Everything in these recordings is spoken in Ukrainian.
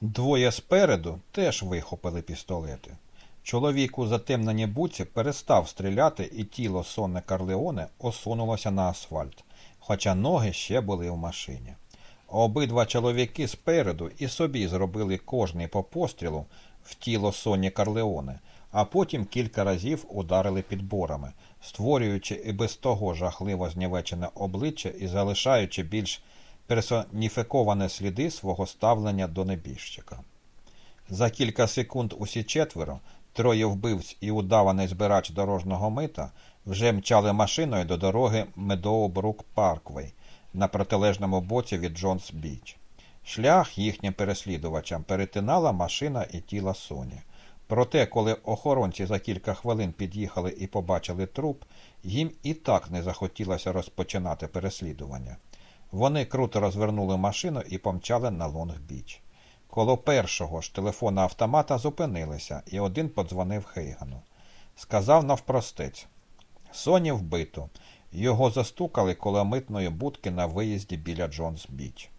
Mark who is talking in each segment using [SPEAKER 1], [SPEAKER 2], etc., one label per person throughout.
[SPEAKER 1] Двоє спереду теж вихопили пістолети. Чоловік у затемненій буці перестав стріляти, і тіло сонне Карлеоне осунулося на асфальт, хоча ноги ще були в машині. Обидва чоловіки спереду і собі зробили кожний по пострілу в тіло Соні Карлеоне, а потім кілька разів ударили підборами, створюючи і без того жахливо знівечене обличчя і залишаючи більш персоніфіковані сліди свого ставлення до небіжчика. За кілька секунд усі четверо, троє вбивць і удаваний збирач дорожнього мита, вже мчали машиною до дороги Медоубрук Парквей на протилежному боці від Джонс Біч. Шлях їхнім переслідувачам перетинала машина і тіла Соні. Проте, коли охоронці за кілька хвилин під'їхали і побачили труп, їм і так не захотілося розпочинати переслідування. Вони круто розвернули машину і помчали на Лонг-Біч. Коло першого ж телефона-автомата зупинилися, і один подзвонив Хейгану. Сказав навпростець Соні вбито. Його застукали коло митної будки на виїзді біля Джонс Біч.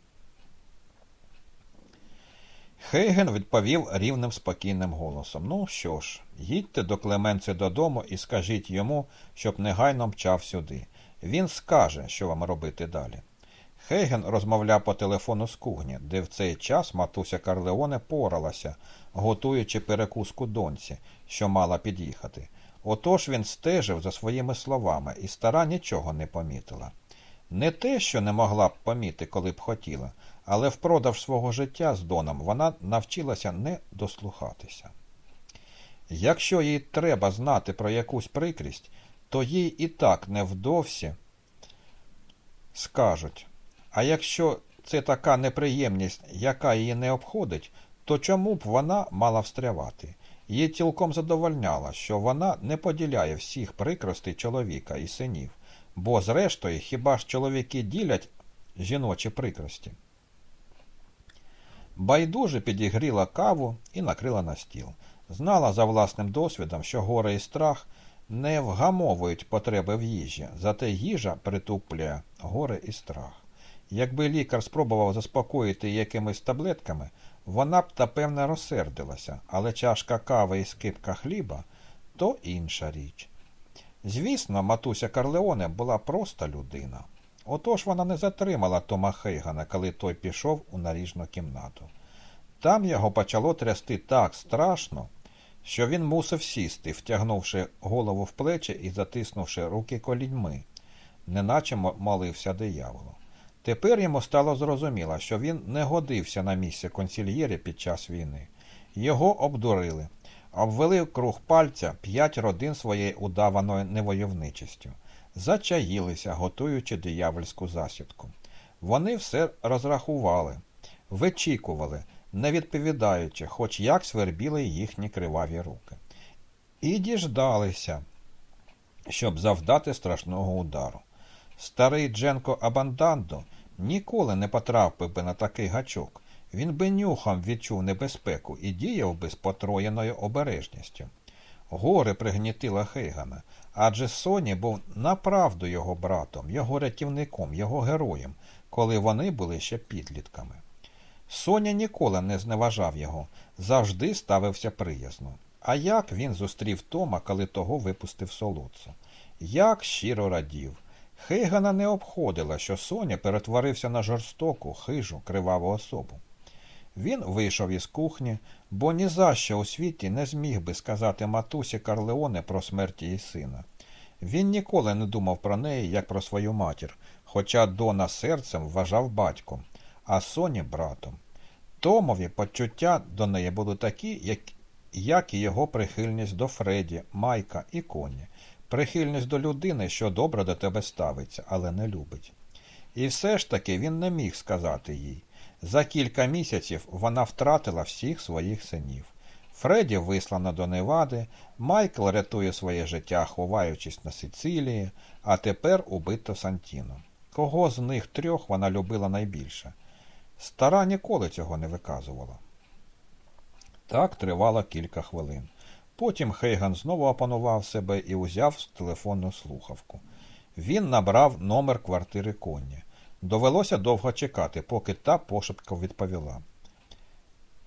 [SPEAKER 1] Хейген відповів рівним спокійним голосом. Ну що ж, їдьте до Клеменци додому і скажіть йому, щоб негайно мчав сюди. Він скаже, що вам робити далі. Хейген розмовляв по телефону з кухні, де в цей час матуся Карлеоне поралася, готуючи перекуску доньці, що мала під'їхати. Отож він стежив за своїми словами, і стара нічого не помітила. Не те, що не могла б поміти, коли б хотіла, але впродовж свого життя з Доном вона навчилася не дослухатися. Якщо їй треба знати про якусь прикрість, то їй і так невдовсі скажуть. А якщо це така неприємність, яка її не обходить, то чому б вона мала встрявати? Її цілком задовольняла, що вона не поділяє всіх прикростей чоловіка і синів, бо, зрештою, хіба ж чоловіки ділять жіночі прикрості? Байдуже підігріла каву і накрила на стіл. Знала за власним досвідом, що горе і страх не вгамовують потреби в їжі, зате їжа притуплює горе і страх. Якби лікар спробував заспокоїти якимись таблетками, вона б напевне розсердилася, але чашка кави і скипка хліба то інша річ. Звісно, матуся Карлеоне була просто людина. Отож вона не затримала Тома Хейгана, коли той пішов у наріжну кімнату. Там його почало трясти так страшно, що він мусив сісти, втягнувши голову в плечі і затиснувши руки коліньми, неначе молився дияволу. Тепер йому стало зрозуміло, що він не годився на місце консільєрі під час війни. Його обдурили, обвели круг пальця п'ять родин своєю удаваною невойовничістю, зачаїлися, готуючи диявольську засідку. Вони все розрахували, вичікували, не відповідаючи, хоч як свербіли їхні криваві руки. І діждалися, щоб завдати страшного удару. Старий Дженко Абандандо ніколи не потрапив би на такий гачок. Він би нюхом відчув небезпеку і діяв би з потроєною обережністю. Горе пригнітила Хейгана, адже Соні був направду його братом, його рятівником, його героєм, коли вони були ще підлітками. Соня ніколи не зневажав його, завжди ставився приязно. А як він зустрів Тома, коли того випустив солодцу? Як щиро радів. Хейгана не обходила, що Соня перетворився на жорстоку, хижу, криваву особу. Він вийшов із кухні, бо ні за що у світі не зміг би сказати матусі Карлеоне про смерть її сина. Він ніколи не думав про неї, як про свою матір, хоча Дона серцем вважав батьком, а Соні братом. Томові почуття до неї були такі, як, як і його прихильність до Фреді, Майка і Коні прихильність до людини, що добре до тебе ставиться, але не любить. І все ж таки він не міг сказати їй. За кілька місяців вона втратила всіх своїх синів. Фредді вислана до Невади, Майкл рятує своє життя, ховаючись на Сицилії, а тепер убито Сантіно. Кого з них трьох вона любила найбільше? Стара ніколи цього не виказувала. Так тривало кілька хвилин. Потім Хейган знову опанував себе і узяв телефонну слухавку. Він набрав номер квартири Конні. Довелося довго чекати, поки та пошепко відповіла.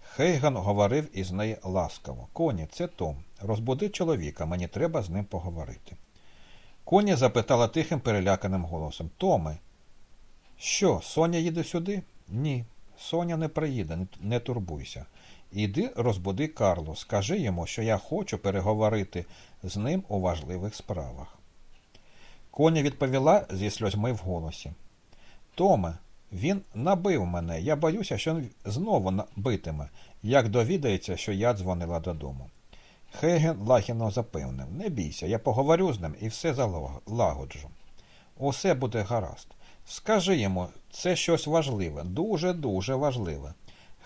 [SPEAKER 1] Хейган говорив із нею ласкаво. Коні, це Том. Розбуди чоловіка, мені треба з ним поговорити. Коні запитала тихим переляканим голосом Томе, що, Соня їде сюди? Ні. Соня не приїде, не турбуйся. Іди розбуди Карло, скажи йому, що я хочу переговорити з ним у важливих справах. Коня відповіла зі сльозьми в голосі. Томе, він набив мене. Я боюся, що він знову битиме, як довідається, що я дзвонила додому. Хеген лагідно запевнив не бійся, я поговорю з ним і все залагоджу. Усе буде гаразд. Скажи йому, це щось важливе, дуже-дуже важливе.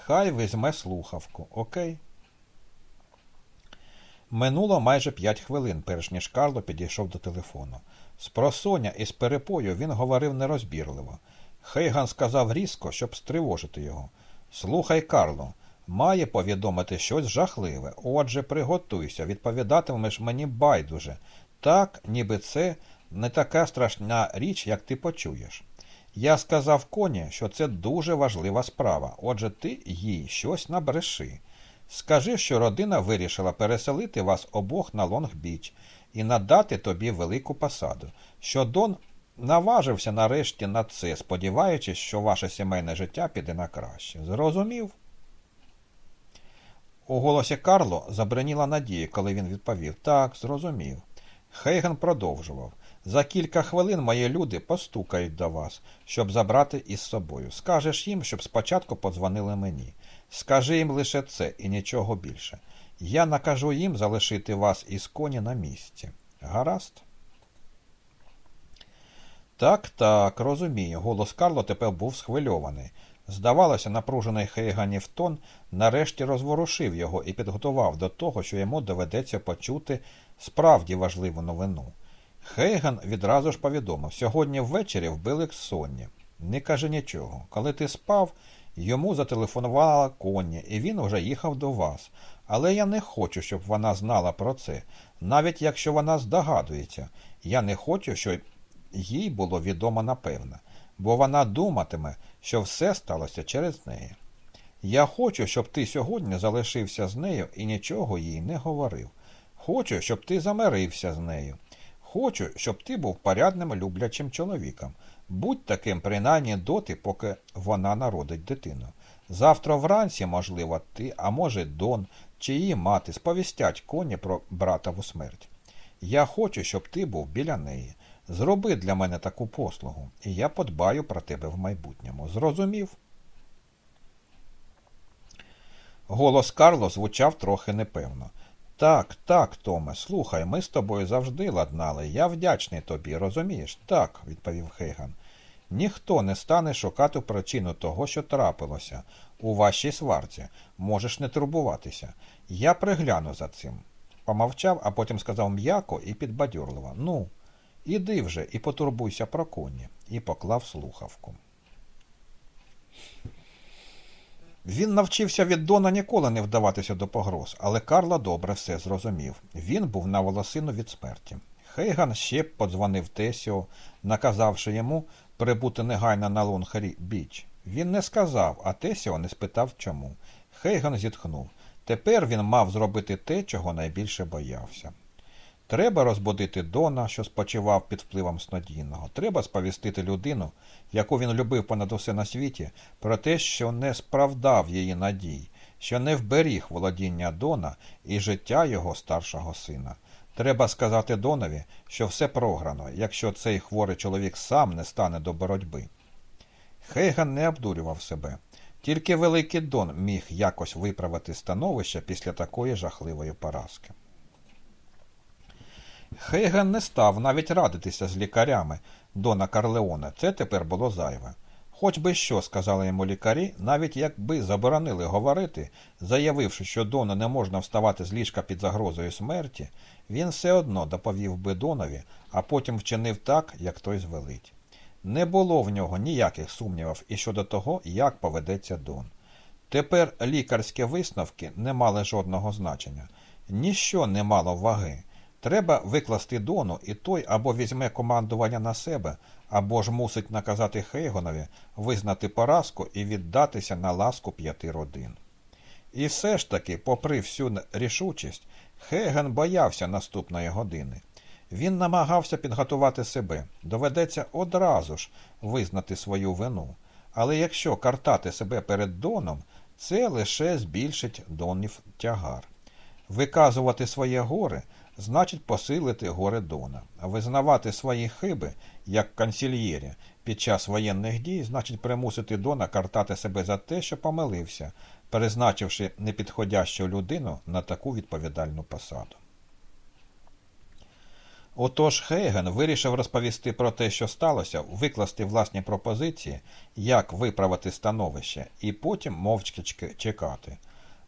[SPEAKER 1] Хай візьме слухавку, окей? Минуло майже п'ять хвилин, перш ніж Карло підійшов до телефону. З просоня і з перепою він говорив нерозбірливо. Хейган сказав різко, щоб стривожити його. Слухай, Карло, має повідомити щось жахливе. Отже, приготуйся, відповідатимеш мені байдуже. Так, ніби це не така страшна річ, як ти почуєш. Я сказав коні, що це дуже важлива справа, отже, ти їй щось набреши. Скажи, що родина вирішила переселити вас обох на Лонгбіч і надати тобі велику посаду, що Дон наважився нарешті на це, сподіваючись, що ваше сімейне життя піде на краще. Зрозумів? У голосі Карло забриніла надія, коли він відповів Так, зрозумів. Хейген продовжував. За кілька хвилин мої люди постукають до вас, щоб забрати із собою. Скажеш їм, щоб спочатку подзвонили мені. Скажи їм лише це і нічого більше. Я накажу їм залишити вас із коні на місці. Гаразд? Так, так, розумію. Голос Карло тепер був схвильований. Здавалося, напружений Хейганів тон нарешті розворушив його і підготував до того, що йому доведеться почути справді важливу новину. Хейган відразу ж повідомив сьогодні ввечері вбили Сонні. Не каже нічого. Коли ти спав, йому зателефонувала Конні, і він уже їхав до вас. Але я не хочу, щоб вона знала про це, навіть якщо вона здогадується. Я не хочу, щоб їй було відомо напевне, бо вона думатиме, що все сталося через неї. Я хочу, щоб ти сьогодні залишився з нею і нічого їй не говорив. Хочу, щоб ти замирився з нею. Хочу, щоб ти був порядним люблячим чоловіком. Будь таким, принаймні доти, поки вона народить дитину. Завтра вранці, можливо, ти, а може, Дон чи її мати сповістять коні про братову смерть. Я хочу, щоб ти був біля неї. Зроби для мене таку послугу, і я подбаю про тебе в майбутньому. Зрозумів? Голос Карло звучав трохи непевно. Так, так, Томе, слухай, ми з тобою завжди ладнали. Я вдячний тобі, розумієш? Так, відповів Хейган. Ніхто не стане шукати причину того, що трапилося. У вашій сварці. Можеш не турбуватися. Я пригляну за цим. Помовчав, а потім сказав м'яко і підбадьорливо. Ну, іди вже і потурбуйся про коні, і поклав слухавку. Він навчився від Дона ніколи не вдаватися до погроз, але Карло добре все зрозумів. Він був на волосину від смерті. Хейган ще подзвонив Тесіо, наказавши йому прибути негайно на Лунхарі біч. Він не сказав, а Тесіо не спитав чому. Хейган зітхнув. Тепер він мав зробити те, чого найбільше боявся. Треба розбудити Дона, що спочивав під впливом снодійного. Треба сповістити людину, яку він любив понад усе на світі, про те, що не справдав її надій, що не вберіг володіння Дона і життя його старшого сина. Треба сказати Донові, що все програно, якщо цей хворий чоловік сам не стане до боротьби. Хейган не обдурював себе. Тільки великий Дон міг якось виправити становище після такої жахливої поразки. Хейген не став навіть радитися з лікарями Дона Карлеона. Це тепер було зайве. Хоч би що, сказали йому лікарі, навіть якби заборонили говорити, заявивши, що Дону не можна вставати з ліжка під загрозою смерті, він все одно доповів би Донові, а потім вчинив так, як той звелить. Не було в нього ніяких сумнівів і щодо того, як поведеться Дон. Тепер лікарські висновки не мали жодного значення, ніщо не мало ваги. Треба викласти Дону, і той або візьме командування на себе, або ж мусить наказати Хейгонові визнати поразку і віддатися на ласку п'яти родин. І все ж таки, попри всю рішучість, Хейген боявся наступної години. Він намагався підготувати себе. Доведеться одразу ж визнати свою вину. Але якщо картати себе перед Доном, це лише збільшить Донів тягар. Виказувати своє горе значить посилити горе Дона. Визнавати свої хиби, як канцільєрі, під час воєнних дій, значить примусити Дона картати себе за те, що помилився, призначивши непідходящу людину на таку відповідальну посаду. Отож Хейген вирішив розповісти про те, що сталося, викласти власні пропозиції, як виправити становище, і потім мовчки чекати.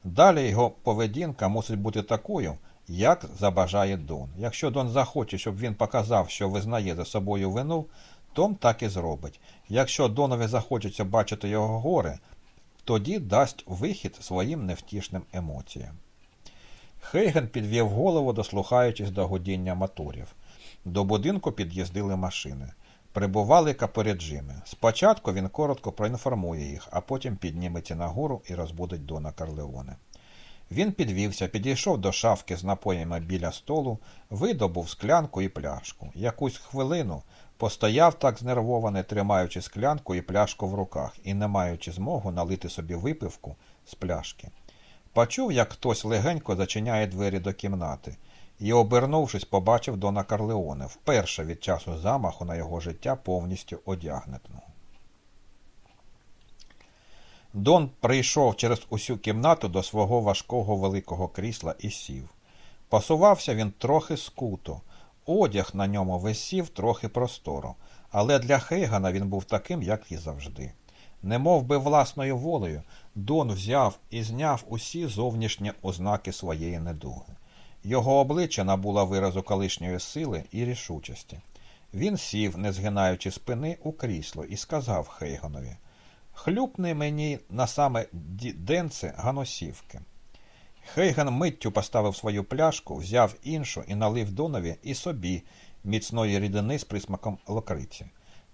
[SPEAKER 1] Далі його поведінка мусить бути такою, як забажає Дон. Якщо Дон захоче, щоб він показав, що визнає за собою вину, Том так і зробить. Якщо Донові захочеться бачити його горе, тоді дасть вихід своїм невтішним емоціям. Хейген підвів голову, дослухаючись до годіння моторів. До будинку під'їздили машини. Прибували капереджими. Спочатку він коротко проінформує їх, а потім підніметься нагору і розбудить Дона Карлеоне. Він підвівся, підійшов до шафки з напоями біля столу, видобув склянку і пляшку. Якусь хвилину постояв так знервований, тримаючи склянку і пляшку в руках і не маючи змогу налити собі випивку з пляшки. Почув, як хтось легенько зачиняє двері до кімнати, і, обернувшись, побачив Дона Карлеоне вперше від часу замаху на його життя повністю одягнетного. Дон прийшов через усю кімнату до свого важкого великого крісла і сів. Посувався він трохи скуто, одяг на ньому висів трохи просторо, але для Хейгана він був таким, як і завжди. Немов би власною волею, Дон взяв і зняв усі зовнішні ознаки своєї недуги. Його обличчя набуло виразу колишньої сили і рішучості. Він сів, не згинаючи спини, у крісло, і сказав Хейганові Хлюпни мені на саме денце ганосівки. Хейген миттю поставив свою пляшку, взяв іншу і налив донові і собі міцної рідини з присмаком локриці.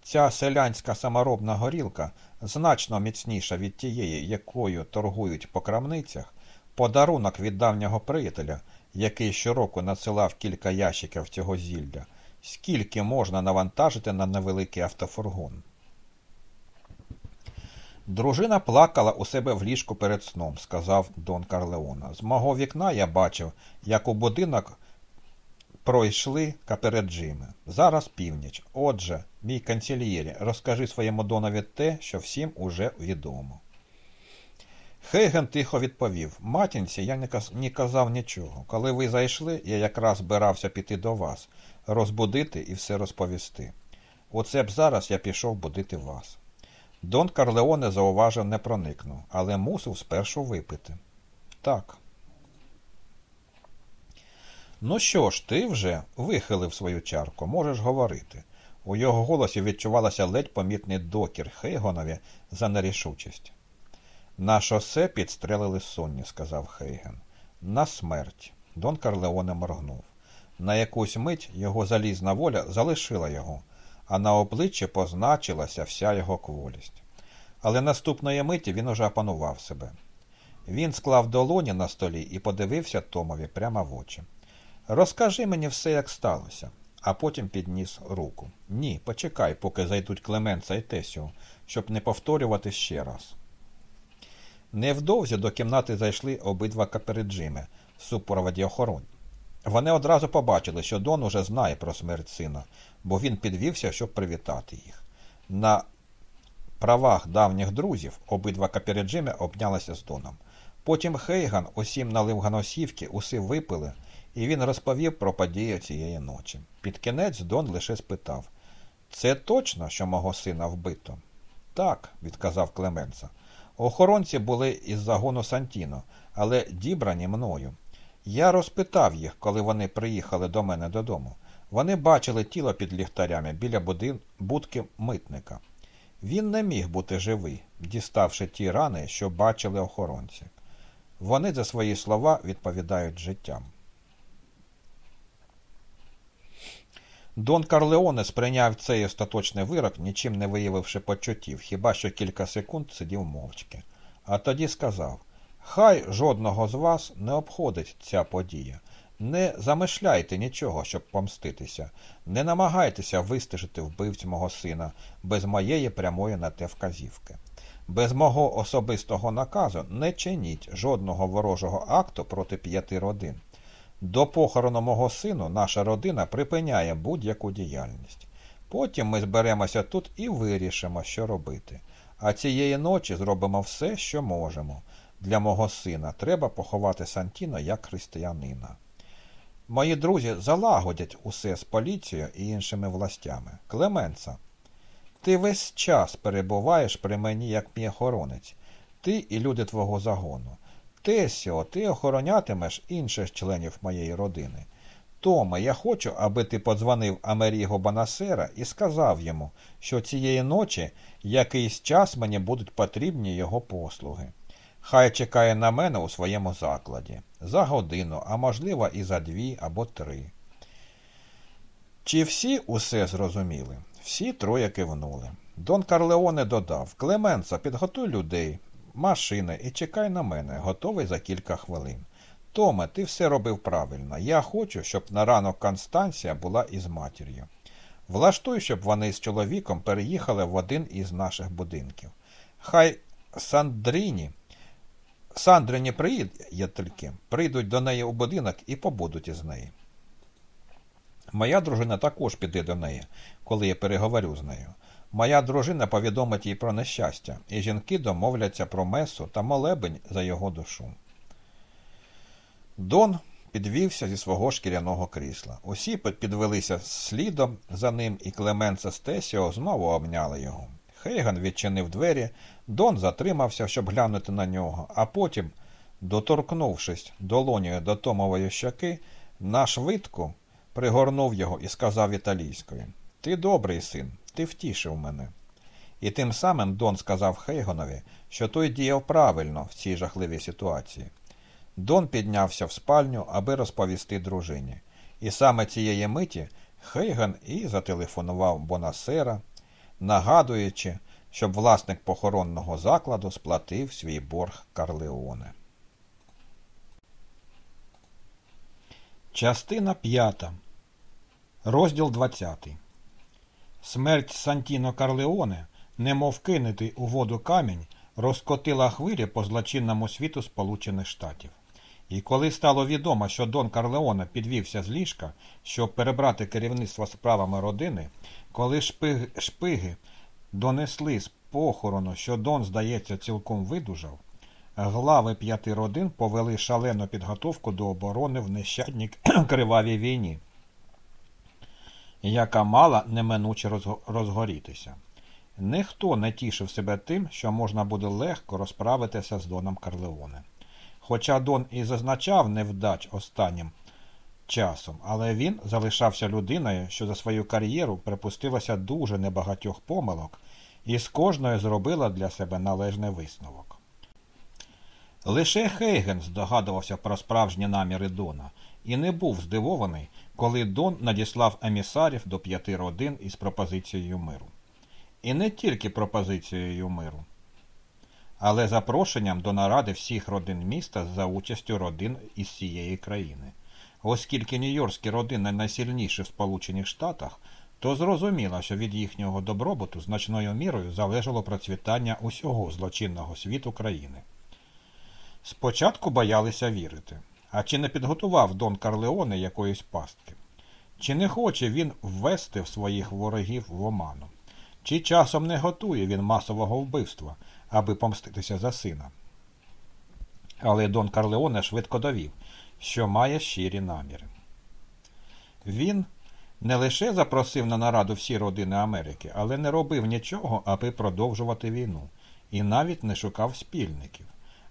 [SPEAKER 1] Ця селянська саморобна горілка, значно міцніша від тієї, якою торгують по крамницях, подарунок від давнього приятеля, який щороку надсилав кілька ящиків цього зілля, скільки можна навантажити на невеликий автофургон. Дружина плакала у себе в ліжку перед сном, сказав Дон Карлеона. З мого вікна я бачив, як у будинок пройшли капереджими. Зараз північ. Отже, мій канцельєрі, розкажи своєму донові те, що всім уже відомо. Хейген тихо відповів Матінці, я не казав нічого. Коли ви зайшли, я якраз збирався піти до вас, розбудити і все розповісти. Оце б зараз я пішов будити вас. Дон Карлеоне зауважив не проникнув, але мусив спершу випити. Так. Ну що ж, ти вже вихилив свою чарку, можеш говорити. У його голосі відчувалося ледь помітний докір Хейгонові за нерішучість. На шосе підстрелили сонні, сказав Хейген. На смерть. Дон Карлеоне моргнув. На якусь мить його залізна воля залишила його, а на обличчі позначилася вся його кволість. Але наступної миті він уже опанував себе. Він склав долоні на столі і подивився Томові прямо в очі. Розкажи мені все, як сталося, а потім підніс руку. Ні, почекай, поки зайдуть Клеменца і Тесіо, щоб не повторювати ще раз. Невдовзі до кімнати зайшли обидва капереджими супроводі охорон. Вони одразу побачили, що Дон уже знає про смерть сина, бо він підвівся, щоб привітати їх. На правах давніх друзів обидва капереджими обнялися з Доном. Потім Хейган усім налив ганосівки, уси випили, і він розповів про події цієї ночі. Під кінець Дон лише спитав Це точно, що мого сина вбито? Так, відказав Клеменца. Охоронці були із загону Сантіно, але дібрані мною. Я розпитав їх, коли вони приїхали до мене додому. Вони бачили тіло під ліхтарями біля будин... будки митника. Він не міг бути живий, діставши ті рани, що бачили охоронці. Вони за свої слова відповідають життям. Дон Карлеоне сприйняв цей остаточний вирок, нічим не виявивши почуттів, хіба що кілька секунд сидів мовчки. А тоді сказав Хай жодного з вас не обходить ця подія. Не замишляйте нічого, щоб помститися, не намагайтеся вистежити вбивць мого сина без моєї прямої на те вказівки. Без мого особистого наказу не чиніть жодного ворожого акту проти п'яти родин. До похорону мого сину наша родина припиняє будь-яку діяльність. Потім ми зберемося тут і вирішимо, що робити. А цієї ночі зробимо все, що можемо. Для мого сина треба поховати Сантіно як християнина. Мої друзі залагодять усе з поліцією і іншими властями. Клеменца, ти весь час перебуваєш при мені як мій охоронець, ти і люди твого загону. Тесіо, ти охоронятимеш інших членів моєї родини. Томе, я хочу, аби ти подзвонив Амеріго Банасера і сказав йому, що цієї ночі якийсь час мені будуть потрібні його послуги. Хай чекає на мене у своєму закладі за годину, а можливо, і за дві або три. Чи всі усе зрозуміли? Всі троє кивнули. Дон Карлеоне додав Клеменца, підготуй людей, машини і чекай на мене, готовий за кілька хвилин. Томе, ти все робив правильно. Я хочу, щоб на ранок Констанція була із матір'ю. Влаштуй, щоб вони з чоловіком переїхали в один із наших будинків. Хай Сандріні, Сандрині приїдельки прийдуть до неї у будинок і побудуть із нею. Моя дружина також піде до неї, коли я переговорю з нею. Моя дружина повідомить їй про нещастя, і жінки домовляться про месу та молебень за його душу. Дон підвівся зі свого шкіряного крісла. Усі підвелися слідом за ним, і Клеменце з Тесіо знову обняли його. Хейган відчинив двері, Дон затримався, щоб глянути на нього, а потім, доторкнувшись долонею до Томової щоки, нашвидку пригорнув його і сказав італійською Ти добрий син, ти втішив мене. І тим самим Дон сказав Хейгонові, що той діяв правильно в цій жахливій ситуації. Дон піднявся в спальню, аби розповісти дружині. І саме цієї миті Хейган і зателефонував Бонасера, нагадуючи, щоб власник похоронного закладу сплатив свій борг Карлеоне. Частина п'ята. Розділ 20. Смерть Сантіно Карлеоне, немов кинутий у воду камінь, розкотила хвилі по злочинному світу Сполучених Штатів. І коли стало відомо, що Дон Карлеоне підвівся з ліжка, щоб перебрати керівництво справами родини, коли шпиги, шпиги донесли з похорону, що Дон, здається, цілком видужав, глави п'яти родин повели шалену підготовку до оборони в нещадній кривавій війні, яка мала неминуче розгорітися. Ніхто не тішив себе тим, що можна буде легко розправитися з Доном Карлеоне. Хоча Дон і зазначав невдач останнім часом, але він залишався людиною, що за свою кар'єру припустилася дуже небагатьох помилок і з кожною зробила для себе належний висновок. Лише Хейген здогадувався про справжні наміри Дона і не був здивований, коли Дон надіслав емісарів до п'яти родин із пропозицією миру. І не тільки пропозицією миру але запрошенням до наради всіх родин міста за участю родин із цієї країни. Оскільки нью-йоркські родини найсильніші в Сполучених Штатах, то зрозуміло, що від їхнього добробуту значною мірою залежало процвітання усього злочинного світу країни. Спочатку боялися вірити. А чи не підготував Дон Карлеоне якоїсь пастки? Чи не хоче він ввести в своїх ворогів в оману? Чи часом не готує він масового вбивства, аби помститися за сина. Але Дон Карлеоне швидко довів, що має щирі наміри. Він не лише запросив на нараду всі родини Америки, але не робив нічого, аби продовжувати війну, і навіть не шукав спільників,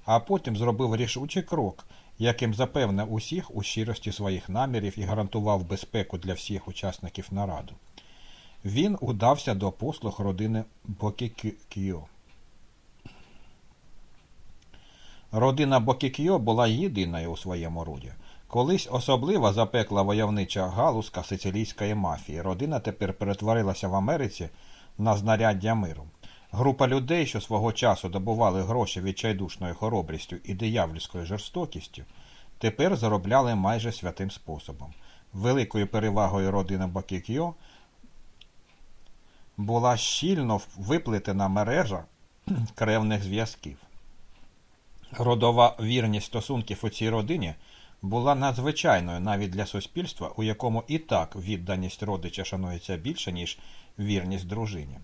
[SPEAKER 1] а потім зробив рішучий крок, яким запевнив усіх у щирості своїх намірів і гарантував безпеку для всіх учасників нараду. Він удався до послуг родини Бокікіо. Родина Бокікьо була єдиною у своєму роді. Колись особливо запекла войовнича галузка сицилійської мафії. Родина тепер перетворилася в Америці на знаряддя миру. Група людей, що свого часу добували гроші відчайдушною хоробрістю і диявольською жорстокістю, тепер заробляли майже святим способом. Великою перевагою родини Бакікьо була щільно виплетена мережа кревних зв'язків. Родова вірність стосунків у цій родині була надзвичайною навіть для суспільства, у якому і так відданість родича шанується більше, ніж вірність дружині.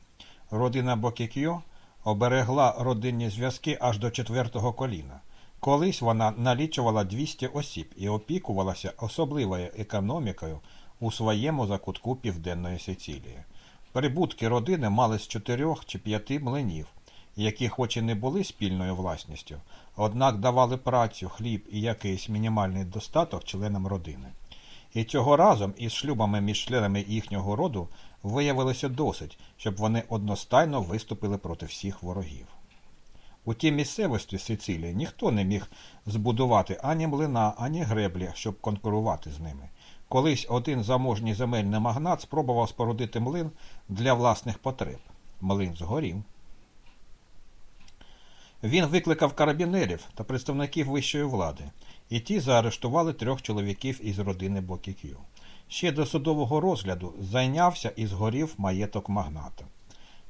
[SPEAKER 1] Родина Бокікьо оберегла родинні зв'язки аж до четвертого коліна. Колись вона налічувала 200 осіб і опікувалася особливою економікою у своєму закутку Південної Сицилії. Прибутки родини мали з чотирьох чи п'яти млинів, які хоч і не були спільною власністю, однак давали працю, хліб і якийсь мінімальний достаток членам родини. І цього разом із шлюбами між членами їхнього роду виявилося досить, щоб вони одностайно виступили проти всіх ворогів. У тій місцевості Сицилії ніхто не міг збудувати ані млина, ані греблі, щоб конкурувати з ними. Колись один заможній земельний магнат спробував спорудити млин для власних потреб. Млин згорів. Він викликав карабінерів та представників вищої влади, і ті заарештували трьох чоловіків із родини Бокікю. Ще до судового розгляду зайнявся і згорів маєток магната.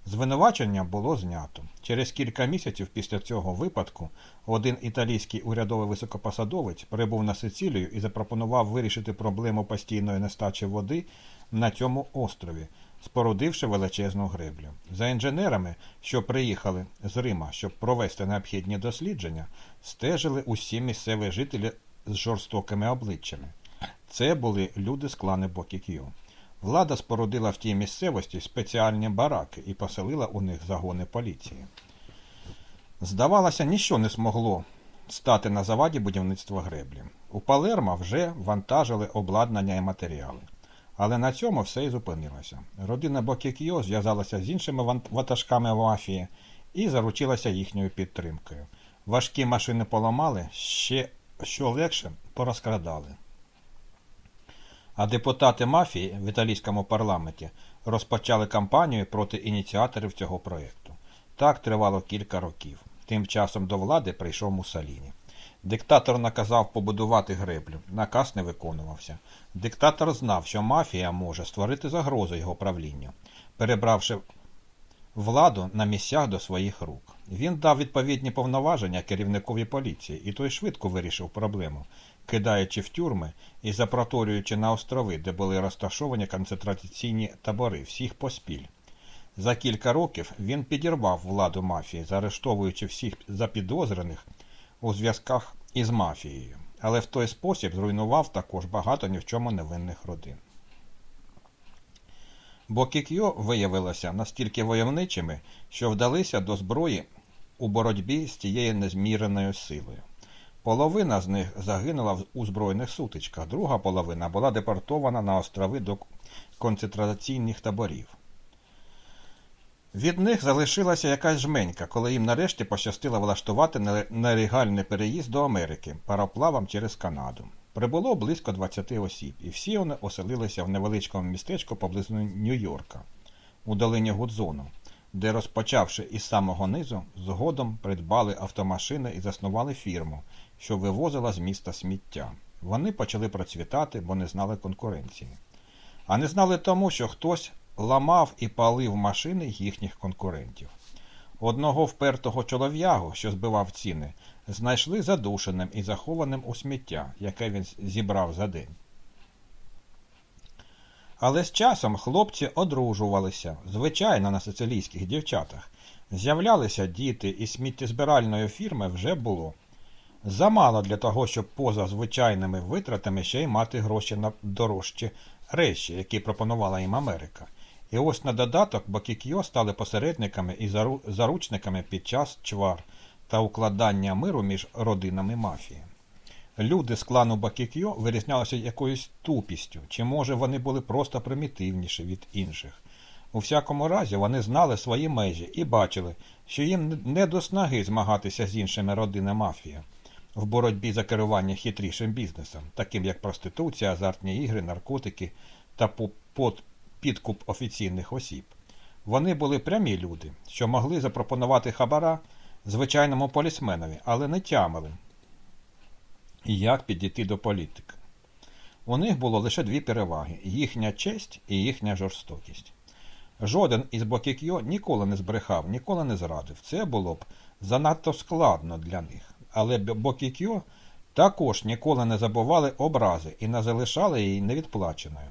[SPEAKER 1] Звинувачення було знято. Через кілька місяців після цього випадку один італійський урядовий високопосадовець прибув на Сицилію і запропонував вирішити проблему постійної нестачі води на цьому острові, спорудивши величезну греблю. За інженерами, що приїхали з Рима, щоб провести необхідні дослідження, стежили усі місцеві жителі з жорстокими обличчями. Це були люди з клани Бокік'ю. Влада спорудила в тій місцевості спеціальні бараки і поселила у них загони поліції. Здавалося, ніщо не змогло стати на заваді будівництва греблі. У Палермо вже вантажили обладнання і матеріали. Але на цьому все і зупинилося. Родина Бокікіо зв'язалася з іншими ватажками мафії і заручилася їхньою підтримкою. Важкі машини поламали, ще що легше порозкрадали. А депутати мафії в італійському парламенті розпочали кампанію проти ініціаторів цього проєкту. Так тривало кілька років. Тим часом до влади прийшов Муссоліні. Диктатор наказав побудувати греблю. Наказ не виконувався. Диктатор знав, що мафія може створити загрозу його правлінню, перебравши владу на місцях до своїх рук. Він дав відповідні повноваження керівникові поліції, і той швидко вирішив проблему, кидаючи в тюрми і запроторюючи на острови, де були розташовані концентраційні табори, всіх поспіль. За кілька років він підірвав владу мафії, заарештовуючи всіх запідозрених у зв'язках із мафією, але в той спосіб зруйнував також багато ні в чому невинних родин. Бо Кікьо виявилося настільки войовничими, що вдалися до зброї у боротьбі з тією незміреною силою. Половина з них загинула у збройних сутичках, друга половина була депортована на острови до концентраційних таборів. Від них залишилася якась жменька, коли їм нарешті пощастило влаштувати нелегальний переїзд до Америки пароплавом через Канаду. Прибуло близько 20 осіб, і всі вони оселилися в невеличкому містечку поблизу Нью-Йорка, у долині Гудзону, де, розпочавши із самого низу, згодом придбали автомашини і заснували фірму, що вивозила з міста сміття. Вони почали процвітати, бо не знали конкуренції. А не знали тому, що хтось ламав і палив машини їхніх конкурентів. Одного впертого чолов'ягу, що збивав ціни, знайшли задушеним і захованим у сміття, яке він зібрав за день. Але з часом хлопці одружувалися, звичайно, на сицилійських дівчатах. З'являлися діти, і сміттєзбиральної фірми вже було. Замало для того, щоб поза звичайними витратами ще й мати гроші на дорожчі речі, які пропонувала їм Америка. І ось на додаток Бакікьо стали посередниками і заручниками під час чвар та укладання миру між родинами мафії. Люди з клану Бакікьо вирізнялися якоюсь тупістю, чи може вони були просто примітивніші від інших. У всякому разі, вони знали свої межі і бачили, що їм не до снаги змагатися з іншими родинами мафії в боротьбі за керування хитрішим бізнесом, таким як проституція, азартні ігри, наркотики та підкуп офіційних осіб. Вони були прямі люди, що могли запропонувати хабара звичайному полісменові, але не тямили, як підійти до політики. У них було лише дві переваги їхня честь і їхня жорстокість. Жоден із Бокікьо ніколи не збрехав, ніколи не зрадив. Це було б занадто складно для них. Але Бокікьо також ніколи не забували образи і не залишали її невідплаченою,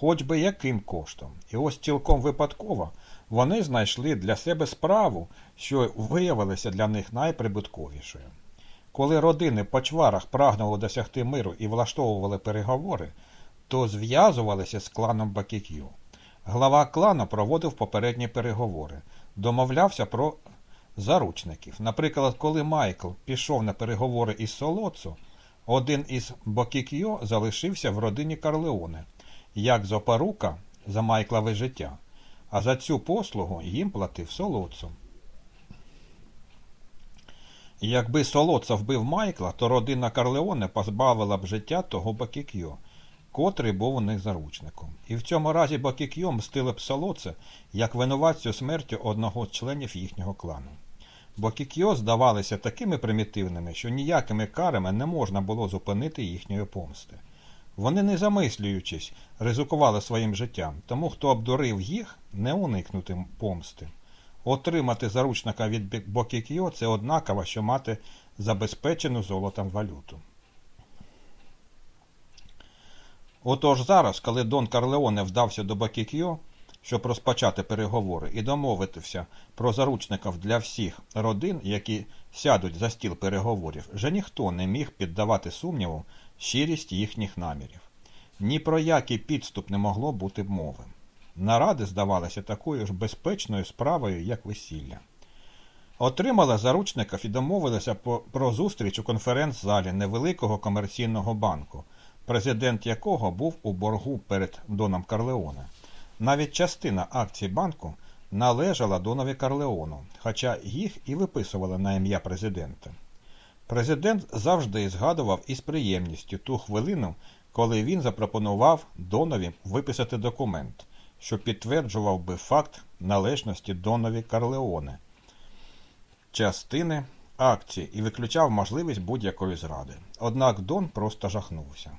[SPEAKER 1] хоч би яким коштом. І ось цілком випадково вони знайшли для себе справу, що виявилася для них найприбутковішою. Коли родини по чварах прагнули досягти миру і влаштовували переговори, то зв'язувалися з кланом Бакік'ю. Глава клану проводив попередні переговори, домовлявся про заручників. Наприклад, коли Майкл пішов на переговори із Солоцу, один із Бокік'йо залишився в родині Карлеоне, як зопарука за Майклове життя, а за цю послугу їм платив Солоцу. Якби Солоца вбив Майкла, то родина Карлеоне позбавила б життя того Бокік'йо, котрий був у них заручником. І в цьому разі Бокік'йо мстили б Солоце як винуватцю смерті одного з членів їхнього клану. Бокік'йо здавалися такими примітивними, що ніякими карами не можна було зупинити їхньої помсти. Вони, не замислюючись, ризикували своїм життям, тому хто обдурив їх, не уникнути помсти. Отримати заручника від Бокік'йо – це однаково, що мати забезпечену золотом валюту. Отож зараз, коли Дон Карлеоне вдався до Бокік'йо, щоб розпочати переговори і домовитися про заручників для всіх родин, які сядуть за стіл переговорів, вже ніхто не міг піддавати сумніву щирість їхніх намірів. Ні про який підступ не могло бути мови. Наради здавалися такою ж безпечною справою, як весілля. Отримали заручників і домовилися про зустріч у конференц-залі невеликого комерційного банку, президент якого був у боргу перед Доном Карлеоне. Навіть частина акцій банку належала Донові Карлеону, хоча їх і виписували на ім'я президента. Президент завжди згадував із приємністю ту хвилину, коли він запропонував Донові виписати документ, що підтверджував би факт належності Донові Карлеоне, частини акції і виключав можливість будь-якої зради. Однак Дон просто жахнувся.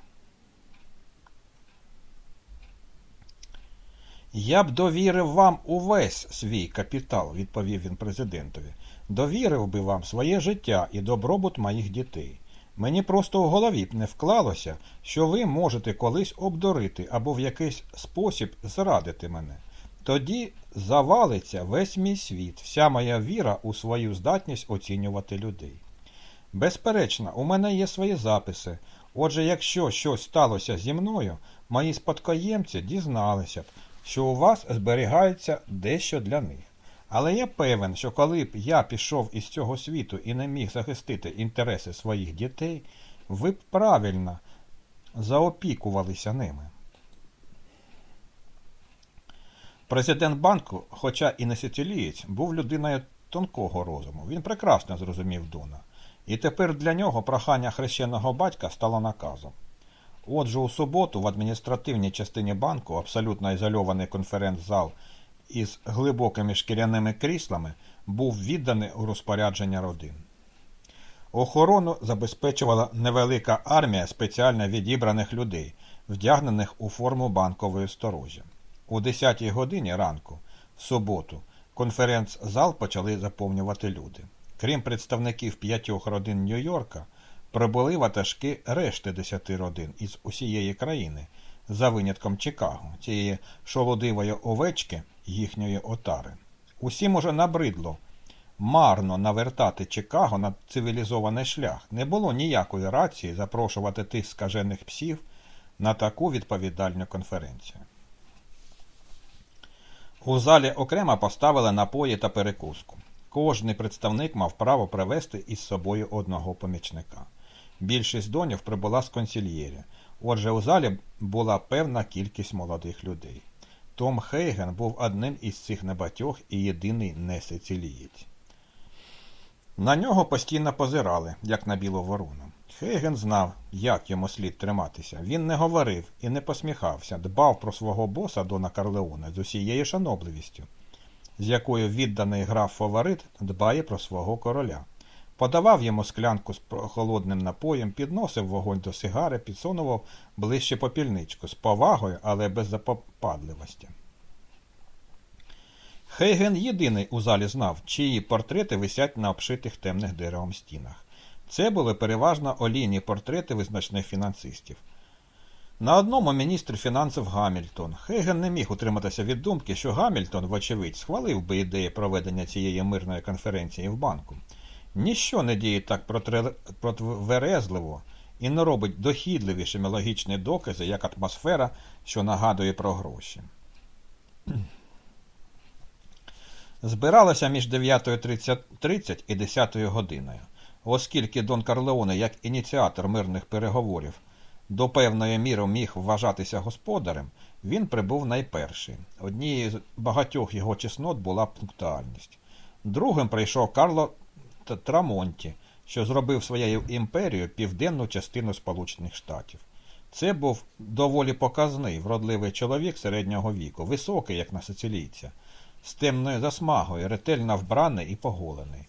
[SPEAKER 1] Я б довірив вам увесь свій капітал, відповів він президентові. Довірив би вам своє життя і добробут моїх дітей. Мені просто в голові б не вклалося, що ви можете колись обдурити або в якийсь спосіб зрадити мене. Тоді завалиться весь мій світ, вся моя віра у свою здатність оцінювати людей. Безперечно, у мене є свої записи. Отже, якщо щось сталося зі мною, мої спадкоємці дізналися б, що у вас зберігається дещо для них. Але я певен, що коли б я пішов із цього світу і не міг захистити інтереси своїх дітей, ви б правильно заопікувалися ними. Президент банку, хоча і не сицилієць, був людиною тонкого розуму. Він прекрасно зрозумів Дона. І тепер для нього прохання хрещеного батька стало наказом. Отже, у суботу в адміністративній частині банку абсолютно ізольований конференц-зал із глибокими шкіряними кріслами був відданий у розпорядження родин. Охорону забезпечувала невелика армія спеціально відібраних людей, вдягнених у форму банкової сторожі. У 10-й годині ранку, в суботу, конференц-зал почали заповнювати люди. Крім представників п'ятьох родин Нью-Йорка, прибули ватажки решти десяти родин із усієї країни, за винятком Чикаго, цієї шолодивої овечки їхньої отари. Усім уже набридло марно навертати Чикаго на цивілізований шлях. Не було ніякої рації запрошувати тих скажених псів на таку відповідальну конференцію. У залі окремо поставили напої та перекуску. Кожний представник мав право привезти із собою одного помічника. Більшість донів прибула з консільєрі. Отже, у залі була певна кількість молодих людей. Том Хейген був одним із цих небатьох і єдиний не сицилієць. На нього постійно позирали, як на білу ворону. Хейген знав, як йому слід триматися. Він не говорив і не посміхався, дбав про свого боса Дона Карлеона з усією шанобливістю. з якою відданий граф фаворит дбає про свого короля. Подавав йому склянку з холодним напоєм, підносив вогонь до сигари, підсунував ближче попільничку з повагою, але без запопадливості. Хейген єдиний у залі знав, чиї портрети висять на обшитих темних деревом стінах. Це були переважно олійні портрети визначних фінансистів. На одному міністр фінансів Гамільтон. Хейген не міг утриматися від думки, що Гамільтон, вочевидь, схвалив би ідеї проведення цієї мирної конференції в банку. Ніщо не діє так протверезливо і не робить дохідливішими логічні докази, як атмосфера, що нагадує про гроші. Збиралася між 9.30 і 10 годиною, оскільки Дон Карлеоне, як ініціатор мирних переговорів, до певної міри міг вважатися господарем, він прибув найперший. Однією з багатьох його чеснот була пунктуальність. Другим прийшов Карло Трамонті, що зробив своєю імперією південну частину Сполучених Штатів. Це був доволі показний, вродливий чоловік середнього віку, високий, як на сицилійця, з темною засмагою, ретельно вбраний і поголений.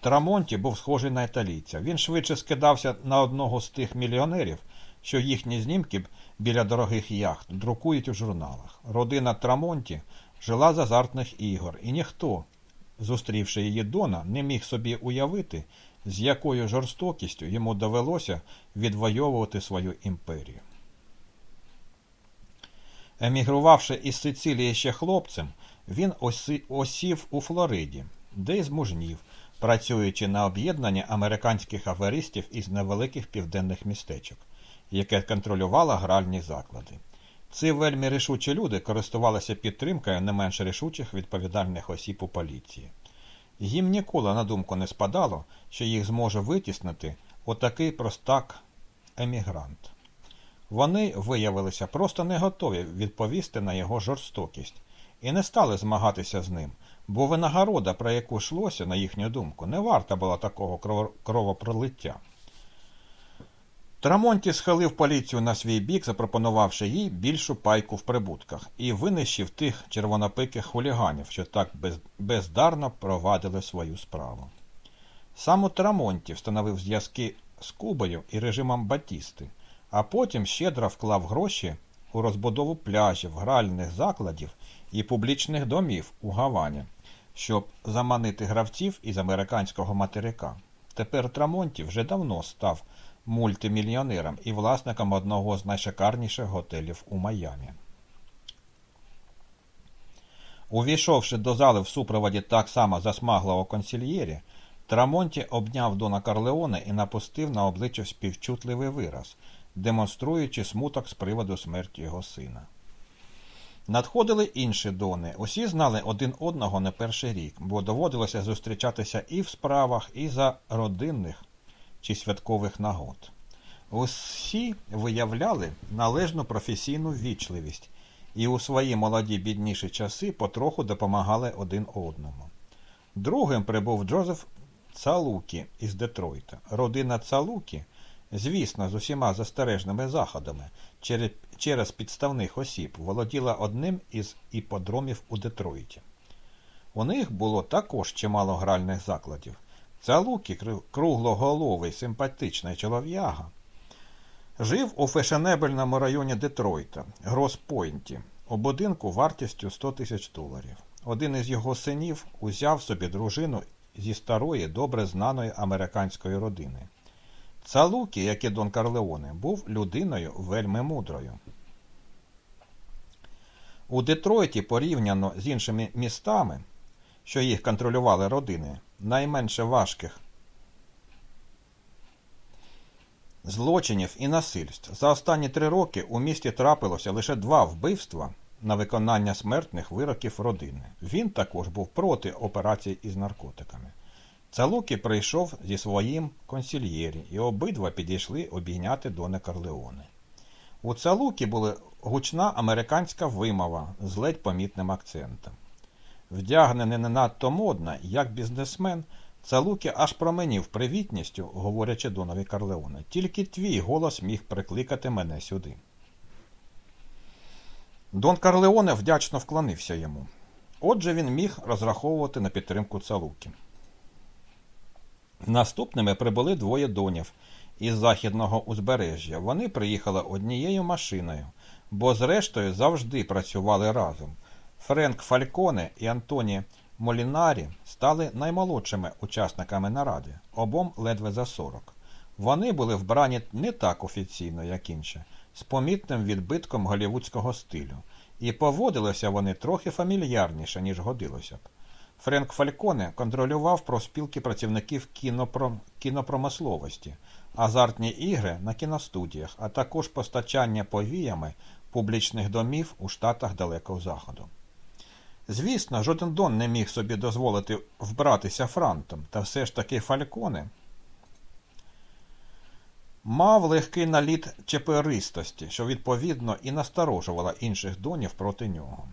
[SPEAKER 1] Трамонті був схожий на італійця. Він швидше скидався на одного з тих мільйонерів, що їхні знімки біля дорогих яхт друкують у журналах. Родина Трамонті жила з азартних ігор, і ніхто, зустрівши її Дона, не міг собі уявити, з якою жорстокістю йому довелося відвоювати свою імперію. Емігрувавши із Сицилії ще хлопцем, він осів у Флориді, де й змужнів, працюючи на об'єднання американських аферистів із невеликих південних містечок, яке контролювало гральні заклади. Ці вельми рішучі люди користувалися підтримкою не менш рішучих відповідальних осіб у поліції. Їм ніколи на думку не спадало, що їх зможе витіснити отакий простак емігрант. Вони виявилися просто не готові відповісти на його жорстокість і не стали змагатися з ним, бо винагорода, про яку йшлося, на їхню думку, не варта була такого кровопролиття. Трамонті схилив поліцію на свій бік, запропонувавши їй більшу пайку в прибутках, і винищив тих червонопиких хуліганів, що так без... бездарно провадили свою справу. Сам у Трамонті встановив зв'язки з Кубою і режимом Батісти, а потім щедро вклав гроші у розбудову пляжів, гральних закладів і публічних домів у Гавані, щоб заманити гравців із американського материка. Тепер Трамонті вже давно став мультимільйонером і власником одного з найшикарніших готелів у Майамі. Увійшовши до зали в супроводі так само засмаглого консільєрі, Трамонті обняв Дона Карлеоне і напустив на обличчя співчутливий вираз, демонструючи смуток з приводу смерті його сина. Надходили інші дони. Усі знали один одного не перший рік, бо доводилося зустрічатися і в справах, і за родинних чи святкових нагод. Усі виявляли належну професійну ввічливість і у свої молоді бідніші часи потроху допомагали один одному. Другим прибув Джозеф Цалукі із Детройта. Родина Цалукі, звісно, з усіма застережними заходами, через підставних осіб володіла одним із іподромів у Детройті. У них було також чимало гральних закладів. Цалукі, круглоголовий, симпатичний чолов'яга, жив у фешенебельному районі Детройта, Гроспойнті, у будинку вартістю 100 тисяч доларів. Один із його синів узяв собі дружину зі старої, добре знаної американської родини. Цалукі, як і Дон Карлеоне, був людиною вельми мудрою. У Детройті порівняно з іншими містами, що їх контролювали родини, найменше важких злочинів і насильств. За останні три роки у місті трапилося лише два вбивства на виконання смертних вироків родини. Він також був проти операцій із наркотиками. Цалукі прийшов зі своїм консільєрі, і обидва підійшли обійняти Доне Карлеоне. У Цалукі була гучна американська вимова з ледь помітним акцентом. Вдягнений не надто модно, як бізнесмен, Цалукі аж променів привітністю, говорячи Донові Карлеоне. Тільки твій голос міг прикликати мене сюди. Дон Карлеоне вдячно вклонився йому. Отже, він міг розраховувати на підтримку Цалуки. Наступними прибули двоє донів із західного узбережжя. Вони приїхали однією машиною, бо зрештою завжди працювали разом. Френк Фальконе і Антоні Молінарі стали наймолодшими учасниками наради, обом ледве за 40. Вони були вбрані не так офіційно, як інші, з помітним відбитком голівудського стилю, і поводилися вони трохи фамільярніше, ніж годилося б. Френк Фальконе контролював проспілки працівників кінопром... кінопромисловості, азартні ігри на кіностудіях, а також постачання повіями публічних домів у штатах Далекого Заходу. Звісно, жоден Дон не міг собі дозволити вбратися франтом, та все ж таки Фальконе мав легкий наліт чеперистості, що відповідно і насторожувала інших донів проти нього.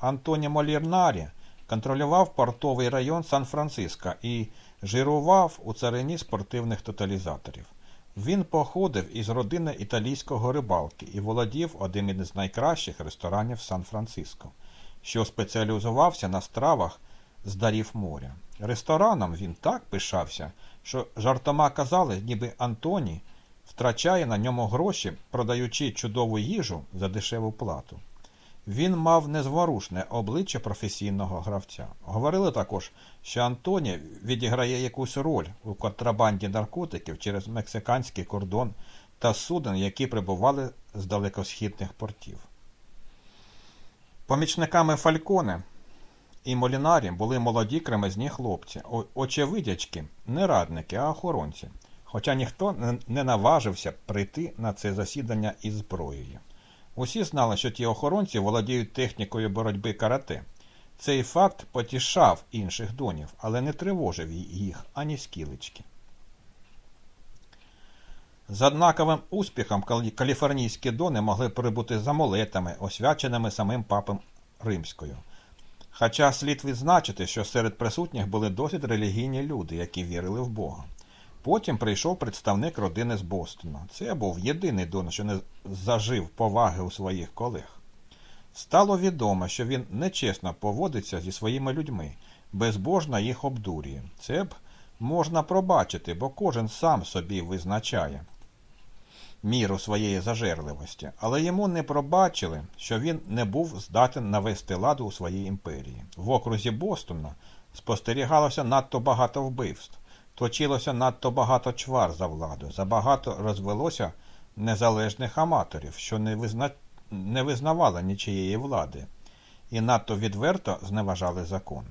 [SPEAKER 1] Антоні Молірнарі контролював портовий район Сан-Франциско і жирував у царині спортивних тоталізаторів. Він походив із родини італійського рибалки і володів одним із найкращих ресторанів Сан-Франциско, що спеціалізувався на стравах з дарів моря. Рестораном він так пишався, що жартома казали, ніби Антоні втрачає на ньому гроші, продаючи чудову їжу за дешеву плату. Він мав незворушне обличчя професійного гравця. Говорили також, що Антоні відіграє якусь роль у контрабанді наркотиків через мексиканський кордон та суден, які прибували з далекосхідних портів. Помічниками Фальконе і Молінарі були молоді кремезні хлопці, очевидячки, не радники, а охоронці, хоча ніхто не наважився прийти на це засідання із зброєю. Усі знали, що ті охоронці володіють технікою боротьби карате. Цей факт потішав інших донів, але не тривожив їх ані скілечки. З однаковим успіхом каліфорнійські дони могли прибути з амулетами, освяченими самим папом Римською. Хоча слід відзначити, що серед присутніх були досить релігійні люди, які вірили в Бога. Потім прийшов представник родини з Бостона. Це був єдиний Дон, що не зажив поваги у своїх колег. Стало відомо, що він нечесно поводиться зі своїми людьми, безбожно їх обдурює. Це б можна пробачити, бо кожен сам собі визначає міру своєї зажерливості, але йому не пробачили, що він не був здатен навести ладу у своїй імперії. В окрузі Бостона спостерігалося надто багато вбивств. Точилося надто багато чвар за владу, забагато розвелося незалежних аматорів, що не, визна... не визнавали нічиєї влади, і надто відверто зневажали закон.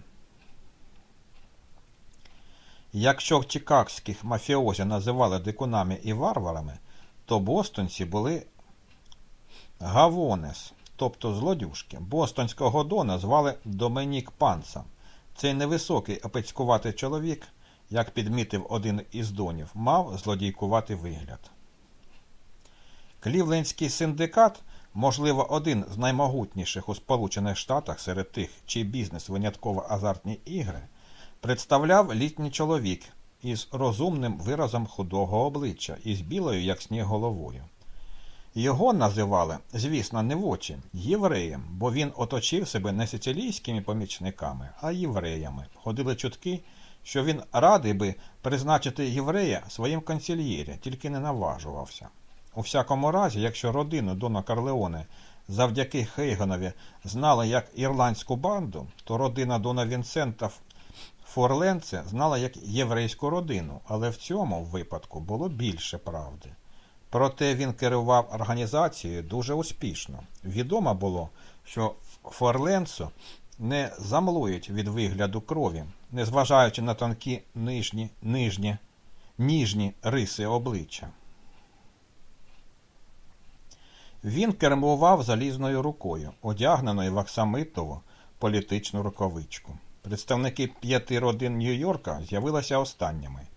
[SPEAKER 1] Якщо чикагських мафіозі називали дикунами і варварами, то бостонці були гавонес, тобто злодюшки. Бостонського дона звали Доменік Панца. Цей невисокий опецькуватий чоловік як підмітив один із донів, мав злодійкувати вигляд. Клівлендський синдикат, можливо, один з наймогутніших у Сполучених Штатах серед тих, чий бізнес винятково азартні ігри, представляв літній чоловік із розумним виразом худого обличчя і з білою, як сніг головою. Його називали, звісно, не в очі, євреєм, бо він оточив себе не сицилійськими помічниками, а євреями. Ходили чутки, що він радий би призначити єврея своїм консільєрі, тільки не наважувався. У всякому разі, якщо родину Дона Карлеоне завдяки Хейганові знала як ірландську банду, то родина Дона Вінсента Форленце знала як єврейську родину, але в цьому випадку було більше правди. Проте він керував організацією дуже успішно. Відомо було, що Форленцо не замлують від вигляду крові, незважаючи на тонкі нижні, нижні, ніжні риси обличчя. Він кермував залізною рукою, одягненою в аксамитову політичну рукавичку. Представники п'яти родин Нью-Йорка з'явилися останніми.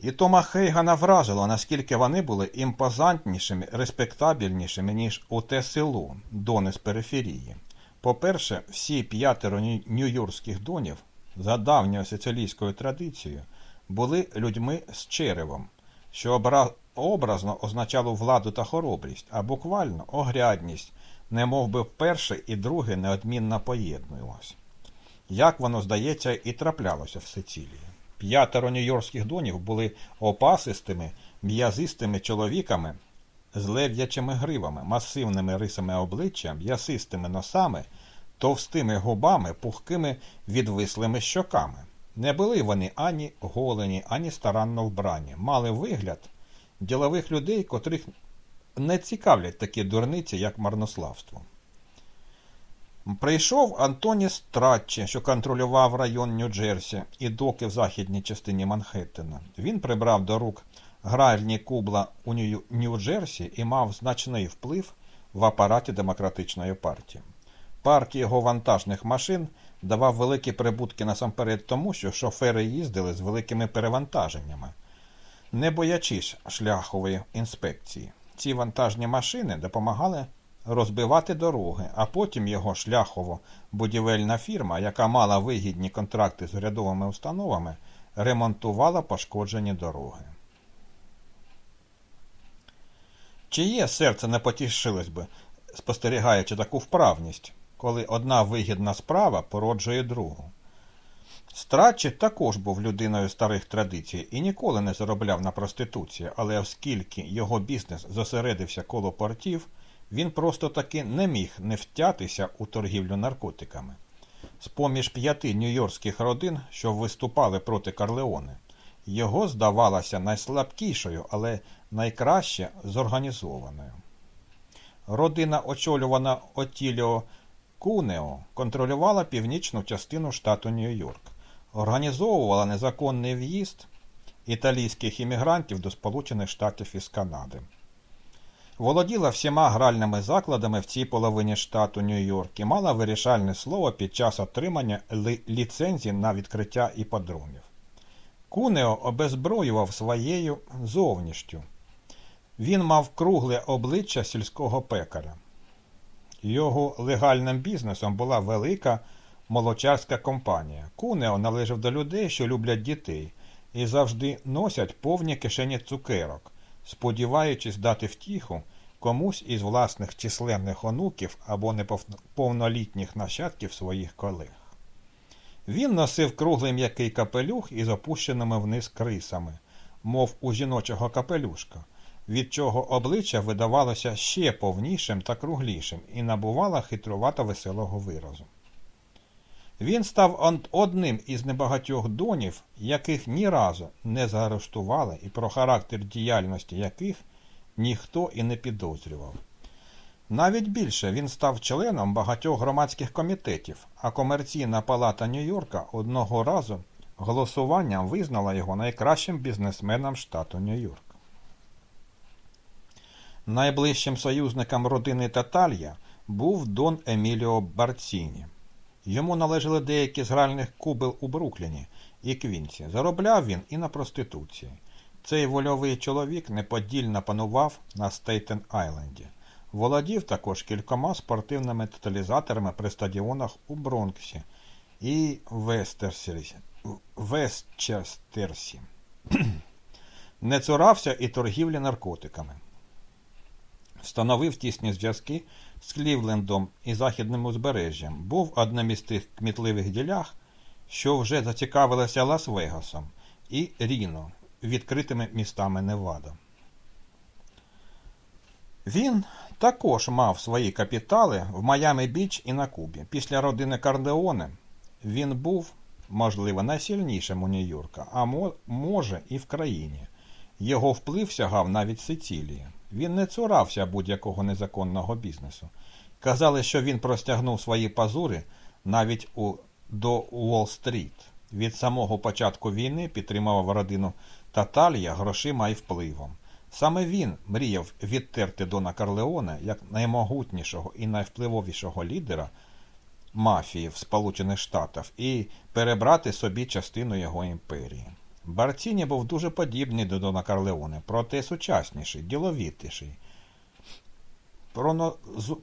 [SPEAKER 1] І Тома Хейгана вразило, наскільки вони були імпозантнішими, респектабельнішими, ніж у те село, дони з периферії. По-перше, всі п'ятеро нью-йоркських донів, за давньою сицилійською традицією, були людьми з черевом, що образно означало владу та хоробрість, а буквально огрядність, не мов би перше і друге неодмінно поєднувалось. Як воно, здається, і траплялося в Сицилії. П'ятеро нью-йоркських донів були опасистими, м'язистими чоловіками з лев'ячими гривами, масивними рисами обличчя, м'ясистими носами, товстими губами, пухкими відвислими щоками. Не були вони ані голені, ані старанно вбрані, мали вигляд ділових людей, котрих не цікавлять такі дурниці, як марнославство. Прийшов Антоні Стратчі, що контролював район Нью-Джерсі і доки в західній частині Манхеттена. Він прибрав до рук гральні кубла у Нью-Джерсі і мав значний вплив в апараті демократичної партії. Парк його вантажних машин давав великі прибутки насамперед тому, що шофери їздили з великими перевантаженнями, не боячись шляхової інспекції. Ці вантажні машини допомагали розбивати дороги, а потім його шляхово-будівельна фірма, яка мала вигідні контракти з урядовими установами, ремонтувала пошкоджені дороги. Чиє серце не потішилось би, спостерігаючи таку вправність, коли одна вигідна справа породжує другу? Страчі також був людиною старих традицій і ніколи не заробляв на проституції, але оскільки його бізнес зосередився коло портів, він просто таки не міг не втятися у торгівлю наркотиками. З поміж п'яти нью-йоркських родин, що виступали проти Карлеоне, його здавалося найслабкішою, але найкраще зорганізованою. Родина, очолювана Отіліо Кунео, контролювала північну частину штату Нью-Йорк, організовувала незаконний в'їзд італійських іммігрантів до Сполучених Штатів із Канади. Володіла всіма гральними закладами в цій половині штату Нью-Йорк і мала вирішальне слово під час отримання ли ліцензій на відкриття іпподромів. Кунео обезброював своєю зовнішню. Він мав кругле обличчя сільського пекаря. Його легальним бізнесом була велика молочарська компанія. Кунео належав до людей, що люблять дітей, і завжди носять повні кишені цукерок, сподіваючись дати втіху комусь із власних численних онуків або неповнолітніх нащадків своїх колег. Він носив круглий м'який капелюх із опущеними вниз крисами, мов у жіночого капелюшка, від чого обличчя видавалося ще повнішим та круглішим і набувало хитрувато веселого виразу. Він став одним із небагатьох донів, яких ні разу не заарештували і про характер діяльності яких ніхто і не підозрював. Навіть більше він став членом багатьох громадських комітетів, а комерційна палата Нью-Йорка одного разу голосуванням визнала його найкращим бізнесменом штату Нью-Йорк. Найближчим союзником родини Таталья був Дон Еміліо Барціні. Йому належали деякі з гральних кубел у Брукліні і Квінсі. Заробляв він і на проституції. Цей вольовий чоловік неподільно панував на Стейтен Айленді. Володів також кількома спортивними тоталізаторами при стадіонах у Бронксі і Вестчестерсі. Не цурався і торгівлі наркотиками. Встановив тісні зв'язки з Клівлендом і західним узбережжям. Був одним із тих кмітливих ділях, що вже зацікавилися Лас-Вегасом і Ріно, відкритими містами Невада. Він також мав свої капітали в Майами Біч і на Кубі. Після родини Кардеоне він був, можливо, найсильнішим у Нью-Йорка, а може і в країні. Його вплив сягав навіть Сицилії. Він не цурався будь-якого незаконного бізнесу. Казали, що він простягнув свої пазури навіть у, до Уолл-стріт. Від самого початку війни підтримував родину Таталія грошима і впливом. Саме він мріяв відтерти Дона Карлеоне як наймогутнішого і найвпливовішого лідера мафії в Сполучених Штатах і перебрати собі частину його імперії. Барціні був дуже подібний до Дона Карлеоне, проте сучасніший, діловітіший,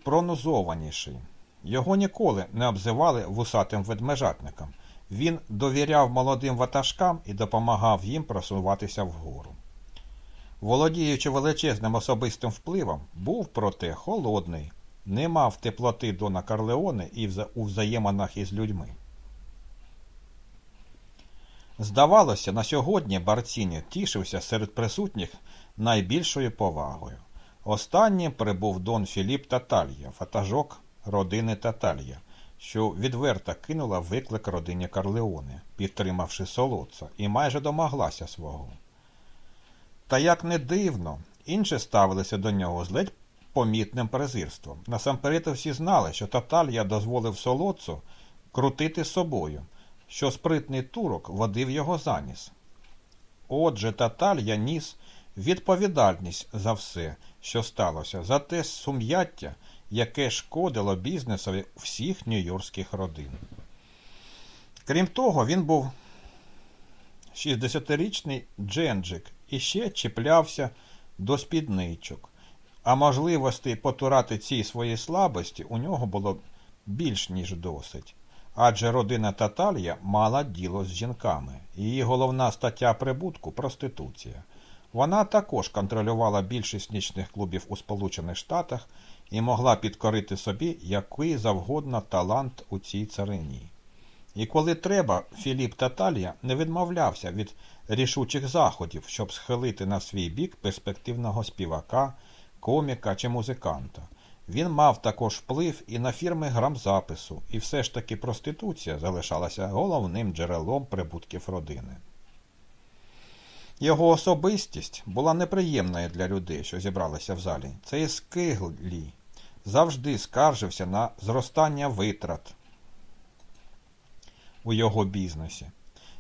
[SPEAKER 1] пронозованіший. Його ніколи не обзивали вусатим ведмежатником. Він довіряв молодим ватажкам і допомагав їм просуватися вгору. Володіючи величезним особистим впливом, був проте холодний, не мав теплоти Дона Карлеоне і у взаєминах із людьми. Здавалося, на сьогодні Барціні тішився серед присутніх найбільшою повагою. Останнім прибув Дон Філіп Таталья, фатажок родини Таталья, що відверто кинула виклик родині Карлеоне, підтримавши солодца, і майже домоглася свого. Та як не дивно, інші ставилися до нього з ледь помітним презирством. Насамперед всі знали, що Таталья дозволив солодцу крутити собою, що спритний турок водив його заніс. Отже, Таталья ніс відповідальність за все, що сталося, за те сум'яття, яке шкодило бізнесові всіх нью-йоркських родин. Крім того, він був 60-річний дженджик і ще чіплявся до спідничок, а можливості потурати цій своїй слабості у нього було більш ніж досить. Адже родина Таталія мала діло з жінками. Її головна стаття прибутку проституція. Вона також контролювала більшість нічних клубів у Сполучених Штатах і могла підкорити собі який завгодно талант у цій царині. І коли треба, Філіп Таталія не відмовлявся від рішучих заходів, щоб схилити на свій бік перспективного співака, коміка чи музиканта. Він мав також вплив і на фірми грамзапису, і все ж таки проституція залишалася головним джерелом прибутків родини. Його особистість була неприємною для людей, що зібралися в залі. Цей скиглі завжди скаржився на зростання витрат у його бізнесі.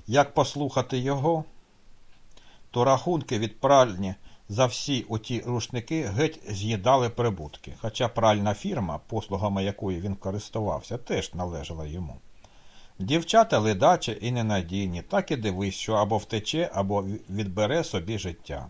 [SPEAKER 1] Як послухати його, то рахунки від пральні за всі оті рушники геть з'їдали прибутки, хоча пральна фірма, послугами якої він користувався, теж належала йому. Дівчата ледачі і ненадійні, так і дивись, що або втече, або відбере собі життя.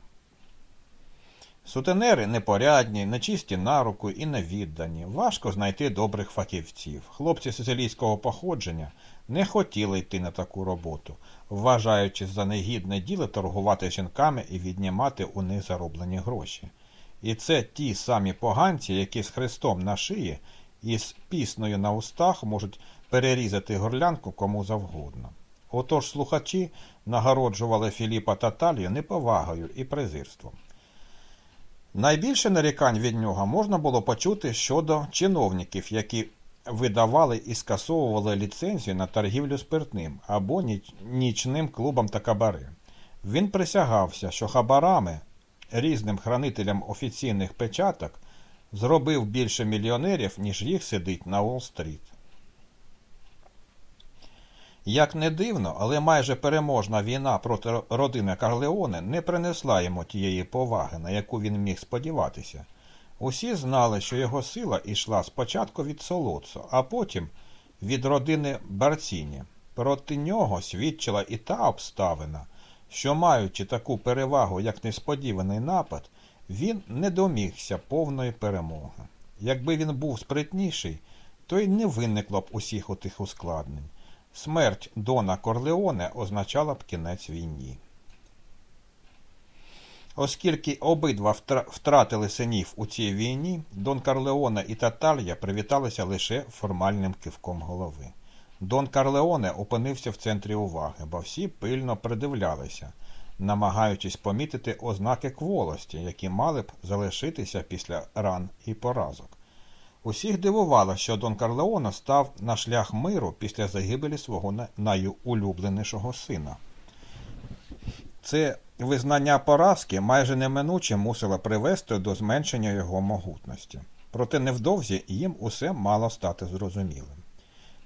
[SPEAKER 1] Сутенери непорядні, нечисті на руку і невіддані. Важко знайти добрих фахівців. Хлопці сицилійського походження не хотіли йти на таку роботу, вважаючи за негідне діло торгувати жінками і віднімати у них зароблені гроші. І це ті самі поганці, які з хрестом на шиї і з піснею на устах можуть перерізати горлянку кому завгодно. Отож слухачі нагороджували Філіпа Таталію неповагою і презирством. Найбільше нарікань від нього можна було почути щодо чиновників, які видавали і скасовували ліцензію на торгівлю спиртним або ніч... нічним клубам та кабаре. Він присягався, що хабарами, різним хранителям офіційних печаток, зробив більше мільйонерів, ніж їх сидить на Уолл-стріт. Як не дивно, але майже переможна війна проти родини Карлеоне не принесла йому тієї поваги, на яку він міг сподіватися. Усі знали, що його сила йшла спочатку від Солоцо, а потім від родини Барціні. Проти нього свідчила і та обставина, що, маючи таку перевагу, як несподіваний напад, він не домігся повної перемоги. Якби він був спритніший, то й не виникло б усіх отих ускладнень. Смерть Дона Корлеоне означала б кінець війні. Оскільки обидва втратили синів у цій війні, Дон Карлеоне і Таталья привіталися лише формальним кивком голови. Дон Карлеоне опинився в центрі уваги, бо всі пильно придивлялися, намагаючись помітити ознаки кволості, які мали б залишитися після ран і поразок. Усіх дивувало, що Дон Карлеоне став на шлях миру після загибелі свого найулюбленішого сина. Це визнання поразки майже неминуче мусило привести до зменшення його могутності. Проте невдовзі їм усе мало стати зрозумілим.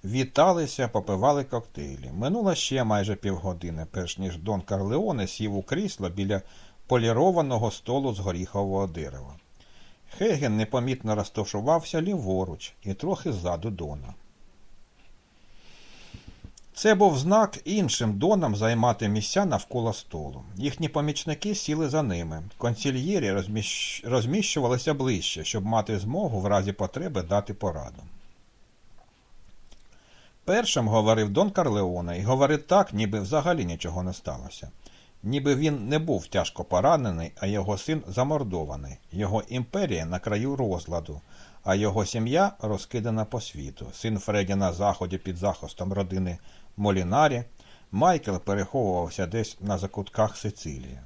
[SPEAKER 1] Віталися, попивали коктейлі. Минуло ще майже півгодини, перш ніж Дон Карлеоне сів у крісло біля полірованого столу з горіхового дерева. Хеген непомітно розташувався ліворуч і трохи ззаду Дона. Це був знак іншим донам займати місця навколо столу. Їхні помічники сіли за ними. Консільєрі розміщ... розміщувалися ближче, щоб мати змогу в разі потреби дати пораду. Першим говорив Дон Карлеоне і говорив так, ніби взагалі нічого не сталося. ніби він не був тяжко поранений, а його син замордований, його імперія на краю розладу, а його сім'я розкидана по світу. Син Фредді на заході під захистом родини Молінарі, Майкл переховувався десь на закутках Сицилії.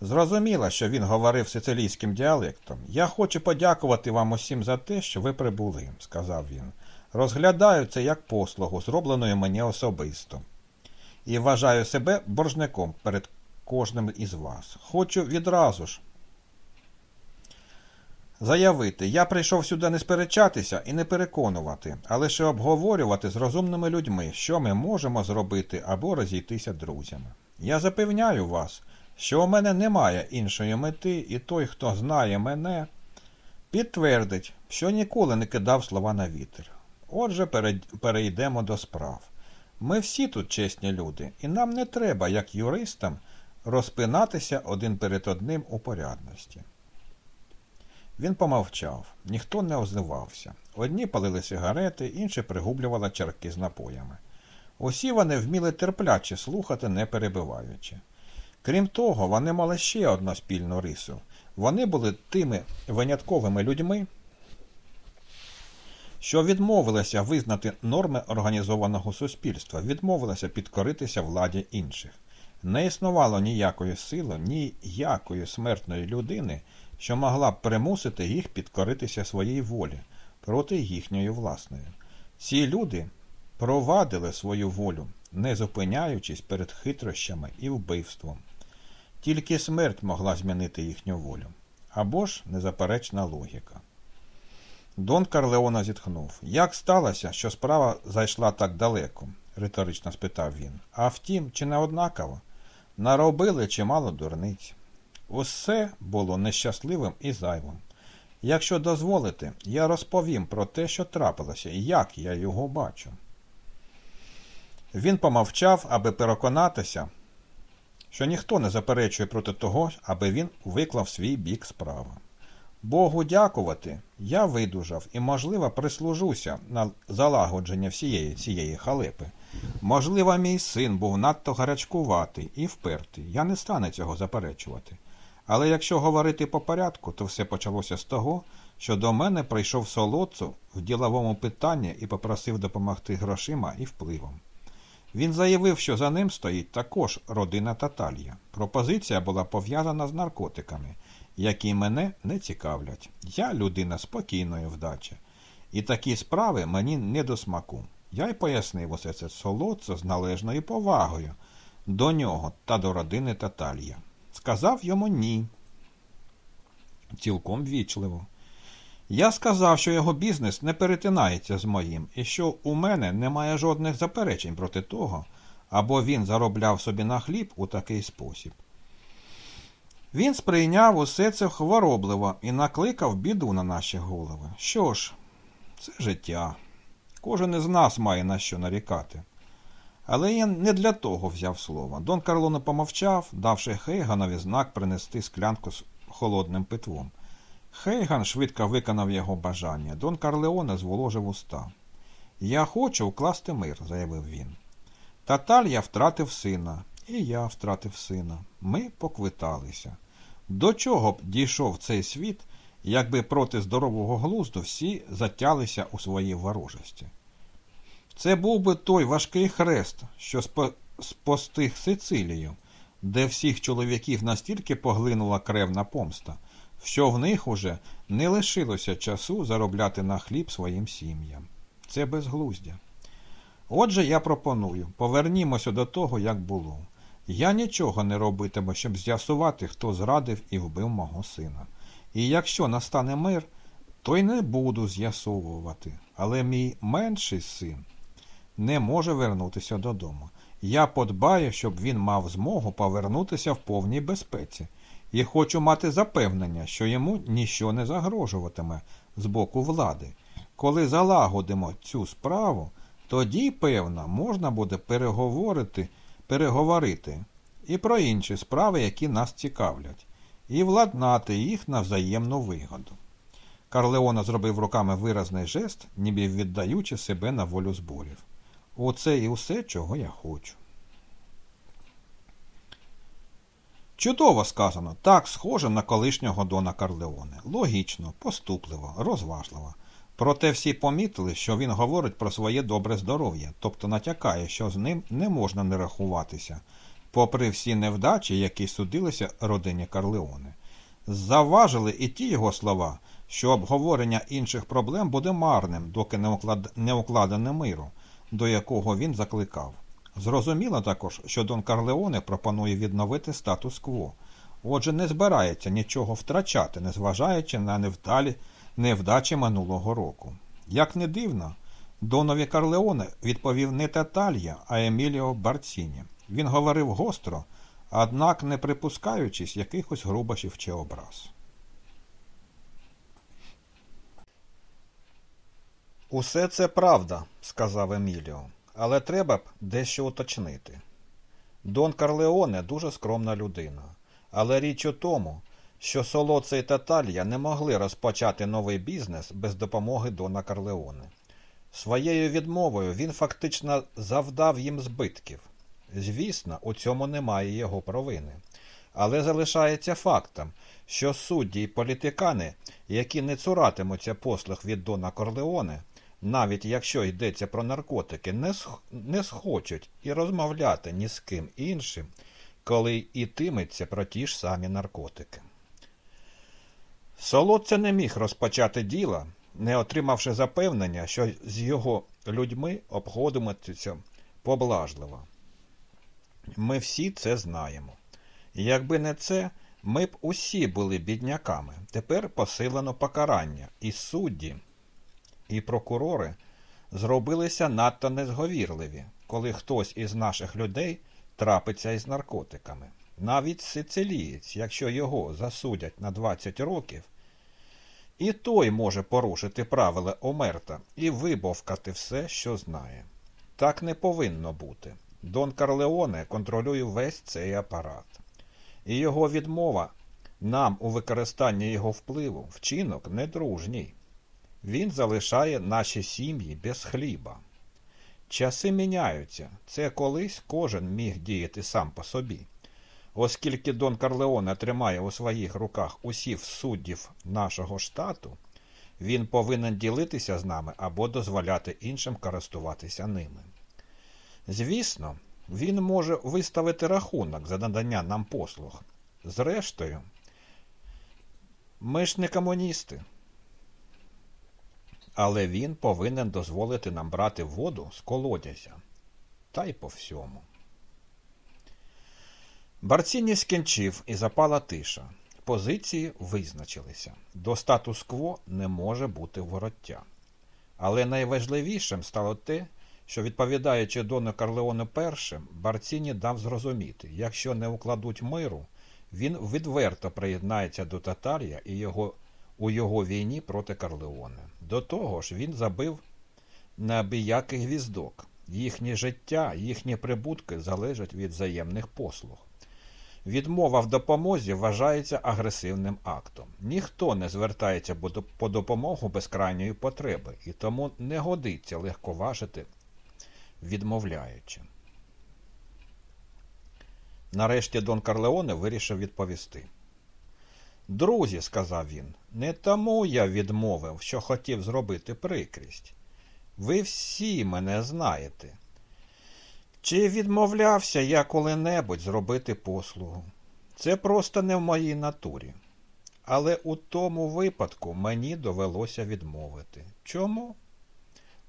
[SPEAKER 1] Зрозуміло, що він говорив сицилійським діалектом. Я хочу подякувати вам усім за те, що ви прибули, сказав він. Розглядаю це як послугу, зробленою мені особисто. І вважаю себе боржником перед кожним із вас. Хочу відразу ж заявити, я прийшов сюди не сперечатися і не переконувати, а лише обговорювати з розумними людьми, що ми можемо зробити або розійтися друзями. Я запевняю вас, що у мене немає іншої мети, і той, хто знає мене, підтвердить, що ніколи не кидав слова на вітер. Отже, перейдемо до справ. Ми всі тут чесні люди, і нам не треба, як юристам, розпинатися один перед одним у порядності. Він помовчав, ніхто не озивався. Одні палили сигарети, інші пригублювали чарки з напоями. Усі вони вміли терпляче слухати, не перебиваючи. Крім того, вони мали ще одну спільну рису. Вони були тими винятковими людьми, що відмовилися визнати норми організованого суспільства, відмовилися підкоритися владі інших. Не існувало ніякої сили, ніякої смертної людини, що могла б примусити їх підкоритися своїй волі проти їхньої власної. Ці люди провадили свою волю, не зупиняючись перед хитрощами і вбивством. Тільки смерть могла змінити їхню волю або ж незаперечна логіка. Дон Карлеона зітхнув. Як сталося, що справа зайшла так далеко? риторично спитав він. А втім, чи не однаково? Наробили чимало дурниць. Усе було нещасливим і зайвим. Якщо дозволите, я розповім про те, що трапилося, і як я його бачу. Він помовчав, аби переконатися, що ніхто не заперечує проти того, аби він виклав свій бік справи. Богу дякувати, я видужав і, можливо, прислужуся на залагодження всієї цієї халепи. Можливо, мій син був надто гарячкуватий і впертий. Я не стану цього заперечувати. Але якщо говорити по порядку, то все почалося з того, що до мене прийшов солодцу в діловому питанні і попросив допомогти грошима і впливом. Він заявив, що за ним стоїть також родина Таталія. Пропозиція була пов'язана з наркотиками, які мене не цікавлять. Я людина спокійної вдачі. І такі справи мені не до смаку. Я й пояснив усе це солодце з належною повагою до нього та до родини Таталія. Сказав йому ні. Цілком вічливо. Я сказав, що його бізнес не перетинається з моїм, і що у мене немає жодних заперечень проти того, або він заробляв собі на хліб у такий спосіб. Він сприйняв усе це хворобливо і накликав біду на наші голови. Що ж, це життя. Кожен із нас має на що нарікати. Але я не для того взяв слово. Дон Карлоне помовчав, давши Хейганові знак принести склянку з холодним питвом. Хейган швидко виконав його бажання. Дон Карлеоне зволожив уста. Я хочу укласти мир, заявив він. Таталья втратив сина, і я втратив сина. Ми поквиталися. До чого б дійшов цей світ, якби проти здорового глузду всі затялися у своїй ворожості? Це був би той важкий хрест, що спостиг Сицилію, де всіх чоловіків настільки поглинула кревна помста що в них уже не лишилося часу заробляти на хліб своїм сім'ям. Це безглуздя. Отже, я пропоную повернімося до того, як було. Я нічого не робитиму, щоб з'ясувати, хто зрадив і вбив мого сина. І якщо настане мир, то й не буду з'ясовувати. Але мій менший син не може вернутися додому. Я подбаю, щоб він мав змогу повернутися в повній безпеці і хочу мати запевнення, що йому ніщо не загрожуватиме з боку влади. Коли залагодимо цю справу, тоді, певно, можна буде переговорити, переговорити і про інші справи, які нас цікавлять, і владнати їх на взаємну вигоду. Карлеона зробив руками виразний жест, ніби віддаючи себе на волю зборів. Оце і усе, чого я хочу. Чудово сказано, так схоже на колишнього Дона Карлеоне. Логічно, поступливо, розважливо. Проте всі помітили, що він говорить про своє добре здоров'я, тобто натякає, що з ним не можна не рахуватися, попри всі невдачі, які судилися родині Карлеоне. Заважили і ті його слова, що обговорення інших проблем буде марним, доки не, не укладене миру, до якого він закликав. Зрозуміло також, що Дон Карлеоне пропонує відновити статус-кво, отже, не збирається нічого втрачати, незважаючи на невдалі невдачі минулого року. Як не дивно, Донові Карлеоне відповів не Таталья, а Еміліо Барціні. Він говорив гостро, однак не припускаючись якихось грубощів чи образ. Усе це правда, сказав Еміліо, але треба б дещо уточнити. Дон Карлеоне дуже скромна людина, але річ у тому, що Солоце і Таталья не могли розпочати новий бізнес без допомоги Дона Карлеоне. Своєю відмовою він фактично завдав їм збитків. Звісно, у цьому немає його провини. Але залишається фактом, що судді й політикани, які не цуратимуться послуг від Дона Корлеоне, навіть якщо йдеться про наркотики, не, не схочуть і розмовляти ні з ким іншим, коли йтиметься про ті ж самі наркотики. Солодце не міг розпочати діла, не отримавши запевнення, що з його людьми обходитиметься поблажливо. Ми всі це знаємо. Якби не це, ми б усі були бідняками. Тепер посилено покарання, і судді, і прокурори зробилися надто незговірливі, коли хтось із наших людей трапиться із наркотиками. Навіть сицилієць, якщо його засудять на 20 років, і той може порушити правила Омерта і вибовкати все, що знає. Так не повинно бути. Дон Карлеоне контролює весь цей апарат. І його відмова нам у використанні його впливу вчинок недружній. Він залишає наші сім'ї без хліба. Часи міняються. Це колись кожен міг діяти сам по собі. Оскільки Дон Карлеоне тримає у своїх руках усіх суддів нашого штату, він повинен ділитися з нами або дозволяти іншим користуватися ними. Звісно, він може виставити рахунок за надання нам послуг. Зрештою, ми ж не комуністи. Але він повинен дозволити нам брати воду з колодязя. Та й по всьому. Барціні скінчив і запала тиша. Позиції визначилися. До статус-кво не може бути вороття. Але найважливішим стало те, що, відповідаючи Дону Карлеону першим, Барціні дав зрозуміти, якщо не укладуть миру, він відверто приєднається до Татарія і його, у його війні проти Карлеоне. До того ж, він забив на неабиякий гвіздок. Їхнє життя, їхні прибутки залежать від взаємних послуг. Відмова в допомозі вважається агресивним актом. Ніхто не звертається по допомогу без крайньої потреби, і тому не годиться легковажити, відмовляючи. Нарешті Дон Карлеоне вирішив відповісти. Друзі, сказав він, не тому я відмовив, що хотів зробити прикрість. Ви всі мене знаєте. Чи відмовлявся я коли-небудь зробити послугу? Це просто не в моїй натурі. Але у тому випадку мені довелося відмовити. Чому?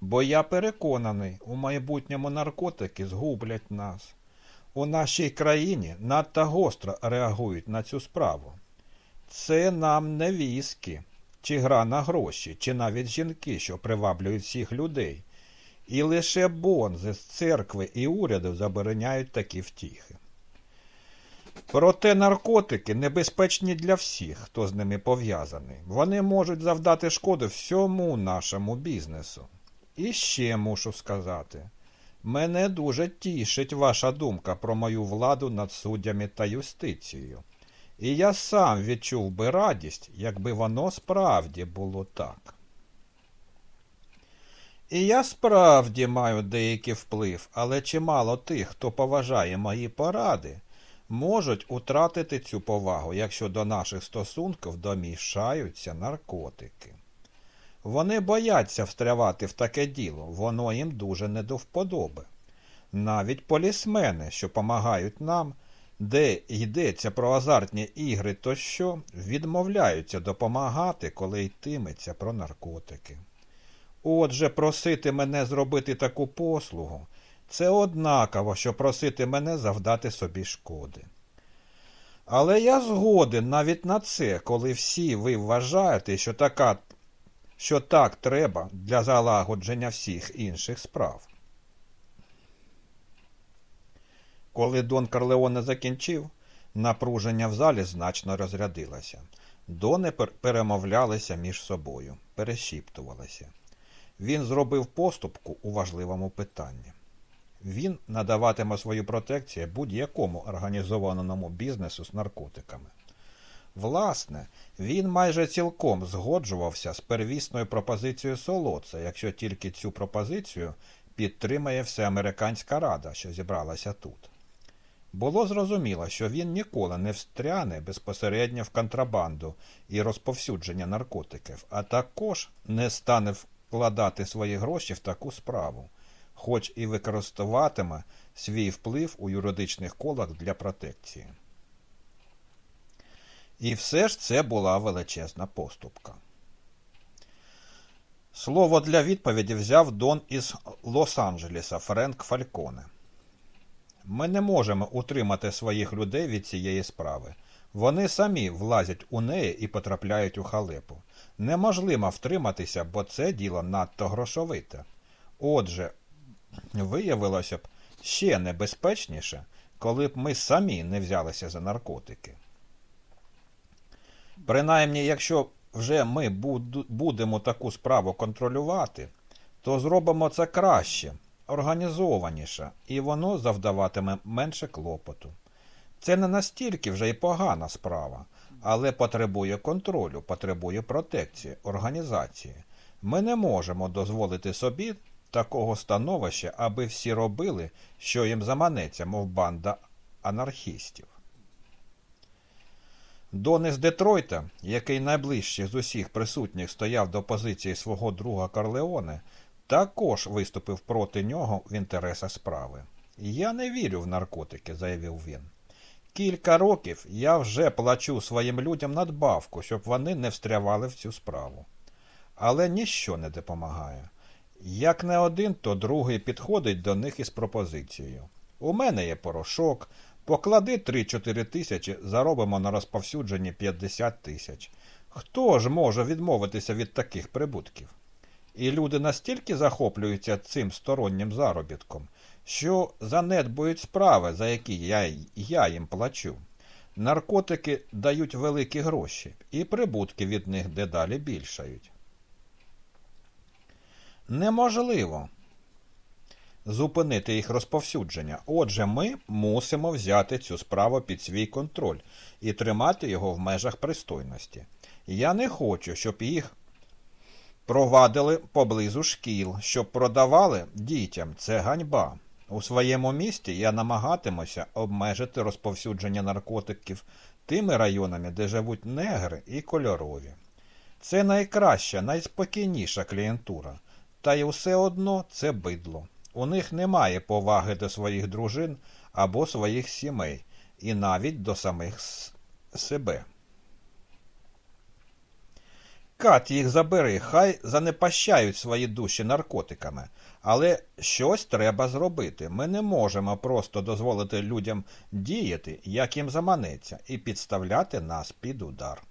[SPEAKER 1] Бо я переконаний, у майбутньому наркотики згублять нас. У нашій країні надто гостро реагують на цю справу. Це нам не віскі, чи гра на гроші, чи навіть жінки, що приваблюють всіх людей. І лише бонзи з церкви і уряду забороняють такі втіхи. Проте наркотики небезпечні для всіх, хто з ними пов'язаний. Вони можуть завдати шкоди всьому нашому бізнесу. І ще мушу сказати, мене дуже тішить ваша думка про мою владу над суддями та юстицією. І я сам відчув би радість, якби воно справді було так. І я справді маю деякий вплив, але чимало тих, хто поважає мої поради, можуть утратити цю повагу, якщо до наших стосунків домішаються наркотики. Вони бояться встрявати в таке діло, воно їм дуже не до вподоби. Навіть полісмени, що помагають нам, де йдеться про азартні ігри тощо, відмовляються допомагати, коли йтиметься про наркотики. Отже, просити мене зробити таку послугу це однаково, що просити мене завдати собі шкоди. Але я згоден навіть на це, коли всі ви вважаєте, що така, що так треба для залагодження всіх інших справ. Коли Дон Карлеоне закінчив, напруження в залі значно розрядилося. Дони перемовлялися між собою, перешіптувалися. Він зробив поступку у важливому питанні. Він надаватиме свою протекцію будь-якому організованому бізнесу з наркотиками. Власне, він майже цілком згоджувався з первісною пропозицією Солоца, якщо тільки цю пропозицію підтримає Всеамериканська рада, що зібралася тут. Було зрозуміло, що він ніколи не встряне безпосередньо в контрабанду і розповсюдження наркотиків, а також не стане вкладати свої гроші в таку справу, хоч і використовуватиме свій вплив у юридичних колах для протекції. І все ж це була величезна поступка. Слово для відповіді взяв Дон із Лос-Анджелеса Френк Фальконе. Ми не можемо утримати своїх людей від цієї справи. Вони самі влазять у неї і потрапляють у халепу. Неможливо втриматися, бо це діло надто грошовите. Отже, виявилося б ще небезпечніше, коли б ми самі не взялися за наркотики. Принаймні, якщо вже ми будемо таку справу контролювати, то зробимо це краще, організованіше, і воно завдаватиме менше клопоту. Це не настільки вже й погана справа, але потребує контролю, потребує протекції, організації. Ми не можемо дозволити собі такого становища, аби всі робили, що їм заманеться, мов банда анархістів. Дон із Детройта, який найближче з усіх присутніх стояв до позиції свого друга Карлеоне, також виступив проти нього в інтересах справи. Я не вірю в наркотики, заявив він. Кілька років я вже плачу своїм людям надбавку, щоб вони не встрявали в цю справу. Але ніщо не допомагає. Як не один, то другий підходить до них із пропозицією. У мене є порошок, поклади 3-4 тисячі, заробимо на розповсюдженні 50 тисяч. Хто ж може відмовитися від таких прибутків? І люди настільки захоплюються цим стороннім заробітком, що занедбують справи, за які я, я їм плачу. Наркотики дають великі гроші, і прибутки від них дедалі більшають. Неможливо зупинити їх розповсюдження. Отже, ми мусимо взяти цю справу під свій контроль і тримати його в межах пристойності. Я не хочу, щоб їх провадили поблизу шкіл, щоб продавали дітям. Це ганьба. У своєму місті я намагатимуся обмежити розповсюдження наркотиків тими районами, де живуть негри і кольорові. Це найкраща, найспокійніша клієнтура. Та й усе одно це бидло. У них немає поваги до своїх дружин або своїх сімей, і навіть до самих себе. Кат їх забери, хай занепащають свої душі наркотиками, але щось треба зробити. Ми не можемо просто дозволити людям діяти, як їм заманеться, і підставляти нас під удар.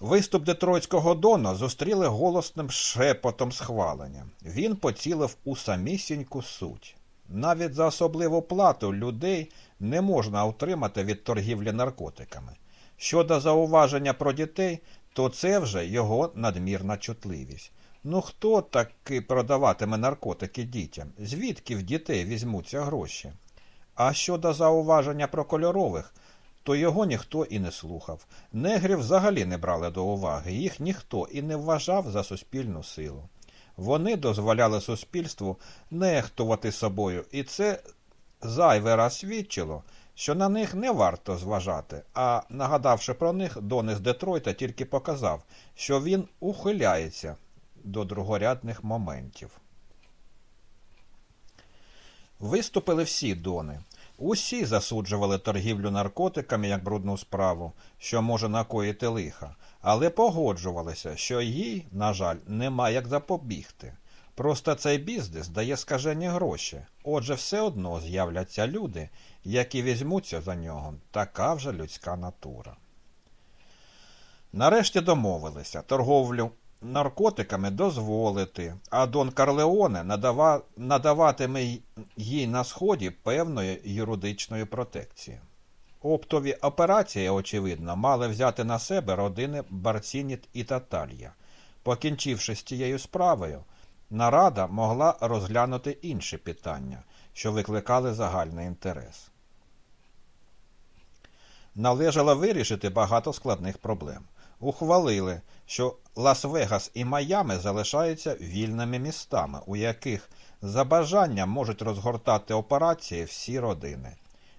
[SPEAKER 1] Виступ Детройтського Дона зустріли голосним шепотом схвалення. Він поцілив у самісіньку суть. Навіть за особливу плату людей не можна утримати від торгівлі наркотиками. Щодо зауваження про дітей, то це вже його надмірна чутливість. Ну хто таки продаватиме наркотики дітям? Звідки в дітей візьмуться гроші? А щодо зауваження про кольорових, то його ніхто і не слухав. Негрів взагалі не брали до уваги, їх ніхто і не вважав за суспільну силу. Вони дозволяли суспільству нехтувати собою, і це зайвий раз свідчило, що на них не варто зважати, а нагадавши про них, Дон із Детройта тільки показав, що він ухиляється до другорядних моментів. Виступили всі дони. Усі засуджували торгівлю наркотиками як брудну справу, що може накоїти лиха, але погоджувалися, що їй, на жаль, нема як запобігти. Просто цей бізнес дає скажені гроші, отже, все одно з'являться люди, які візьмуться за нього, така вже людська натура. Нарешті домовилися торговлю наркотиками дозволити, а Дон Карлеоне надава... надаватиме їй на сході певної юридичної протекції. Оптові операції, очевидно, мали взяти на себе родини Барцініт і Таталья. Покінчивши з цією справою, нарада могла розглянути інші питання, що викликали загальний інтерес. Належало вирішити багато складних проблем. Ухвалили, що Лас-Вегас і Майами залишаються вільними містами, у яких за бажанням можуть розгортати операції всі родини.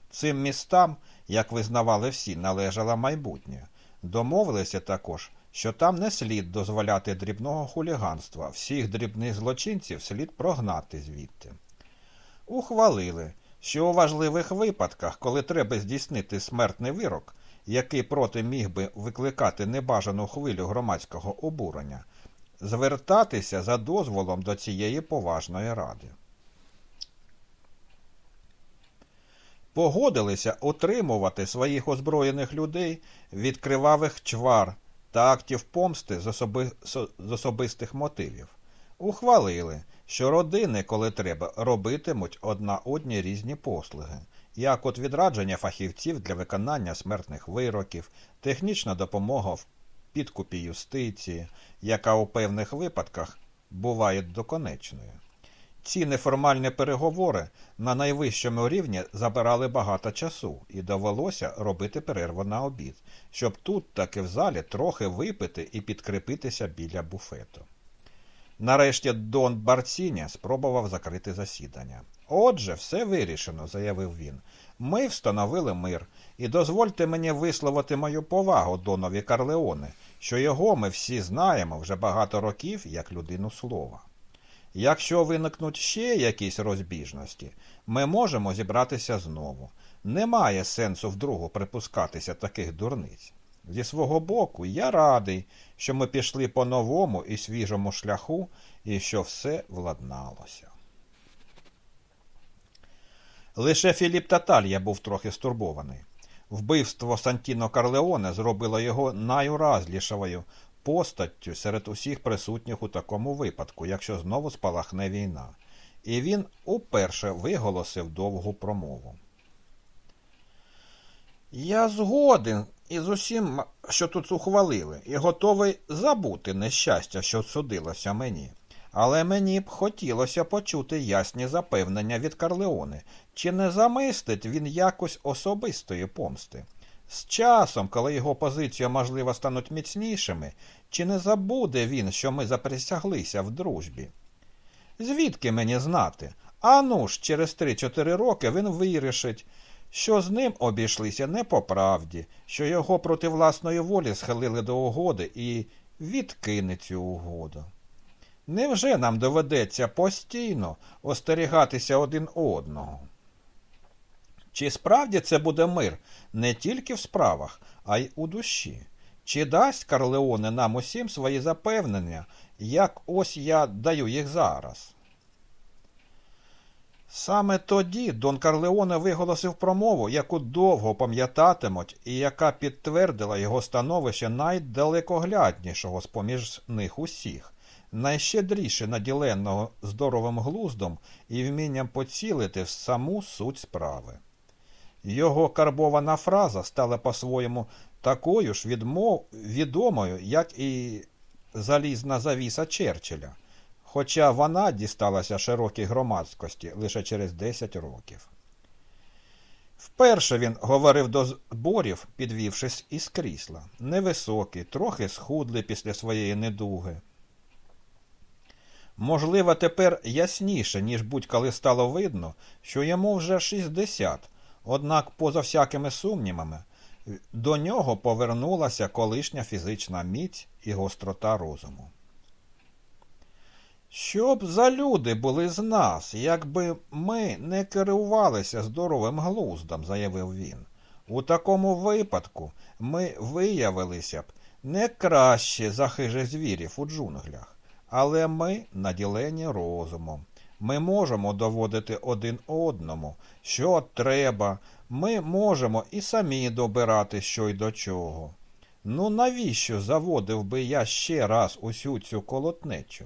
[SPEAKER 1] Цим містам, як визнавали всі, належало майбутнє. Домовилися також, що там не слід дозволяти дрібного хуліганства, всіх дрібних злочинців слід прогнати звідти. Ухвалили, що у важливих випадках, коли треба здійснити смертний вирок, який проти міг би викликати небажану хвилю громадського обурення, звертатися за дозволом до цієї поважної ради. Погодилися утримувати своїх озброєних людей від кривавих чвар та актів помсти з, особи... з особистих мотивів. Ухвалили, що родини, коли треба, робитимуть одна одні різні послуги, як от відрадження фахівців для виконання смертних вироків, технічна допомога в підкупі юстиції, яка у певних випадках буває доконечною. Ці неформальні переговори на найвищому рівні забирали багато часу, і довелося робити перерву на обід, щоб тут таки в залі трохи випити і підкріпитися біля буфету. Нарешті Дон Барціні спробував закрити засідання. Отже, все вирішено, заявив він. Ми встановили мир, і дозвольте мені висловити мою повагу Донові Карлеоне, що його ми всі знаємо вже багато років як людину слова. Якщо виникнуть ще якісь розбіжності, ми можемо зібратися знову. Немає сенсу вдругу припускатися таких дурниць. Зі свого боку, я радий, що ми пішли по новому і свіжому шляху, і що все владналося. Лише Філіп Таталья був трохи стурбований. Вбивство Сантіно Карлеоне зробило його найуразлішою постаттю серед усіх присутніх у такому випадку, якщо знову спалахне війна. І він уперше виголосив довгу промову. Я згоден із усім, що тут ухвалили, і готовий забути нещастя, що судилося мені. Але мені б хотілося почути ясні запевнення від Карлеоне, чи не замистить він якось особистої помсти. З часом, коли його позиція, можливо, стануть міцнішими, чи не забуде він, що ми заприсяглися в дружбі? Звідки мені знати? А ну ж, через три-чотири роки він вирішить, що з ним обійшлися не по правді, що його проти власної волі схилили до угоди і відкине цю угоду. Невже нам доведеться постійно остерігатися один одного? Чи справді це буде мир не тільки в справах, а й у душі? Чи дасть Карлеоне нам усім свої запевнення, як ось я даю їх зараз? Саме тоді Дон Карлеоне виголосив промову, яку довго пам'ятатимуть, і яка підтвердила його становище найдалекогляднішого з поміж них усіх, найщедріше наділеного здоровим глуздом і вмінням поцілити в саму суть справи. Його карбована фраза стала по-своєму такою ж відмов... відомою, як і залізна завіса Черчилля, хоча вона дісталася широкій громадськості лише через 10 років. Вперше він говорив до зборів, підвівшись із крісла, невисокий, трохи схудлий після своєї недуги. Можливо, тепер ясніше, ніж будь-коли стало видно, що йому вже 60, однак, поза всякими сумнівами, до нього повернулася колишня фізична міць і гострота розуму. Щоб за люди були з нас, якби ми не керувалися здоровим глуздом, заявив він. У такому випадку ми виявилися б не краще за хижих звірів у джунглях, але ми наділені розумом. Ми можемо доводити один одному, що треба, ми можемо і самі добирати що й до чого. Ну навіщо заводив би я ще раз усю цю колотнечу?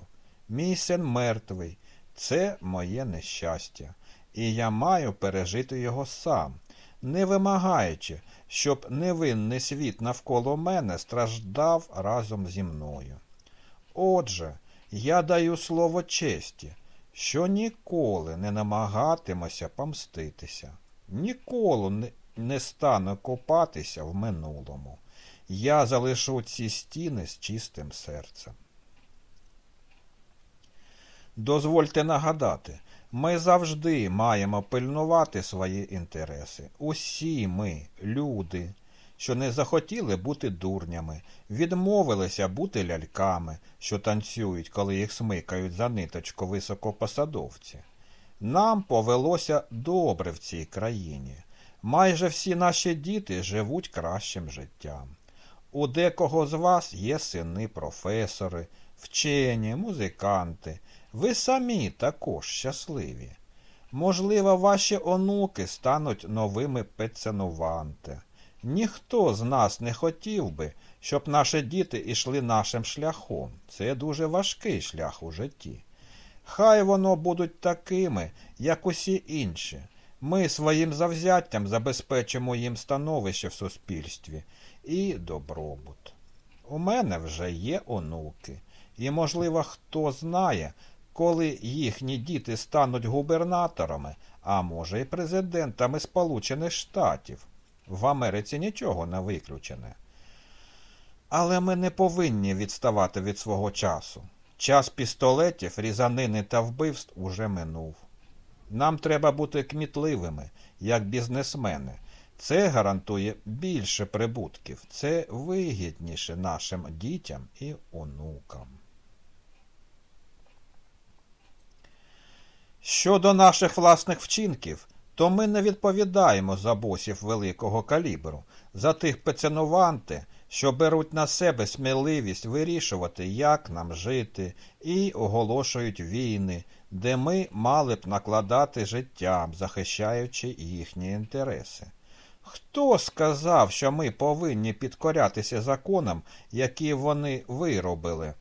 [SPEAKER 1] Мій син мертвий, це моє нещастя, і я маю пережити його сам, не вимагаючи, щоб невинний світ навколо мене страждав разом зі мною. Отже, я даю слово честі, що ніколи не намагатимуся помститися, ніколи не стану копатися в минулому. Я залишу ці стіни з чистим серцем. Дозвольте нагадати, ми завжди маємо пильнувати свої інтереси. Усі ми, люди, що не захотіли бути дурнями, відмовилися бути ляльками, що танцюють, коли їх смикають за ниточку високопосадовці. Нам повелося добре в цій країні. Майже всі наші діти живуть кращим життям. У декого з вас є сини професори, вчені, музиканти. Ви самі також щасливі. Можливо, ваші онуки стануть новими пеценуванте. Ніхто з нас не хотів би, щоб наші діти йшли нашим шляхом. Це дуже важкий шлях у житті. Хай воно будуть такими, як усі інші. Ми своїм завзяттям забезпечимо їм становище в суспільстві і добробут. У мене вже є онуки, і, можливо, хто знає, коли їхні діти стануть губернаторами, а може і президентами Сполучених Штатів. В Америці нічого не виключене. Але ми не повинні відставати від свого часу. Час пістолетів, різанини та вбивств уже минув. Нам треба бути кмітливими, як бізнесмени. Це гарантує більше прибутків, це вигідніше нашим дітям і онукам. Щодо наших власних вчинків, то ми не відповідаємо за босів великого калібру, за тих пеценуванти, що беруть на себе сміливість вирішувати, як нам жити, і оголошують війни, де ми мали б накладати життям, захищаючи їхні інтереси. Хто сказав, що ми повинні підкорятися законам, які вони виробили?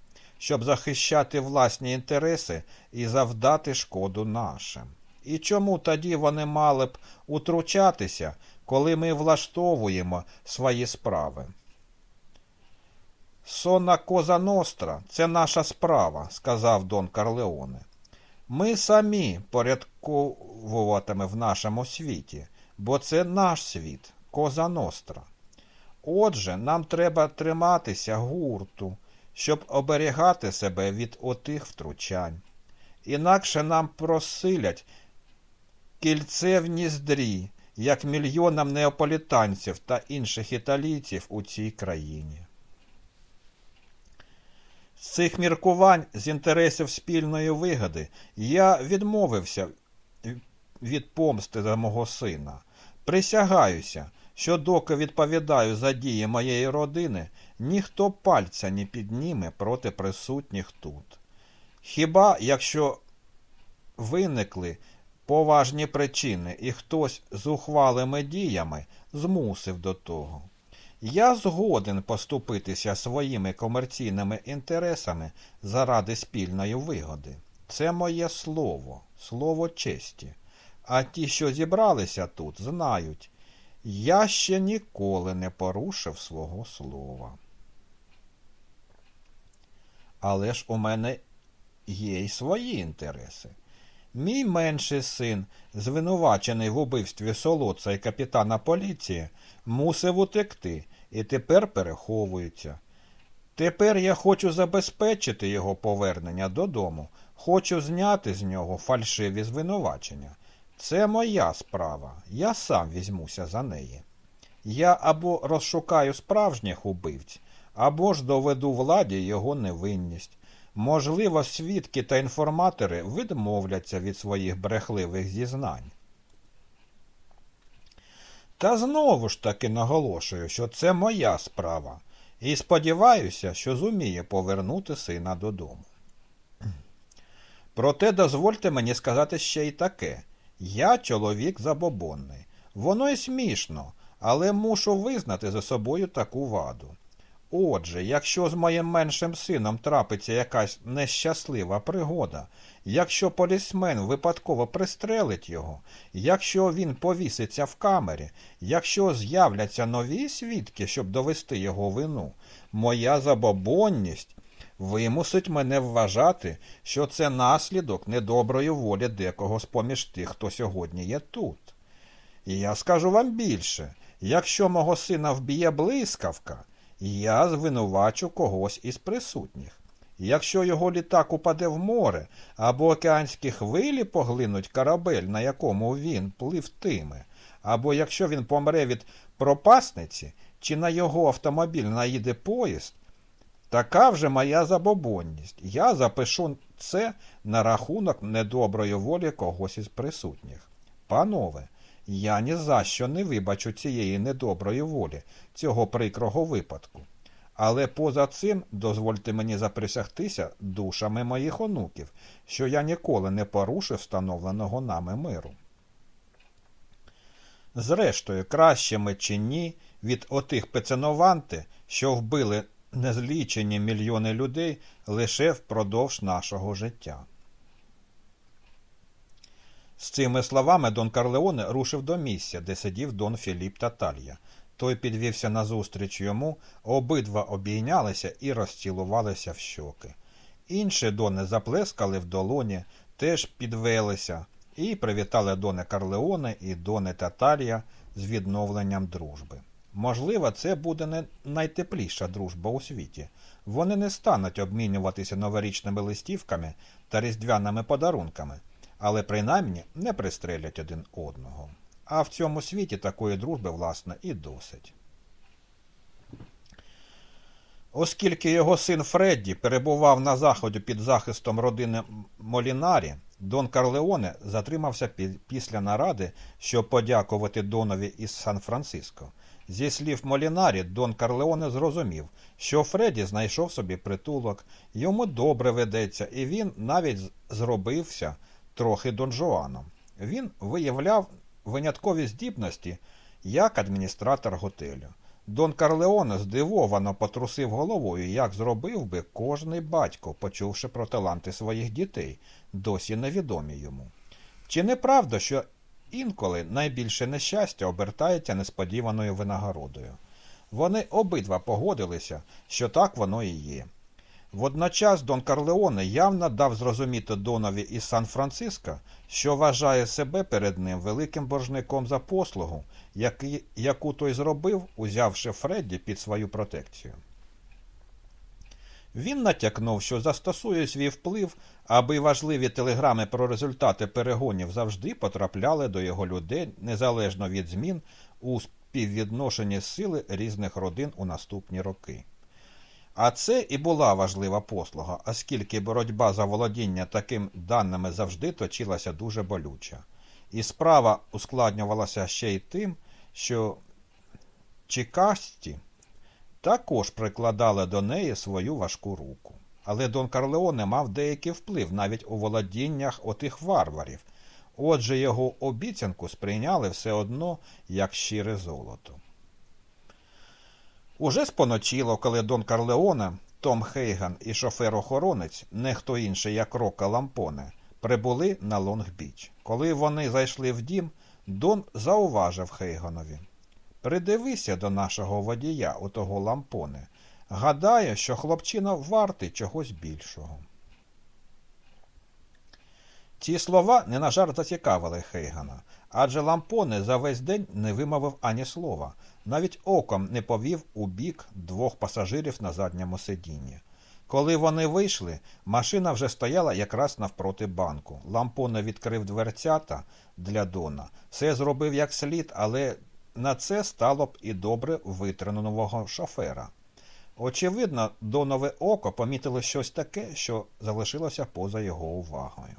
[SPEAKER 1] щоб захищати власні інтереси і завдати шкоду нашим. І чому тоді вони мали б утручатися, коли ми влаштовуємо свої справи? Сонна коза ностра це наша справа, сказав Дон Карлеоне. Ми самі порядковуватиме в нашому світі, бо це наш світ, коза ностра. Отже, нам треба триматися гурту, щоб оберігати себе від отих втручань. Інакше нам просилять кільце в ніздрі, як мільйонам неаполітанців та інших італійців у цій країні. З цих міркувань з інтересів спільної вигоди я відмовився від помсти за мого сина. Присягаюся, що доки відповідаю за дії моєї родини, ніхто пальця не підніме проти присутніх тут. Хіба якщо виникли поважні причини і хтось з ухвалими діями змусив до того. Я згоден поступитися своїми комерційними інтересами заради спільної вигоди. Це моє слово, слово честі. А ті, що зібралися тут, знають, я ще ніколи не порушив свого слова. Але ж у мене є й свої інтереси. Мій менший син, звинувачений в убивстві солодца і капітана поліції, мусив утекти і тепер переховується. Тепер я хочу забезпечити його повернення додому, хочу зняти з нього фальшиві звинувачення. Це моя справа, я сам візьмуся за неї. Я або розшукаю справжніх убивць, або ж доведу владі його невинність. Можливо, свідки та інформатори відмовляться від своїх брехливих зізнань. Та знову ж таки наголошую, що це моя справа, і сподіваюся, що зуміє повернути сина додому. Проте дозвольте мені сказати ще й таке я чоловік забобонний. Воно й смішно, але мушу визнати за собою таку ваду. Отже, якщо з моїм меншим сином трапиться якась нещаслива пригода, якщо полісмен випадково пристрелить його, якщо він повіситься в камері, якщо з'являться нові свідки, щоб довести його вину, моя забобонність вимусить мене вважати, що це наслідок недоброї волі декого з поміж тих, хто сьогодні є тут. І я скажу вам більше якщо мого сина вб'є блискавка, я звинувачу когось із присутніх. Якщо його літак упаде в море або океанські хвилі поглинуть корабель, на якому він пливтиме, або якщо він помре від пропасниці, чи на його автомобіль наїде поїзд, така вже моя забобонність. Я запишу це на рахунок недоброї волі когось із присутніх. Панове, я ні за що не вибачу цієї недоброї волі, цього прикрого випадку. Але поза цим дозвольте мені заприсягтися душами моїх онуків, що я ніколи не порушив встановленого нами миру. Зрештою, краще ми чи ні від отих пеценованти, що вбили незлічені мільйони людей лише впродовж нашого життя. З цими словами Дон Карлеоне рушив до місця, де сидів Дон Філіп Таталья. Той підвівся назустріч йому, обидва обійнялися і розцілувалися в щоки. Інші дони заплескали в долоні, теж підвелися і привітали доне Карлеоне і доне Татарія з відновленням дружби. Можливо, це буде не найтепліша дружба у світі. Вони не стануть обмінюватися новорічними листівками та різдвяними подарунками, але принаймні не пристрелять один одного. А в цьому світі такої дружби, власне, і досить. Оскільки його син Фредді перебував на заході під захистом родини Молінарі, Дон Карлеоне затримався після наради, щоб подякувати Донові із Сан-Франциско. Зі слів Молінарі, Дон Карлеоне зрозумів, що Фредді знайшов собі притулок, йому добре ведеться, і він навіть зробився трохи Дон Жуаном. Він виявляв виняткові здібності як адміністратор готелю. Дон Карлеоне здивовано потрусив головою, як зробив би кожний батько, почувши про таланти своїх дітей, досі невідомі йому. Чи не правда, що інколи найбільше нещастя обертається несподіваною винагородою? Вони обидва погодилися, що так воно і є. Водночас Дон Карлеоне явно дав зрозуміти Донові із Сан-Франциско, що вважає себе перед ним великим боржником за послугу, яку той зробив, узявши Фредді під свою протекцію. Він натякнув, що застосує свій вплив, аби важливі телеграми про результати перегонів завжди потрапляли до його людей незалежно від змін у співвідношенні сили різних родин у наступні роки. А це і була важлива послуга, оскільки боротьба за володіння таким даними завжди точилася дуже болюча. І справа ускладнювалася ще й тим, що Чикасті також прикладали до неї свою важку руку. Але Дон Карлеоне мав деякий вплив навіть у володіннях отих варварів, отже його обіцянку сприйняли все одно як щире золото. Уже споночило, коли Дон Карлеоне, Том Хейган і шофер-охоронець, не хто інший, як Рока Лампоне, прибули на Лонг-Біч. Коли вони зайшли в дім, Дон зауважив Хейганові. Придивися до нашого водія, у того лампоне. Гадаю, що хлопчина вартий чогось більшого. Ці слова не на жарт зацікавили Хейгана, адже лампоне за весь день не вимовив ані слова, навіть оком не повів у бік двох пасажирів на задньому сидінні. Коли вони вийшли, машина вже стояла якраз навпроти банку. Лампоне відкрив дверцята для Дона. Все зробив як слід, але на це стало б і добре витреного шофера. Очевидно, Донове око помітило щось таке, що залишилося поза його увагою.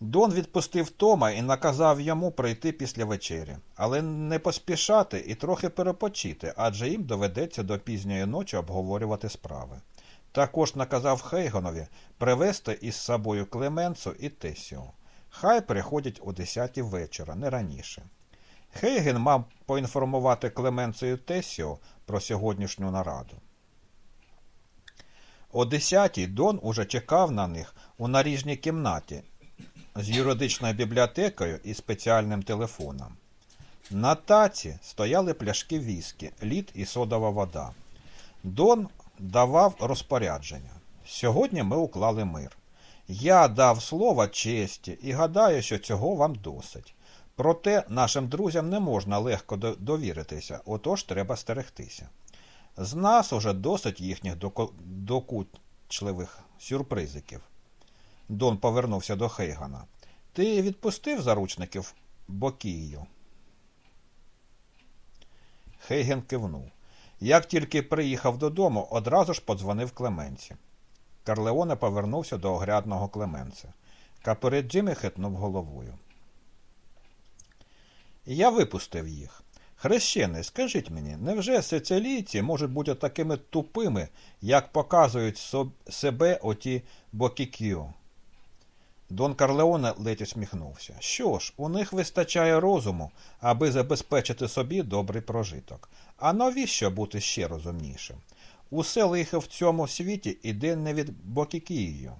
[SPEAKER 1] Дон відпустив Тома і наказав йому прийти після вечері, але не поспішати і трохи перепочити, адже їм доведеться до пізньої ночі обговорювати справи. Також наказав Хейгонові привезти із собою Клеменцу і Тесіо. Хай приходять о 10 вечора, не раніше. Хейген мав поінформувати Клеменцу і Тесіо про сьогоднішню нараду. О 10 Дон уже чекав на них у наріжній кімнаті з юридичною бібліотекою і спеціальним телефоном. На таці стояли пляшки віскі, лід і содова вода. Дон давав розпорядження. Сьогодні ми уклали мир. Я дав слово честі і гадаю, що цього вам досить. Проте нашим друзям не можна легко довіритися, отож треба стерегтися. З нас уже досить їхніх докучливих сюрпризиків. Дон повернувся до Хейгана. Ти відпустив заручників Бокію? Хейген кивнув. Як тільки приїхав додому, одразу ж подзвонив Клеменці. Карлеоне повернувся до огрядного Клеменця. Капереджимі хитнув головою. Я випустив їх. Хрещений, скажіть мені, невже сицилійці можуть бути такими тупими, як показують себе оті бокікю? Дон Карлеоне ледь усміхнувся. Що ж, у них вистачає розуму, аби забезпечити собі добрий прожиток. А навіщо бути ще розумнішим? Усе лихо в цьому світі іде не від Бокікію.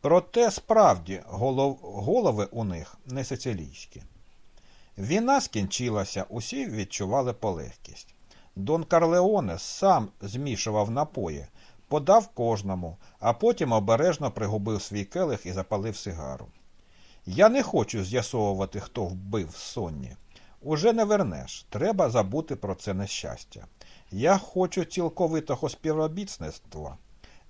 [SPEAKER 1] Проте справді голов... голови у них не сицилійські. Війна скінчилася, усі відчували полегкість. Дон Карлеоне сам змішував напої, подав кожному, а потім обережно пригубив свій келих і запалив сигару. Я не хочу з'ясовувати, хто вбив Сонні. Уже не вернеш. Треба забути про це нещастя. Я хочу цілковитого співробітництва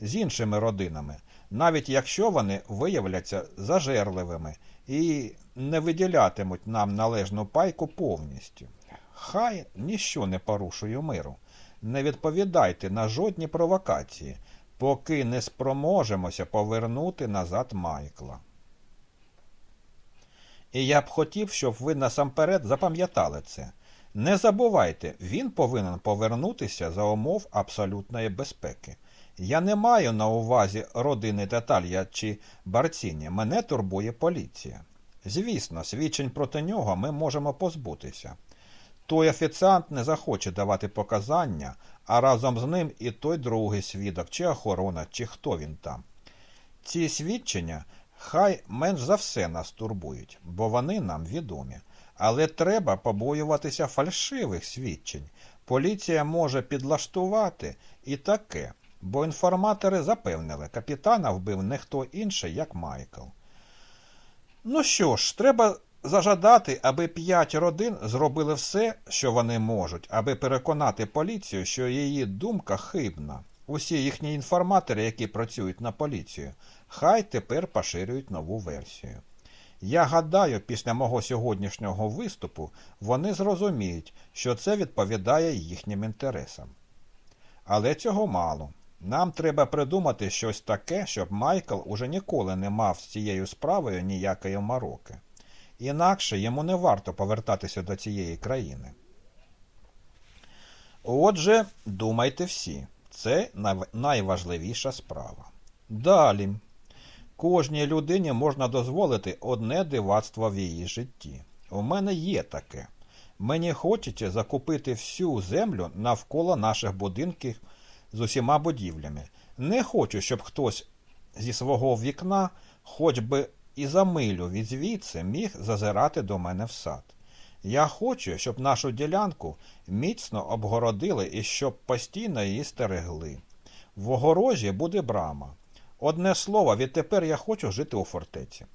[SPEAKER 1] з іншими родинами, навіть якщо вони виявляться зажерливими і не виділятимуть нам належну пайку повністю. Хай ніщо не порушує миру. Не відповідайте на жодні провокації, поки не спроможемося повернути назад Майкла. І я б хотів, щоб ви насамперед запам'ятали це. Не забувайте, він повинен повернутися за умов абсолютної безпеки. Я не маю на увазі родини Таталья чи Барціні, мене турбує поліція. Звісно, свідчень проти нього ми можемо позбутися. Той офіціант не захоче давати показання, а разом з ним і той другий свідок, чи охорона, чи хто він там. Ці свідчення хай менш за все нас турбують, бо вони нам відомі. Але треба побоюватися фальшивих свідчень. Поліція може підлаштувати і таке, бо інформатори запевнили, капітана вбив не хто інший, як Майкл. Ну що ж, треба зажадати, аби п'ять родин зробили все, що вони можуть, аби переконати поліцію, що її думка хибна. Усі їхні інформатори, які працюють на поліцію, хай тепер поширюють нову версію. Я гадаю, після мого сьогоднішнього виступу вони зрозуміють, що це відповідає їхнім інтересам. Але цього мало. Нам треба придумати щось таке, щоб Майкл уже ніколи не мав з цією справою ніякої мороки. Інакше йому не варто повертатися до цієї країни. Отже, думайте всі, це найважливіша справа. Далі. Кожній людині можна дозволити одне дивацтво в її житті. У мене є таке. Мені хочеться закупити всю землю навколо наших будинків з усіма будівлями. Не хочу, щоб хтось зі свого вікна, хоч би і за милю від звідси міг зазирати до мене в сад. Я хочу, щоб нашу ділянку міцно обгородили і щоб постійно її стерегли. В огорожі буде брама. Одне слово, відтепер я хочу жити у фортеці.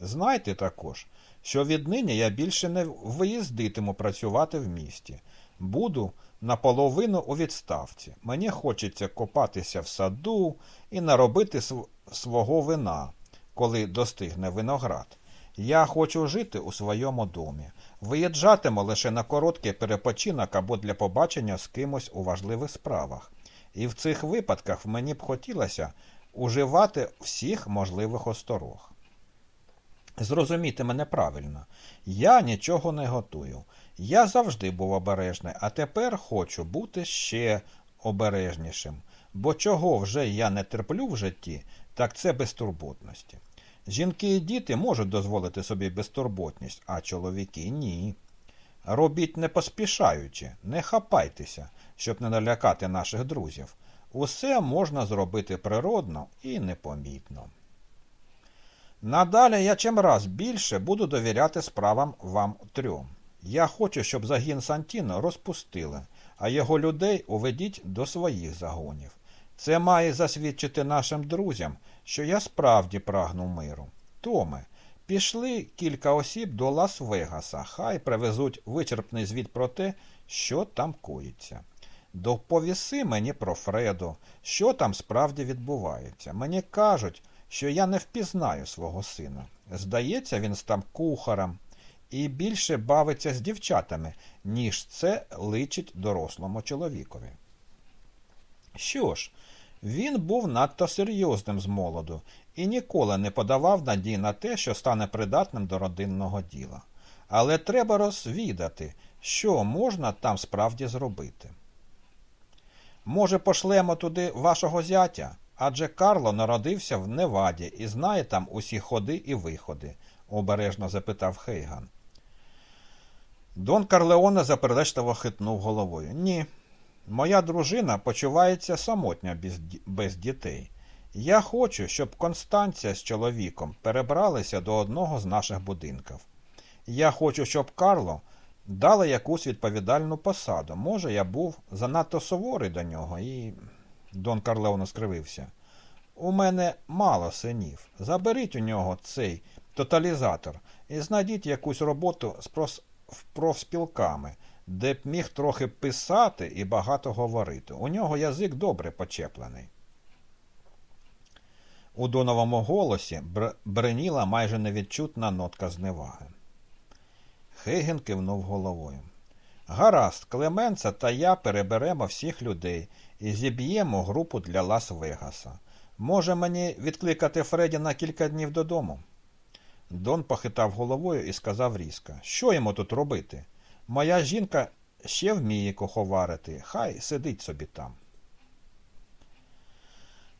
[SPEAKER 1] Знайте також, що віднині я більше не виїздитиму працювати в місті. Буду наполовину у відставці. Мені хочеться копатися в саду і наробити св свого вина, коли достигне виноград. Я хочу жити у своєму домі. Виїжджатиму лише на короткий перепочинок або для побачення з кимось у важливих справах. І в цих випадках мені б хотілося уживати всіх можливих осторог. Зрозумійте мене правильно, я нічого не готую. Я завжди був обережний, а тепер хочу бути ще обережнішим. Бо чого вже я не терплю в житті, так це безтурботності. Жінки і діти можуть дозволити собі безтурботність, а чоловіки ні. Робіть не поспішаючи, не хапайтеся, щоб не налякати наших друзів. Усе можна зробити природно і непомітно. Надалі я чимраз більше буду довіряти справам вам трьом. Я хочу, щоб загін Сантіно розпустили, а його людей уведіть до своїх загонів. Це має засвідчити нашим друзям, що я справді прагну миру. Томе, пішли кілька осіб до Лас-Вегаса, хай привезуть вичерпний звіт про те, що там коїться. Доповіси мені про Фредо, що там справді відбувається. Мені кажуть, що я не впізнаю свого сина. Здається, він став кухарем і більше бавиться з дівчатами, ніж це личить дорослому чоловікові. Що ж, він був надто серйозним з молоду і ніколи не подавав надій на те, що стане придатним до родинного діла. Але треба розвідати, що можна там справді зробити. Може, пошлемо туди вашого зятя? Адже Карло народився в Неваді і знає там усі ходи і виходи, обережно запитав Хейган. Дон Карлеоне заперечливо хитнув головою. Ні, моя дружина почувається самотня без, дітей. Я хочу, щоб Констанція з чоловіком перебралися до одного з наших будинків. Я хочу, щоб Карло дали якусь відповідальну посаду. Може, я був занадто суворий до нього, і. Дон Карлеоне скривився. У мене мало синів. Заберіть у нього цей тоталізатор і знайдіть якусь роботу з профспілками, де б міг трохи писати і багато говорити. У нього язик добре почеплений. У доновому голосі бреніла майже невідчутна нотка зневаги. Хейген кивнув головою. Гаразд, Клеменца та я переберемо всіх людей і зіб'ємо групу для Лас-Вегаса. Може мені відкликати Фредді на кілька днів додому? Дон похитав головою і сказав різко, що йому тут робити? Моя жінка ще вміє куховарити, хай сидить собі там.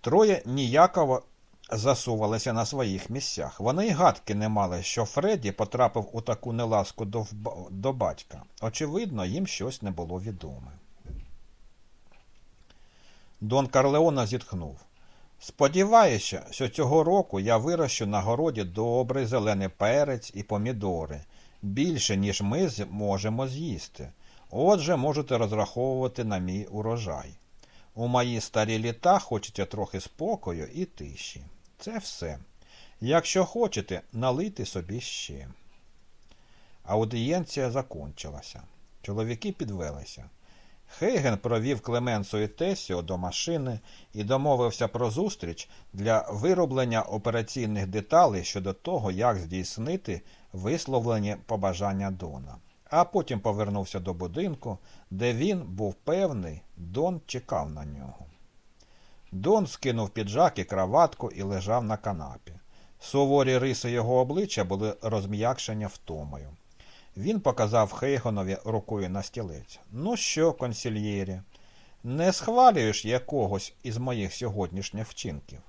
[SPEAKER 1] Троє ніяково засувалися на своїх місцях. Вони й гадки не мали, що Фредді потрапив у таку неласку до, до батька. Очевидно, їм щось не було відоме. Дон Карлеона зітхнув. Сподіваюся, що цього року я вирощу на городі добрий зелений перець і помідори, більше, ніж ми зможемо з'їсти. Отже, можете розраховувати на мій урожай. У мої старі літа хочеться трохи спокою і тиші. Це все. Якщо хочете, налийте собі ще. Аудієнція закончилася. Чоловіки підвелися. Хейген провів Клеменсу і Тесіо до машини і домовився про зустріч для вироблення операційних деталей щодо того, як здійснити висловлені побажання Дона. А потім повернувся до будинку, де він був певний, Дон чекав на нього. Дон скинув піджак і краватку і лежав на канапі. Суворі риси його обличчя були розм'якшені втомою. Він показав Хейгонові рукою на стілець. Ну що, консільєрі, не схвалюєш якогось із моїх сьогоднішніх вчинків?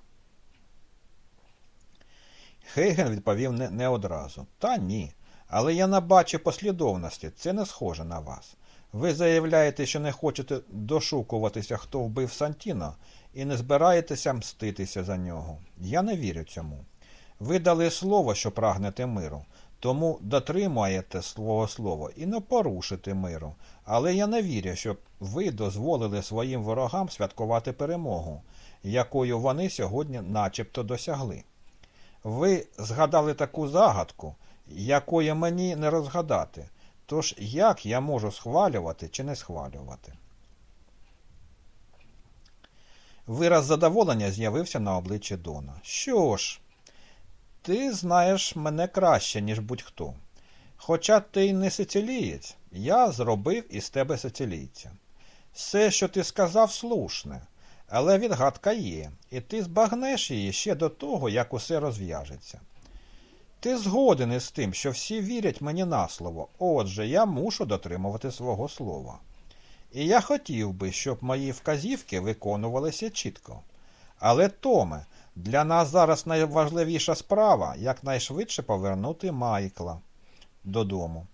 [SPEAKER 1] Хейген відповів не, не одразу. Та ні. Але я набачу послідовності, це не схоже на вас. Ви заявляєте, що не хочете дошукуватися, хто вбив Сантіно, і не збираєтеся мститися за нього. Я не вірю цьому. Ви дали слово, що прагнете миру. Тому дотримаєте свого слова і не порушите миру. Але я не вірю, щоб ви дозволили своїм ворогам святкувати перемогу, якою вони сьогодні начебто досягли. Ви згадали таку загадку, якої мені не розгадати. Тож як я можу схвалювати чи не схвалювати? Вираз задоволення з'явився на обличчі Дона. Що ж, ти знаєш мене краще, ніж будь-хто. Хоча ти й не сицилієць, я зробив із тебе сицилійця. Все, що ти сказав, слушне, але відгадка є, і ти збагнеш її ще до того, як усе розв'яжеться. Ти згоден із тим, що всі вірять мені на слово, отже, я мушу дотримувати свого слова. І я хотів би, щоб мої вказівки виконувалися чітко. Але, Томе, для нас зараз найважливіша справа якнайшвидше повернути Майкла додому.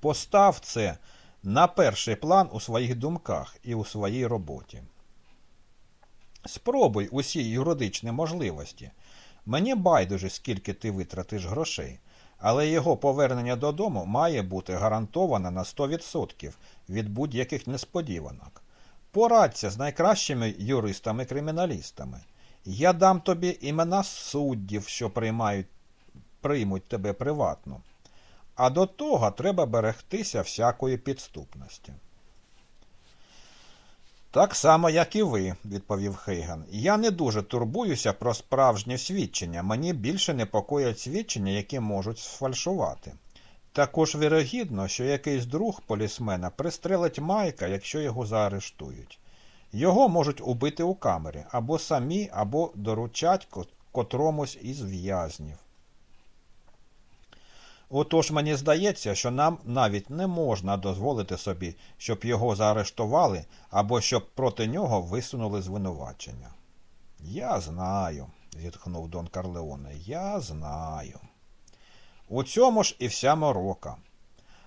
[SPEAKER 1] Постав це на перший план у своїх думках і у своїй роботі. Спробуй усі юридичні можливості. Мені байдуже, скільки ти витратиш грошей, але його повернення додому має бути гарантоване на 100% від будь-яких несподіванок. Порадься з найкращими юристами-криміналістами. Я дам тобі імена суддів, що приймають, приймуть тебе приватно. А до того треба берегтися всякої підступності. Так само, як і ви, відповів Хейган. Я не дуже турбуюся про справжнє свідчення. Мені більше непокоять свідчення, які можуть сфальшувати. Також вірогідно, що якийсь друг полісмена пристрелить Майка, якщо його заарештують. Його можуть убити у камері або самі, або доручать котромусь із в'язнів. Отож мені здається, що нам навіть не можна дозволити собі, щоб його заарештували або щоб проти нього висунули звинувачення. Я знаю, зітхнув Дон Карлеоне, я знаю. У цьому ж і вся морока.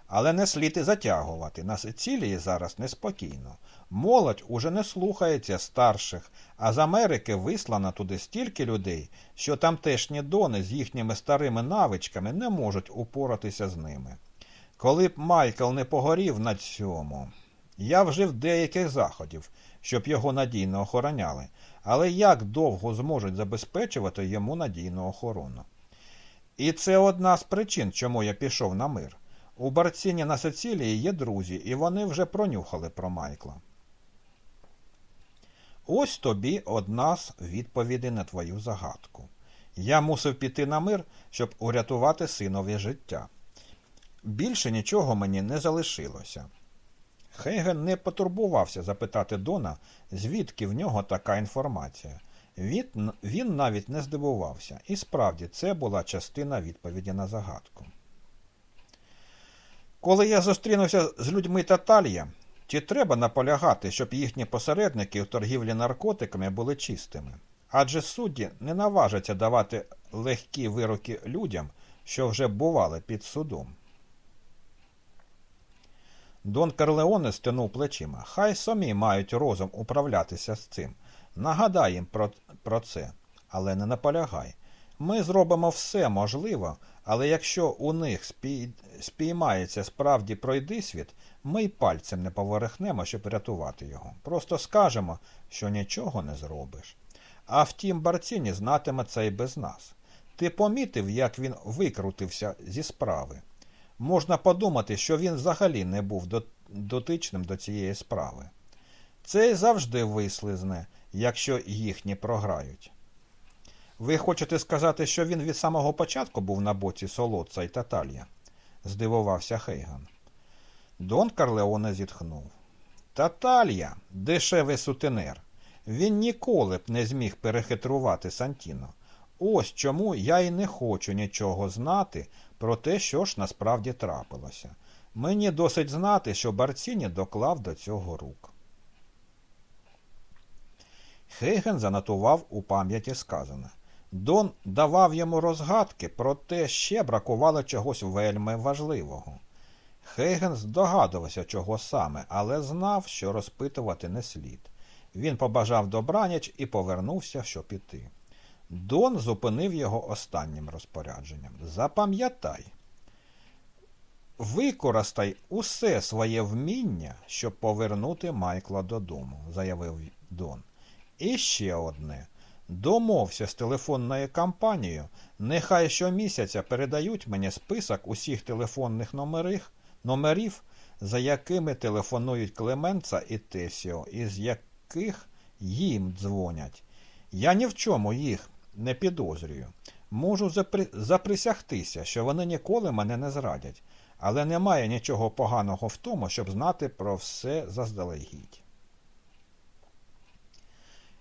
[SPEAKER 1] Але не слід і затягувати. На Сицилії зараз неспокійно. Молодь уже не слухається старших, а з Америки вислано туди стільки людей, що тамтешні дони з їхніми старими навичками не можуть упоратися з ними. Коли б Майкл не погорів на цьому, я вжив деяких заходів, щоб його надійно охороняли, але як довго зможуть забезпечувати йому надійну охорону? І це одна з причин, чому я пішов на мир. У Барціні на Сицилії є друзі, і вони вже пронюхали про Майкла. Ось тобі одна з відповідей на твою загадку. Я мусив піти на мир, щоб урятувати синові життя. Більше нічого мені не залишилося. Хейген не потурбувався запитати Дона, звідки в нього така інформація. Він, він навіть не здивувався, і справді це була частина відповіді на загадку. Коли я зустрінувся з людьми Таталія, чи треба наполягати, щоб їхні посередники у торгівлі наркотиками були чистими? Адже судді не наважаться давати легкі вироки людям, що вже бували під судом. Дон Карлеоне стянув плечима. Хай самі мають розум управлятися з цим. Нагадай їм про, про це, але не наполягай. Ми зробимо все можливе, але якщо у них спій... спіймається справді пройдисвіт, ми й пальцем не поверхнемо, щоб рятувати його. Просто скажемо, що нічого не зробиш. А втім, Барціні знатиме це й без нас. Ти помітив, як він викрутився зі справи. Можна подумати, що він взагалі не був дотичним до цієї справи. Це завжди вислизне, якщо їхні програють. Ви хочете сказати, що він від самого початку був на боці солодца і Таталія? здивувався Хейган. Дон Карлеоне зітхнув. Таталія, дешевий сутенер. Він ніколи б не зміг перехитрувати Сантіно. Ось чому я й не хочу нічого знати про те, що ж насправді трапилося. Мені досить знати, що Барціні доклав до цього рук. Хейген занотував у пам'яті сказане. Дон давав йому розгадки, проте ще бракувало чогось вельми важливого. Хейген здогадувався, чого саме, але знав, що розпитувати не слід. Він побажав добраніч і повернувся, щоб іти. Дон зупинив його останнім розпорядженням. Запам'ятай, використай усе своє вміння, щоб повернути Майкла додому, заявив Дон. І ще одне. Домовся з телефонною компанією, нехай щомісяця передають мені список усіх телефонних номерів, номерів, за якими телефонують Клеменца і Тесіо, із яких їм дзвонять. Я ні в чому їх не підозрюю. Можу запри... заприсягтися, що вони ніколи мене не зрадять, але немає нічого поганого в тому, щоб знати про все заздалегідь.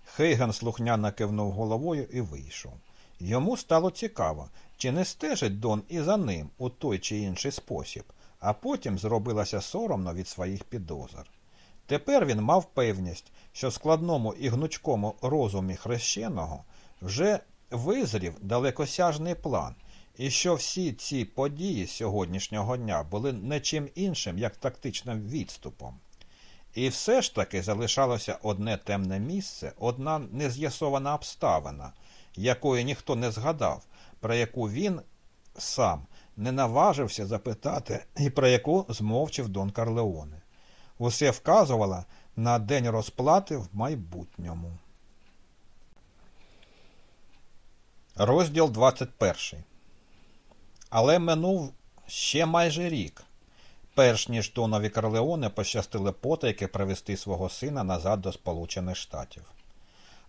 [SPEAKER 1] Хейген слухняно кивнув головою і вийшов. Йому стало цікаво, чи не стежить Дон і за ним у той чи інший спосіб, а потім зробилося соромно від своїх підозр. Тепер він мав певність, що складному і гнучкому розумі хрещеного вже визрів далекосяжний план, і що всі ці події сьогоднішнього дня були не чим іншим, як тактичним відступом. І все ж таки залишалося одне темне місце, одна нез'ясована обставина, якої ніхто не згадав, про яку він сам не наважився запитати і про яку змовчив Дон Карлеоне. Усе вказувало на день розплати в майбутньому. Розділ 21. Але минув ще майже рік, перш ніж Донові Карлеоне пощастили потайки привезти свого сина назад до Сполучених Штатів.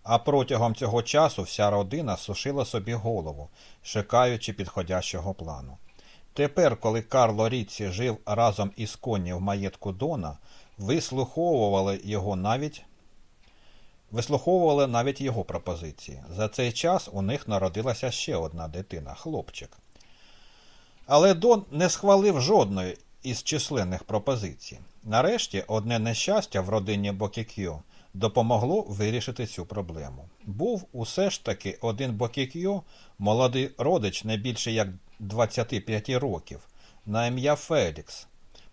[SPEAKER 1] А протягом цього часу вся родина сушила собі голову, шукаючи підходящого плану. Тепер, коли Карло Ріці жив разом із коні в маєтку Дона, вислуховували його навіть вислуховували навіть його пропозиції. За цей час у них народилася ще одна дитина хлопчик. Але Дон не схвалив жодної із численних пропозицій. Нарешті одне нещастя в родині Бокікьо допомогло вирішити цю проблему. Був усе ж таки один Бокікьо, молодий родич не більше як 25 років, на ім'я Фелікс,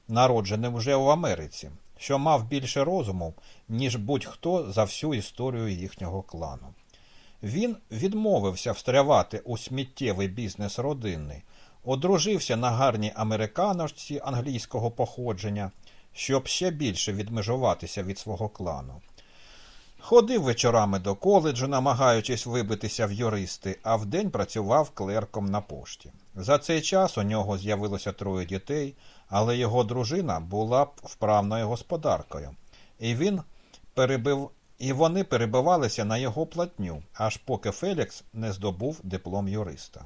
[SPEAKER 1] народжений вже в Америці, що мав більше розуму, ніж будь-хто за всю історію їхнього клану. Він відмовився встрявати у сміттєвий бізнес родини, одружився на гарній американочці англійського походження, щоб ще більше відмежуватися від свого клану. Ходив вечорами до коледжу, намагаючись вибитися в юристи, а вдень працював клерком на пошті. За цей час у нього з'явилося троє дітей, але його дружина була вправною господаркою, і він перебив, і вони перебивалися на його платню, аж поки Фелікс не здобув диплом юриста.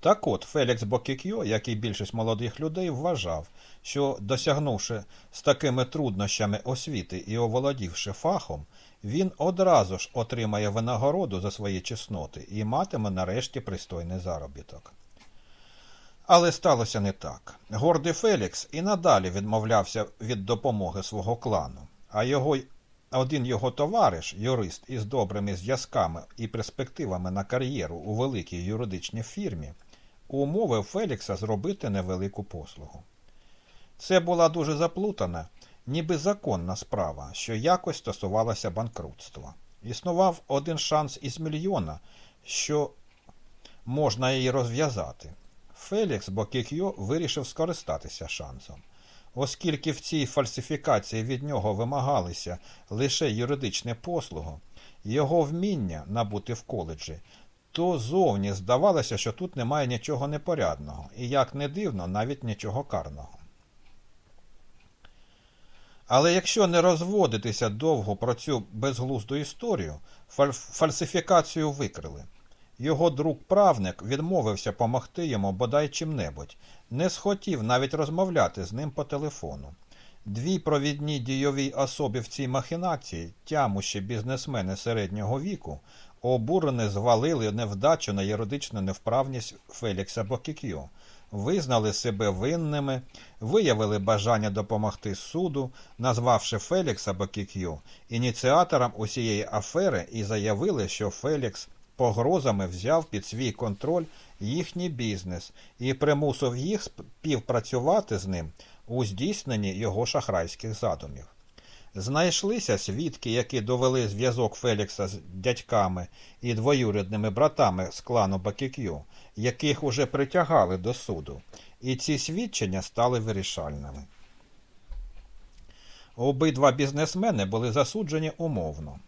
[SPEAKER 1] Так от Фелікс Бокікьо, як і більшість молодих людей, вважав, що, досягнувши з такими труднощами освіти і оволодівши фахом, він одразу ж отримає винагороду за свої чесноти і матиме нарешті пристойний заробіток. Але сталося не так. Гордий Фелікс і надалі відмовлявся від допомоги свого клану, а його один його товариш, юрист із добрими зв'язками і перспективами на кар'єру у великій юридичній фірмі, умовив Фелікса зробити невелику послугу. Це була дуже заплутана, ніби законна справа, що якось стосувалася банкрутства. Існував один шанс із мільйона, що можна її розв'язати. Фелікс Бокікьо вирішив скористатися шансом. Оскільки в цій фальсифікації від нього вимагалися лише юридичне послуги, його вміння набути в коледжі, то зовні здавалося, що тут немає нічого непорядного і, як не дивно, навіть нічого карного. Але якщо не розводитися довго про цю безглузду історію, фальсифікацію викрили. Його друг правник відмовився помогти йому бодай чим-небудь, не схотів навіть розмовляти з ним по телефону. Дві провідні дійові особи в цій махінації, тямущі бізнесмени середнього віку, обурені звалили невдачу на юридичну невправність Фелікса Бокікьо, визнали себе винними, виявили бажання допомогти суду, назвавши Фелікса Бокік'ю ініціатором усієї афери і заявили, що Фелікс погрозами взяв під свій контроль їхній бізнес і примусив їх співпрацювати з ним у здійсненні його шахрайських задумів. Знайшлися свідки, які довели зв'язок Фелікса з дядьками і двоюрідними братами з клану Бакік'ю, яких уже притягали до суду, і ці свідчення стали вирішальними. Обидва бізнесмени були засуджені умовно.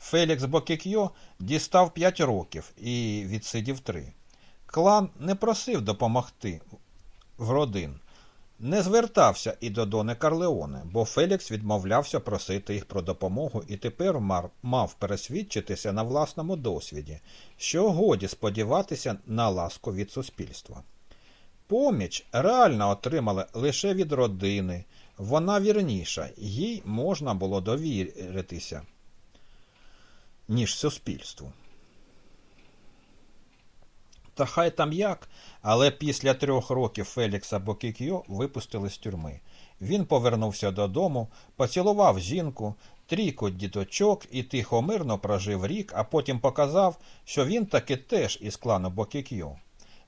[SPEAKER 1] Фелікс Бокікьо дістав 5 років і відсидів 3. Клан не просив допомогти в родин, не звертався і до Дони Карлеоне, бо Фелікс відмовлявся просити їх про допомогу і тепер мав пересвідчитися на власному досвіді, що годі сподіватися на ласку від суспільства. Поміч реально отримали лише від родини, вона вірніша, їй можна було довіритися, ніж суспільству. Та хай там як, але після трьох років Фелікса Бокікьо випустили з тюрми. Він повернувся додому, поцілував жінку, трійку діточок і тихо мирно прожив рік, а потім показав, що він таки теж із клану Бокікьо.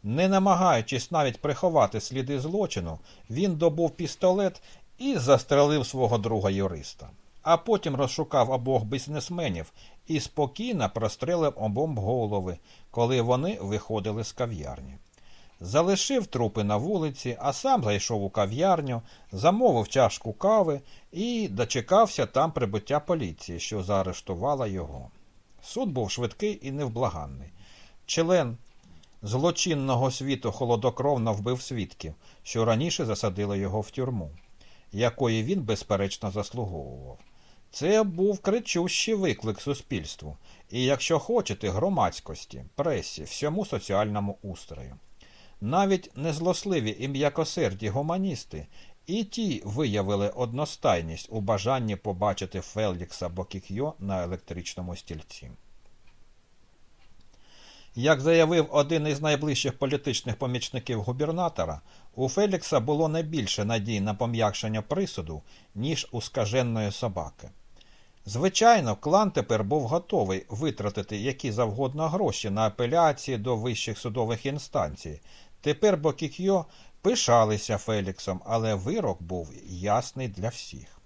[SPEAKER 1] Не намагаючись навіть приховати сліди злочину, він добув пістолет і застрелив свого друга юриста. А потім розшукав обох бізнесменів і спокійно прострелив обом голови, коли вони виходили з кав'ярні. Залишив трупи на вулиці, а сам зайшов у кав'ярню, замовив чашку кави і дочекався там прибуття поліції, що заарештувала його. Суд був швидкий і невблаганний. Член злочинного світу холодокровно вбив свідків, що раніше засадили його в тюрму, якої він, безперечно, заслуговував. Це був кричущий виклик суспільству і, якщо хочете, громадськості, пресі, всьому соціальному устрою. Навіть незлосливі і м'якосерді гуманісти і ті виявили одностайність у бажанні побачити Фелікса Бокікьо на електричному стільці. Як заявив один із найближчих політичних помічників губернатора, у Фелікса було не більше надій на пом'якшення присуду, ніж у скаженої собаки. Звичайно, клан тепер був готовий витратити які завгодно гроші на апеляції до вищих судових інстанцій. Тепер Бокікьо пишалися Феліксом, але вирок був ясний для всіх.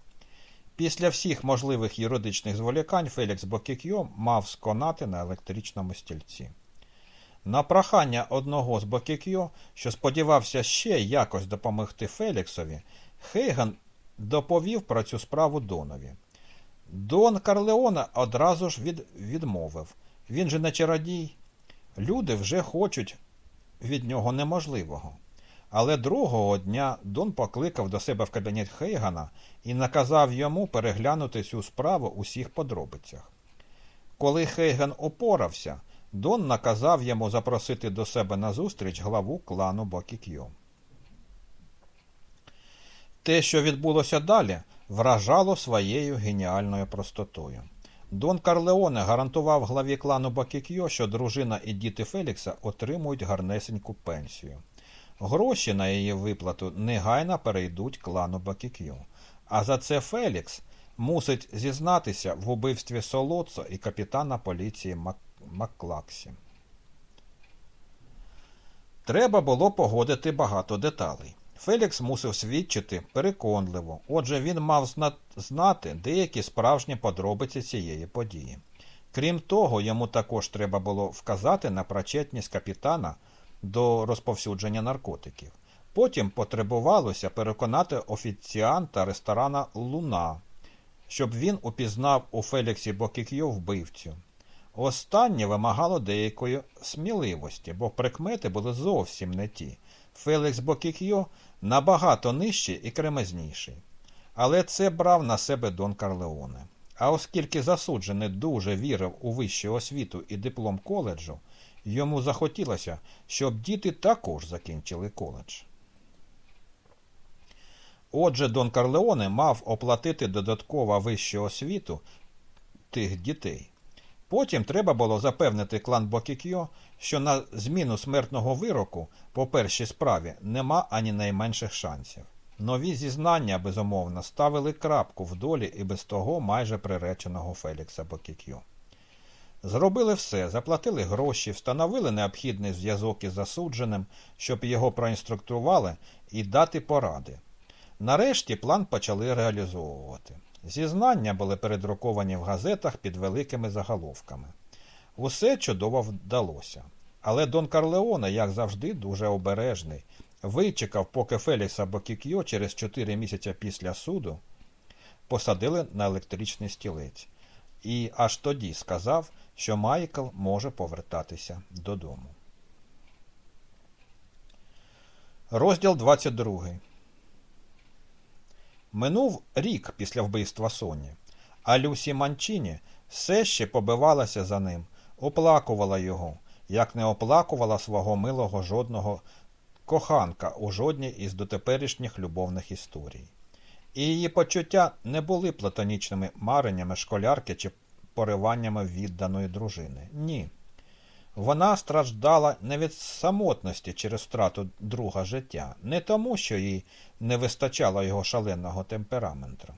[SPEAKER 1] Після всіх можливих юридичних зволікань Фелікс Бокікьо мав сконати на електричному стільці. На прохання одного з Бокікьо, що сподівався ще якось допомогти Феліксові, Хейган доповів про цю справу Донові. Дон Карлеона одразу ж від, відмовив. Він же не чародій. Люди вже хочуть від нього неможливого. Але другого дня Дон покликав до себе в кабінет Хейгана і наказав йому переглянути цю справу у всіх подробицях. Коли Хейган опорався, Дон наказав йому запросити до себе на зустріч главу клану Бокік'ю. Те, що відбулося далі, вражало своєю геніальною простотою. Дон Карлеоне гарантував главі клану Бакікьо, що дружина і діти Фелікса отримують гарнесеньку пенсію. Гроші на її виплату негайно перейдуть клану Бакік'ю. А за це Фелікс мусить зізнатися в убивстві Солоцо і капітана поліції Мак... Макклаксі. Треба було погодити багато деталей. Фелікс мусив свідчити переконливо, отже, він мав знати деякі справжні подробиці цієї події. Крім того, йому також треба було вказати на причетність капітана до розповсюдження наркотиків. Потім потребувалося переконати офіціанта ресторана Луна, щоб він упізнав у Феліксі Бокік'йо вбивцю. Останнє вимагало деякої сміливості, бо прикмети були зовсім не ті. Фелікс Бокік'йо набагато нижчий і кремезніший. Але це брав на себе Дон Карлеоне. А оскільки засуджений дуже вірив у вищу освіту і диплом коледжу, йому захотілося, щоб діти також закінчили коледж. Отже, Дон Карлеоне мав оплатити додатково вищу освіту тих дітей. Потім треба було запевнити клан Бокікьо, що на зміну смертного вироку по першій справі нема ані найменших шансів. Нові зізнання, безумовно, ставили крапку в долі і без того майже приреченого Фелікса Бокікьо. Зробили все, заплатили гроші, встановили необхідний зв'язок із засудженим, щоб його проінструктували і дати поради. Нарешті план почали реалізовувати. Зізнання були передруковані в газетах під великими заголовками. Усе чудово вдалося. Але Дон Карлеоне, як завжди, дуже обережний, вичекав, поки Фелікса Бокікьо через чотири місяці після суду посадили на електричний стілець. і аж тоді сказав, що Майкл може повертатися додому. Розділ 22 Минув рік після вбивства Соні, а Люсі Манчині все ще побивалася за ним, оплакувала його, як не оплакувала свого милого жодного коханка у жодній із дотеперішніх любовних історій. І її почуття не були платонічними мареннями школярки чи пориваннями відданої дружини. Ні. Вона страждала не від самотності через втрату друга життя, не тому, що їй не вистачало його шаленого темпераменту.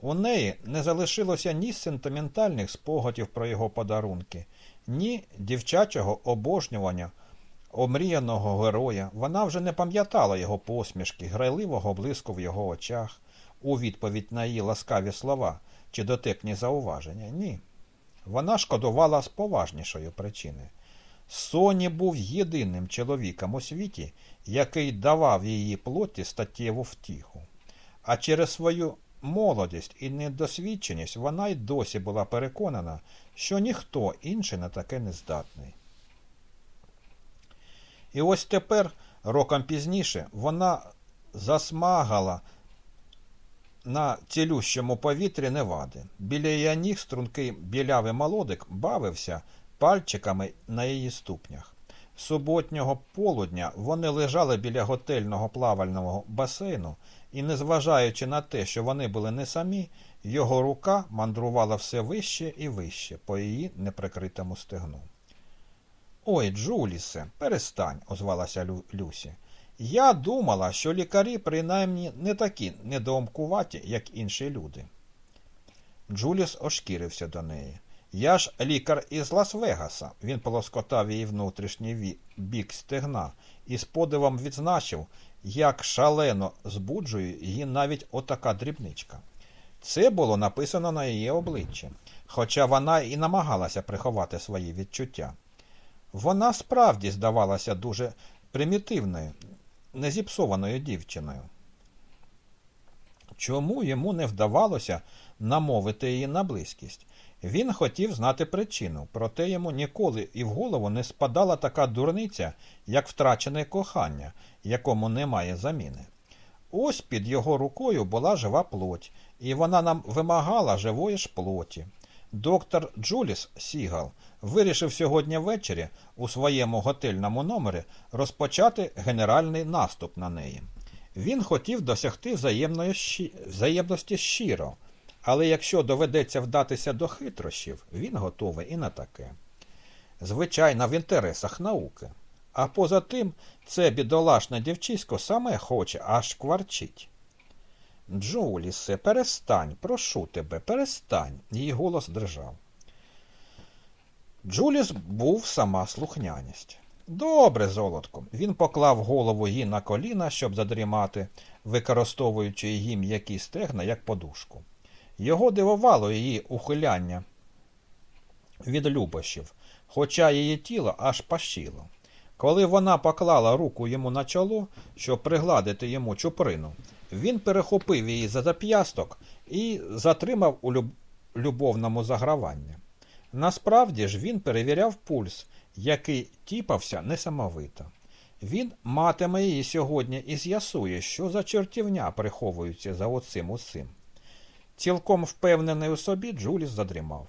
[SPEAKER 1] У неї не залишилося ні сентиментальних спогадів про його подарунки, ні дівчачого обожнювання омріяного героя. Вона вже не пам'ятала його посмішки, грайливого блиску в його очах, у відповідь на її ласкаві слова чи дотепні зауваження. Ні. Вона шкодувала з поважнішої причини. Соні був єдиним чоловіком у світі, який давав її плоті статтєву втіху. А через свою молодість і недосвідченість вона й досі була переконана, що ніхто інший на таке не здатний. І ось тепер, роком пізніше, вона засмагала на цілющому повітрі невади. Біля її ніг стрункий білявий молодик бавився пальчиками на її ступнях. Суботнього полудня вони лежали біля готельного плавального басейну, і, незважаючи на те, що вони були не самі, його рука мандрувала все вище і вище по її неприкритому стегну. Ой, Джулісе, перестань, озвалася Лю Люсі. Я думала, що лікарі принаймні не такі недоомкуваті, як інші люди. Джуліс ошкірився до неї. Я ж лікар із Лас-Вегаса. Він полоскотав її внутрішній бік стегна і з подивом відзначив, як шалено збуджує її навіть отака дрібничка. Це було написано на її обличчі, хоча вона і намагалася приховати свої відчуття. Вона справді здавалася дуже примітивною, незіпсованою дівчиною. Чому йому не вдавалося намовити її на близькість? Він хотів знати причину, проте йому ніколи і в голову не спадала така дурниця, як втрачене кохання, якому немає заміни. Ось під його рукою була жива плоть, і вона нам вимагала живої ж плоті. Доктор Джуліс Сігал вирішив сьогодні ввечері у своєму готельному номері розпочати генеральний наступ на неї. Він хотів досягти взаємності щиро, але якщо доведеться вдатися до хитрощів, він готовий і на таке. Звичайно, в інтересах науки. А поза тим, це бідолашне дівчисько саме хоче, аж кварчить. Джулісе, перестань, прошу тебе, перестань. Її голос дрижав. Джуліс був сама слухняність. Добре, золотко. Він поклав голову їй на коліна, щоб задрімати, використовуючи її м'які стегна як подушку. Його дивувало її ухиляння від любощів, хоча її тіло аж пащило. Коли вона поклала руку йому на чоло, щоб пригладити йому чуприну, він перехопив її за зап'ясток і затримав у люб... любовному заграванні. Насправді ж він перевіряв пульс, який тіпався несамовито. Він матиме її сьогодні і з'ясує, що за чортівня приховуються за оцим усим. Цілком впевнений у собі, Джуліс задрімав.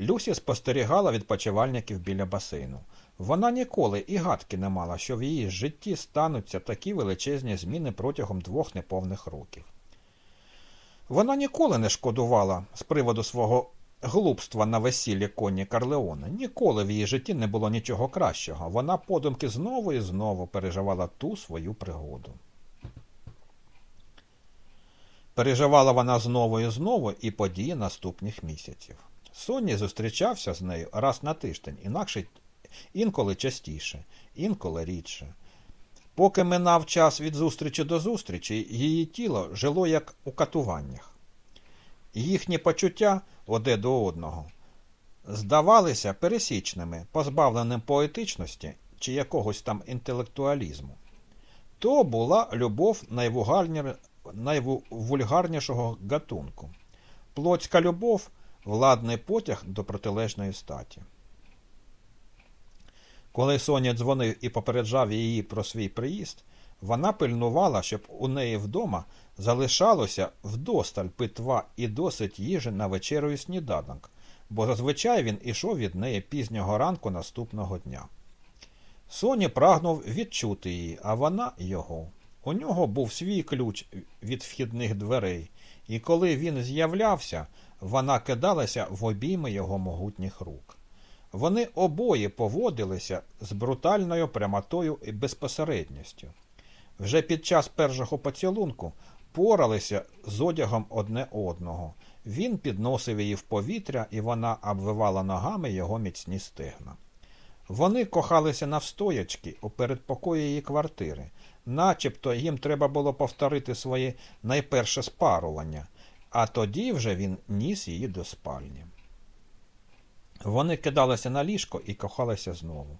[SPEAKER 1] Люсі спостерігала відпочивальників біля басейну. Вона ніколи і гадки не мала, що в її житті стануться такі величезні зміни протягом двох неповних років. Вона ніколи не шкодувала з приводу свого глупства на весіллі коні Карлеона. Ніколи в її житті не було нічого кращого. Вона подумки знову і знову переживала ту свою пригоду. Переживала вона знову і знову і події наступних місяців. Сонні зустрічався з нею раз на тиждень, інакше інколи частіше, інколи рідше. Поки минав час від зустрічі до зустрічі, її тіло жило як у катуваннях. Їхні почуття одне до одного здавалися пересічними, позбавленим поетичності чи якогось там інтелектуалізму. То була любов найвульгарнішого гатунку. Плотська любов владний потяг до протилежної статі. Коли Соня дзвонив і попереджав її про свій приїзд, вона пильнувала, щоб у неї вдома залишалося вдосталь питва і досить їжі на вечерю і сніданок, бо зазвичай він ішов від неї пізнього ранку наступного дня. Соні прагнув відчути її, а вона його. У нього був свій ключ від вхідних дверей, і коли він з'являвся, вона кидалася в обійми його могутніх рук. Вони обоє поводилися з брутальною прямотою і безпосередністю. Вже під час першого поцілунку поралися з одягом одне одного. Він підносив її в повітря, і вона обвивала ногами його міцні стегна. Вони кохалися навстоячки у передпокої її квартири, начебто їм треба було повторити своє найперше спарування, а тоді вже він ніс її до спальні. Вони кидалися на ліжко і кохалися знову.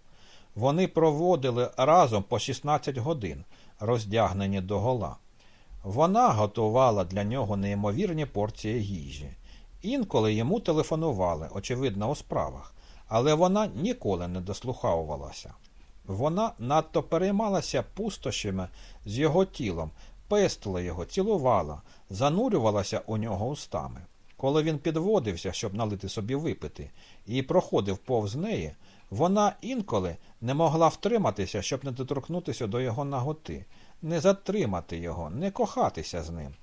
[SPEAKER 1] Вони проводили разом по 16 годин, роздягнені догола. Вона готувала для нього неймовірні порції їжі. Інколи йому телефонували, очевидно, у справах, але вона ніколи не дослуховувалася. Вона надто переймалася пустощами з його тілом, пестила його, цілувала, занурювалася у нього устами. Коли він підводився, щоб налити собі випити, і проходив повз неї, вона інколи не могла втриматися, щоб не доторкнутися до його наготи, не затримати його, не кохатися з ним.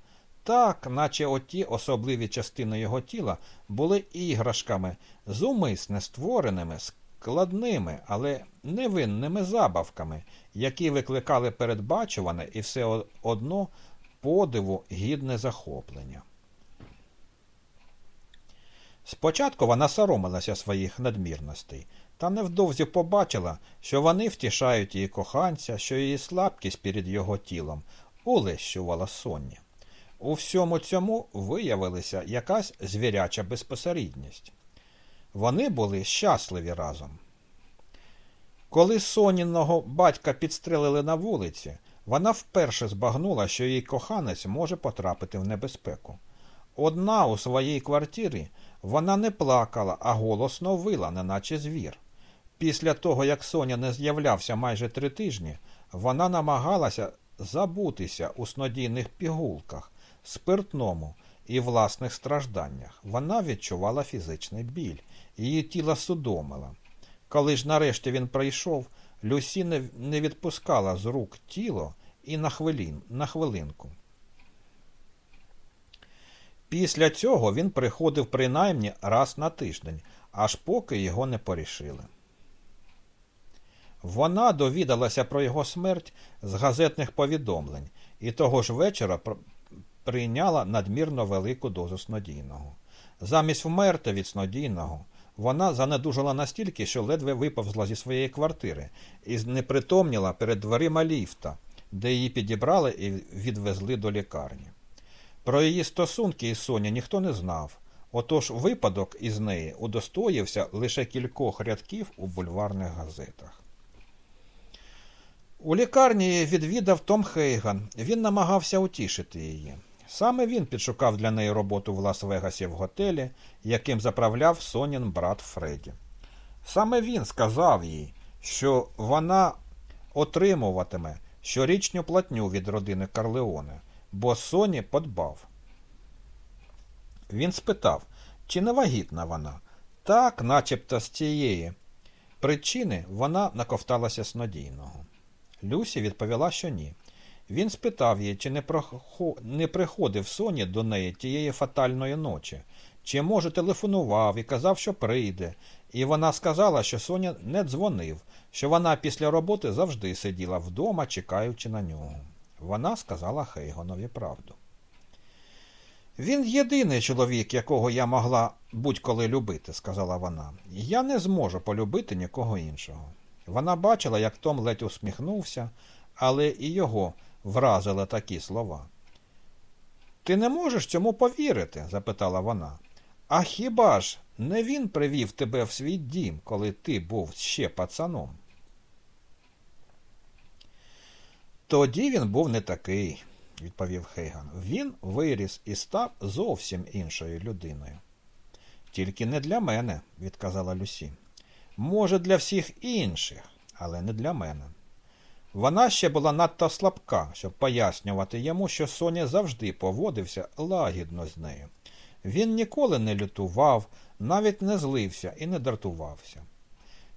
[SPEAKER 1] Так, наче оті особливі частини його тіла були іграшками, зумисне створеними, складними, але невинними забавками, які викликали передбачуване і все одно подиву гідне захоплення. Спочатку вона соромилася своїх надмірностей, та невдовзі побачила, що вони втішають її коханця, що її слабкість перед його тілом улещувала соння. У всьому цьому виявилася якась звіряча безпосередність. Вони були щасливі разом. Коли сонінного батька підстрелили на вулиці, вона вперше збагнула, що її коханець може потрапити в небезпеку. Одна у своїй квартирі вона не плакала, а голосно вила, неначе звір. Після того, як Соня не з'являвся майже три тижні, вона намагалася забутися у снодійних пігулках, спиртному і власних стражданнях. Вона відчувала фізичний біль, її тіло судомило. Коли ж нарешті він прийшов, Люсі не відпускала з рук тіло і на, хвилин, на хвилинку. Після цього він приходив принаймні раз на тиждень, аж поки його не порішили. Вона довідалася про його смерть з газетних повідомлень і того ж вечора прийняла надмірно велику дозу снодійного. Замість вмерти від снодійного вона занедужила настільки, що ледве виповзла зі своєї квартири і знепритомніла перед дверима ліфта, де її підібрали і відвезли до лікарні. Про її стосунки із Соні ніхто не знав, отож випадок із неї удостоївся лише кількох рядків у бульварних газетах. У лікарні відвідав Том Хейган. Він намагався утішити її. Саме він підшукав для неї роботу в Лас-Вегасі в готелі, яким заправляв Сонін брат Фредді. Саме він сказав їй, що вона отримуватиме щорічню платню від родини Карлеоне, бо Соні подбав. Він спитав, чи не вагітна вона. Так, начебто з цієї причини вона наковталася снодійного. Люсі відповіла, що ні. Він спитав її, чи не, прохо... не приходив Соні до неї тієї фатальної ночі, чи, може, телефонував і казав, що прийде, і вона сказала, що Соня не дзвонив, що вона після роботи завжди сиділа вдома, чекаючи на нього. Вона сказала Хейгонові правду. Він єдиний чоловік, якого я могла будь-коли любити, сказала вона. Я не зможу полюбити нікого іншого. Вона бачила, як Том ледь усміхнувся, але і його вразили такі слова. Ти не можеш цьому повірити? запитала вона. А хіба ж не він привів тебе в свій дім, коли ти був ще пацаном? Тоді він був не такий, відповів Хейган. Він виріс і став зовсім іншою людиною. Тільки не для мене, відказала Люсі. Може, для всіх інших, але не для мене. Вона ще була надто слабка, щоб пояснювати йому, що Соня завжди поводився лагідно з нею. Він ніколи не лютував, навіть не злився і не дратувався.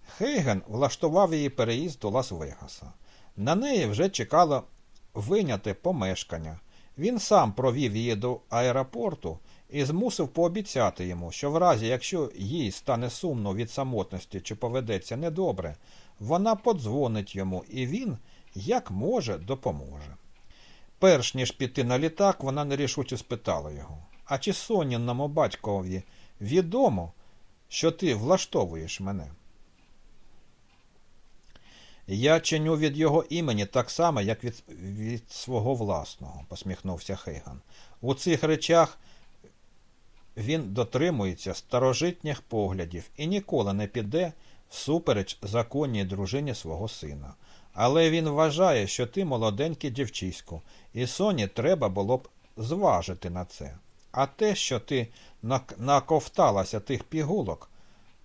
[SPEAKER 1] Хейген влаштував її переїзд до Лас-Вегаса. На неї вже чекало виняте помешкання. Він сам провів її до аеропорту і змусив пообіцяти йому, що в разі, якщо їй стане сумно від самотності чи поведеться недобре, вона подзвонить йому, і він, як може, допоможе. Перш ніж піти на літак, вона нерішуче спитала його А чи Сонінному батькові відомо, що ти влаштовуєш мене? Я чиню від його імені так само, як від, від свого власного, посміхнувся Хейган. У цих речах він дотримується старожитніх поглядів і ніколи не піде всупереч законній дружині свого сина. Але він вважає, що ти молоденький дівчисько, і Соні треба було б зважити на це. А те, що ти наковталася тих пігулок,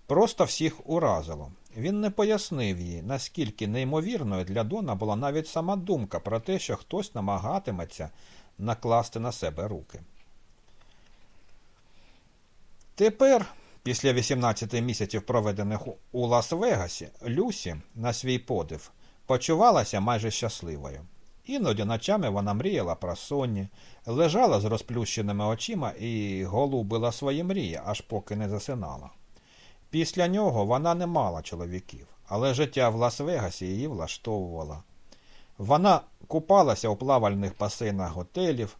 [SPEAKER 1] просто всіх уразило. Він не пояснив їй, наскільки неймовірною для Дона була навіть сама думка про те, що хтось намагатиметься накласти на себе руки. Тепер, після 18 місяців, проведених у Лас-Вегасі, Люсі, на свій подив, почувалася майже щасливою. Іноді ночами вона мріяла про сонні, лежала з розплющеними очима і голубила свої мрії, аж поки не засинала. Після нього вона не мала чоловіків, але життя в Лас-Вегасі її влаштовувало. Вона купалася у плавальних басейнах готелів,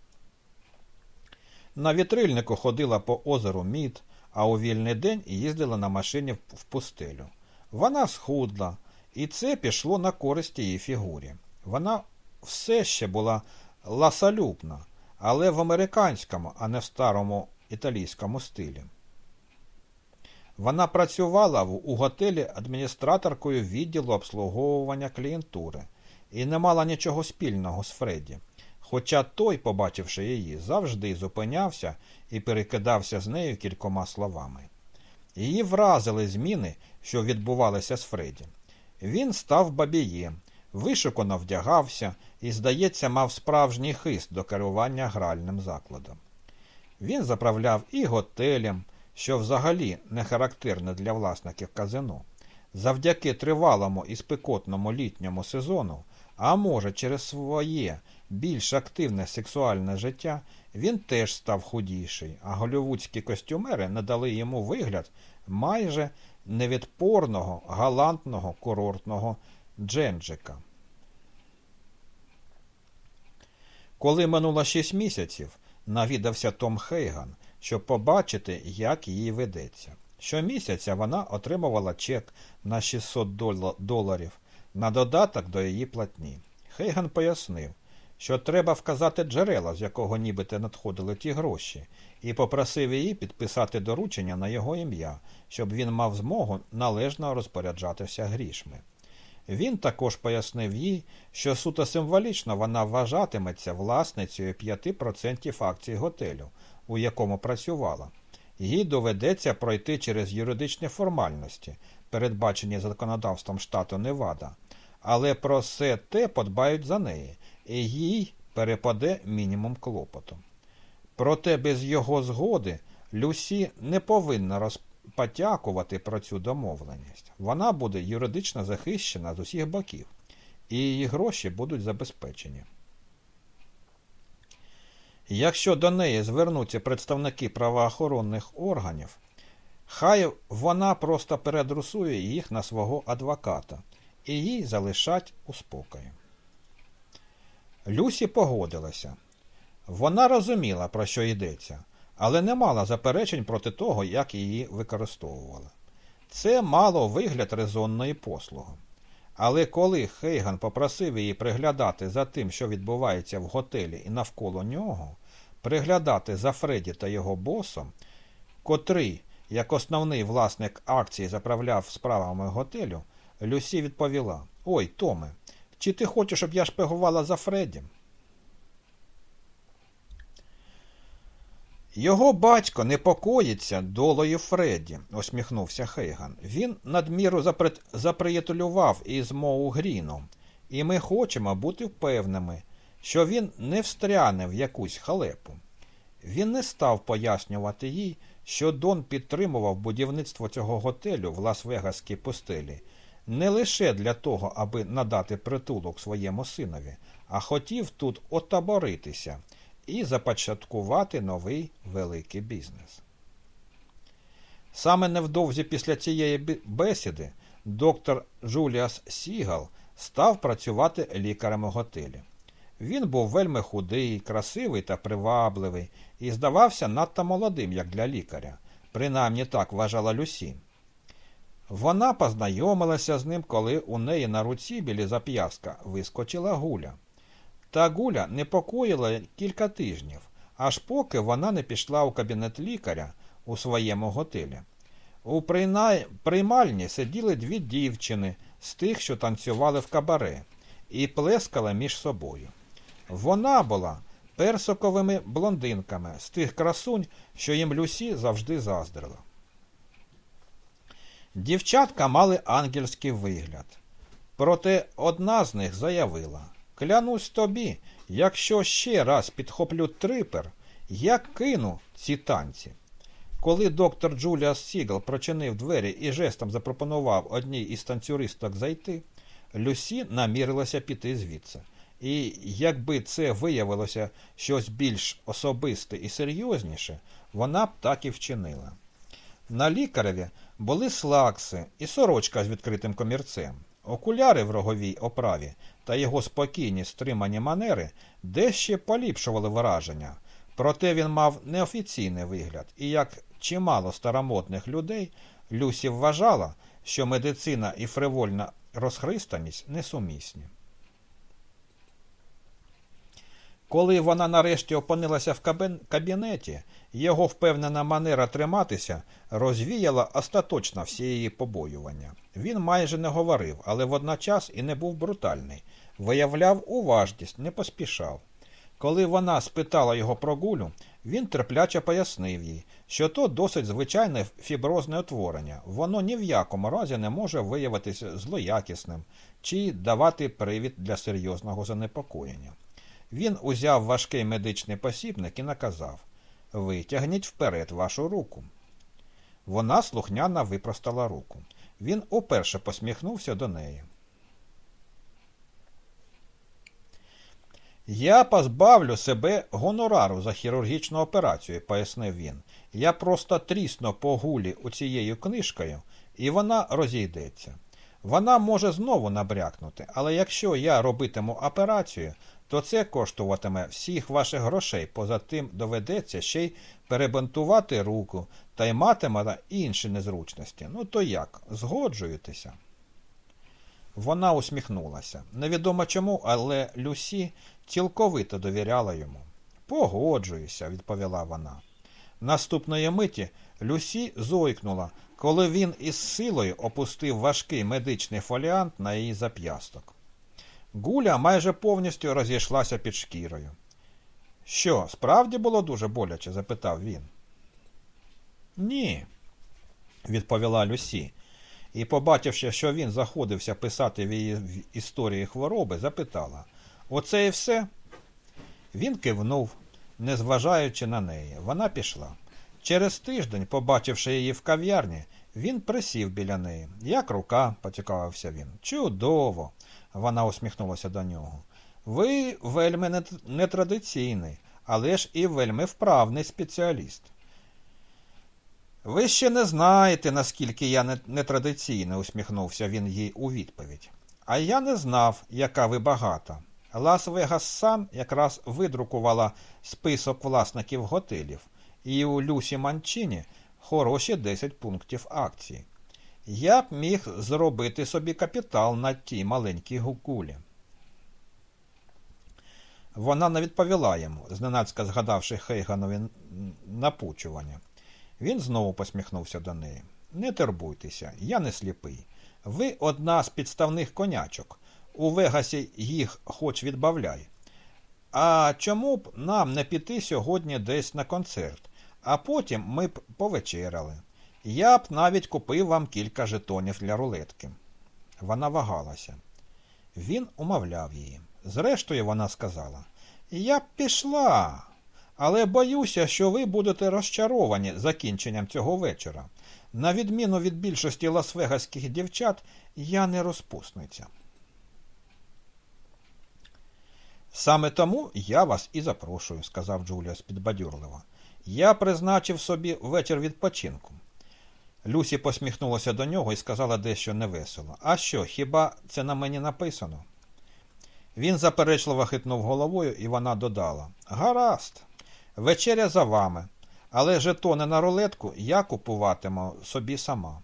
[SPEAKER 1] на вітрильнику ходила по озеру Мід, а у вільний день їздила на машині в пустелю. Вона схудла, і це пішло на користь її фігурі. Вона все ще була ласолюбна, але в американському, а не в старому італійському стилі. Вона працювала у готелі адміністраторкою відділу обслуговування клієнтури і не мала нічого спільного з Фредді. Хоча той, побачивши її, завжди зупинявся і перекидався з нею кількома словами. Її вразили зміни, що відбувалися з Фредді. Він став бабієм, вишукано вдягався і, здається, мав справжній хист до керування гральним закладом. Він заправляв і готелем, що взагалі не характерне для власників казино. Завдяки тривалому і спекотному літньому сезону, а може, через своє більш активне сексуальне життя, він теж став худіший, а голівудські костюмери надали йому вигляд майже невідпорного, галантного курортного дженджика. Коли минуло шість місяців, навідався Том Хейган, щоб побачити, як їй ведеться. Щомісяця вона отримувала чек на 600 доларів на додаток до її платні. Хейган пояснив, що треба вказати джерела, з якого нібито надходили ті гроші, і попросив її підписати доручення на його ім'я, щоб він мав змогу належно розпоряджатися грішми. Він також пояснив їй, що суто символічно вона вважатиметься власницею 5% акцій готелю, у якому працювала. Їй доведеться пройти через юридичні формальності, передбачені законодавством штату Невада, але про все те подбають за неї, їй перепаде мінімум клопоту. Проте без його згоди Люсі не повинна розпотякувати про цю домовленість. Вона буде юридично захищена з усіх боків, і її гроші будуть забезпечені. Якщо до неї звернуться представники правоохоронних органів, хай вона просто передрусує їх на свого адвоката і їй залишать у спокої. Люсі погодилася. Вона розуміла, про що йдеться, але не мала заперечень проти того, як її використовували. Це мало вигляд резонної послуги. Але коли Хейган попросив її приглядати за тим, що відбувається в готелі і навколо нього, приглядати за Фредді та його босом, котрий, як основний власник акції, заправляв справами готелю, Люсі відповіла Ой, Томе, чи ти хочеш, щоб я шпигувала за Фредді? Його батько непокоїться долою Фредді, усміхнувся Хейган. Він надміру запри... заприятелював із Моу Гріном, і ми хочемо бути впевненими, що він не встряне в якусь халепу. Він не став пояснювати їй, що Дон підтримував будівництво цього готелю в Лас-Вегаській пустелі не лише для того, аби надати притулок своєму синові, а хотів тут отаборитися і започаткувати новий великий бізнес. Саме невдовзі після цієї бесіди доктор Джуліас Сігал став працювати лікарем у готелі. Він був вельми худий, красивий та привабливий і здавався надто молодим, як для лікаря. Принаймні так вважала Люсі. Вона познайомилася з ним, коли у неї на руці біля зап'ястка вискочила гуля. Та гуля непокоїла кілька тижнів, аж поки вона не пішла у кабінет лікаря у своєму готелі. У приймальні сиділи дві дівчини з тих, що танцювали в кабаре, і плескали між собою. Вона була персиковими блондинками з тих красунь, що їм Люсі завжди заздрила. Дівчатка мали ангельський вигляд. Проте одна з них заявила Клянусь тобі, якщо ще раз підхоплю трипер, я кину ці танці. Коли доктор Джуліас Сігл прочинив двері і жестом запропонував одній із танцюристок зайти, Люсі намірилася піти звідси. І якби це виявилося щось більш особисте і серйозніше, вона б так і вчинила. На лікареві були слакси і сорочка з відкритим комірцем, окуляри в роговій оправі та його спокійні стримані манери дещо поліпшували враження. Проте він мав неофіційний вигляд, і як чимало старомодних людей, Люсі вважала, що медицина і фривольна розхристаність несумісні. Коли вона нарешті опинилася в кабінеті, його впевнена манера триматися розвіяла остаточно всі її побоювання. Він майже не говорив, але водночас і не був брутальний, виявляв уважність, не поспішав. Коли вона спитала його про гулю, він терпляче пояснив їй, що то досить звичайне фіброзне утворення, воно ні в якому разі не може виявитися злоякісним чи давати привід для серйозного занепокоєння. Він узяв важкий медичний посібник і наказав Витягніть вперед вашу руку. Вона слухняно випростала руку. Він уперше посміхнувся до неї. Я позбавлю себе гонорару за хірургічну операцію, пояснив він. Я просто трісно по гулі у цією книжкою, і вона розійдеться. Вона може знову набрякнути, але якщо я робитиму операцію, то це коштуватиме всіх ваших грошей, поза тим доведеться ще й перебинтувати руку та й матиме інші незручності. Ну то як, згоджуєтеся? Вона усміхнулася. Невідомо чому, але Люсі цілковито довіряла йому. Погоджуюся, відповіла вона. Наступної миті Люсі зойкнула, коли він із силою опустив важкий медичний фоліант на її зап'ясток. Гуля майже повністю розійшлася під шкірою. Що, справді було дуже боляче? запитав він. Ні, відповіла Люсі, і, побачивши, що він заходився писати в її історії хвороби, запитала Оце і все? Він кивнув, незважаючи на неї. Вона пішла. Через тиждень, побачивши її в кав'ярні, він присів біля неї. Як рука, поцікавився він. Чудово! Вона усміхнулася до нього. Ви вельми нетрадиційний, але ж і вельми вправний спеціаліст. Ви ще не знаєте, наскільки я нетрадиційний, усміхнувся він їй у відповідь. А я не знав, яка ви багата. Лас Вегас Сан якраз видрукувала список власників готелів, і у Люсі Манчині хороші 10 пунктів акцій. Я б міг зробити собі капітал на тій маленькій гукулі. Вона не відповіла йому, зненацька згадавши Хейганові напучування. Він знову посміхнувся до неї. Не турбуйтеся, я не сліпий. Ви одна з підставних конячок. У Вегасі їх хоч відбавляй. А чому б нам не піти сьогодні десь на концерт? а потім ми б повечеряли. Я б навіть купив вам кілька жетонів для рулетки. Вона вагалася. Він умовляв її. Зрештою, вона сказала Я б пішла, але боюся, що ви будете розчаровані закінченням цього вечора. На відміну від більшості лас-вегаських дівчат, я не розпусниця. Саме тому я вас і запрошую, сказав Джуліас підбадьорливо. Я призначив собі вечір відпочинку. Люсі посміхнулася до нього і сказала дещо невесело. А що, хіба це на мені написано? Він заперечливо хитнув головою, і вона додала Гаразд, вечеря за вами, але жетони на рулетку я купуватиму собі сама.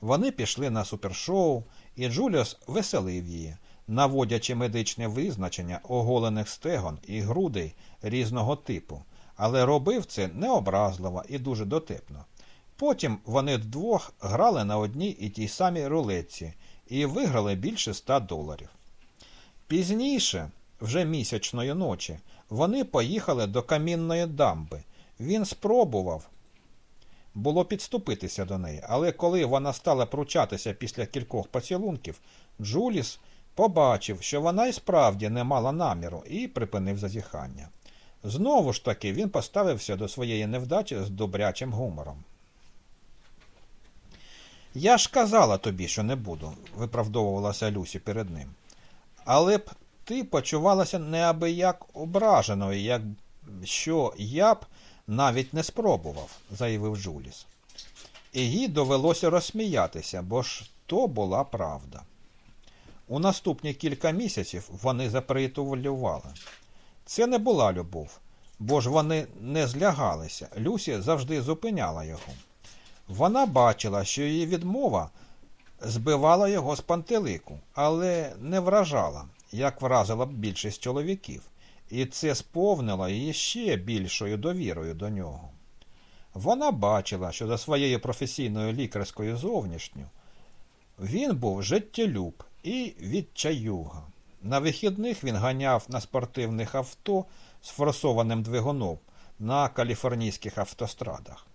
[SPEAKER 1] Вони пішли на супершоу, і Джуліус веселив її, наводячи медичне визначення оголених стегон і грудей різного типу, але робив це необразливо і дуже дотепно. Потім вони вдвох грали на одній і тій самій рулетці і виграли більше ста доларів. Пізніше, вже місячної ночі, вони поїхали до камінної дамби. Він спробував було підступитися до неї, але коли вона стала пручатися після кількох поцілунків, Джуліс побачив, що вона й справді не мала наміру, і припинив зазіхання. Знову ж таки, він поставився до своєї невдачі з добрячим гумором. Я ж казала тобі, що не буду, виправдовувалася Люсі перед ним. Але б ти почувалася неабияк ображеною, якщо я б навіть не спробував, заявив Джуліс. І їй довелося розсміятися, бо ж то була правда. У наступні кілька місяців вони заприятелювали. Це не була любов, бо ж вони не злягалися. Люсі завжди зупиняла його. Вона бачила, що її відмова збивала його з пантелику, але не вражала, як вразила б більшість чоловіків, і це сповнило її ще більшою довірою до нього. Вона бачила, що за своєю професійною лікарською зовнішню він був життєлюб і відчаюга. На вихідних він ганяв на спортивних авто з форсованим двигуном на каліфорнійських автострадах.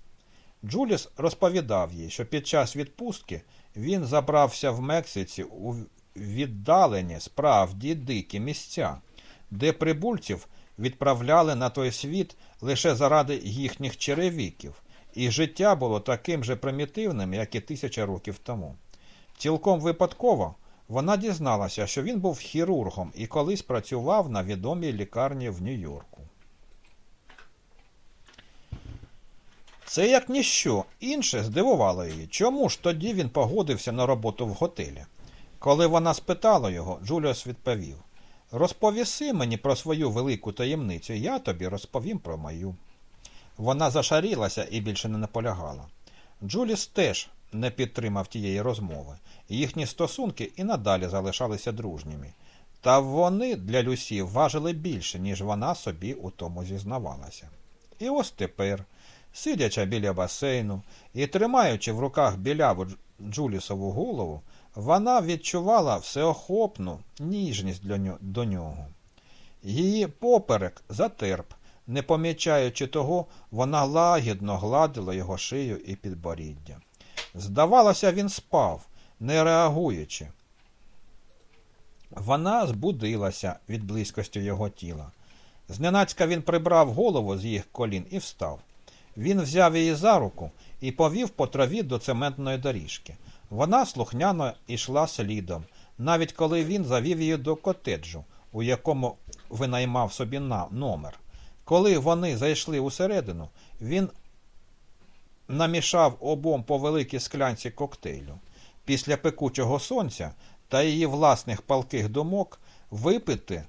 [SPEAKER 1] Джуліс розповідав їй, що під час відпустки він забрався в Мексиці у віддалені справді дикі місця, де прибульців відправляли на той світ лише заради їхніх черевіків, і життя було таким же примітивним, як і тисяча років тому. Цілком випадково вона дізналася, що він був хірургом і колись працював на відомій лікарні в Нью-Йорку. Це як ніщо інше здивувало її. Чому ж тоді він погодився на роботу в готелі? Коли вона спитала його, Джуліус відповів Розповіси мені про свою велику таємницю, я тобі розповім про мою. Вона зашарілася і більше не наполягала. Джуліс теж не підтримав тієї розмови, їхні стосунки і надалі залишалися дружніми. Та вони для Люсі важили більше, ніж вона собі у тому зізнавалася. І ось тепер Сидячи біля басейну і тримаючи в руках біляву Джулісову голову, вона відчувала всеохопну ніжність до нього. Її поперек затерп, не помічаючи того, вона лагідно гладила його шию і підборіддя. Здавалося, він спав, не реагуючи. Вона збудилася від близькості його тіла. Зненацька він прибрав голову з їх колін і встав. Він взяв її за руку і повів по траві до цементної доріжки. Вона слухняно йшла слідом, навіть коли він завів її до котеджу, у якому винаймав собі номер. Коли вони зайшли усередину, він намішав обом по великій склянці коктейлю. Після пекучого сонця та її власних палких думок випите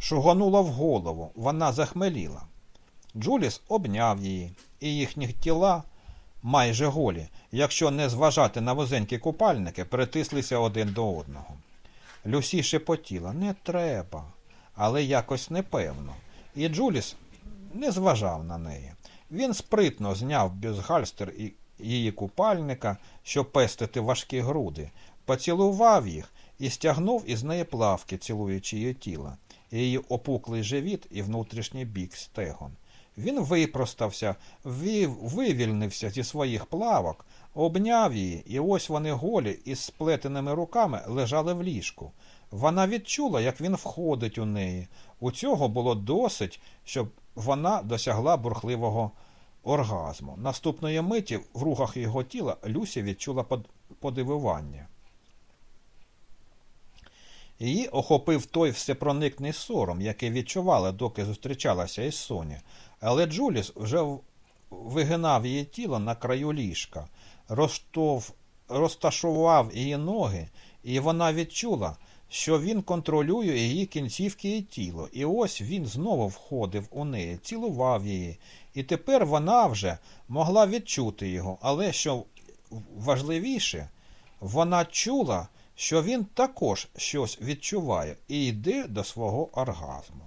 [SPEAKER 1] шугануло в голову, вона захмеліла. Джулз обняв її, і їхні тіла, майже голі, якщо не зважати на вузенькі купальники, притислися один до одного. Люсі шепотіла не треба, але якось непевно. І Джулз не зважав на неї. Він спритно зняв бюстгальтер її купальника, щоб пестити важкі груди, поцілував їх і стягнув із неї плавки, цілуючи її тіло, її опуклий живіт і внутрішній бік стегон. Він випростався, вивільнився зі своїх плавок, обняв її, і ось вони голі із сплетеними руками лежали в ліжку. Вона відчула, як він входить у неї. У цього було досить, щоб вона досягла бурхливого оргазму. Наступної миті в рухах його тіла Люся відчула подивування. Її охопив той всепроникний сором, який відчувала, доки зустрічалася із Соні. Але Джуліс вже вигинав її тіло на краю ліжка, розтов... розташував її ноги, і вона відчула, що він контролює її кінцівки і тіло. І ось він знову входив у неї, цілував її. І тепер вона вже могла відчути його. Але що важливіше, вона чула, що він також щось відчуває і йде до свого оргазму.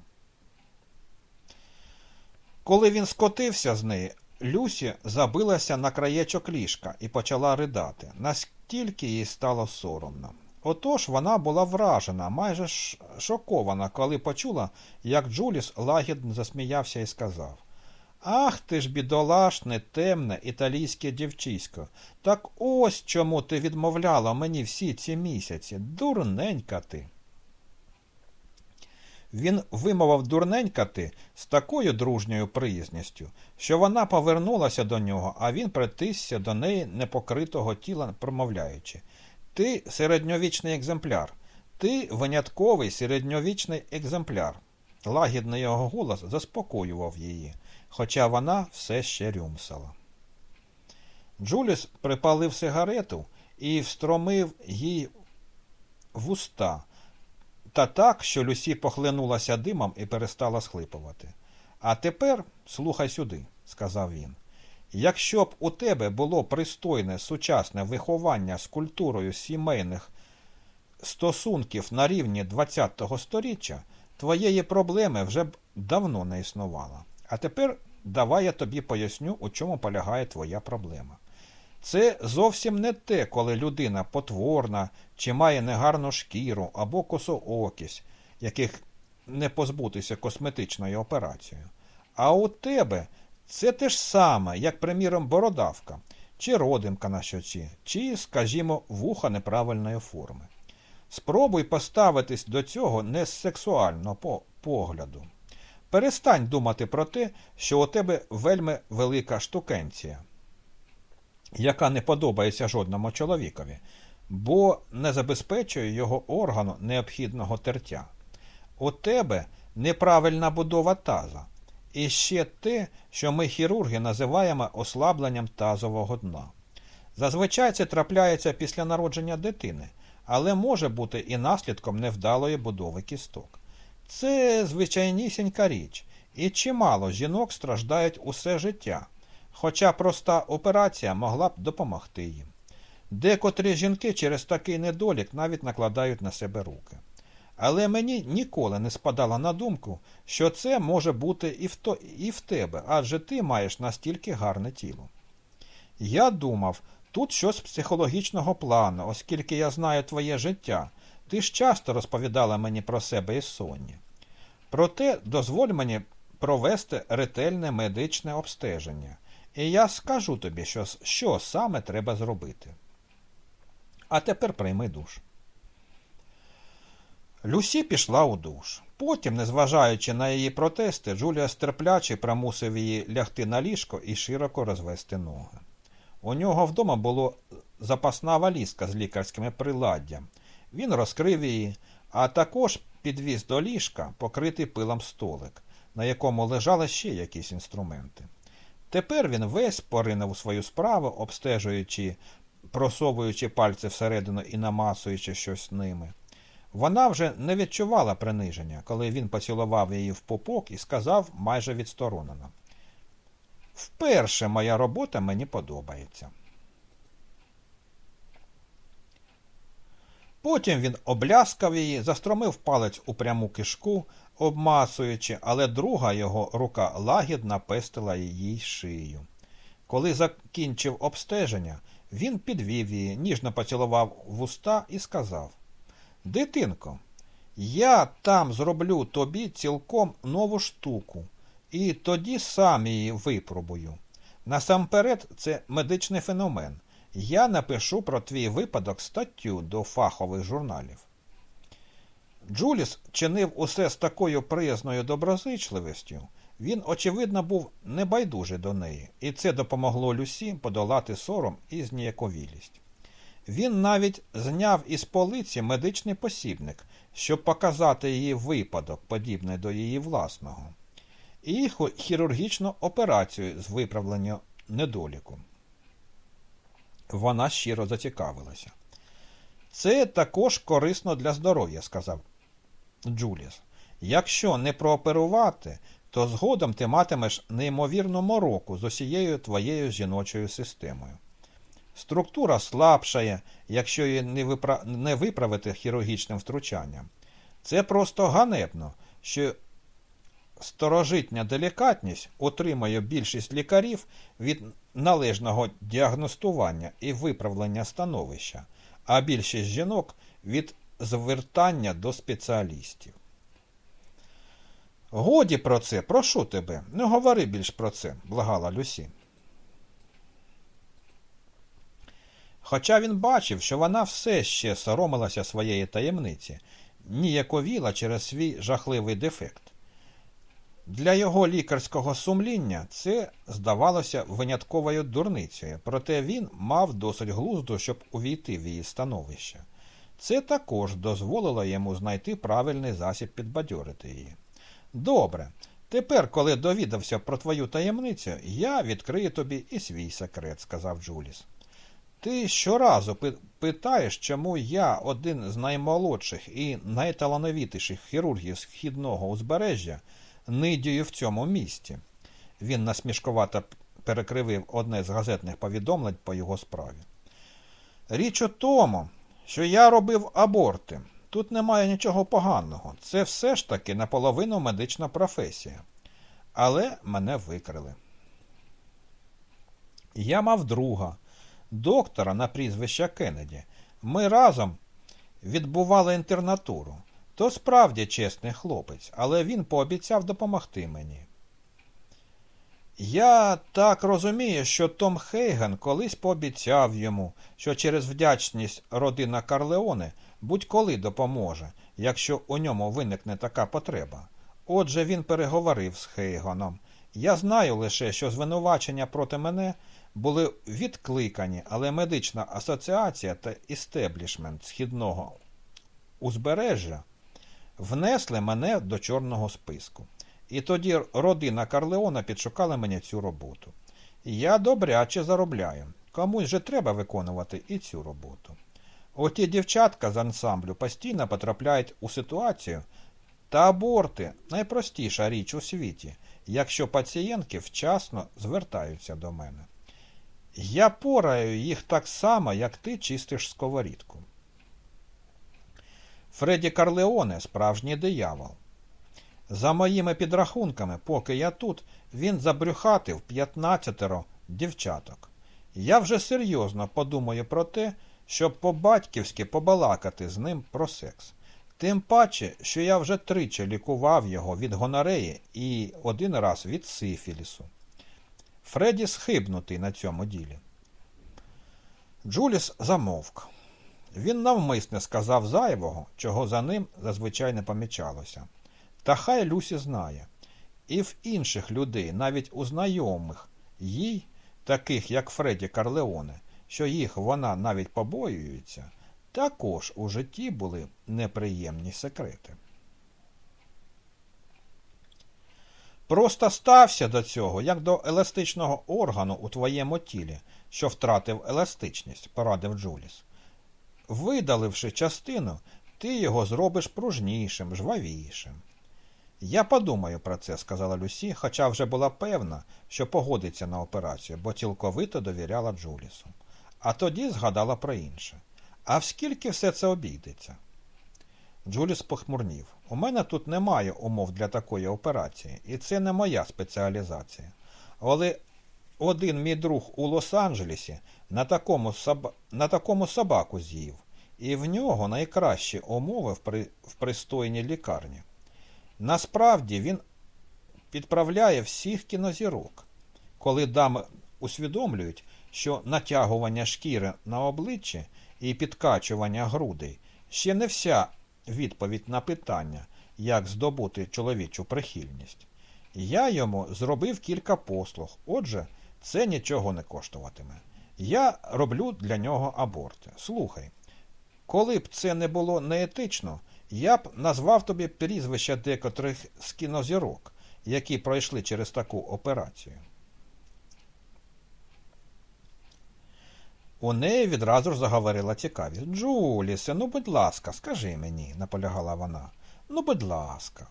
[SPEAKER 1] Коли він скотився з неї, Люсі забилася на краєчок ліжка і почала ридати, настільки їй стало соромно. Отож вона була вражена, майже шокована, коли почула, як Джуліс лагідно засміявся і сказав Ах ти ж, бідолашне, темне італійське дівчисько. Так ось чому ти відмовляла мені всі ці місяці. Дурненька ти. Він вимовив дурненька ти з такою дружньою приязністю, що вона повернулася до нього, а він притисся до неї непокритого тіла, промовляючи Ти середньовічний екземпляр, ти винятковий середньовічний екземпляр. Лагідний його голос заспокоював її хоча вона все ще рюмсала. Джуліс припалив сигарету і встромив їй в уста, та так, що Люсі похлинулася димом і перестала схлипувати. А тепер слухай сюди, сказав він. Якщо б у тебе було пристойне сучасне виховання з культурою сімейних стосунків на рівні ХХ століття, твоєї проблеми вже б давно не існувало. А тепер давай я тобі поясню, у чому полягає твоя проблема. Це зовсім не те, коли людина потворна чи має негарну шкіру або косоокість, яких не позбутися косметичною операцією. А у тебе це те ж саме, як, приміром, бородавка, чи родимка на щоці, чи, скажімо, вуха неправильної форми. Спробуй поставитись до цього не з сексуального погляду. Перестань думати про те, що у тебе вельми велика штукенція, яка не подобається жодному чоловікові, бо не забезпечує його органу необхідного тертя. У тебе неправильна будова таза. І ще те, що ми хірурги називаємо ослабленням тазового дна. Зазвичай це трапляється після народження дитини, але може бути і наслідком невдалої будови кісток. Це звичайнісінька річ, і чимало жінок страждають усе життя, хоча проста операція могла б допомогти їм. Декотрі жінки через такий недолік навіть накладають на себе руки. Але мені ніколи не спадало на думку, що це може бути і в, то, і в тебе, адже ти маєш настільки гарне тіло. Я думав, тут щось психологічного плану, оскільки я знаю твоє життя, ти ж часто розповідала мені про себе і Соні. Проте дозволь мені провести ретельне медичне обстеження, і я скажу тобі, що, що саме треба зробити. А тепер прийми душ. Люсі пішла у душ. Потім, незважаючи на її протести, Джулія стерпляче примусив її лягти на ліжко і широко розвести ноги. У нього вдома була запасна валізка з лікарськими приладдям, він розкрив її, а також підвіз до ліжка покритий пилом столик, на якому лежали ще якісь інструменти. Тепер він весь поринув у свою справу, обстежуючи, просовуючи пальці всередину і намасуючи щось ними. Вона вже не відчувала приниження, коли він поцілував її в попок і сказав майже відсторонено. Вперше моя робота мені подобається. Потім він обляскав її, застромив палець у пряму кишку, обмасуючи, але друга його рука лагідно пестила її шию. Коли закінчив обстеження, він підвів її, ніжно поцілував в уста і сказав Дитинко, я там зроблю тобі цілком нову штуку. і тоді сам її випробую. Насамперед, це медичний феномен. Я напишу про твій випадок статтю до фахових журналів. Джуліс чинив усе з такою приязною доброзичливістю. Він, очевидно, був небайдужий до неї, і це допомогло Люсі подолати сором і зніяковілість. Він навіть зняв із полиці медичний посібник, щоб показати її випадок, подібний до її власного, і хірургічну операцію з виправлення недоліку. Вона щиро зацікавилася. Це також корисно для здоров'я, сказав Джуліс. Якщо не прооперувати, то згодом ти матимеш неймовірну мороку з усією твоєю жіночою системою. Структура слабшає, якщо її не, випра... не виправити хірургічним втручанням. Це просто ганебно, що сторожитня делікатність отримує більшість лікарів від належного діагностування і виправлення становища, а більшість жінок від звертання до спеціалістів. Годі про це, прошу тебе, не говори більш про це, благала Люсі. Хоча він бачив, що вона все ще соромилася своєї таємниці, ніяковіла через свій жахливий дефект. Для його лікарського сумління це здавалося винятковою дурницею, проте він мав досить глузду, щоб увійти в її становище. Це також дозволило йому знайти правильний засіб підбадьорити її. Добре, тепер, коли довідався про твою таємницю, я відкрию тобі і свій секрет, сказав Джуліс. Ти щоразу питаєш, чому я один з наймолодших і найталановітіших хірургів східного узбережжя нидію в цьому місті. Він насмішкувато перекривив одне з газетних повідомлень по його справі. Річ у тому, що я робив аборти. Тут немає нічого поганого. Це все ж таки наполовину медична професія. Але мене викрили. Я мав друга, доктора на прізвище Кеннеді. Ми разом відбували інтернатуру. То справді чесний хлопець, але він пообіцяв допомогти мені. Я так розумію, що Том Хейген колись пообіцяв йому, що через вдячність родина Карлеоне будь-коли допоможе, якщо у ньому виникне така потреба. Отже, він переговорив з Хейгоном. Я знаю лише, що звинувачення проти мене були відкликані, але медична асоціація та істеблішмент східного узбережжя внесли мене до чорного списку. І тоді родина Карлеона підшукала мені цю роботу. Я добряче заробляю. Комусь же треба виконувати і цю роботу. Оті дівчатка з ансамблю постійно потрапляють у ситуацію, та аборти найпростіша річ у світі, якщо пацієнтки вчасно звертаються до мене. Я пораю їх так само, як ти чистиш сковорідку. Фредді Карлеоне справжній диявол. За моїми підрахунками, поки я тут, він забрюхатив 15 дівчаток. Я вже серйозно подумаю про те, щоб по-батьківськи побалакати з ним про секс. Тим паче, що я вже тричі лікував його від гонореї і один раз від сифілісу. Фредді схибнутий на цьому ділі. Джуліс замовк. Він навмисне сказав зайвого, чого за ним зазвичай не помічалося. Та хай Люсі знає. І в інших людей, навіть у знайомих, їй, таких як Фредді Карлеоне, що їх вона навіть побоюється, також у житті були неприємні секрети. Просто стався до цього, як до еластичного органу у твоєму тілі, що втратив еластичність, порадив Джуліс. Видаливши частину, ти його зробиш пружнішим, жвавішим. Я подумаю про це, сказала Люсі, хоча вже була певна, що погодиться на операцію, бо цілковито довіряла Джулісу. А тоді згадала про інше. А вскільки все це обійдеться? Джуліс похмурнів. У мене тут немає умов для такої операції, і це не моя спеціалізація. Але один мій друг у Лос-Анджелесі на соб... на такому собаку з'їв, і в нього найкращі умови в, при... в пристойній лікарні. Насправді він підправляє всіх кінозірок. Коли дами усвідомлюють, що натягування шкіри на обличчі і підкачування грудей ще не вся відповідь на питання, як здобути чоловічу прихильність. Я йому зробив кілька послуг, отже, це нічого не коштуватиме. Я роблю для нього аборти. Слухай, коли б це не було неетично, я б назвав тобі прізвища декотрих з кінозірок, які пройшли через таку операцію. У неї відразу ж заговорила цікавість. Джулісе, ну будь ласка, скажи мені, наполягала вона. Ну, будь ласка.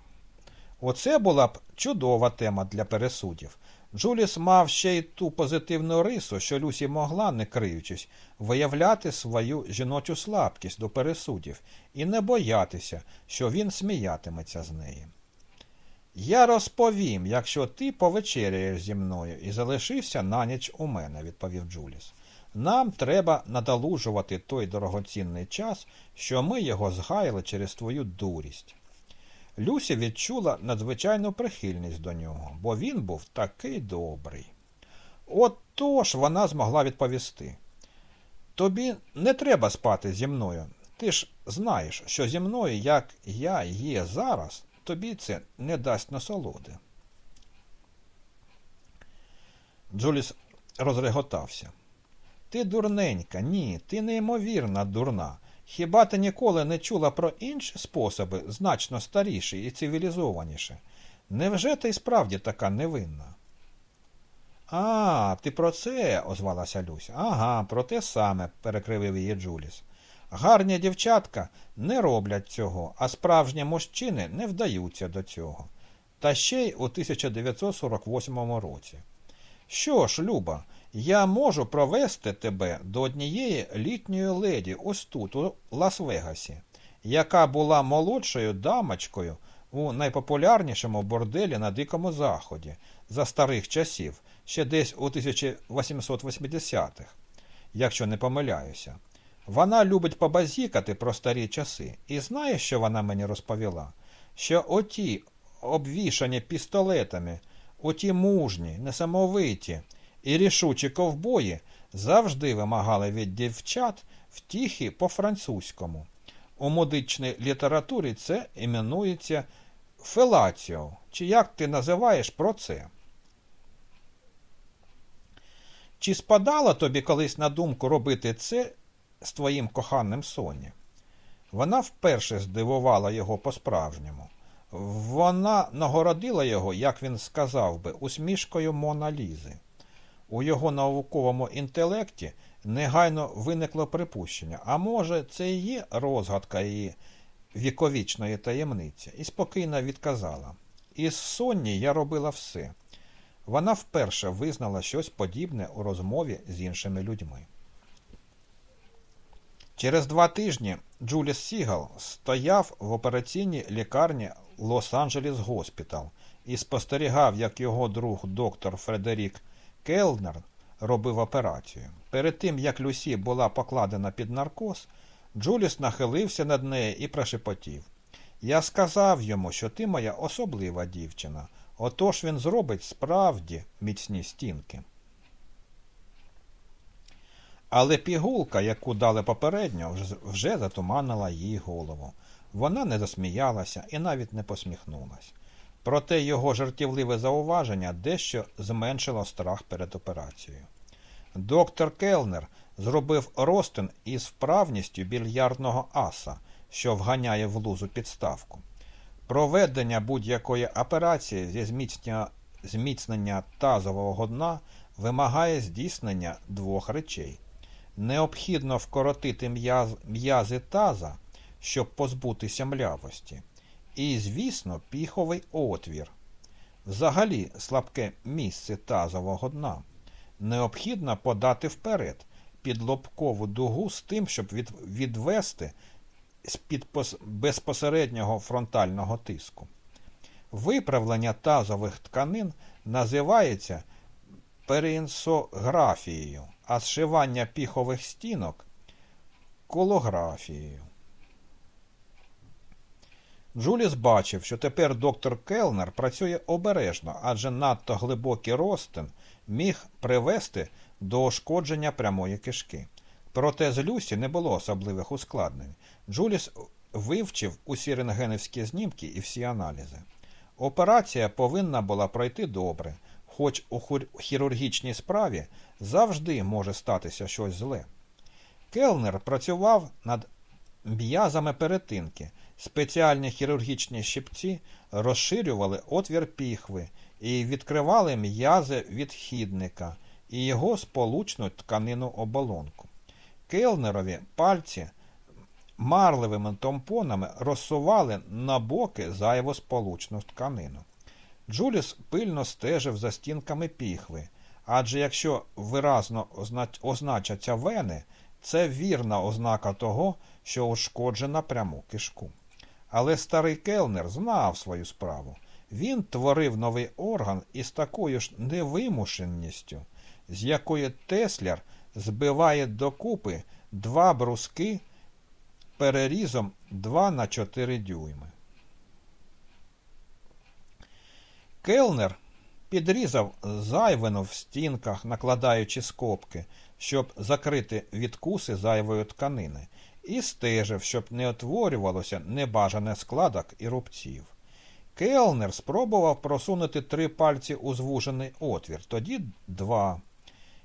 [SPEAKER 1] Оце була б чудова тема для пересудів. Джуліс мав ще й ту позитивну рису, що Люсі могла, не криючись, виявляти свою жіночу слабкість до пересудів і не боятися, що він сміятиметься з неї. Я розповім, якщо ти повечеряєш зі мною і залишишся на ніч у мене, відповів Джуліс. Нам треба надолужувати той дорогоцінний час, що ми його згаяли через твою дурість. Люся відчула надзвичайну прихильність до нього, бо він був такий добрий. От тож вона змогла відповісти. Тобі не треба спати зі мною. Ти ж знаєш, що зі мною, як я є зараз, тобі це не дасть насолоди. Джуліс розреготався. Ти дурненька, ні, ти неймовірна дурна. Хіба ти ніколи не чула про інші способи, значно старіші і цивілізованіші? Невже ти справді така невинна? А, ти про це, озвалася Люся. Ага, про те саме, перекривив її Джуліс. Гарні дівчатка не роблять цього, а справжні мужчини не вдаються до цього. Та ще й у 1948 році. Що ж, Люба, я можу провести тебе до однієї літньої леді ось тут, у Лас-Вегасі, яка була молодшою дамочкою у найпопулярнішому борделі на Дикому Заході за старих часів, ще десь у 1880-х, якщо не помиляюся. Вона любить побазікати про старі часи. І знаєш, що вона мені розповіла? Що оті, обвішані пістолетами, оті мужні, несамовиті і рішучі ковбої завжди вимагали від дівчат втіхи по-французькому. У медичній літературі це іменується фелаціо, чи як ти називаєш про це? Чи спадало тобі колись на думку робити це з твоїм коханим Соні? Вона вперше здивувала його по-справжньому. Вона нагородила його, як він сказав би, усмішкою Мона Лізи. У його науковому інтелекті негайно виникло припущення, а може, це і є розгадка її віковічної таємниці, і спокійно відказала. Із Сонні я робила все. Вона вперше визнала щось подібне у розмові з іншими людьми. Через два тижні Джуліс Сігал стояв в операційній лікарні Лос-Анджелес Госпітал і спостерігав, як його друг доктор Фредерік Келнер робив операцію. Перед тим, як Люсі була покладена під наркоз, Джуліс нахилився над нею і прошепотів. Я сказав йому, що ти моя особлива дівчина, отож він зробить справді міцні стінки. Але пігулка, яку дали попередньо, вже затуманила їй голову. Вона не засміялася і навіть не посміхнулась. Проте його жартівливе зауваження дещо зменшило страх перед операцією. Доктор Келнер зробив ростин із вправністю більярдного аса, що вганяє в лузу підставку. Проведення будь-якої операції зі зміцнення, зміцнення тазового дна вимагає здійснення двох речей. Необхідно вкоротити м'язи таза, щоб позбутися млявості. І, звісно, піховий отвір. Взагалі слабке місце тазового дна. Необхідно подати вперед під лобкову дугу з тим, щоб від, відвести з-під безпосереднього фронтального тиску. Виправлення тазових тканин називається періенсографією, а зшивання піхових стінок колографією. Джуліс бачив, що тепер доктор Келнер працює обережно, адже надто глибокий розтин міг привести до ушкодження прямої кишки. Проте з Люсі не було особливих ускладнень. Джуліс вивчив усі рентгенівські знімки і всі аналізи. Операція повинна була пройти добре, хоч у хірургічній справі завжди може статися щось зле. Келнер працював над м'язами перетинки. Спеціальні хірургічні щипці розширювали отвір піхви і відкривали м'язи відхідника і його сполучну тканину оболонку. Келнерові пальці марливими тампонами розсували на боки зайву сполучну тканину. Джуліс пильно стежив за стінками піхви, адже якщо виразно означаться вени, це вірна ознака того, що ушкоджена пряму кишку. Але старий келнер знав свою справу. Він творив новий орган із такою ж невимушеністю, з якою Тесляр збиває докупи два бруски перерізом 2 на 4 дюйми. Келнер підрізав зайвину в стінках, накладаючи скобки, щоб закрити відкуси зайвої тканини, і стежив, щоб не утворювалося небажане складок і рубців. Келнер спробував просунути три пальці у звужений отвір, тоді два.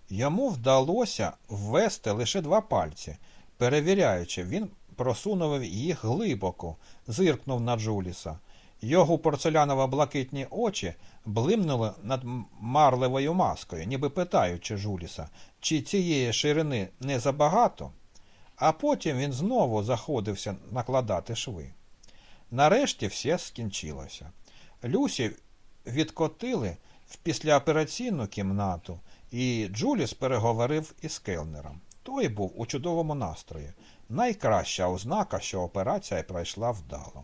[SPEAKER 1] Йому вдалося ввести лише два пальці. Перевіряючи, він просунув їх глибоко, зиркнув на Джуліса. Його порцеляново блакитні очі блимнули над марливою маскою, ніби питаючи Жуліса, чи цієї ширини не забагато, а потім він знову заходився накладати шви. Нарешті все скінчилося. Люсі відкотили в післяопераційну кімнату, і Джуліс переговорив із Келнером. Той був у чудовому настрої. Найкраща ознака, що операція пройшла вдало.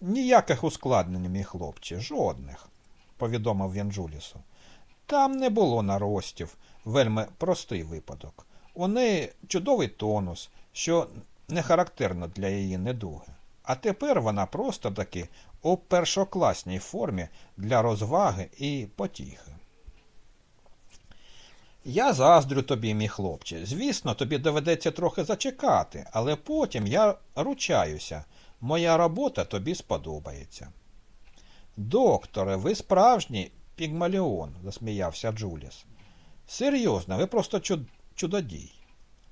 [SPEAKER 1] Ніяких ускладнень, мій хлопче, жодних, повідомив він Джулісу. Там не було наростів, вельми простий випадок. У неї чудовий тонус, що не характерно для її недуги. А тепер вона просто таки у першокласній формі для розваги і потіхи. Я заздрю тобі, мій хлопче. Звісно, тобі доведеться трохи зачекати, але потім я ручаюся. Моя робота тобі сподобається. Докторе, ви справжній пігмаліон, засміявся Джуліс. Серйозно, ви просто чуд... чудодій.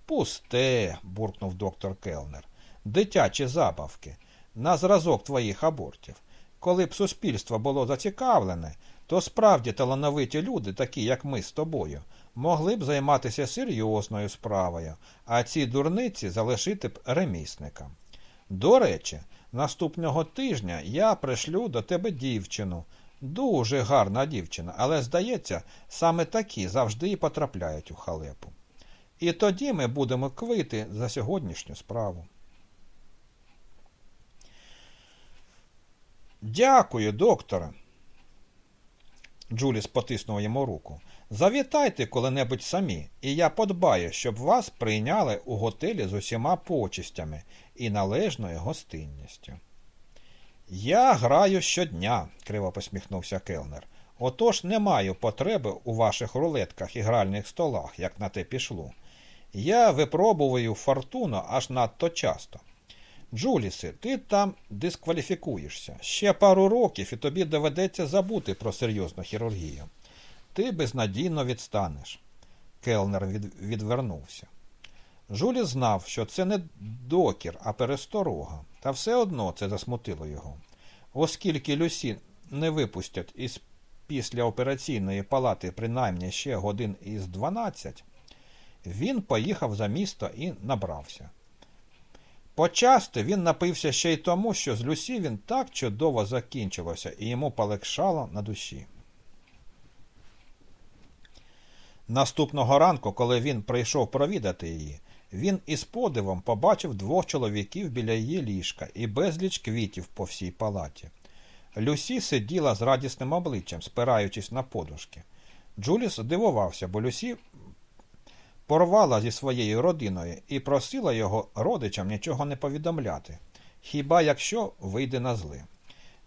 [SPEAKER 1] Пусте, буркнув доктор Келнер. Дитячі забавки, на зразок твоїх абортів. Коли б суспільство було зацікавлене, то справді талановиті люди, такі як ми з тобою, могли б займатися серйозною справою, а ці дурниці залишити б ремісникам. До речі, наступного тижня я пришлю до тебе дівчину. Дуже гарна дівчина, але, здається, саме такі завжди і потрапляють у халепу. І тоді ми будемо квити за сьогоднішню справу. Дякую, докторе. Джуліс потиснув йому руку. Завітайте коли-небудь самі, і я подбаю, щоб вас прийняли у готелі з усіма почистями і належною гостинністю. Я граю щодня, криво посміхнувся Келнер. Отож не маю потреби у ваших рулетках і гральних столах, як на те пішло. Я випробую фортуну аж надто часто. Джулісе, ти там дискваліфікуєшся. Ще пару років і тобі доведеться забути про серйозну хірургію. Ти безнадійно відстанеш. Келнер від... відвернувся. Жулі знав, що це не докір, а пересторога, та все одно це засмутило його. Оскільки Люсі не випустять із післяопераційної палати принаймні ще годин із 12, він поїхав за місто і набрався. Почасти він напився ще й тому, що з Люсі він так чудово закінчилося і йому полегшало на душі. Наступного ранку, коли він прийшов провідати її, він із подивом побачив двох чоловіків біля її ліжка і безліч квітів по всій палаті. Люсі сиділа з радісним обличчям, спираючись на подушки. Джуліс дивувався, бо Люсі порвала зі своєю родиною і просила його родичам нічого не повідомляти. хіба якщо вийде на зле.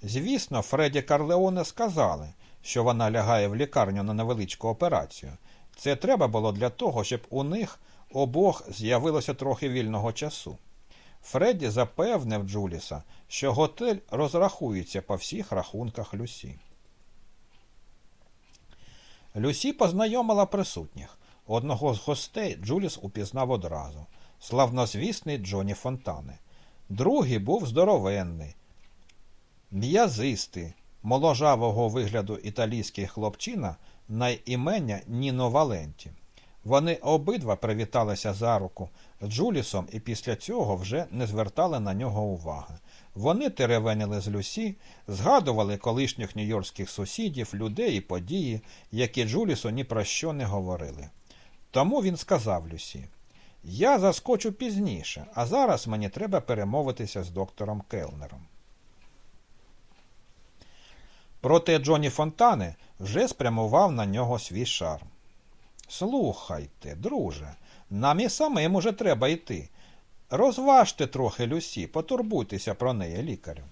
[SPEAKER 1] Звісно, Фредді Карлеоне сказали, що вона лягає в лікарню на невеличку операцію. Це треба було для того, щоб у них обох з'явилося трохи вільного часу. Фредді запевнив Джуліса, що готель розрахується по всіх рахунках Люсі. Люсі познайомила присутніх. Одного з гостей Джуліс упізнав одразу славнозвісний Джоні Фонтане. Другий був здоровенний, м'язистий, моложавого вигляду італійський хлопчина на Ніно Валенті. Вони обидва привіталися за руку з Джулісом і після цього вже не звертали на нього уваги. Вони теревенили з Люсі, згадували колишніх нью-йоркських сусідів, людей і події, які Джулісу ні про що не говорили. Тому він сказав Люсі: Я заскочу пізніше, а зараз мені треба перемовитися з доктором Келнером. Проте Джоні Фонтане вже спрямував на нього свій шарм. Слухайте, друже, нам і самим уже треба йти. Розважте трохи Люсі, потурбуйтеся про неї, лікарю.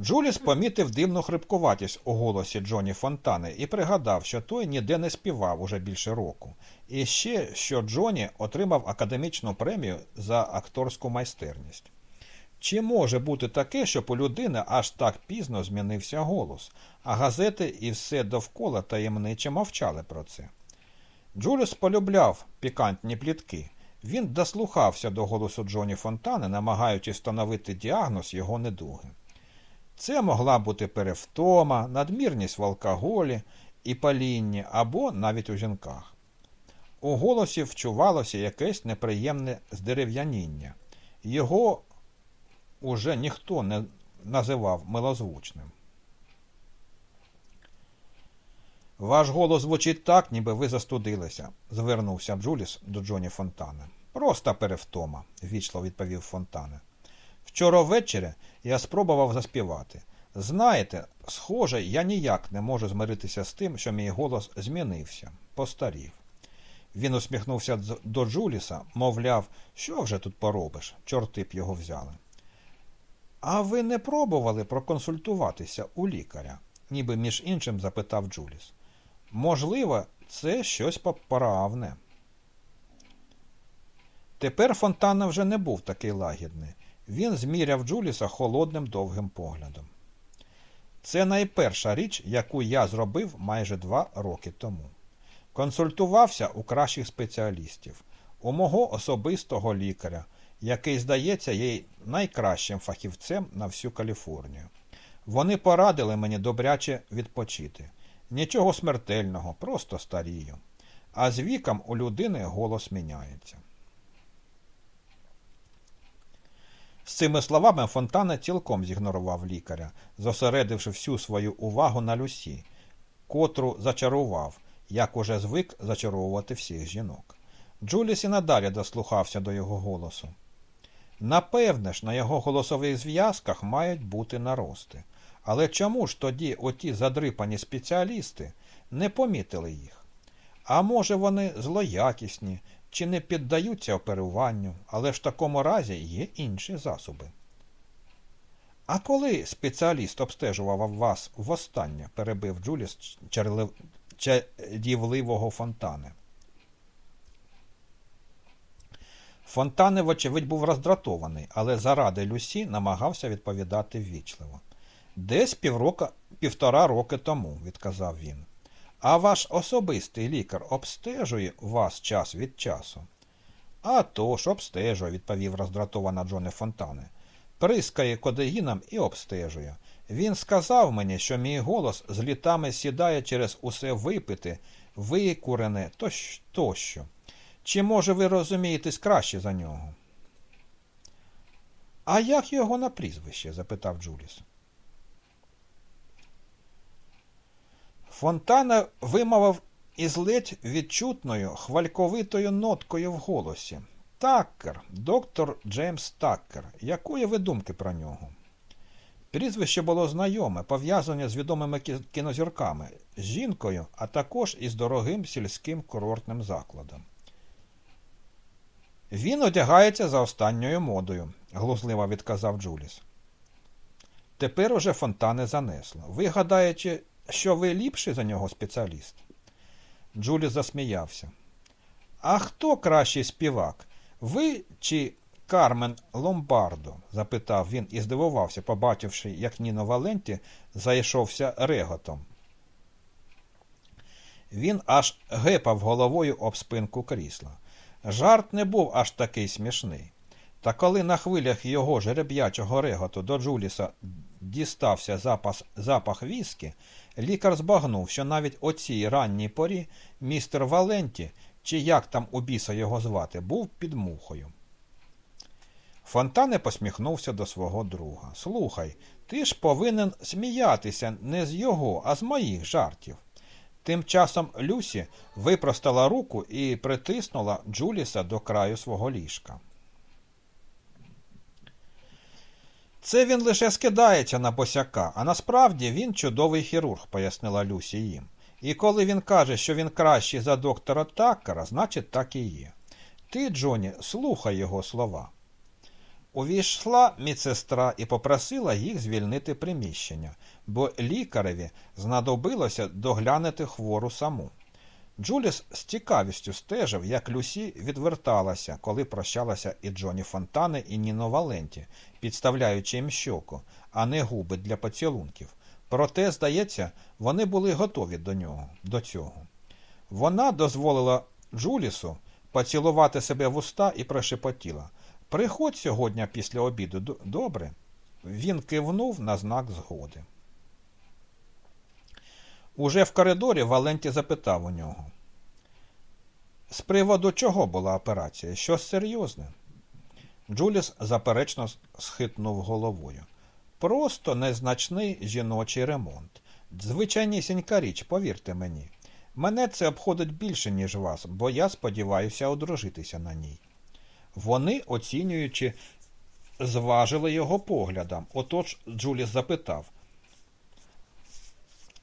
[SPEAKER 1] Джуліс помітив дивну хрипкуватість у голосі Джоні Фонтани і пригадав, що той ніде не співав уже більше року, і ще, що Джоні отримав академічну премію за акторську майстерність. Чи може бути таке, щоб у людини аж так пізно змінився голос, а газети і все довкола таємниче мовчали про це? Джуліс полюбляв пікантні плітки. Він дослухався до голосу Джоні Фонтани, намагаючись встановити діагноз його недуги. Це могла бути перевтома, надмірність в алкоголі і палінні або навіть у жінках. У голосі вчувалося якесь неприємне здерев'яніння. Його уже ніхто не називав милозвучним. Ваш голос звучить так, ніби ви застудилися, звернувся Джуліс до Джоні Фонтане. Просто перевтома, ввічливо відповів Фонтане. Вчора ввечері я спробував заспівати. Знаєте, схоже, я ніяк не можу змиритися з тим, що мій голос змінився, постарів. Він усміхнувся до Джуліса, мовляв, що вже тут поробиш, чорти б його взяли. А ви не пробували проконсультуватися у лікаря? ніби між іншим запитав Джуліс. Можливо, це щось поправне. Тепер Фонтана вже не був такий лагідний. Він зміряв Джуліса холодним довгим поглядом. Це найперша річ, яку я зробив майже два роки тому. Консультувався у кращих спеціалістів, у мого особистого лікаря, який, здається, є найкращим фахівцем на всю Каліфорнію. Вони порадили мені добряче відпочити. Нічого смертельного, просто старію. А з віком у людини голос міняється. З цими словами Фонтана цілком зігнорував лікаря, зосередивши всю свою увагу на Люсі, котру зачарував, як уже звик зачаровувати всіх жінок. Джуліс і надалі дослухався до його голосу. Напевне ж, на його голосових зв'язках мають бути нарости. Але чому ж тоді оті задрипані спеціалісти не помітили їх? А може, вони злоякісні чи не піддаються оперуванню, але ж в такому разі є інші засоби. А коли спеціаліст обстежував вас востаннє, перебив Джуліс чадівливого фонтани. Фонтане, вочевидь, був роздратований, але заради Люсі намагався відповідати ввічливо. Десь півтора роки тому, відказав він. А ваш особистий лікар обстежує вас час від часу? «А то ж обстежує, відповів роздратована Джоне Фонтане. Прискає кодеїном і обстежує. Він сказав мені, що мій голос з літами сідає через усе випити, викурене тощо. Чи, може, ви розумієтесь краще за нього? А як його на прізвище? запитав Джуліс. Фонтана вимовив із ледь відчутною хвальковитою ноткою в голосі. Таккер, доктор Джеймс Таккер. Якої ви думки про нього? Прізвище було знайоме, пов'язане з відомими кінозірками, з жінкою, а також із дорогим сільським курортним закладом. Він одягається за останньою модою, глузливо відказав Джуліс. Тепер уже фонтани занесло. Ви гадаєте, що ви ліпший за нього спеціаліст? Джуліс засміявся. А хто кращий співак? Ви чи Кармен Ломбардо? запитав він і здивувався, побачивши, як Ніно Валенті зайшовся реготом. Він аж гепав головою об спинку крісла. Жарт не був аж такий смішний. Та коли на хвилях його жереб'ячого реготу до Джуліса дістався запас, запах віскі, лікар збагнув, що навіть о цій ранній порі містер Валенті, чи як там у біса його звати, був під мухою. Фонтане посміхнувся до свого друга. Слухай, ти ж повинен сміятися не з його, а з моїх жартів. Тим часом Люсі випростала руку і притиснула Джуліса до краю свого ліжка. Це він лише скидається на босяка, а насправді він чудовий хірург, пояснила Люсі їм. І коли він каже, що він кращий за доктора Таккера, значить так і є. Ти, Джоні, слухай його слова. Увійшла медсестра і попросила їх звільнити приміщення, бо лікареві знадобилося доглянути хвору саму. Джуліс з цікавістю стежив, як Люсі відверталася, коли прощалася і Джоні Фонтане, і Ніно Валенті, підставляючи їм щоку, а не губи для поцілунків. Проте, здається, вони були готові до нього, до цього. Вона дозволила Джулісу поцілувати себе в уста і прошепотіла. Приходь сьогодні після обіду, добре? Він кивнув на знак згоди. Уже в коридорі Валенті запитав у нього. З приводу чого була операція? Щось серйозне? Джуліс заперечно схитнув головою. Просто незначний жіночий ремонт. Звичайнісінька річ, повірте мені. Мене це обходить більше, ніж вас, бо я сподіваюся одружитися на ній. Вони, оцінюючи, зважили його поглядом. Отож Джуліс запитав.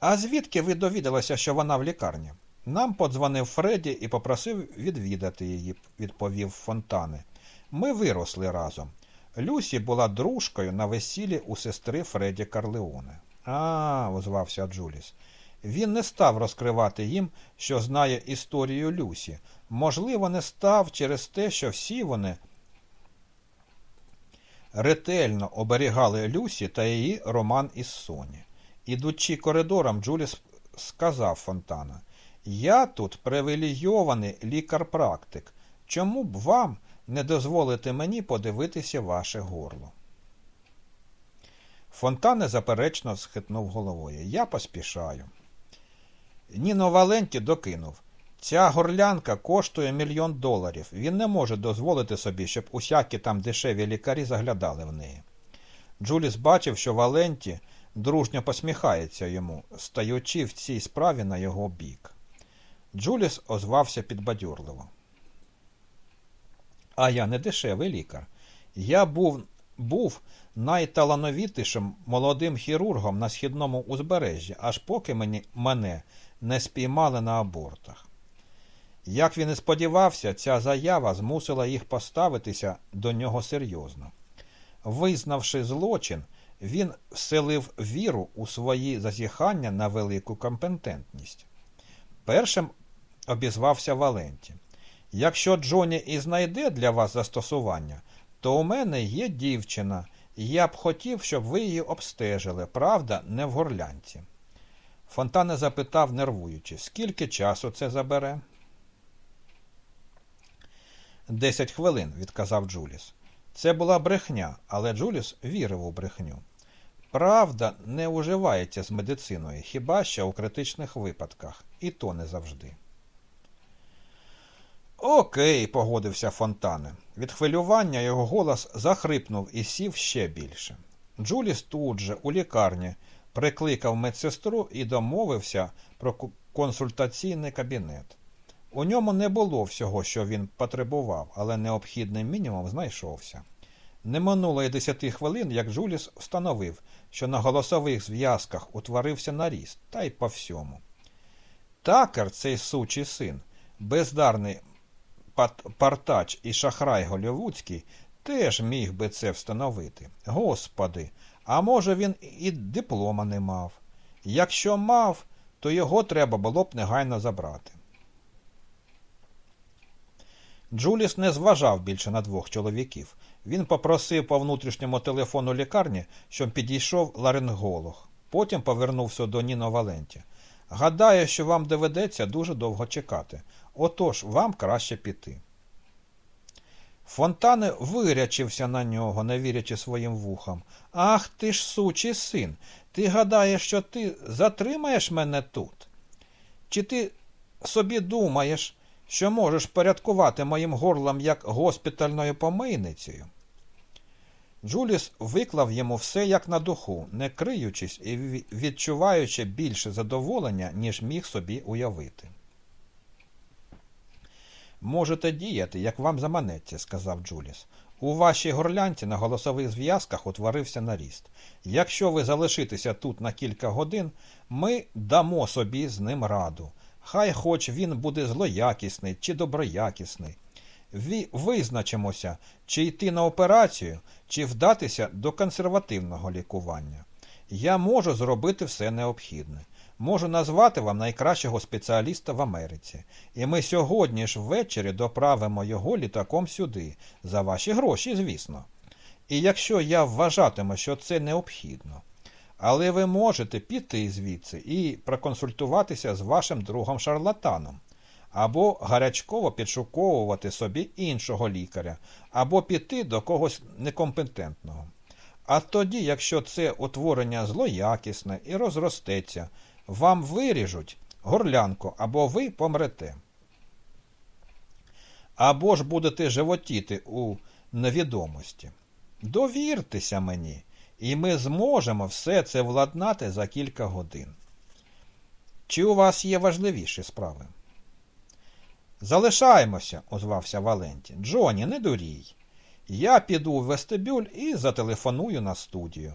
[SPEAKER 1] А звідки ви довідалися, що вона в лікарні? Нам подзвонив Фредді і попросив відвідати її, відповів Фонтани. Ми виросли разом. Люсі була дружкою на весіллі у сестри Фредді Карлеоне. А, озвався Джуліс. Він не став розкривати їм, що знає історію Люсі. Можливо, не став через те, що всі вони ретельно оберігали Люсі та її роман із Соні. Ідучи коридором, Джуліс сказав Фонтана, я тут привілейований лікар-практик. Чому б вам не дозволити мені подивитися ваше горло? Фонтане заперечно схитнув головою. Я поспішаю. Ніно Валенті докинув. Ця горлянка коштує мільйон доларів. Він не може дозволити собі, щоб усякі там дешеві лікарі заглядали в неї. Джуліс бачив, що Валенті дружньо посміхається йому, стаючи в цій справі на його бік. Джуліс озвався підбадьорливо. А я не дешевий лікар. Я був був найталановітішим молодим хірургом на східному узбережжі, аж поки мені, мене не спіймали на абортах. Як він і сподівався, ця заява змусила їх поставитися до нього серйозно. Визнавши злочин, він вселив віру у свої зазіхання на велику компетентність. Першим обізвався Валенті. Якщо Джоні і знайде для вас застосування, то у мене є дівчина, і я б хотів, щоб ви її обстежили, правда, не в горлянці. Фонтане запитав, нервуючи, скільки часу це забере? Десять хвилин, відказав Джуліс. Це була брехня, але Джуліс вірив у брехню. Правда не уживається з медициною, хіба що у критичних випадках, і то не завжди. Окей, погодився Фонтане. Від хвилювання його голос захрипнув і сів ще більше. Джуліс тут же, у лікарні, прикликав медсестру і домовився про консультаційний кабінет. У ньому не було всього, що він потребував, але необхідний мінімум знайшовся. Не минуло й десяти хвилин, як Джуліс встановив, що на голосових зв'язках утворився наріст, та й по всьому. Такер, цей сучий син, бездарний партач і шахрай голівудський теж міг би це встановити. Господи, а може він і диплома не мав. Якщо мав, то його треба було б негайно забрати. Джуліс не зважав більше на двох чоловіків. Він попросив по внутрішньому телефону лікарні, щоб підійшов ларинголог. Потім повернувся до Ніно Валенті. Гадаю, що вам доведеться дуже довго чекати. Отож, вам краще піти. Фонтане вирячився на нього, не вірячи своїм вухам. Ах ти ж, сучий син, ти гадаєш, що ти затримаєш мене тут? Чи ти собі думаєш, що можеш порядкувати моїм горлом як госпітальною помийницею? Джуліс виклав йому все як на духу, не криючись і відчуваючи більше задоволення, ніж міг собі уявити. Можете діяти, як вам заманеться, сказав Джуліс. У вашій горлянці на голосових зв'язках утворився наріст. Якщо ви залишитеся тут на кілька годин, ми дамо собі з ним раду. Хай хоч він буде злоякісний чи доброякісний. Визначимося, чи йти на операцію, чи вдатися до консервативного лікування. Я можу зробити все необхідне. Можу назвати вам найкращого спеціаліста в Америці. І ми сьогодні ж ввечері доправимо його літаком сюди, за ваші гроші, звісно. І якщо я вважатиму, що це необхідно. Але ви можете піти звідси і проконсультуватися з вашим другом шарлатаном, або гарячково підшуковувати собі іншого лікаря, або піти до когось некомпетентного. А тоді, якщо це утворення злоякісне і розростеться, вам виріжуть горлянку, або ви помрете. Або ж будете животіти у невідомості. Довіртеся мені, і ми зможемо все це владнати за кілька годин. Чи у вас є важливіші справи? Залишаємося, озвався Валенті. Джоні, не дурій. Я піду в вестибюль і зателефоную на студію.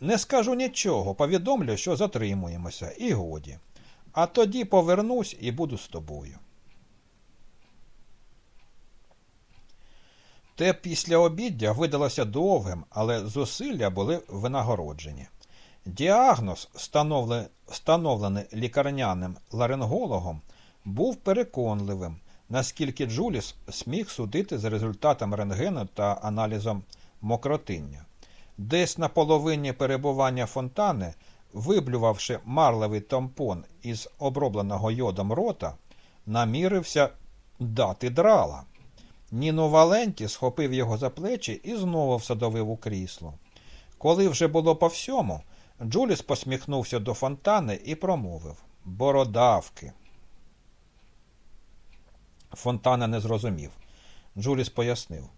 [SPEAKER 1] Не скажу нічого, повідомлю, що затримуємося, і годі. А тоді повернусь і буду з тобою. Те після обіддя видалося довгим, але зусилля були винагороджені. Діагноз, встановлений лікарняним ларингологом, був переконливим, наскільки Джуліс сміг судити за результатом рентгену та аналізом мокротиння. Десь на половині перебування фонтани, виблювавши марливий тампон із обробленого йодом рота, намірився дати драла. Ніно Валенті схопив його за плечі і знову всадовив у крісло. Коли вже було по всьому, Джуліс посміхнувся до фонтани і промовив Бородавки. Фонтана не зрозумів. Джуліс пояснив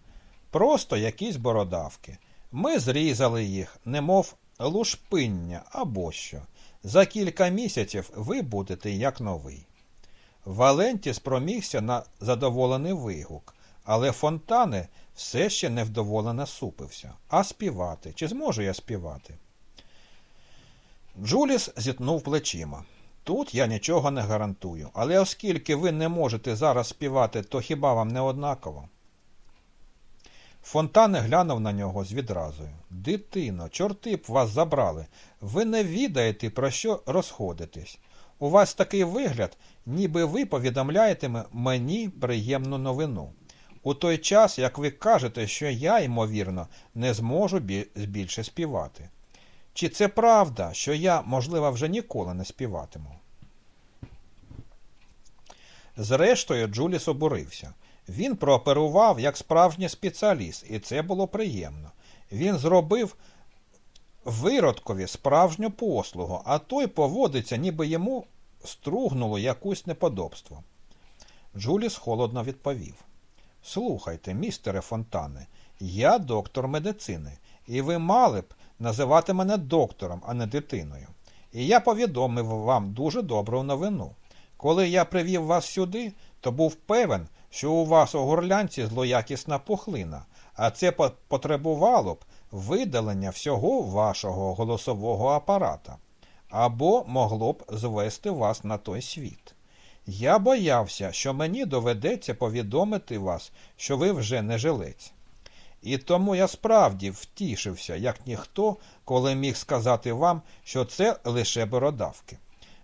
[SPEAKER 1] Просто якісь бородавки. Ми зрізали їх, немов лушпиння або що. За кілька місяців ви будете як новий. Валенті спромігся на задоволений вигук, але фонтани все ще невдоволено супився. А співати? Чи зможу я співати? Джуліс зітнув плечима. Тут я нічого не гарантую, але оскільки ви не можете зараз співати, то хіба вам не однаково? Фонтане глянув на нього з відразою. Дитино, чорти б вас забрали. Ви не відаєте, про що розходитесь. У вас такий вигляд, ніби ви повідомляєте мені приємну новину. У той час, як ви кажете, що я, ймовірно, не зможу більше співати. Чи це правда, що я, можливо, вже ніколи не співатиму? Зрештою, Джуліс обурився. Він прооперував як справжній спеціаліст, і це було приємно. Він зробив виродкові справжню послугу, а той поводиться, ніби йому стругнуло якусь неподобство. Джуліс холодно відповів. Слухайте, містере Фонтане, я доктор медицини, і ви мали б називати мене доктором, а не дитиною. І я повідомив вам дуже добру новину. Коли я привів вас сюди, то був певен, що у вас у горлянці злоякісна пухлина, а це потребувало б видалення всього вашого голосового апарата, або могло б звести вас на той світ. Я боявся, що мені доведеться повідомити вас, що ви вже не жилець. І тому я справді втішився, як ніхто, коли міг сказати вам, що це лише бородавки.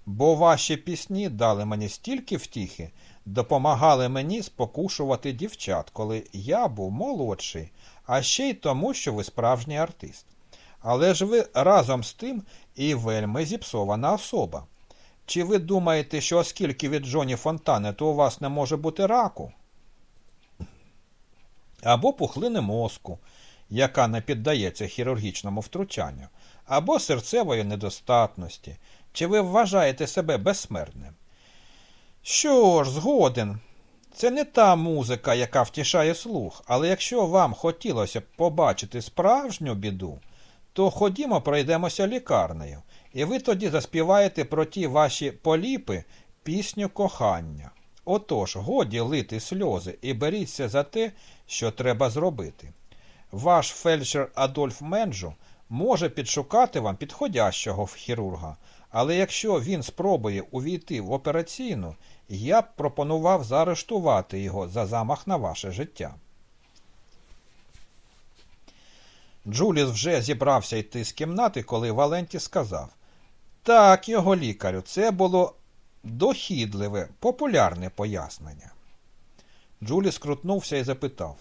[SPEAKER 1] Бо ваші пісні дали мені стільки втіхи, допомагали мені спокушувати дівчат, коли я був молодший, а ще й тому, що ви справжній артист. Але ж ви разом з тим і вельми зіпсована особа. Чи ви думаєте, що оскільки від Джоні Фонтани, то у вас не може бути раку? Або пухлини мозку, яка не піддається хірургічному втручанню, або серцевої недостатності, чи ви вважаєте себе безсмертним? Що ж, згоден. Це не та музика, яка втішає слух, але якщо вам хотілося б побачити справжню біду, то ходімо, пройдемося лікарнею, і ви тоді заспіваєте про ті ваші поліпи пісню кохання. Отож, годі лити сльози і беріться за те, що треба зробити. Ваш фельдшер Адольф Менджу може підшукати вам підходящого хірурга, але якщо він спробує увійти в операційну, я б пропонував заарештувати його за замах на ваше життя. Джуліс вже зібрався йти з кімнати, коли Валенті сказав Так, його лікарю, це було дохідливе, популярне пояснення. Джулі скрутнувся і запитав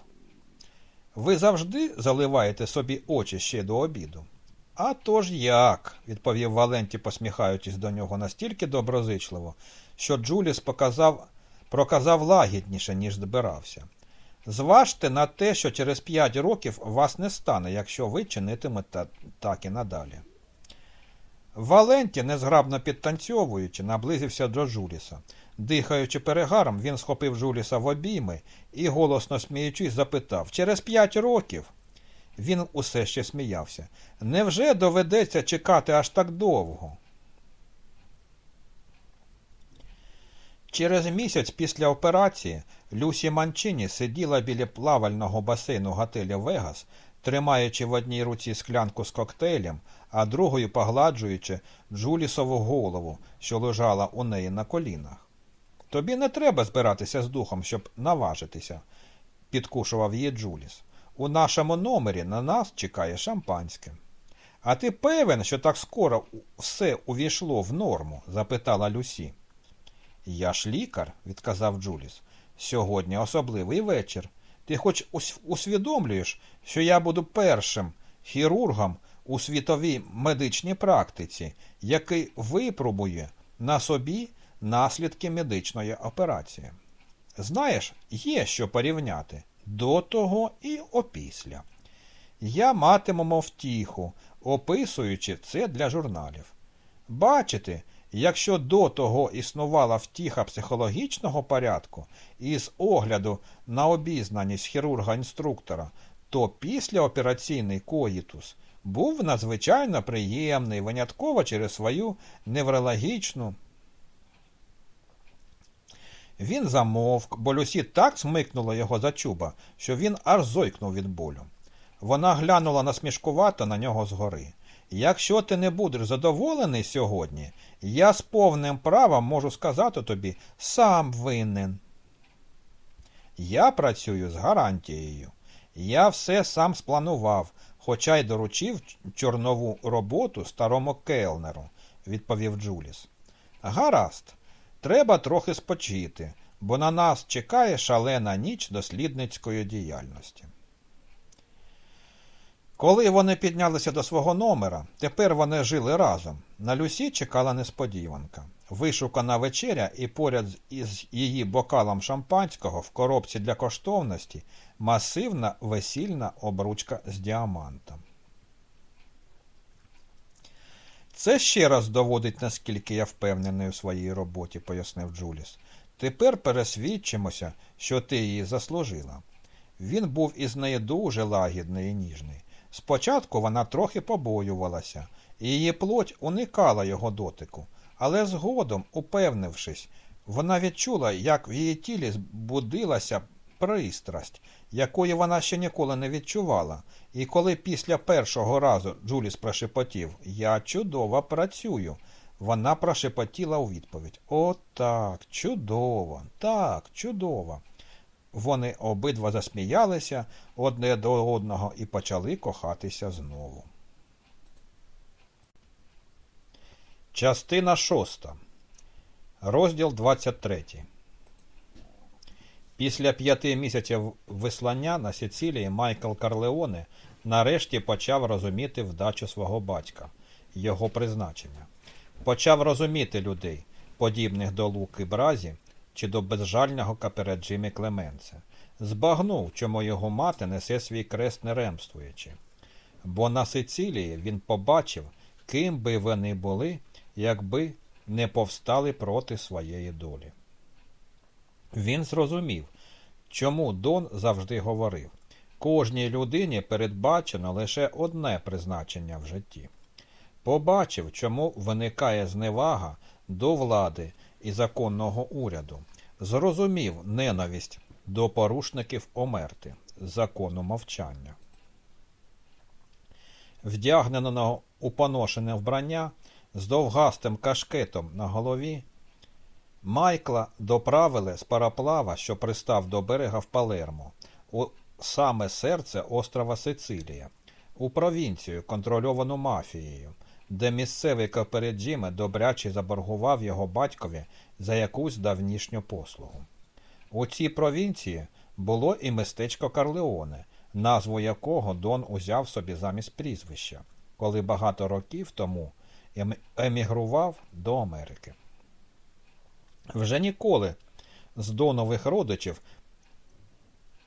[SPEAKER 1] Ви завжди заливаєте собі очі ще до обіду? «А то ж як, відповів Валенті, посміхаючись до нього настільки доброзичливо, що Джуліс показав, проказав лагідніше, ніж збирався. Зважте на те, що через п'ять років вас не стане, якщо ви чинитимете так і надалі. Валенті, незграбно підтанцьовуючи, наблизився до Джуліса. Дихаючи перегаром, він схопив Джуліса в обійми і, голосно сміючись, запитав Через п'ять років. Він усе ще сміявся. Невже доведеться чекати аж так довго? Через місяць після операції Люсі Манчині сиділа біля плавального басейну готелю Вегас, тримаючи в одній руці склянку з коктейлем, а другою погладжуючи Джулісову голову, що лежала у неї на колінах. Тобі не треба збиратися з духом, щоб наважитися, підкушував її Джуліс. У нашому номері на нас чекає шампанське. А ти певен, що так скоро все увійшло в норму? запитала Люсі. Я ж лікар, відказав Джуліс. Сьогодні особливий вечір. Ти хоч усвідомлюєш, що я буду першим хірургом у світовій медичній практиці, який випробує на собі наслідки медичної операції. Знаєш, є що порівняти до того і опісля. Я матимемо втіху, описуючи це для журналів. Бачите, якщо до того існувала втіха психологічного порядку і з огляду на обізнаність хірурга-інструктора, то післяопераційний коїтус був надзвичайно приємний, винятково через свою неврологічну. Він замовк, бо Люсі так смикнула його за чуба, що він аж зойкнув від болю. Вона глянула насмішкувато на нього згори. Якщо ти не будеш задоволений сьогодні, я з повним правом можу сказати тобі сам винен. Я працюю з гарантією. Я все сам спланував, хоча й доручив чорнову роботу старому келнеру, відповів Джуліс. Гаразд, треба трохи спочити, бо на нас чекає шалена ніч дослідницької діяльності. Коли вони піднялися до свого номера, тепер вони жили разом. На Люсі чекала несподіванка. Вишукана вечеря і поряд із її бокалом шампанського в коробці для коштовності масивна весільна обручка з діамантом. Це ще раз доводить, наскільки я впевнений у своїй роботі, пояснив Джуліс. Тепер пересвідчимося, що ти її заслужила. Він був із нею дуже лагідний і ніжний. Спочатку вона трохи побоювалася, і її плоть уникала його дотику, але згодом, упевнившись, вона відчула, як в її тілі збудилася пристрасть, якої вона ще ніколи не відчувала, і коли після першого разу Джуліс прошепотів Я чудово працюю, Вона прошепотіла у відповідь О, так, чудово, так, чудово. Вони обидва засміялися одне до одного і почали кохатися знову. Частина шоста. Розділ 23. Після п'яти місяців вислання на Сицилії Майкл Карлеоне нарешті почав розуміти вдачу свого батька, його призначення. Почав розуміти людей, подібних до Луки Бразі чи до безжального капереджимі Клеменце. Збагнув, чому його мати несе свій крест не ремствуючи. Бо на Сицилії він побачив, ким би вони були, якби не повстали проти своєї долі. Він зрозумів, чому Дон завжди говорив кожній людині передбачено лише одне призначення в житті. Побачив, чому виникає зневага до влади і законного уряду, зрозумів ненависть до порушників омерти, закону мовчання. Вдягненого у поношене вбрання з довгастим кашкетом на голові, Майкла доправили з параплава, що пристав до берега в Палермо, у саме серце острова Сицилія, у провінцію, контрольовану мафією, де місцевий капереджіме добряче заборгував його батькові за якусь давнішню послугу. У цій провінції було і містечко Карлеоне, назву якого Дон узяв собі замість прізвища, коли багато років тому емігрував до Америки. Вже ніколи з донових родичів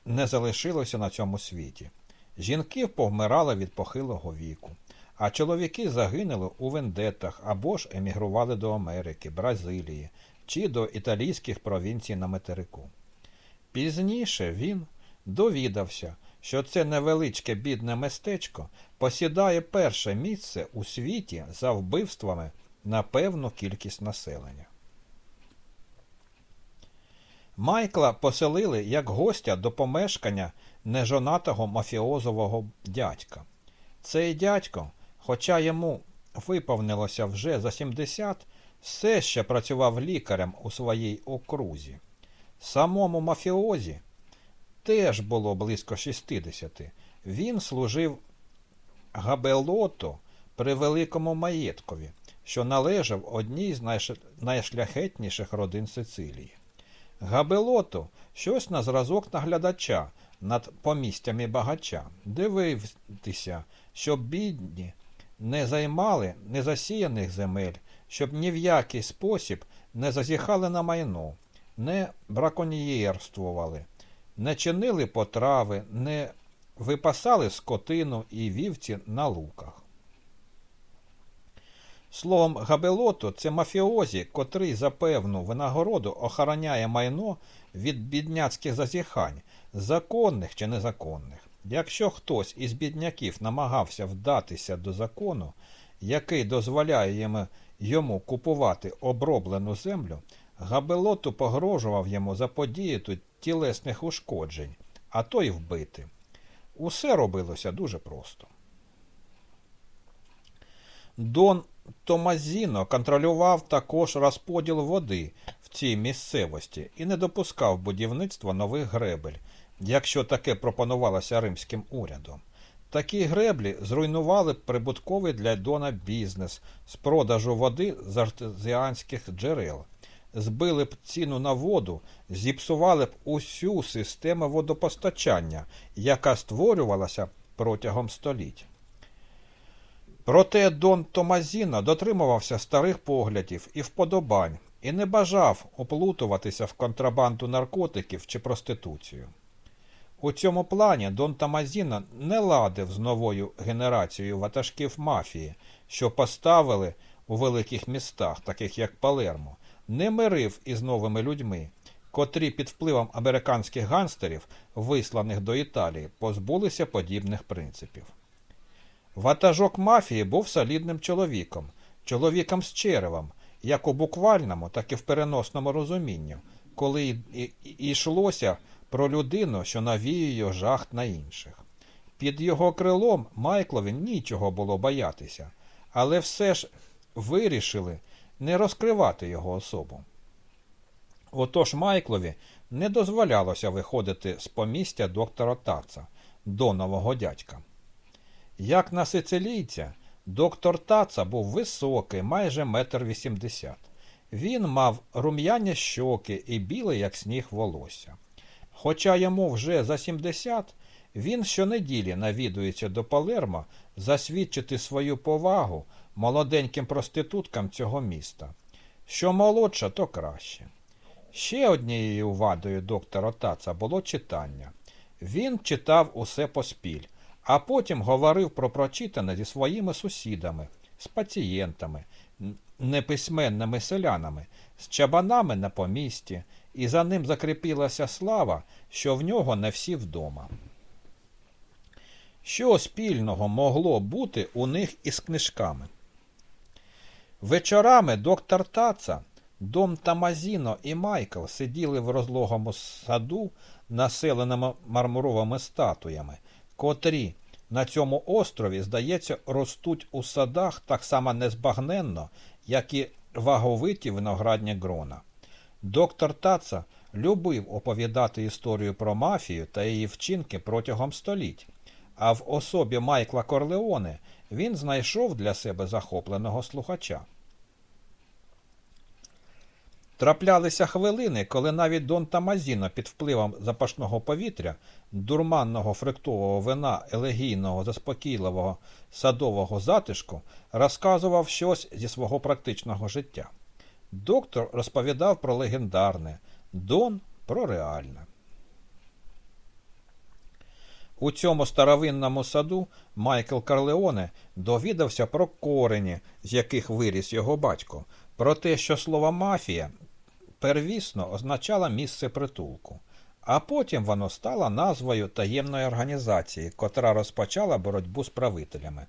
[SPEAKER 1] не залишилося на цьому світі. Жінки повмирали від похилого віку, а чоловіки загинули у вендетах або ж емігрували до Америки, Бразилії чи до італійських провінцій на материку. Пізніше він довідався, що це невеличке бідне містечко посідає перше місце у світі за вбивствами на певну кількість населення. Майкла поселили як гостя до помешкання нежонатого мафіозового дядька. Цей дядько, хоча йому виповнилося вже за 70, все ще працював лікарем у своїй окрузі. Самому мафіозі теж було близько 60. Він служив габелото при великому маєткові, що належав одній з найшляхетніших родин Сицилії. Габелото щось на зразок наглядача над помістями багача, дивився, щоб бідні не займали незасіяних земель, щоб ні в який спосіб не зазіхали на майно, не браконьєрствували, не чинили потрави, не випасали скотину і вівці на луках. Словом, габелото це мафіозі, котрий за певну винагороду охороняє майно від бідняцьких зазіхань, законних чи незаконних. Якщо хтось із бідняків намагався вдатися до закону, який дозволяє йому купувати оброблену землю, габелоту погрожував йому заподіяти тілесних ушкоджень, а то й вбити. Усе робилося дуже просто. Дон Томазіно контролював також розподіл води в цій місцевості і не допускав будівництва нових гребель, якщо таке пропонувалося римським урядом. Такі греблі зруйнували прибутковий для Дона бізнес з продажу води з артезіанських джерел, збили б ціну на воду, зіпсували б усю систему водопостачання, яка створювалася протягом століть. Проте Дон Томазіно дотримувався старих поглядів і вподобань і не бажав оплутуватися в контрабанду наркотиків чи проституцію. У цьому плані Дон Томазіно не ладив з новою генерацією ватажків мафії, що поставили у великих містах, таких як Палермо, не мирив із новими людьми, котрі під впливом американських ганстерів, висланих до Італії, позбулися подібних принципів. Ватажок мафії був солідним чоловіком, чоловіком з черевом, як у буквальному, так і в переносному розумінні, коли йшлося про людину, що навіює жахт на інших. Під його крилом Майклові нічого було боятися, але все ж вирішили не розкривати його особу. Отож Майклові не дозволялося виходити з помістя доктора Таца, до нового дядька. Як на сицилійця, доктор Таца був високий, майже метр вісімдесят. Він мав рум'яні щоки і біле, як сніг волосся. Хоча йому вже за сімдесят, він щонеділі навідується до Палермо засвідчити свою повагу молоденьким проституткам цього міста. Що молодша, то краще. Ще однією вадою доктора Таца було читання. Він читав усе поспіль, а потім говорив про прочитане зі своїми сусідами, з пацієнтами, неписьменними селянами, з чабанами на помісті, і за ним закріпилася слава, що в нього не всі вдома. Що спільного могло бути у них із книжками? Вечорами доктор Таца, Дом Тамазіно і Майкл сиділи в розлогому саду, населеному мармуровими статуями, котрі на цьому острові, здається, ростуть у садах так само незбагненно, як і ваговиті виноградні грона. Доктор Таца любив оповідати історію про мафію та її вчинки протягом століть, а в особі Майкла Корлеоне він знайшов для себе захопленого слухача. Траплялися хвилини, коли навіть Дон Тамазіно під впливом запашного повітря, дурманного фруктового вина, елегійного, заспокійливого садового затишку розказував щось зі свого практичного життя. Доктор розповідав про легендарне, Дон про реальне. У цьому старовинному саду Майкл Карлеоне довідався про корені, з яких виріс його батько, про те, що слово мафія первісно означало місце притулку, а потім воно стало назвою таємної організації, котра розпочала боротьбу з правителями,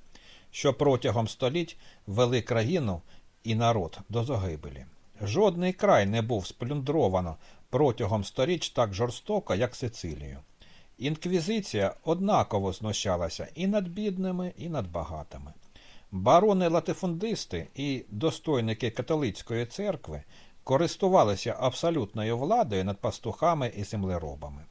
[SPEAKER 1] що протягом століть вели країну і народ до загибелі. Жодний край не був сплюндровано протягом сторіч так жорстоко, як Сицилію. Інквізиція однаково знущалася і над бідними, і над багатими. Барони латифундисти і достойники католицької церкви користувалися абсолютною владою над пастухами і землеробами.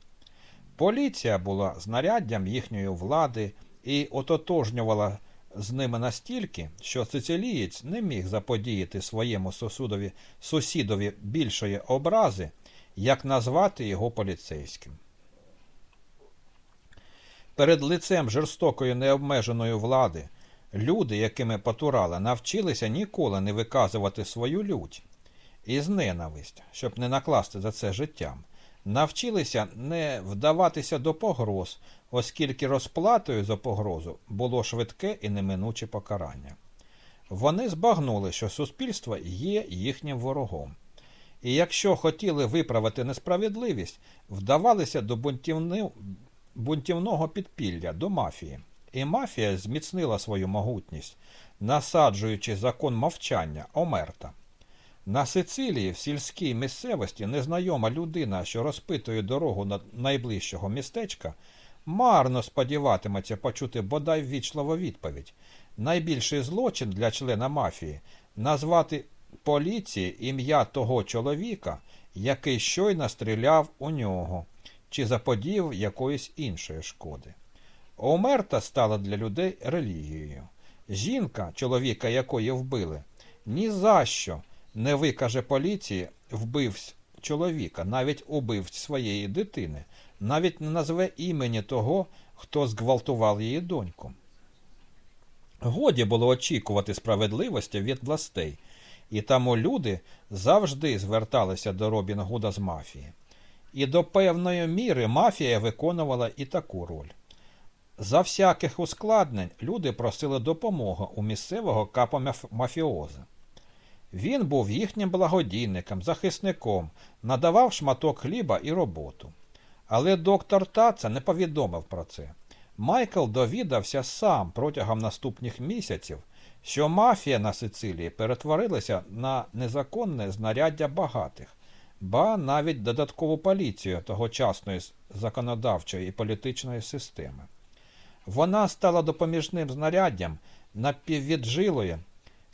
[SPEAKER 1] Поліція була знаряддям їхньої влади і ототожнювала з ними настільки, що сицилієць не міг заподіяти своєму сусудові, сусідові більшої образи, як назвати його поліцейським. Перед лицем жорстокої необмеженої влади люди, якими потурали, навчилися ніколи не виказувати свою лють і ненависть, щоб не накласти за це життям, навчилися не вдаватися до погроз, оскільки розплатою за погрозу було швидке і неминуче покарання. Вони збагнули, що суспільство є їхнім ворогом. І якщо хотіли виправити несправедливість, вдавалися до бунтівни... бунтівного підпілля, до мафії. І мафія зміцнила свою могутність, насаджуючи закон мовчання Омерта. На Сицилії, в сільській місцевості, незнайома людина, що розпитує дорогу до найближчого містечка, марно сподіватиметься почути бодай ввічливу відповідь. Найбільший злочин для члена мафії назвати поліції ім'я того чоловіка, який щойно стріляв у нього, чи заподіяв якоїсь іншої шкоди. Омерта стала для людей релігією. Жінка, чоловіка якої вбили, ні за що не викаже поліції вбивць чоловіка, навіть убивць своєї дитини, навіть не назве імені того, хто зґвалтував її доньку. Годі було очікувати справедливості від властей, і тому люди завжди зверталися до Робіна Гуда з мафії. І до певної міри мафія виконувала і таку роль. За всяких ускладнень люди просили допомоги у місцевого капо мафіоза. Він був їхнім благодійником, захисником, надавав шматок хліба і роботу. Але доктор Таца не повідомив про це. Майкл довідався сам протягом наступних місяців, що мафія на Сицилії перетворилася на незаконне знаряддя багатих, ба навіть додаткову поліцію тогочасної законодавчої і політичної системи. Вона стала допоміжним знаряддям напіввіджилої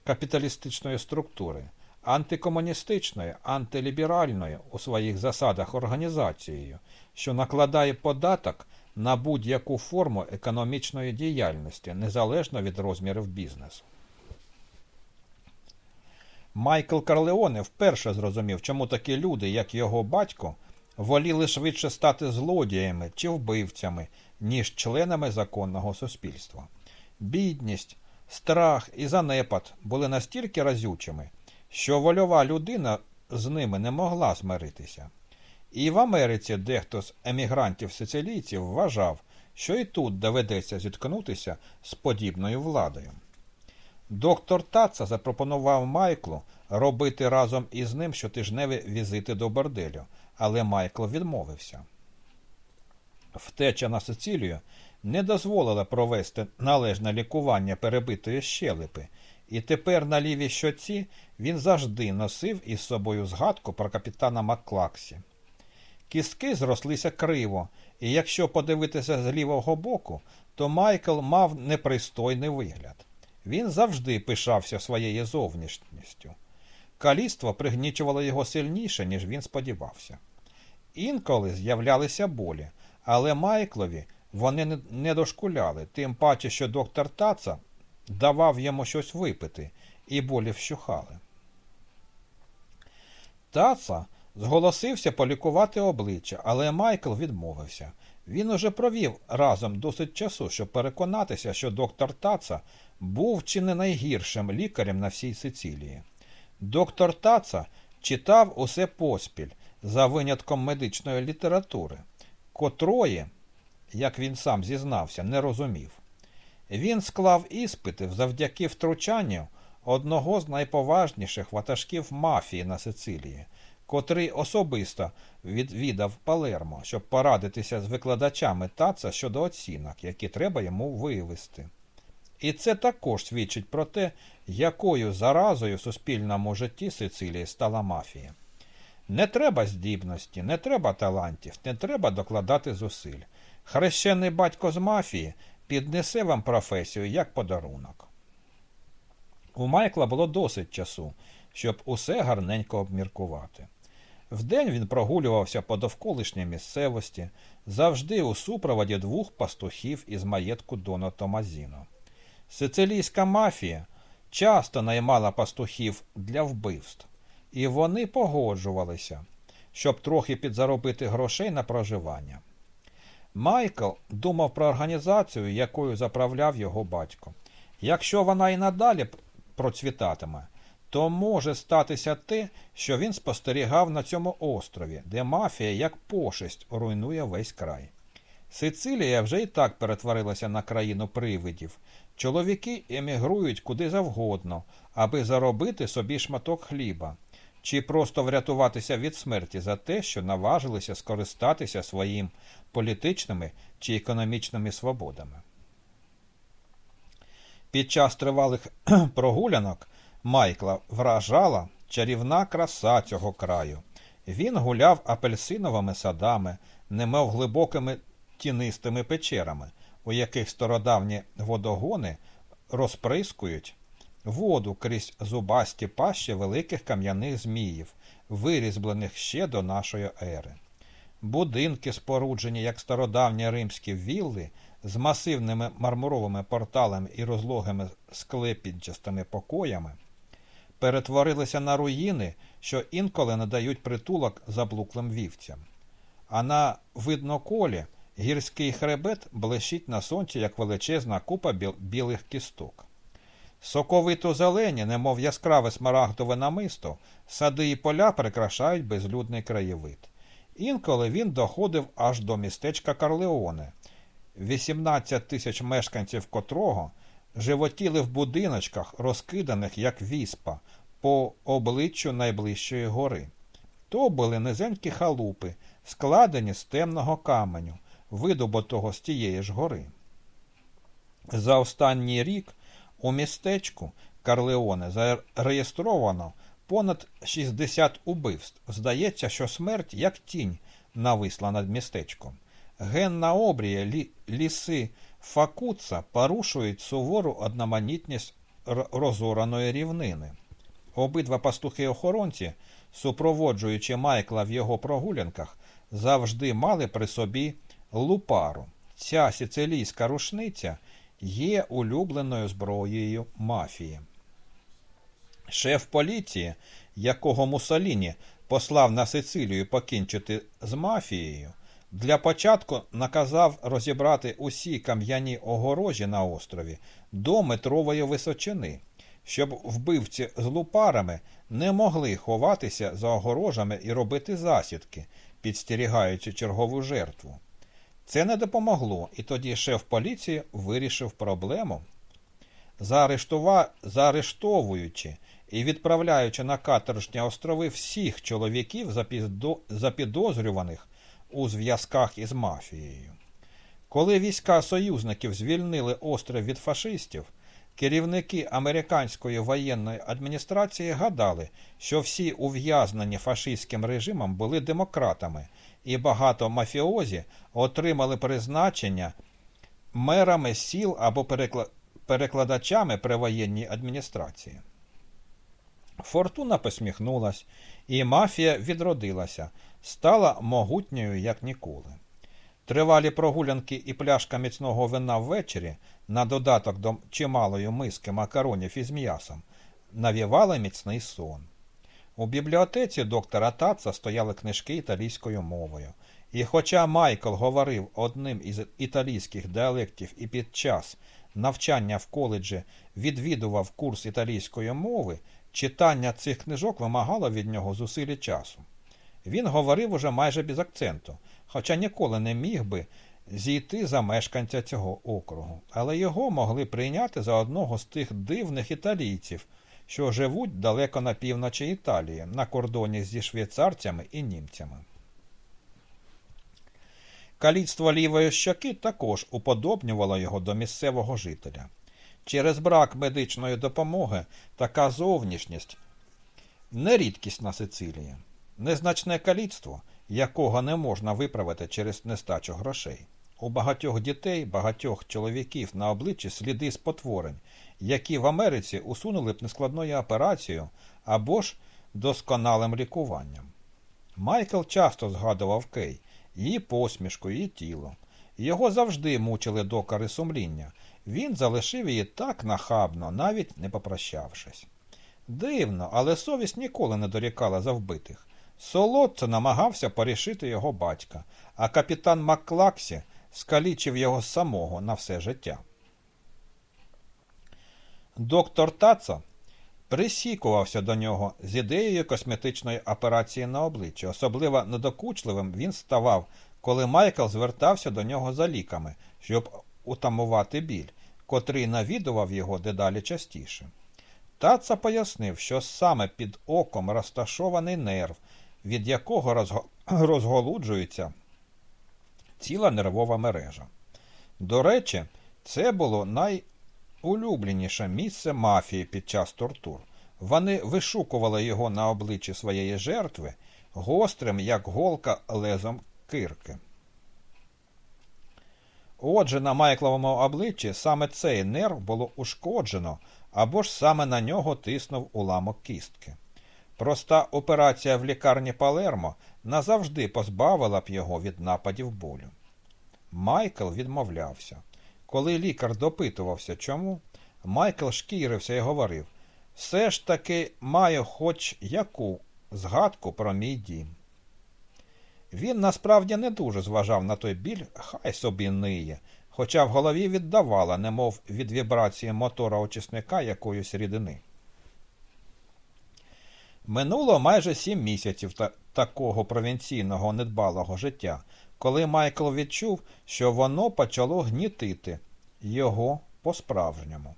[SPEAKER 1] капіталістичної структури, антикомуністичною, антиліберальною у своїх засадах організацією, що накладає податок на будь-яку форму економічної діяльності, незалежно від розмірів бізнесу. Майкл Карлеоне вперше зрозумів, чому такі люди, як його батько, воліли швидше стати злодіями чи вбивцями, ніж членами законного суспільства. Бідність, страх і занепад були настільки разючими, що вольова людина з ними не могла змиритися. І в Америці дехто з емігрантів сицилійців вважав, що і тут доведеться зіткнутися з подібною владою. Доктор Таца запропонував Майклу робити разом із ним щотижневі візити до борделю, але Майкл відмовився. Втеча на Сицилію не дозволила провести належне лікування перебитої щелепи, і тепер на лівій щоці він завжди носив із собою згадку про капітана Макклаксі. Кістки зрослися криво, і якщо подивитися з лівого боку, то Майкл мав непристойний вигляд. Він завжди пишався своєю зовнішністю. Каліство пригнічувало його сильніше, ніж він сподівався. Інколи з'являлися болі, але Майклові вони не дошкуляли, тим паче, що доктор Таца давав йому щось випити, і болі вщухали. Таца зголосився полікувати обличчя, але Майкл відмовився. Він уже провів разом досить часу, щоб переконатися, що доктор Таца був чи не найгіршим лікарем на всій Сицилії. Доктор Таца читав усе поспіль за винятком медичної літератури, котрої, як він сам зізнався, не розумів. Він склав іспити завдяки втручанню одного з найповажніших ватажків мафії на Сицилії, котрий особисто відвідав Палермо, щоб порадитися з викладачами таца щодо оцінок, які треба йому вивести. І це також свідчить про те, якою заразою в суспільному житті Сицилії стала мафія. Не треба здібності, не треба талантів, не треба докладати зусиль. Хрещений батько з мафії піднесе вам професію як подарунок. У Майкла було досить часу, щоб усе гарненько обміркувати. Вдень він прогулювався по довколишній місцевості, завжди у супроводі двох пастухів із маєтку Доно Томазіно. Сицилійська мафія часто наймала пастухів для вбивств, і вони погоджувалися, щоб трохи підзаробити грошей на проживання. Майкл думав про організацію, якою заправляв його батько. Якщо вона і надалі процвітатиме, то може статися те, що він спостерігав на цьому острові, де мафія, як пошесть, руйнує весь край. Сицилія вже і так перетворилася на країну привидів. Чоловіки емігрують куди завгодно, аби заробити собі шматок хліба, чи просто врятуватися від смерті за те, що наважилися скористатися своїм політичними чи економічними свободами. Під час тривалих прогулянок Майкла вражала чарівна краса цього краю. Він гуляв апельсиновими садами, немов глибокими тінистими печерами, у яких стародавні водогони розприскують воду крізь зубасті пащі великих кам'яних зміїв, вирізблених ще до нашої ери. Будинки, споруджені як стародавні римські вілли, з масивними мармуровими порталами і розлогими склепінчастими покоями, перетворилися на руїни, що інколи надають притулок заблуклим вівцям. А на видноколі гірський хребет блищить на сонці, як величезна купа білих кісток. Соковито зелені, немов яскраве смарагдове намисто, сади і поля прикрашають безлюдний краєвид. Інколи він доходив аж до містечка Карлеоне, 18 тисяч мешканців котрого животіли в будиночках, розкиданих як віспа, по обличчю найближчої гори. То були низенькі халупи, складені з темного каменю, видобутого з тієї ж гори. За останній рік у містечку Карлеоне зареєстровано понад 60 убивств. Здається, що смерть як тінь нависла над містечком. Генна обрія лі, ліси Факуца порушують сувору одноманітність розораної рівнини. Обидва пастухи-охоронці, супроводжуючи Майкла в його прогулянках, завжди мали при собі лупару. Ця сицилійська рушниця є улюбленою зброєю мафії. Шеф поліції, якого Мусоліні послав на Сицилію покінчити з мафією, для початку наказав розібрати усі кам'яні огорожі на острові до метрової височини, щоб вбивці з лупарами не могли ховатися за огорожами і робити засідки, підстерігаючи чергову жертву. Це не допомогло, і тоді шеф поліції вирішив проблему. Заарештува... Заарештовуючи і відправляючи на каторжні острови всіх чоловіків, запідозрюваних у зв'язках із мафією. Коли війська союзників звільнили острів від фашистів, керівники американської воєнної адміністрації гадали, що всі ув'язнені фашистським режимом були демократами, і багато мафіозі отримали призначення мерами сіл або перекладачами при воєнній адміністрації. Фортуна посміхнулась, і мафія відродилася, стала могутньою, як ніколи. Тривалі прогулянки і пляшка міцного вина ввечері, на додаток до чималої миски макаронів із м'ясом, навівали міцний сон. У бібліотеці доктора Таца стояли книжки італійською мовою. І хоча Майкл говорив одним із італійських діалектів і під час навчання в коледжі відвідував курс італійської мови, читання цих книжок вимагало від нього зусиль часу. Він говорив уже майже без акценту, хоча ніколи не міг би зійти за мешканця цього округу, але його могли прийняти за одного з тих дивних італійців, що живуть далеко на півночі Італії, на кордоні зі швейцарцями і німцями. Каліцтво лівої щоки також уподобнювало його до місцевого жителя. Через брак медичної допомоги така зовнішність не рідкість на Сицилії, незначне каліцтво, якого не можна виправити через нестачу грошей. У багатьох дітей, багатьох чоловіків на обличчі сліди спотворень, які в Америці усунули б нескладною операцією або ж досконалим лікуванням. Майкл часто згадував Кей, її посмішку, її тіло. Його завжди мучили докари сумління. Він залишив її так нахабно, навіть не попрощавшись. Дивно, але совість ніколи не дорікала за вбитих. Солодце намагався порішити його батька, а капітан Макклаксі скалічив його самого на все життя. Доктор Таца присікувався до нього з ідеєю косметичної операції на обличчі. Особливо недокучливим він ставав, коли Майкл звертався до нього за ліками, щоб утамувати біль, котрий навідував його дедалі частіше. Таца пояснив, що саме під оком розташований нерв, від якого розго... розголуджується ціла нервова мережа. До речі, це було найулюбленіше місце мафії під час тортур. Вони вишукували його на обличчі своєї жертви гострим, як голка лезом кирки. Отже, на Майкловому обличчі саме цей нерв було ушкоджено або ж саме на нього тиснув уламок кістки. Проста операція в лікарні Палермо назавжди позбавила б його від нападів болю. Майкл відмовлявся. Коли лікар допитувався чому, Майкл шкірився і говорив все ж таки маю хоч яку згадку про мій дім. Він насправді не дуже зважав на той біль, хай собі ниє, хоча в голові віддавала, немов від вібрації мотора очисника якоїсь рідини. Минуло майже сім місяців та такого провінційного недбалого життя, коли Майкл відчув, що воно почало гнітити його по-справжньому.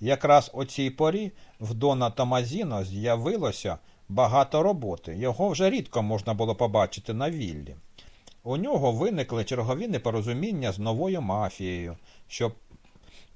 [SPEAKER 1] Якраз о цій порі в Дона Томазіно з'явилося багато роботи. Його вже рідко можна було побачити на віллі. У нього виникли чергові непорозуміння з новою мафією, що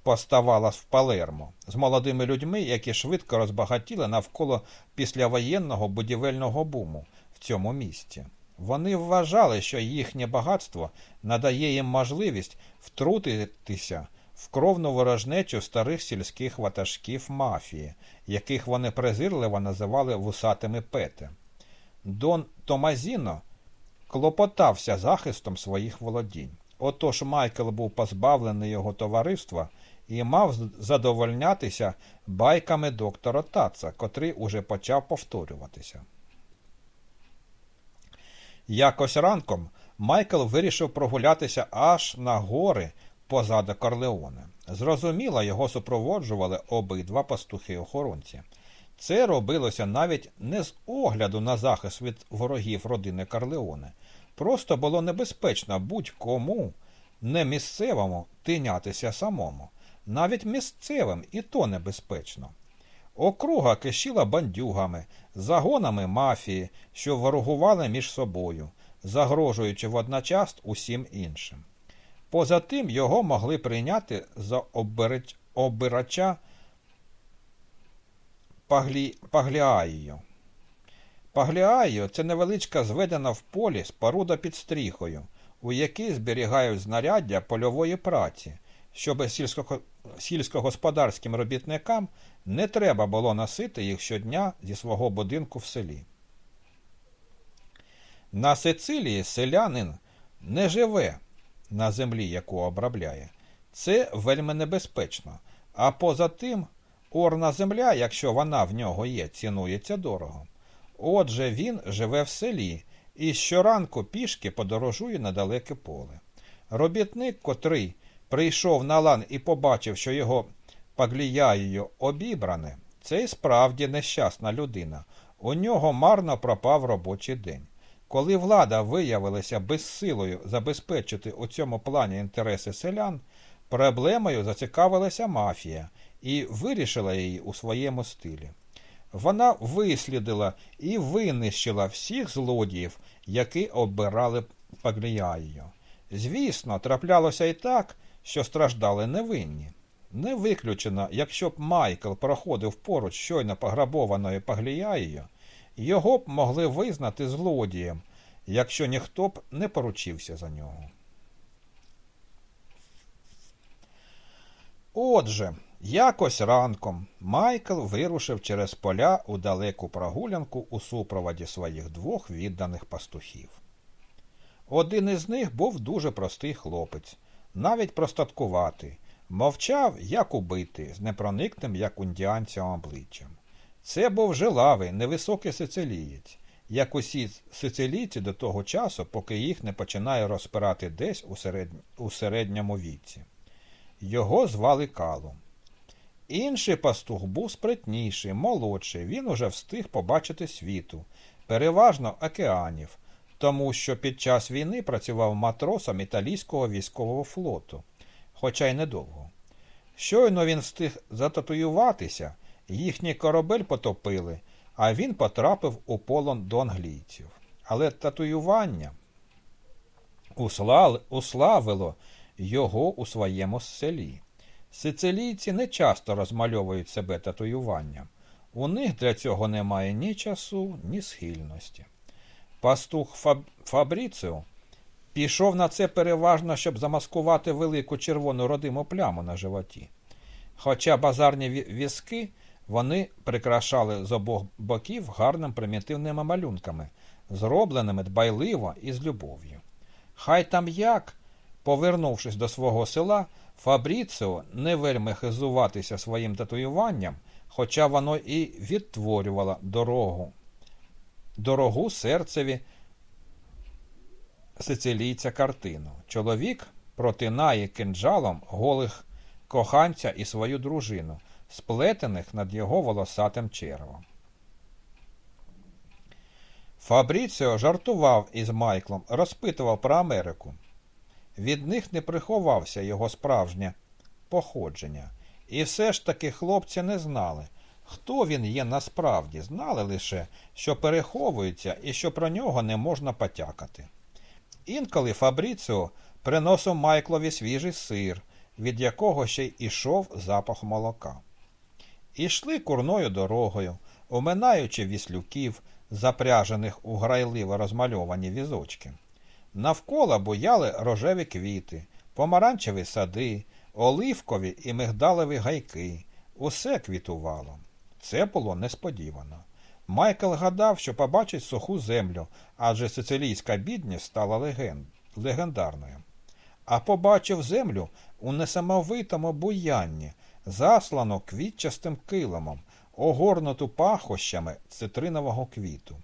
[SPEAKER 1] поставала в Палермо, з молодими людьми, які швидко розбагатіли навколо післявоєнного будівельного буму в цьому місті. Вони вважали, що їхнє багатство надає їм можливість втрутитися в кровну ворожнечу старих сільських ватажків мафії, яких вони презирливо називали вусатими пети. Дон Томазіно клопотався захистом своїх володінь. Отож Майкл був позбавлений його товариства і мав задовольнятися байками доктора Таца, котрий уже почав повторюватися. Якось ранком Майкл вирішив прогулятися аж на гори позаду Корлеоне. Зрозуміло, його супроводжували обидва пастухи-охоронці. Це робилося навіть не з огляду на захист від ворогів родини Карлеоне. Просто було небезпечно будь-кому, не місцевому, тинятися самому. Навіть місцевим і то небезпечно. Округа кишіла бандюгами, загонами мафії, що ворогували між собою, загрожуючи водночас усім іншим. Поза тим його могли прийняти за обирач... обирача Паглі... Пагліаїю. Пагліаїю – це невеличка зведена в полі споруда під стріхою, у якій зберігають знаряддя польової праці, щоб сільсько... сільськогосподарським робітникам не треба було носити їх щодня зі свого будинку в селі. На Сицилії селянин не живе на землі, яку обробляє. Це вельми небезпечно. А поза тим, орна земля, якщо вона в нього є, цінується дорого. Отже, він живе в селі і щоранку пішки подорожує на далеке поле. Робітник, котрий прийшов на лан і побачив, що його пагліяєю обібране, це й справді нещасна людина. У нього марно пропав робочий день. Коли влада виявилася безсилою забезпечити у цьому плані інтереси селян, проблемою зацікавилася мафія і вирішила її у своєму стилі. Вона вислідила і винищила всіх злодіїв, які обирали Пагліяєю. Звісно, траплялося і так, що страждали невинні. Не виключено, якщо б Майкл проходив поруч щойно пограбованою Пагліяєю, його б могли визнати злодієм, якщо ніхто б не поручився за нього. Отже, якось ранком Майкл вирушив через поля у далеку прогулянку у супроводі своїх двох відданих пастухів. Один із них був дуже простий хлопець, навіть простаткуватий, мовчав, як убитий, з непроникним, як індіанцям обличчям. Це був жилавий, невисокий сицилієць, як усі сицилійці до того часу, поки їх не починає розпирати десь у, серед... у середньому віці. Його звали Калум. Інший пастух був спритніший, молодший, він уже встиг побачити світу, переважно океанів, тому що під час війни працював матросом італійського військового флоту, хоча й недовго. Щойно він встиг зататуюватися, їхній корабель потопили, а він потрапив у полон до англійців. Але татуювання уславило його у своєму селі. Сицилійці не часто розмальовують себе татуюванням. У них для цього немає ні часу, ні схильності. Пастух Фаб... Фабріціо пішов на це переважно, щоб замаскувати велику червону родиму пляму на животі. Хоча базарні візки вони прикрашали з обох боків гарним примітивними малюнками, зробленими дбайливо і з любов'ю. Хай там як, повернувшись до свого села, Фабріціо не вельми хизуватися своїм татуюванням, хоча воно і відтворювало дорогу, дорогу серцеві сицилійця картину. Чоловік протинає кинджалом голих коханця і свою дружину, сплетених над його волосатим червом. Фабріціо жартував із Майклом, розпитував про Америку. Від них не приховався його справжнє походження. І все ж таки хлопці не знали, хто він є насправді, знали лише, що переховується і що про нього не можна потякати. Інколи Фабріціо приносив Майклові свіжий сир, від якого ще й ішов запах молока. Ішли курною дорогою, оминаючи віслюків, запряжених у грайливо розмальовані візочки. Навколо буяли рожеві квіти, помаранчеві сади, оливкові і мигдалеві гайки. Усе квітувало. Це було несподівано. Майкл гадав, що побачить суху землю, адже сицилійська бідність стала леген... легендарною. А побачив землю у несамовитому буянні, заслану квітчастим килимом, огорнуту пахощами цитринового квіту.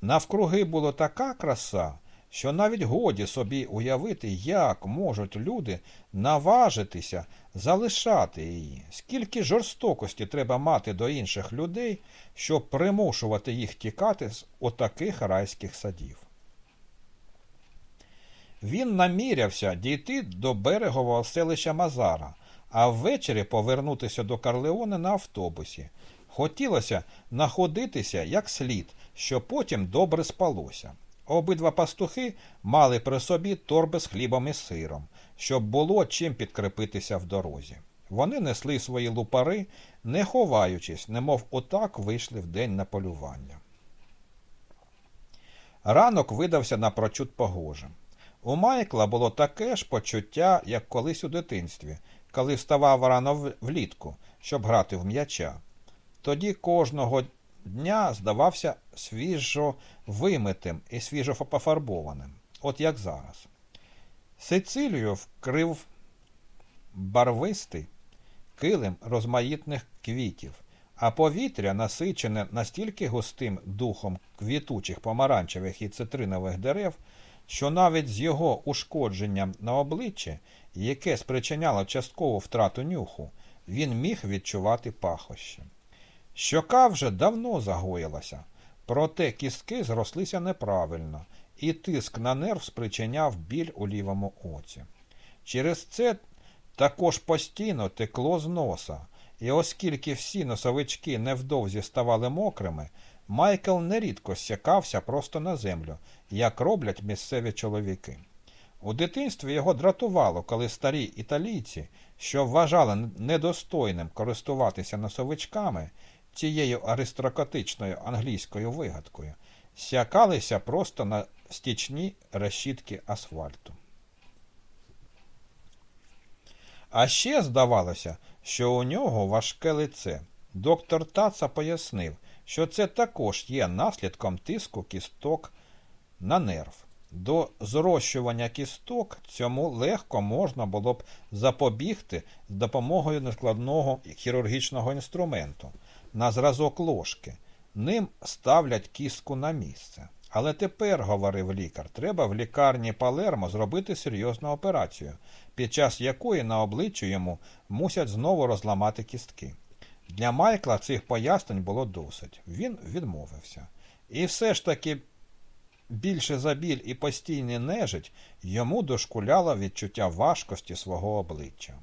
[SPEAKER 1] Навкруги була така краса, що навіть годі собі уявити, як можуть люди наважитися залишати її, скільки жорстокості треба мати до інших людей, щоб примушувати їх тікати з отаких райських садів. Він намірявся дійти до берегового селища Мазара, а ввечері повернутися до Карлеони на автобусі. Хотілося находитися як слід, щоб потім добре спалося. Обидва пастухи мали при собі торби з хлібом і сиром, щоб було чим підкрепитися в дорозі. Вони несли свої лупари, не ховаючись, немов отак вийшли в день на полювання. Ранок видався напрочуд погожим. У Майкла було таке ж почуття, як колись у дитинстві, коли вставав рано влітку, щоб грати в м'яча. Тоді кожного дня здавався свіжо вимитим і свіжо пофарбованим, от як зараз. Сицилію вкрив барвистий килим розмаїтних квітів, а повітря, насичене настільки густим духом квітучих помаранчевих і цитринових дерев, що навіть з його ушкодженням на обличчі, яке спричиняло часткову втрату нюху, він міг відчувати пахощі. Щока вже давно загоїлася, проте кістки зрослися неправильно, і тиск на нерв спричиняв біль у лівому оці. Через це також постійно текло з носа, і оскільки всі носовички невдовзі ставали мокрими, Майкл нерідко сякався просто на землю, як роблять місцеві чоловіки. У дитинстві його дратувало, коли старі італійці, що вважали недостойним користуватися носовичками, цією аристократичною англійською вигадкою, сякалися просто на стічні решітки асфальту. А ще здавалося, що у нього важке лице. Доктор Таца пояснив, що це також є наслідком тиску кісток на нерв. До зрощування кісток цьому легко можна було б запобігти з допомогою нескладного хірургічного інструменту на зразок ложки. Ним ставлять кістку на місце. Але тепер, говорив лікар, треба в лікарні Палермо зробити серйозну операцію, під час якої на обличчю йому мусять знову розламати кістки. Для Майкла цих пояснень було досить. Він відмовився. І все ж таки більше за біль і постійний нежить йому дошкуляло відчуття важкості свого обличчя.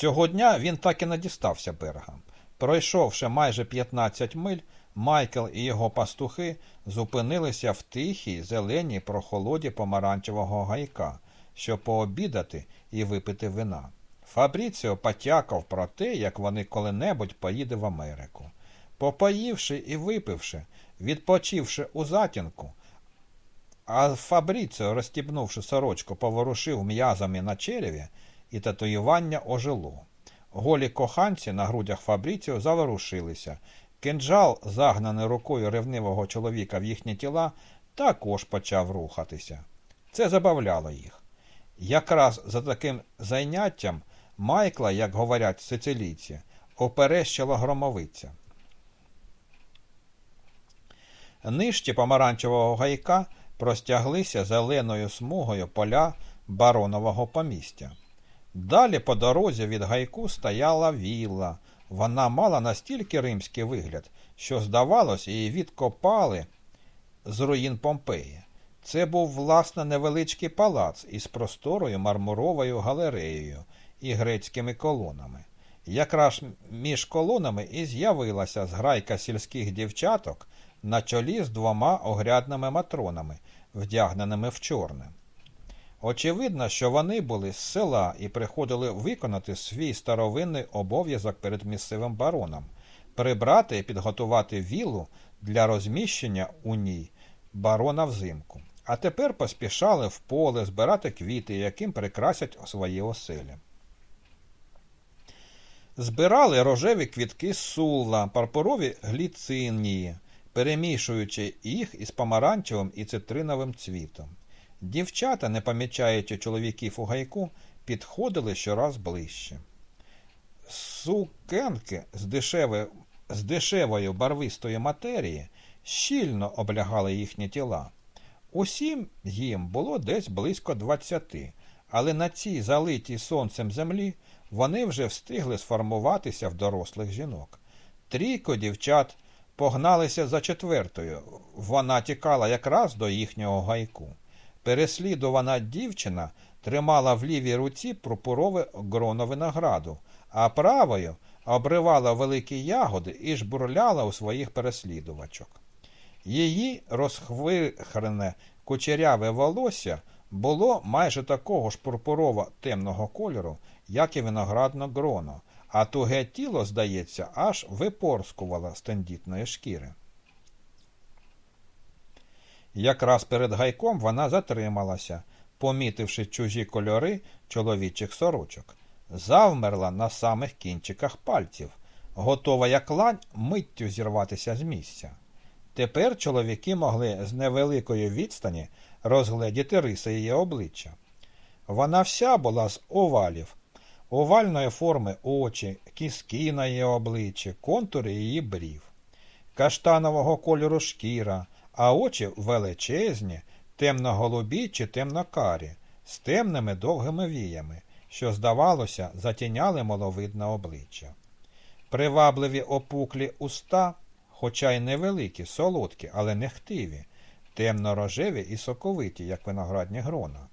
[SPEAKER 1] Цього дня він так і не дістався берега. Пройшовши майже 15 миль, Майкл і його пастухи зупинилися в тихій, зеленій прохолоді помаранчевого гайка, щоб пообідати і випити вина. Фабріціо потякав про те, як вони коли-небудь поїде в Америку. Попоївши і випивши, відпочивши у затінку, а Фабріціо, розстібнувши сорочку, поворушив м'язами на череві, і татуювання ожило. Голі коханці на грудях Фабріціо заворушилися. Кинджал, загнаний рукою ревнивого чоловіка в їхні тіла, також почав рухатися. Це забавляло їх. Якраз за таким зайняттям Майкла, як говорять сицилійці, оперещила громовиця. Нижче помаранчевого гайка простяглися зеленою смугою поля баронового помістя. Далі по дорозі від гайку стояла вілла. Вона мала настільки римський вигляд, що, здавалось, її відкопали з руїн Помпеї. Це був, власне, невеличкий палац із просторою мармуровою галереєю і грецькими колонами. Якраз між колонами і з'явилася зграйка сільських дівчаток на чолі з двома огрядними матронами, вдягненими в чорне. Очевидно, що вони були з села і приходили виконати свій старовинний обов'язок перед місцевим бароном, прибрати і підготувати вілу для розміщення у ній барона взимку. а тепер поспішали в поле збирати квіти, яким прикрасять свої оселі. Збирали рожеві квітки сулла, парпорові гліцинії, перемішуючи їх із помаранчевим і цитриновим цвітом. Дівчата, не помічаючи чоловіків у гайку, підходили щораз ближче. Сукенки з дешевої, з дешевої барвистої матерії щільно облягали їхні тіла. Усім їм було десь близько двадцяти, але на цій залитій сонцем землі вони вже встигли сформуватися в дорослих жінок. Трійко дівчат погналися за четвертою. Вона тікала якраз до їхнього гайку. Переслідувана дівчина тримала в лівій руці пурпурове гроно винограду, а правою обривала великі ягоди і жбурляла у своїх переслідувачок. Її розхвихрене кучеряве волосся було майже такого ж пурпурово темного кольору, як і виноградно гроно, а туге тіло, здається, аж випорскувало з тендітної шкіри. Якраз перед гайком вона затрималася, помітивши чужі кольори чоловічих сорочок, завмерла на самих кінчиках пальців, готова як лань миттю зірватися з місця. Тепер чоловіки могли з невеликої відстані розгледіти риси її обличчя. Вона вся була з овалів, овальної форми очі, кіски на її обличчі, контури її брів, каштанового кольору шкіра, а очі величезні, темно-голубі чи темно-карі, з темними довгими віями, що, здавалося, затіняли маловидне обличчя. Привабливі опуклі уста, хоча й невеликі, солодкі, але нехтиві, темно-рожеві і соковиті, як виноградні грона.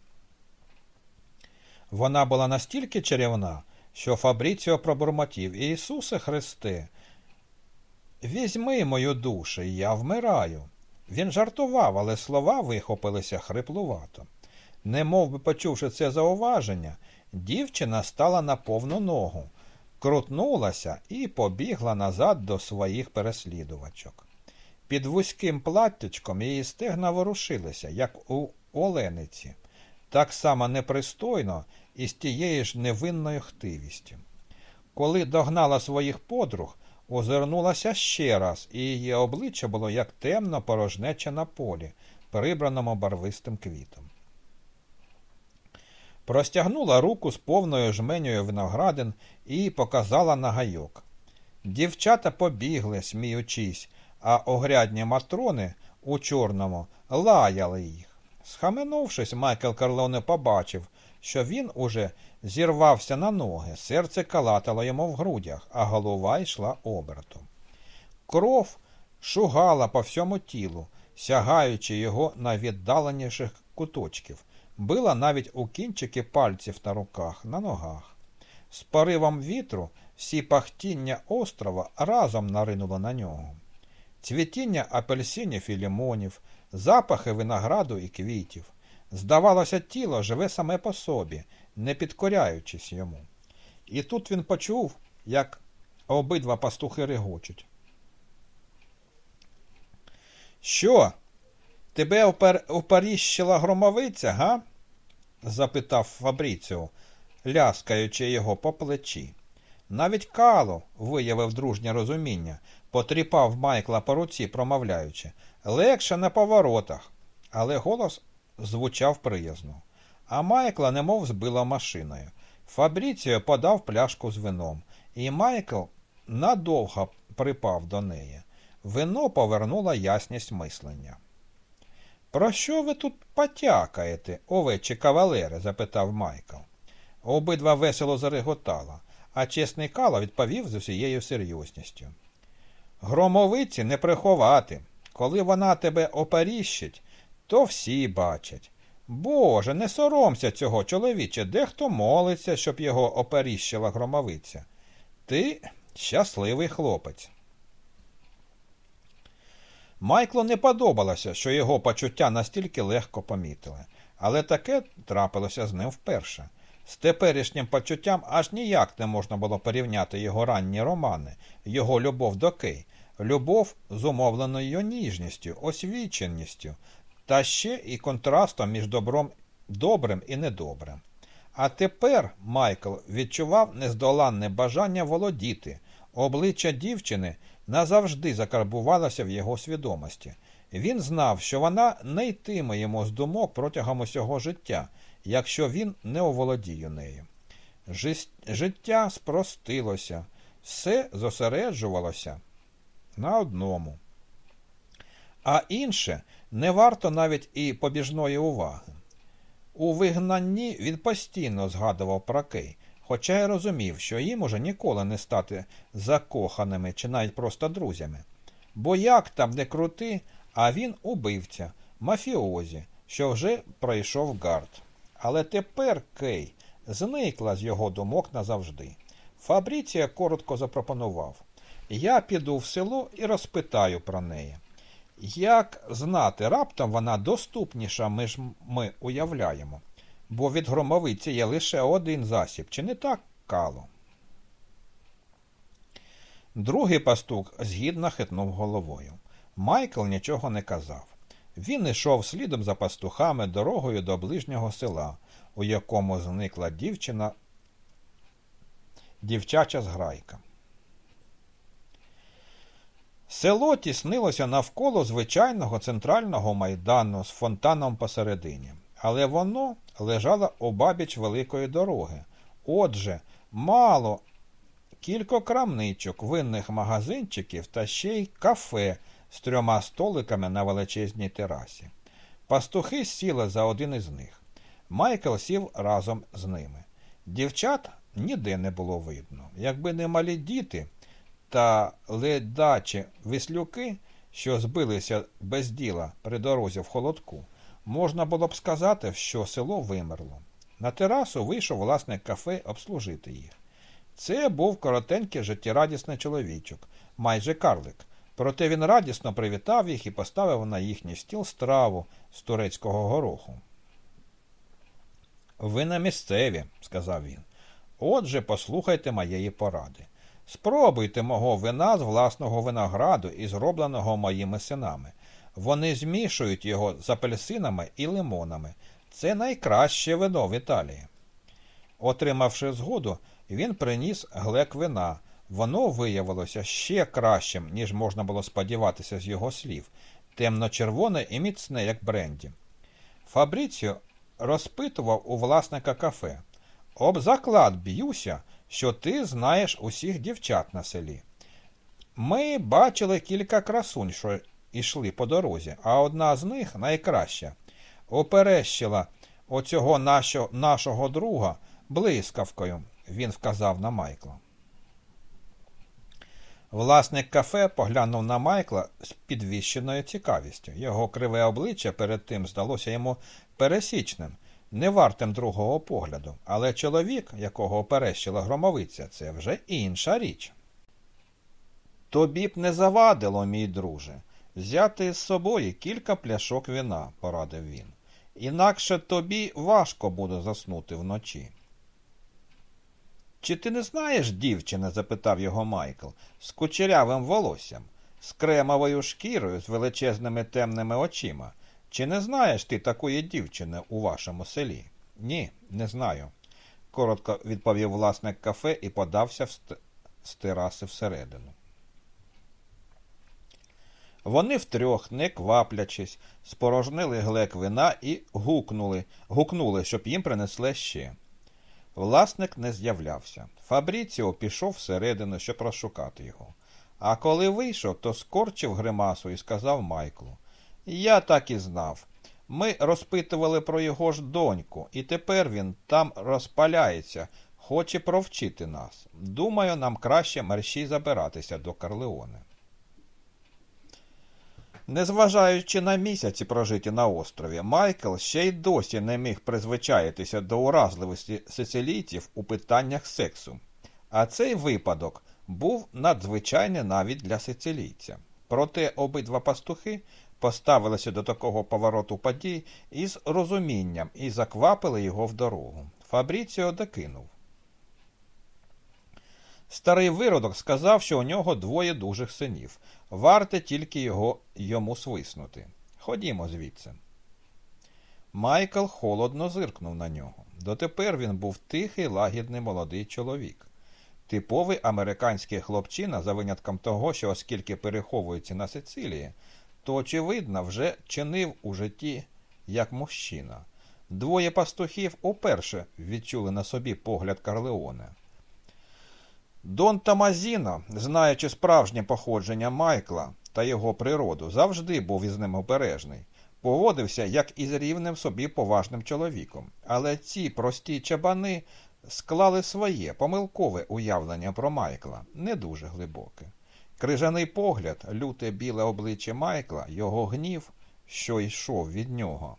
[SPEAKER 1] Вона була настільки чарівна, що Фабріціо пробурмотів Ісусе Христе, візьми мою душу, я вмираю. Він жартував, але слова вихопилися хриплувато. Немов би почувши це зауваження, дівчина стала на повну ногу, крутнулася і побігла назад до своїх переслідувачок. Під вузьким платтячком її стегна ворушилися, як у олениці, так само непристойно і з тією ж невинною хтивістю. Коли догнала своїх подруг, озирнулася ще раз, і її обличчя було як темно порожнече на полі, прибраному барвистим квітом. Простягнула руку з повною жменею виноградин і показала на гайок. Дівчата побігли, сміючись, а огрядні матрони у чорному лаяли їх. Схаменувшись, Майкл Карлоне побачив, що він уже зірвався на ноги, серце калатало йому в грудях, а голова йшла обертом. Кров шугала по всьому тілу, сягаючи його на віддаленіших куточків, била навіть у кінчики пальців на руках, на ногах. З поривом вітру всі пахтіння острова разом наринуло на нього. Цвітіння апельсинів і лімонів, запахи винограду і квітів. Здавалося, тіло живе саме по собі, не підкоряючись йому. І тут він почув, як обидва пастухи регочуть. Що? Тебе оперіщила громовиця, га? запитав Фабріціо, ляскаючи його по плечі. Навіть Кало виявив дружнє розуміння, потріпав Майкла по руці, промовляючи легше на поворотах, але голос звучав приязно. А Майкла немов збила машиною. Фабріціо подав пляшку з вином, і Майкл надовго припав до неї. Вино повернуло ясність мислення. Про що ви тут потякаєте, овечі кавалери? запитав Майкл. Обидва весело зареготала, а чесний Кало відповів з усією серйозністю. Громовиці не приховати. Коли вона тебе оперіщить, то всі бачать. Боже, не соромся цього, чоловіче, дехто молиться, щоб його оперіщила громовиця. Ти щасливий хлопець. Майклу не подобалося, що його почуття настільки легко помітили, але таке трапилося з ним вперше. З теперішнім почуттям аж ніяк не можна було порівняти його ранні романи, його любов до Кей, любов з умовленою ніжністю, освіченістю, та ще і контрастом між добром, добрим і недобрим. А тепер Майкл відчував нездоланне бажання володіти. Обличчя дівчини назавжди закарбувалося в його свідомості. Він знав, що вона не йтиме йому з думок протягом усього життя, якщо він не оволодіє нею. Життя спростилося, все зосереджувалося на одному. А інше не варто навіть і побіжної уваги. У вигнанні він постійно згадував про Кей, хоча й розумів, що їм уже ніколи не стати закоханими чи навіть просто друзями. Бо як там не крути, а він убивця, мафіозі, що вже пройшов гард. Але тепер Кей зникла з його думок назавжди. Фабріція коротко запропонував Я піду в село і розпитаю про неї. Як знати, раптом вона доступніша, ніж ми уявляємо, бо від громовиці є лише один засіб, чи не так кало? Другий пастух згідно хитнув головою. Майкл нічого не казав. Він йшов слідом за пастухами дорогою до ближнього села, у якому зникла дівчина, дівчача зграйка. Село тіснилося навколо звичайного центрального майдану з фонтаном посередині, але воно лежало обабіч великої дороги. Отже, мало кілька крамничок, винних магазинчиків та ще й кафе з трьома столиками на величезній терасі. Пастухи сіли за один із них. Майкл сів разом з ними. Дівчат ніде не було видно. Якби не малі діти та ледачі веслюки, що збилися без діла при дорозі в холодку, можна було б сказати, що село вимерло. На терасу вийшов власник кафе обслужити їх. Це був коротенький життєрадісний чоловічок, майже карлик. Проте він радісно привітав їх і поставив на їхній стіл страву з турецького гороху. Ви на місцеві, сказав він. Отже, послухайте моєї поради. Спробуйте мого вина з власного винограду і зробленого моїми синами. Вони змішують його з апельсинами і лимонами. Це найкраще вино в Італії. Отримавши згоду, він приніс глек вина. Воно виявилося ще кращим, ніж можна було сподіватися з його слів, темно-червоне і міцне, як бренді. Фабріціо розпитував у власника кафе. Об заклад б'юся, що ти знаєш усіх дівчат на селі. Ми бачили кілька красунь, що йшли по дорозі, а одна з них найкраща. Оперещила оцього нашого, нашого друга блискавкою, він вказав на Майкла. Власник кафе поглянув на Майкла з підвищеною цікавістю. Його криве обличчя перед тим здалося йому пересічним, не вартим другого погляду, але чоловік, якого оперещила громовиця, це вже інша річ. Тобі б не завадило, мій друже, взяти з собою кілька пляшок вина, порадив він. Інакше тобі важко буде заснути вночі. Чи ти не знаєш, дівчина? запитав його Майкл, з кучерявим волоссям, з кремовою шкірою, з величезними темними очима. Чи не знаєш ти такої дівчини у вашому селі? Ні, не знаю, коротко відповів власник кафе і подався в з тераси всередину. Вони втрьох, не кваплячись, спорожнили глек вина і гукнули, гукнули, щоб їм принесли ще. Власник не з'являвся. Фабріціо пішов всередину, щоб розшукати його. А коли вийшов, то скорчив гримасу і сказав Майклу Я так і знав. Ми розпитували про його ж доньку, і тепер він там розпаляється, хоче провчити нас. Думаю, нам краще мерщій забиратися до Карлеоне. Незважаючи на місяці прожиті на острові, Майкл ще й досі не міг призвичаїтися до уразливості сицилійців у питаннях сексу. А цей випадок був надзвичайний навіть для сицилійця. Проте обидва пастухи поставилися до такого повороту подій із розумінням і заквапили його в дорогу. Фабріціо докинув. Старий виродок сказав, що у нього двоє дужих синів. Варте тільки його йому свиснути. Ходімо звідси. Майкл холодно зиркнув на нього. Дотепер він був тихий, лагідний молодий чоловік. Типовий американський хлопчина, за винятком того, що оскільки переховується на Сицилії, то, очевидно, вже чинив у житті як мужчина. Двоє пастухів уперше відчули на собі погляд Карлеоне. Дон Тамазіно, знаючи справжнє походження Майкла та його природу, завжди був із ним обережний, поводився як із рівним собі поважним чоловіком. Але ці прості чабани склали своє помилкове уявлення про Майкла, не дуже глибоке. Крижаний погляд, люте біле обличчя Майкла, його гнів, що йшов від нього,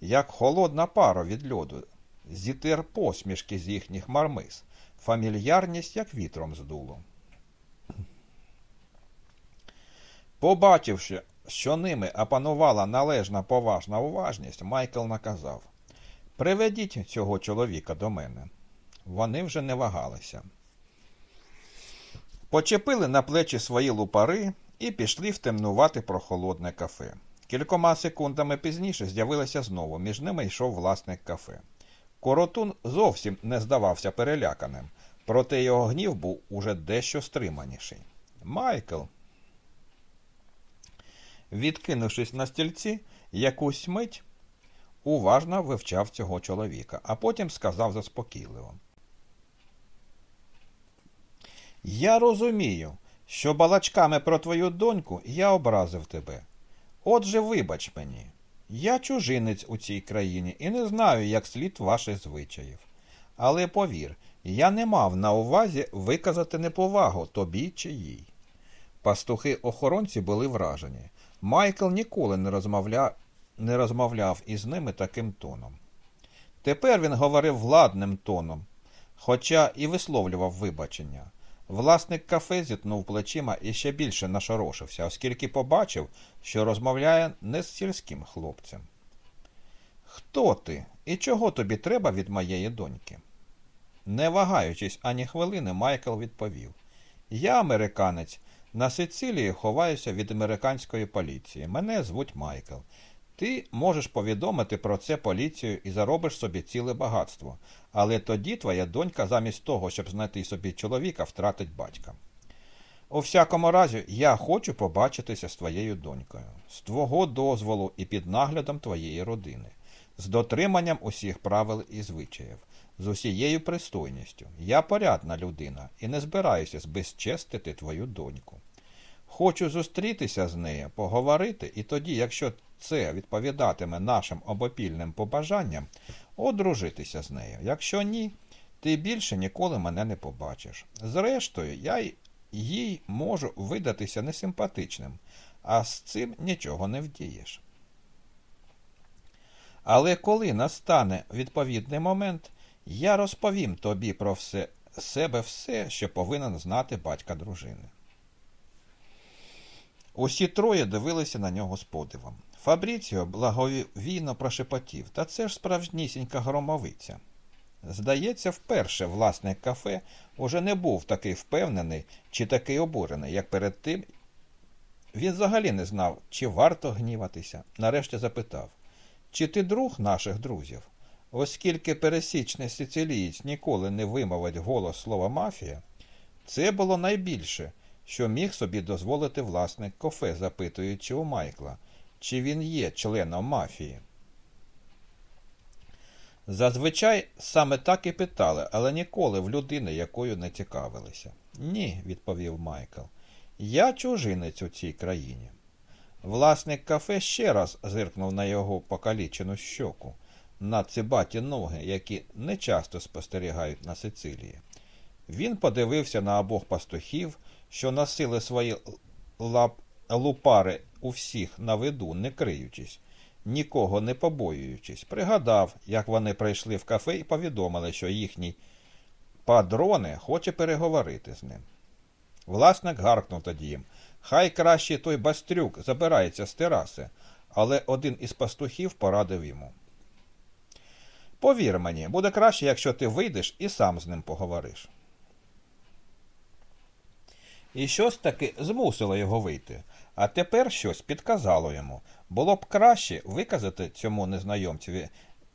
[SPEAKER 1] як холодна пара від льоду, зітер посмішки з їхніх мармиз, фамільярність, як вітром здуло. Побачивши, що ними опанувала належна поважна уважність, Майкл наказав Приведіть цього чоловіка до мене. Вони вже не вагалися. Почепили на плечі свої лупари і пішли втемнувати прохолодне кафе. Кількома секундами пізніше з'явилися знову, між ними йшов власник кафе. Коротун зовсім не здавався переляканим, проте його гнів був уже дещо стриманіший. Майкл, відкинувшись на стільці, якусь мить уважно вивчав цього чоловіка, а потім сказав заспокійливо. Я розумію, що балачками про твою доньку я образив тебе. Отже, вибач мені, я чужинець у цій країні і не знаю, як слід ваших звичаїв. Але повір, я не мав на увазі виказати неповагу тобі чи їй. Пастухи-охоронці були вражені. Майкл ніколи не розмовляв, не розмовляв із ними таким тоном. Тепер він говорив владним тоном, хоча і висловлював вибачення. Власник кафе зітнув плечима і ще більше нашорошився, оскільки побачив, що розмовляє не з сільським хлопцем. Хто ти і чого тобі треба від моєї доньки? Не вагаючись ані хвилини, Майкл відповів Я американець. На Сицилії ховаюся від американської поліції. Мене звуть Майкл. Ти можеш повідомити про це поліцію і заробиш собі ціле багатство, але тоді твоя донька замість того, щоб знайти собі чоловіка, втратить батька. У всякому разі, я хочу побачитися з твоєю донькою, з твого дозволу і під наглядом твоєї родини, з дотриманням усіх правил і звичаїв, з усією пристойністю. Я порядна людина і не збираюся збезчестити твою доньку. Хочу зустрітися з нею, поговорити, і тоді, якщо це відповідатиме нашим обопільним побажанням, одружитися з нею. Якщо ні, ти більше ніколи мене не побачиш. Зрештою, я їй можу видатися несимпатичним, а з цим нічого не вдієш. Але коли настане відповідний момент, я розповім тобі про все себе все, що повинен знати батька дружини. Усі троє дивилися на нього з подивом. Фабріціо благовійно прошепотів, та це ж справжнісінька громовиця. Здається, вперше власник кафе уже не був такий впевнений чи такий обурений, як перед тим. Він взагалі не знав, чи варто гніватися. Нарешті запитав Чи ти друг наших друзів? Оскільки пересічний сицилієць ніколи не вимовить голос слова мафія, це було найбільше, що міг собі дозволити власник кафе, запитуючи у Майкла чи він є членом мафії. Зазвичай саме так і питали, але ніколи в людини, якою не цікавилися. Ні, відповів Майкл. Я чужинець у цій країні. Власник кафе ще раз зиркнув на його покалічену щоку, на цибаті ноги, які не часто спостерігають на Сицилії. Він подивився на обох пастухів, що носили свої лап лупари у всіх на виду, не криючись, нікого не побоюючись, пригадав, як вони прийшли в кафе і повідомили, що їхній падроне хоче переговорити з ним. Власник гаркнув тоді їм Хай краще той бастрюк забирається з тераси, але один із пастухів порадив йому. Повір мені, буде краще, якщо ти вийдеш і сам з ним поговориш. І щось таки змусило його вийти. А тепер щось підказало йому. Було б краще виказати цьому незнайомцеві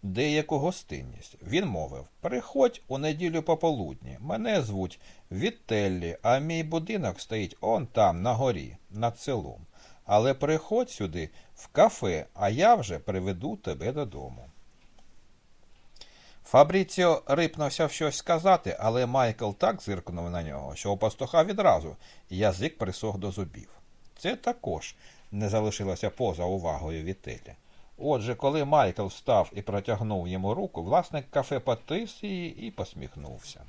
[SPEAKER 1] деяку гостинність. Він мовив Приходь у неділю пополудні. Мене звуть Вітеллі, а мій будинок стоїть он там, на горі, над селом. Але приходь сюди в кафе, а я вже приведу тебе додому. Фабріціо рипнувся в щось сказати, але Майкл так зиркнув на нього, що у пастуха відразу язик присох до зубів. Це також не залишилося поза увагою Вітеля. Отже, коли Майкл встав і протягнув йому руку, власник кафе потис її і посміхнувся.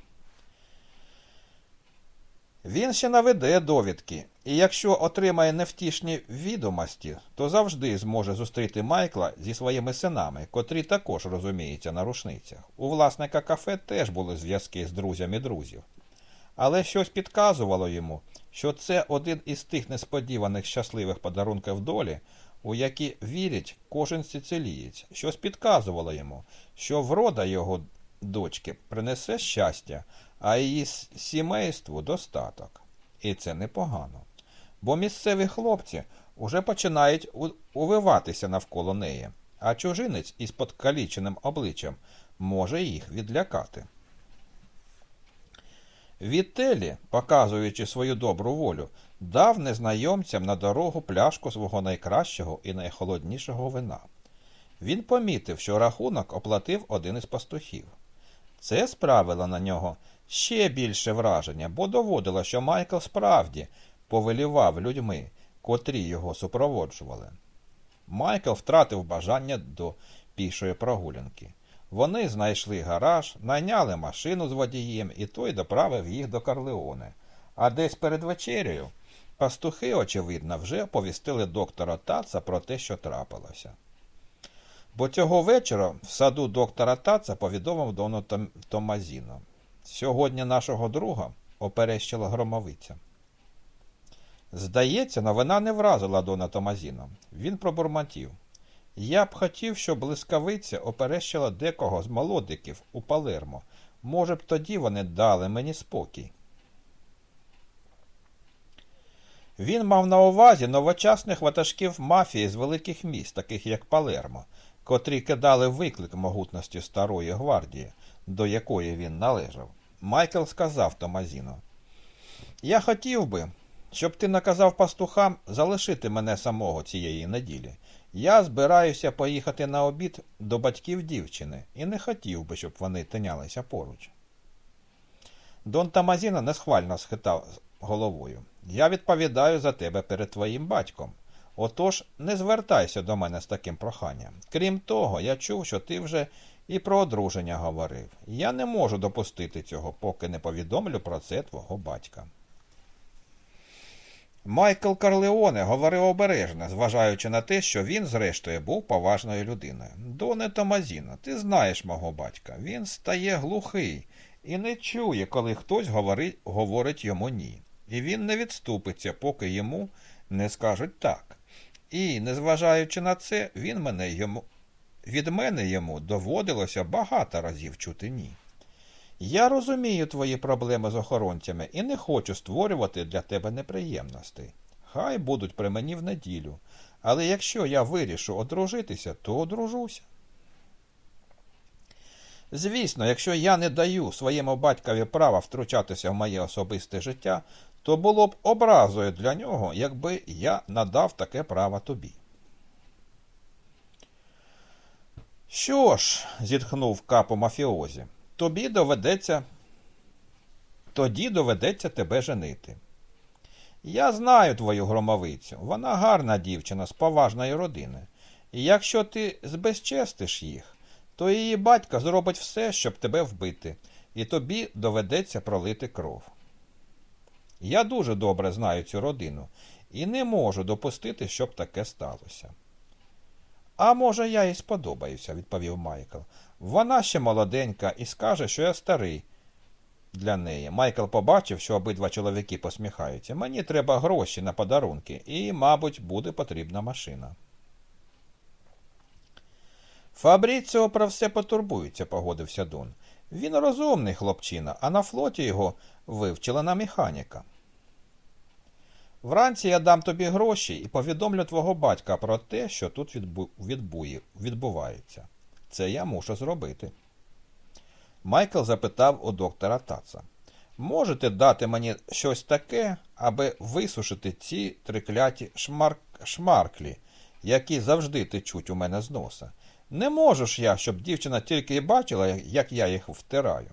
[SPEAKER 1] Він ще наведе довідки, і якщо отримає невтішні відомості, то завжди зможе зустріти Майкла зі своїми синами, котрі також розуміються на рушницях. У власника кафе теж були зв'язки з друзями друзів. Але щось підказувало йому, що це один із тих несподіваних щасливих подарунків долі, у які вірить кожен сицилієць. Щось підказувало йому, що врода його дочки принесе щастя, а її сімейству достаток. І це непогано. Бо місцеві хлопці уже починають увиватися навколо неї, а чужинець із подкаліченим обличчям може їх відлякати. Вітелі, показуючи свою добру волю, дав незнайомцям на дорогу пляшку свого найкращого і найхолоднішого вина. Він помітив, що рахунок оплатив один із пастухів. Це справило на нього ще більше враження, бо доводило, що Майкл справді повелівав людьми, котрі його супроводжували. Майкл втратив бажання до пішої прогулянки. Вони знайшли гараж, найняли машину з водієм, і той доправив їх до Карлеоне. А десь перед вечерею пастухи, очевидно, вже повістили доктора Таца про те, що трапилося. Бо цього вечора в саду доктора Таца повідомив Дону Томазіно. Сьогодні нашого друга оперещила громовиця. Здається, новина не вразила Дона Томазіно. Він пробурмотів. Я б хотів, щоб блискавиця оперещила декого з молодиків у Палермо. Може б, тоді вони дали мені спокій. Він мав на увазі новочасних ватажків мафії з великих міст, таких як Палермо, котрі кидали виклик могутності Старої гвардії, до якої він належав. Майкл сказав Томазіно, Я хотів би, щоб ти наказав пастухам залишити мене самого цієї неділі. Я збираюся поїхати на обід до батьків дівчини і не хотів би, щоб вони тинялися поруч. Дон Тамазіна несхвально схитав головою. Я відповідаю за тебе перед твоїм батьком. Отож, не звертайся до мене з таким проханням. Крім того, я чув, що ти вже і про одруження говорив. Я не можу допустити цього, поки не повідомлю про це твого батька. Майкл Карлеоне говорив обережно, зважаючи на те, що він, зрештою, був поважною людиною. Доне Томазіно, ти знаєш мого батька. Він стає глухий і не чує, коли хтось говорить, говорить йому ні. І він не відступиться, поки йому не скажуть так. І, незважаючи на це, він мене йому, від мене йому доводилося багато разів чути ні. Я розумію твої проблеми з охоронцями і не хочу створювати для тебе неприємностей. Хай будуть при мені в неділю. Але якщо я вирішу одружитися, то одружуся. Звісно, якщо я не даю своєму батькові права втручатися в моє особисте життя, то було б образою для нього, якби я надав таке право тобі. Що ж, зітхнув капо мафіозі, тобі доведеться, тоді доведеться тебе женити. Я знаю твою громовицю, вона гарна дівчина з поважної родини. І якщо ти збезчестиш їх, то її батько зробить все, щоб тебе вбити, і тобі доведеться пролити кров. Я дуже добре знаю цю родину і не можу допустити, щоб таке сталося. А може, я їй сподобаюся, відповів Майкл. Вона ще молоденька і скаже, що я старий для неї. Майкл побачив, що обидва чоловіки посміхаються. Мені треба гроші на подарунки, і, мабуть, буде потрібна машина. Фабріціо про все потурбується, погодився Дон. Він розумний хлопчина, а на флоті його вивчила на механіка. Вранці я дам тобі гроші і повідомлю твого батька про те, що тут відбу... відбує... відбувається. Це я мушу зробити. Майкл запитав у доктора Таца. Можете дати мені щось таке, аби висушити ці трикляті шмарк... шмарклі, які завжди течуть у мене з носа? Не можу я, щоб дівчина тільки й бачила, як я їх втираю.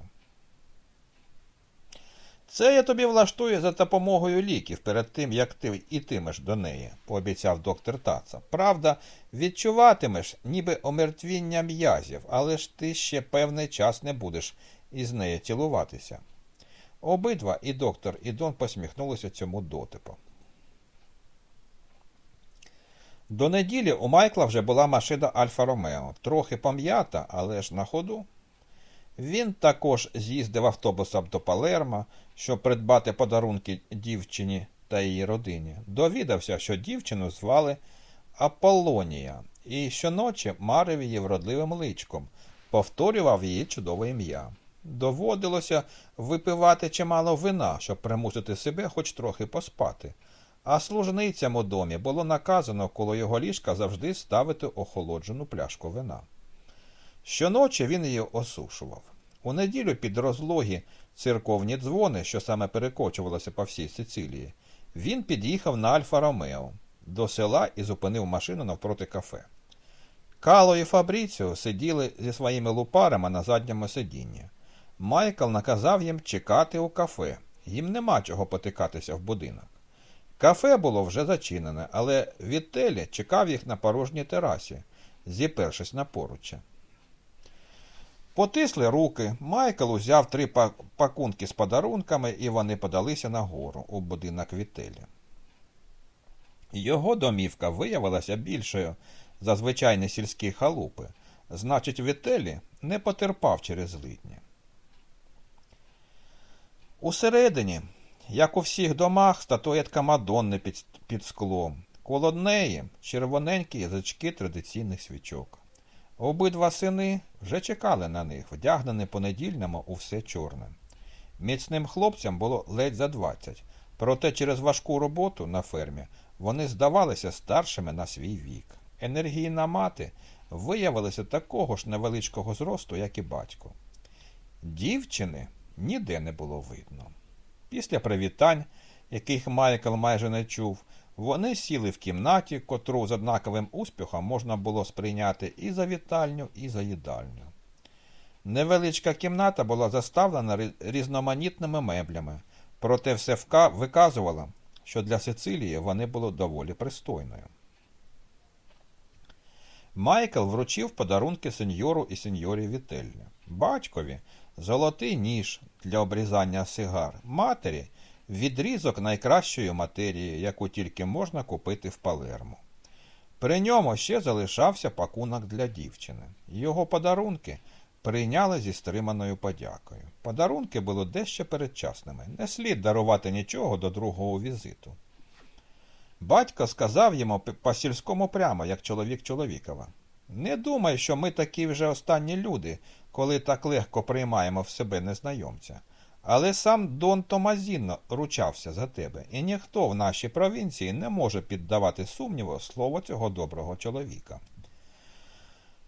[SPEAKER 1] Це я тобі влаштую за допомогою ліків перед тим, як ти ітимеш до неї, пообіцяв доктор Таца. Правда, відчуватимеш, ніби омертвіння м'язів, але ж ти ще певний час не будеш із нею цілуватися. Обидва і доктор, і Дон посміхнулися цьому дотипу. До неділі у Майкла вже була машина Альфа Ромео, трохи пом'ята, але ж на ходу. Він також з'їздив автобусом до Палерма, щоб придбати подарунки дівчині та її родині. Довідався, що дівчину звали Аполлонія, і щоночі марив її вродливим личком, повторював її чудове ім'я. Доводилося випивати чимало вина, щоб примусити себе хоч трохи поспати. А служницям у домі було наказано коло його ліжка завжди ставити охолоджену пляшку вина. Щоночі він її осушував. У неділю під розлогі церковні дзвони, що саме перекочувалося по всій Сицилії, він під'їхав на Альфа Ромео до села і зупинив машину навпроти кафе. Кало і Фабріціо сиділи зі своїми лупарами на задньому сидінні. Майкл наказав їм чекати у кафе. Їм нема чого потикатися в будинок. Кафе було вже зачинене, але Вітелі чекав їх на порожній терасі, зіпершись на поруччя. Потисли руки, Майкл узяв три пакунки з подарунками, і вони подалися нагору у будинок Вітелі. Його домівка виявилася більшою за звичайні сільські халупи, значить, Вітелі не потерпав через злидні. Усередині, як у всіх домах, статуетка Мадонни під, під склом, коло неї червоненькі язички традиційних свічок. Обидва сини вже чекали на них, вдягнені по недільному у все чорне. Міцним хлопцям було ледь за двадцять, проте через важку роботу на фермі вони здавалися старшими на свій вік. Енергійна мати виявилася такого ж невеличкого зросту, як і батько. Дівчини ніде не було видно. Після привітань, яких Майкл майже не чув, вони сіли в кімнаті, котру з однаковим успіхом можна було сприйняти і за вітальню, і за їдальню. Невеличка кімната була заставлена різноманітними меблями, проте все виказувало, що для Сицилії вони були доволі пристойною. Майкл вручив подарунки сеньору і сеньорі Вітельні. Батькові золотий ніж для обрізання сигар, матері відрізок найкращої матерії, яку тільки можна купити в Палермо. При ньому ще залишався пакунок для дівчини. Його подарунки прийняли зі стриманою подякою. Подарунки були дещо передчасними. Не слід дарувати нічого до другого візиту. Батько сказав йому по сільському прямо, як чоловік чоловікова. Не думай, що ми такі вже останні люди, коли так легко приймаємо в себе незнайомця. Але сам Дон Томазіно ручався за тебе, і ніхто в нашій провінції не може піддавати сумніву слово цього доброго чоловіка.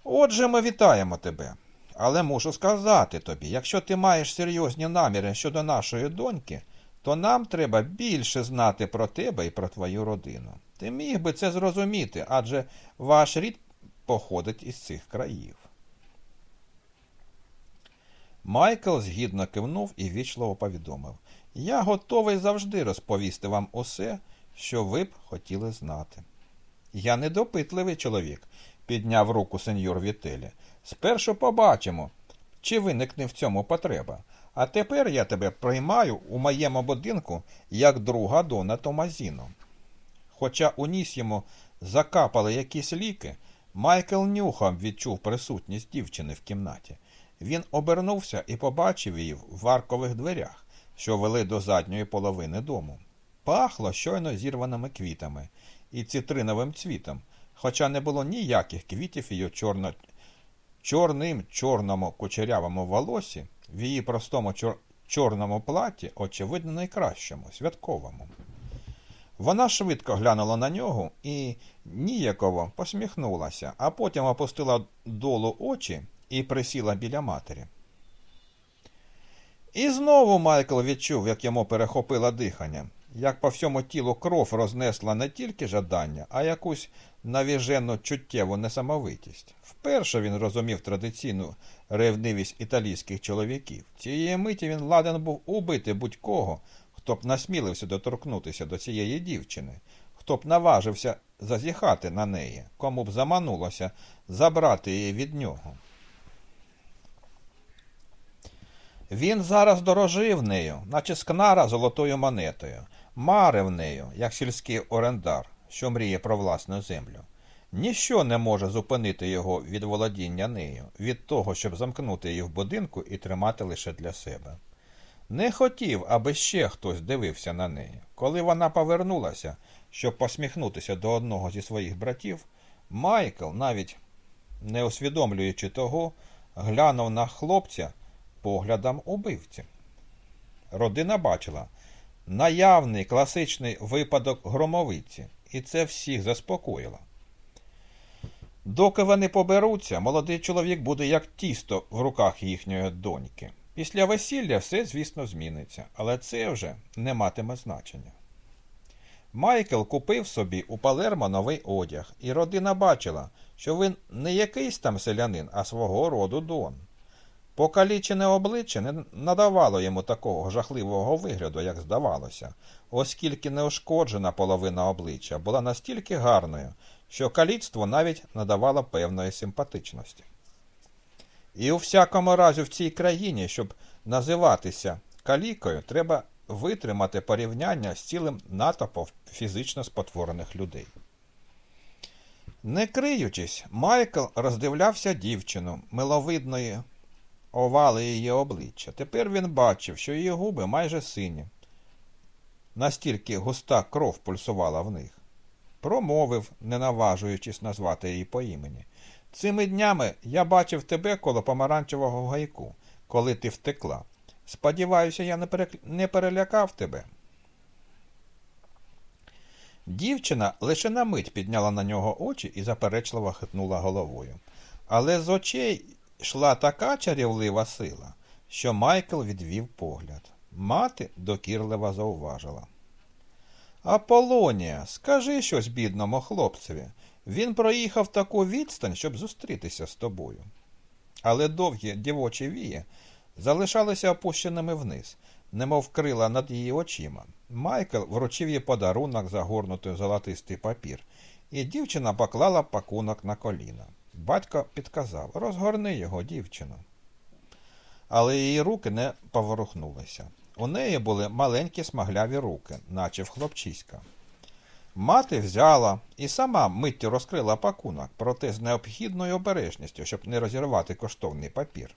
[SPEAKER 1] Отже, ми вітаємо тебе. Але мушу сказати тобі, якщо ти маєш серйозні наміри щодо нашої доньки, то нам треба більше знати про тебе і про твою родину. Ти міг би це зрозуміти, адже ваш рід походить із цих країв. Майкл згідно кивнув і вічливо повідомив Я готовий завжди розповісти вам усе, що ви б хотіли знати. Я недопитливий чоловік, підняв руку сеньор Вітелі. Спершу побачимо, чи виникне в цьому потреба. А тепер я тебе приймаю у моєму будинку як друга Дона Томазіно. Хоча у ніс йому закапали якісь ліки, Майкл нюхом відчув присутність дівчини в кімнаті. Він обернувся і побачив її в аркових дверях, що вели до задньої половини дому. Пахло щойно зірваними квітами і цитриновим цвітом, хоча не було ніяких квітів її чорно... чорним чорному кучерявому волосі, в її простому чор... чорному платі, очевидно, найкращому, святковому. Вона швидко глянула на нього і ніяково посміхнулася, а потім опустила долу очі і присіла біля матері. І знову Майкл відчув, як йому перехопило дихання, як по всьому тілу кров рознесла не тільки жадання, а якусь навіжену чуттєву несамовитість. Вперше він розумів традиційну ревнивість італійських чоловіків. Цієї миті він ладен був убити будь-кого, хто б насмілився доторкнутися до цієї дівчини, хто б наважився зазіхати на неї, кому б заманулося забрати її від нього. Він зараз дорожив нею, наче скнара золотою монетою, марив нею, як сільський орендар, що мріє про власну землю. Ніщо не може зупинити його від володіння нею, від того, щоб замкнути її в будинку і тримати лише для себе. Не хотів, аби ще хтось дивився на неї. Коли вона повернулася, щоб посміхнутися до одного зі своїх братів, Майкл, навіть не усвідомлюючи того, глянув на хлопця поглядом убивці. Родина бачила наявний класичний випадок громовиці, і це всіх заспокоїло. Доки вони поберуться, молодий чоловік буде як тісто в руках їхньої доньки. Після весілля все, звісно, зміниться, але це вже не матиме значення. Майкл купив собі у Палермо новий одяг, і родина бачила, що він не якийсь там селянин, а свого роду Дон. Покалічене обличчя не надавало йому такого жахливого вигляду, як здавалося, оскільки неушкоджена половина обличчя була настільки гарною, що каліцтво навіть надавало певної симпатичності. І у всякому разі в цій країні, щоб називатися калікою, треба витримати порівняння з цілим натопом фізично спотворених людей. Не криючись, Майкл роздивлявся дівчину миловидної овали її обличчя. Тепер він бачив, що її губи майже сині. Настільки густа кров пульсувала в них. Промовив, не наважуючись назвати її по імені. Цими днями я бачив тебе коло помаранчевого гайку, коли ти втекла. Сподіваюся, я не, перек... не перелякав тебе. Дівчина лише на мить підняла на нього очі і заперечливо хитнула головою. Але з очей йшла така чарівлива сила, що Майкл відвів погляд. Мати докірливо зауважила. Аполонія, скажи щось бідному хлопцеві. Він проїхав таку відстань, щоб зустрітися з тобою. Але довгі дівочі вії залишалися опущеними вниз, немов крила над її очима. Майкл вручив їй подарунок, загорнутий золотистий папір, і дівчина поклала пакунок на коліна. Батько підказав розгорни його, дівчину. Але її руки не поворухнулися. У неї були маленькі смагляві руки, наче в хлопчиська. Мати взяла і сама миттю розкрила пакунок, проте з необхідною обережністю, щоб не розірвати коштовний папір.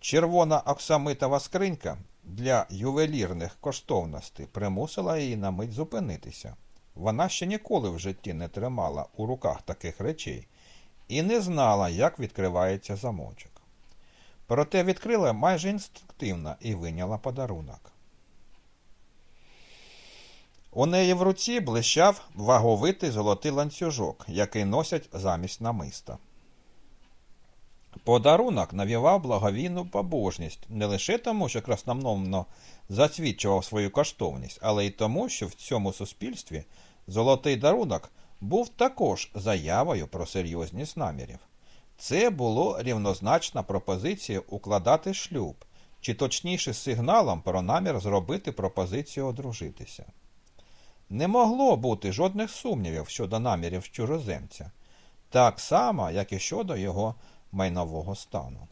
[SPEAKER 1] Червона оксамитова скринька для ювелірних коштовностей примусила її на мить зупинитися. Вона ще ніколи в житті не тримала у руках таких речей і не знала, як відкривається замочок. Проте відкрила майже інстинктивно і виняла подарунок. У неї в руці блищав ваговитий золотий ланцюжок, який носять замість намиста. Подарунок навівав благовійну побожність не лише тому, що красномовно засвідчував свою коштовність, але й тому, що в цьому суспільстві золотий дарунок був також заявою про серйозність намірів. Це було рівнозначна пропозиція укладати шлюб, чи точніше сигналом про намір зробити пропозицію одружитися. Не могло бути жодних сумнівів щодо намірів чужоземця, так само, як і щодо його майнового стану.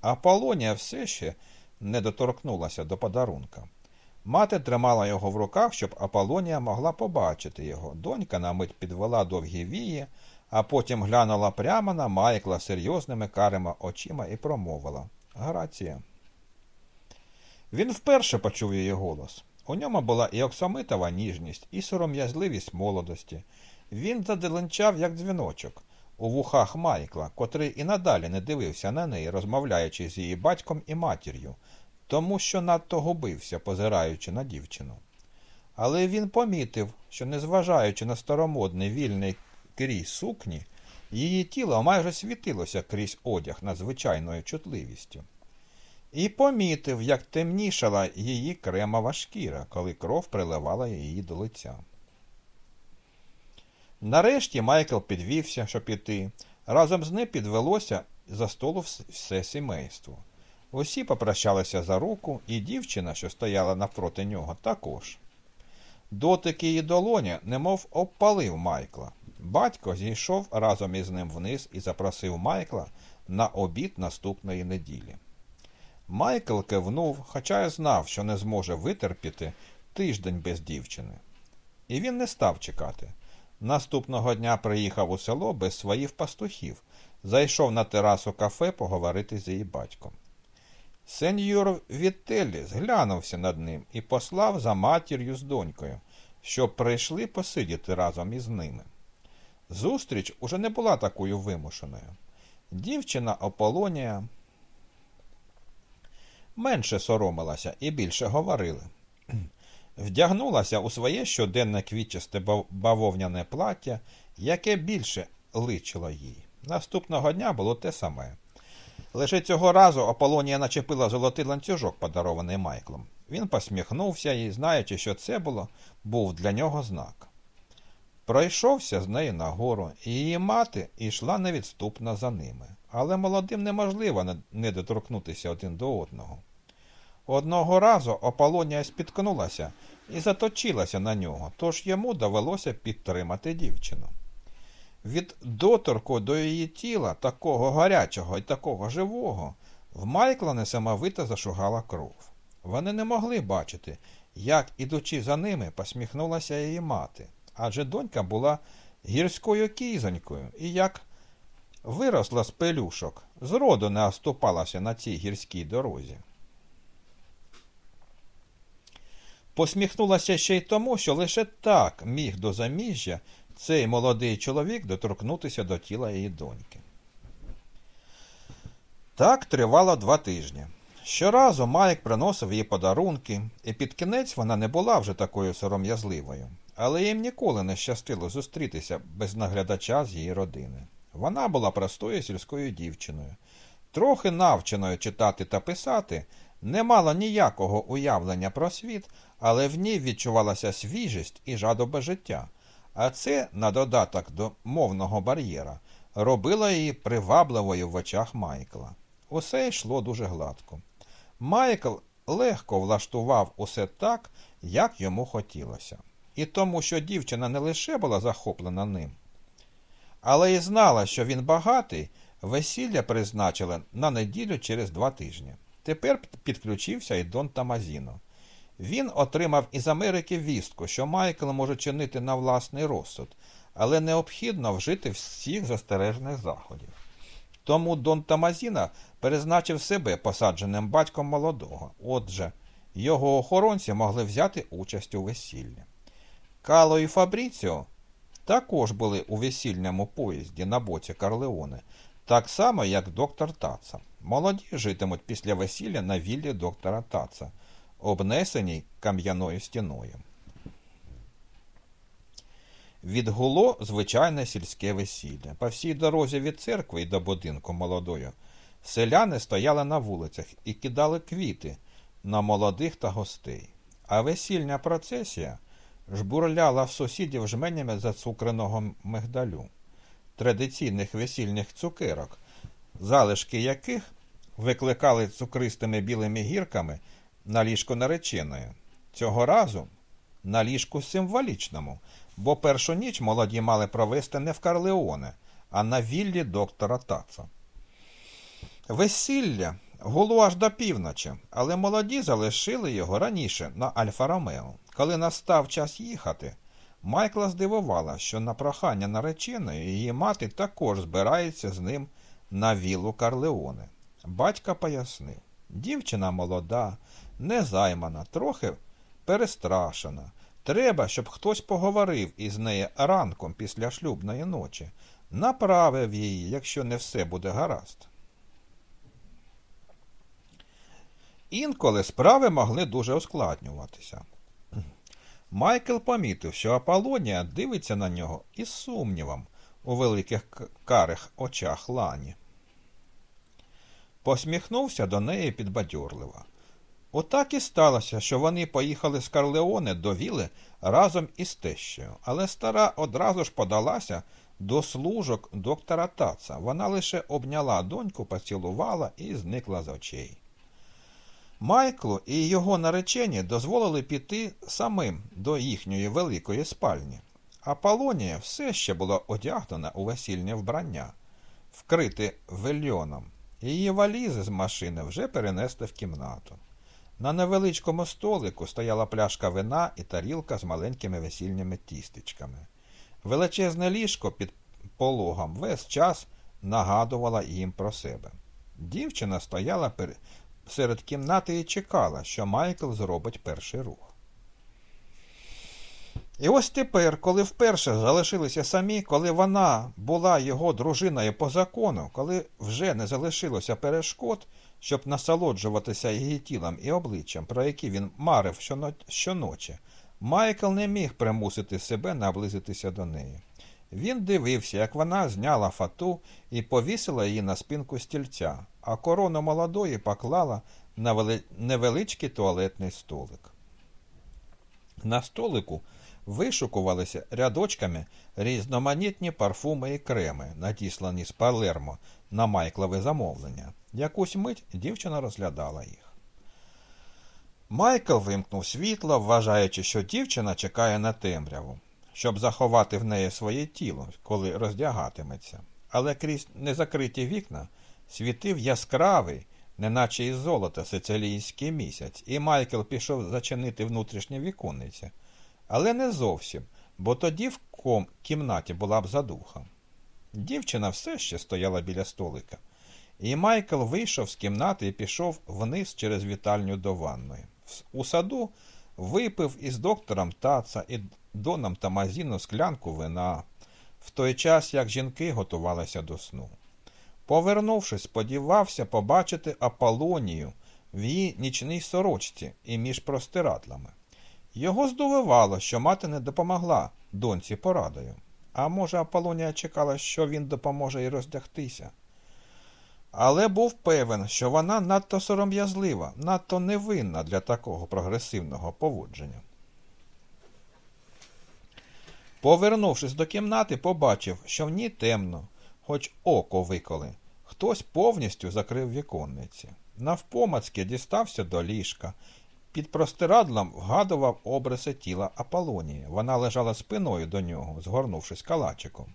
[SPEAKER 1] Аполонія все ще не доторкнулася до подарунка. Мати тримала його в руках, щоб Аполонія могла побачити його. Донька на мить підвела довгі вії, а потім глянула прямо на Майкла серйозними карими очима і промовила Грація. Він вперше почув її голос. У ньому була і оксамитова ніжність, і сором'язливість молодості. Він заделенчав, як дзвіночок, у вухах Майкла, котрий і надалі не дивився на неї, розмовляючи з її батьком і матір'ю, тому що надто губився, позираючи на дівчину. Але він помітив, що, незважаючи на старомодний вільний крізь сукні, її тіло майже світилося крізь одяг надзвичайною чутливістю. І помітив, як темнішала її кремова шкіра, коли кров приливала її до лиця. Нарешті Майкл підвівся, щоб піти. Разом з ним підвелося за столу все сімейство. Усі попрощалися за руку, і дівчина, що стояла навпроти нього, також. Дотик її долоні, немов обпалив Майкла. Батько зійшов разом із ним вниз і запросив Майкла на обід наступної неділі. Майкл кивнув, хоча й знав, що не зможе витерпіти тиждень без дівчини. І він не став чекати. Наступного дня приїхав у село без своїх пастухів, зайшов на терасу кафе поговорити з її батьком. Сеньор Вітелі зглянувся над ним і послав за матір'ю з донькою, щоб прийшли посидіти разом із ними. Зустріч уже не була такою вимушеною. Дівчина Ополонія менше соромилася і більше говорили. Вдягнулася у своє щоденне квітчасте бавовняне плаття, яке більше личило їй. Наступного дня було те саме. Лише цього разу Аполонія начепила золотий ланцюжок, подарований Майклом. Він посміхнувся і, знаючи, що це було, був для нього знак. Пройшовся з нею нагору, і її мати йшла невідступно за ними. Але молодим неможливо не доторкнутися один до одного. Одного разу Аполонія спіткнулася і заточилася на нього, тож йому довелося підтримати дівчину. Від доторку до її тіла, такого гарячого і такого живого, в Майкла несамовито зашугала кров. Вони не могли бачити, як, ідучи за ними, посміхнулася її мати, адже донька була гірською кізонькою і як виросла з пелюшок, зроду не оступалася на цій гірській дорозі. Посміхнулася ще й тому, що лише так міг до заміжжя цей молодий чоловік доторкнутися до тіла її доньки. Так тривало два тижні. Щоразу Майк приносив їй подарунки, і під кінець вона не була вже такою сором'язливою, але їм ніколи не щастило зустрітися без наглядача з її родини. Вона була простою сільською дівчиною, трохи навченою читати та писати, не мала ніякого уявлення про світ, але в ній відчувалася свіжість і жадоба життя. А це, на додаток до мовного бар'єра, робило її привабливою в очах Майкла. Усе йшло дуже гладко. Майкл легко влаштував усе так, як йому хотілося. І тому, що дівчина не лише була захоплена ним, але й знала, що він багатий, весілля призначили на неділю через два тижні. Тепер підключився і Дон Тамазіно. Він отримав із Америки вістку, що Майкл може чинити на власний розсуд, але необхідно вжити всіх застережних заходів. Тому Дон Тамазіна перезначив себе посадженим батьком молодого. Отже, його охоронці могли взяти участь у весіллі. Кало і Фабріціо також були у весільному поїзді на боці Карлеоне, так само, як доктор Таца. Молоді житимуть після весілля на віллі доктора Таца – обнесеній кам'яною стіною. Відгуло звичайне сільське весілля. По всій дорозі від церкви і до будинку молодою селяни стояли на вулицях і кидали квіти на молодих та гостей. А весільна процесія жбурляла в сусідів жменями зацукреного мигдалю, традиційних весільних цукерок, залишки яких викликали цукристими білими гірками на ліжко нареченої. Цього разу на ліжку символічному, бо першу ніч молоді мали провести не в Карлеоне, а на віллі доктора Таца. Весілля гуло аж до півночі, але молоді залишили його раніше на Альфа Ромео. Коли настав час їхати, Майкла здивувала, що на прохання нареченої її мати також збирається з ним на віллу Карлеоне. Батька пояснив дівчина молода, незаймана, трохи перестрашена. Треба, щоб хтось поговорив із нею ранком після шлюбної ночі, направив її, якщо не все буде гаразд. Інколи справи могли дуже ускладнюватися. Майкл помітив, що Аполлонія дивиться на нього із сумнівом у великих карих очах лані. Посміхнувся до неї підбадьорливо. Отак і сталося, що вони поїхали з Карлеоне до Віли разом із тещею, але стара одразу ж подалася до служок доктора Таца. Вона лише обняла доньку, поцілувала і зникла з очей. Майклу і його наречені дозволили піти самим до їхньої великої спальні. Аполонія все ще була одягнена у весільне вбрання, вкрите вельйоном. Її валізи з машини вже перенесли в кімнату. На невеличкому столику стояла пляшка вина і тарілка з маленькими весільними тістечками. Величезне ліжко під пологом весь час нагадувала їм про себе. Дівчина стояла серед кімнати і чекала, що Майкл зробить перший рух. І ось тепер, коли вперше залишилися самі, коли вона була його дружиною по закону, коли вже не залишилося перешкод, щоб насолоджуватися її тілом і обличчям, про які він марив щоночі, Майкл не міг примусити себе наблизитися до неї. Він дивився, як вона зняла фату і повісила її на спинку стільця, а корону молодої поклала на невеличкий туалетний столик. На столику вишукувалися рядочками різноманітні парфуми і креми, надіслані з Палермо на майклове замовлення. Якусь мить дівчина розглядала їх. Майкл вимкнув світло, вважаючи, що дівчина чекає на темряву, щоб заховати в неї своє тіло, коли роздягатиметься. Але крізь незакриті вікна світив яскравий, неначе із золота сицилійський місяць, і Майкл пішов зачинити внутрішнє віконниці. Але не зовсім, бо тоді в ком кімнаті була б задуха. Дівчина все ще стояла біля столика, і Майкл вийшов з кімнати і пішов вниз через вітальню до ванної. У саду випив із доктором Таца і Доном Тамазіну склянку вина, в той час як жінки готувалися до сну. Повернувшись, сподівався побачити Аполонію в її нічній сорочці і між простирадлами. Його здивувало, що мати не допомогла доньці порадою. А може, Аполонія чекала, що він допоможе їй роздягтися. Але був певен, що вона надто сором'язлива, надто невинна для такого прогресивного поводження. Повернувшись до кімнати, побачив, що в ній темно, хоч око виколи. Хтось повністю закрив віконниці. Навпомацьки дістався до ліжка. Під простирадлом вгадував обриси тіла Аполонії. Вона лежала спиною до нього, згорнувшись калачиком.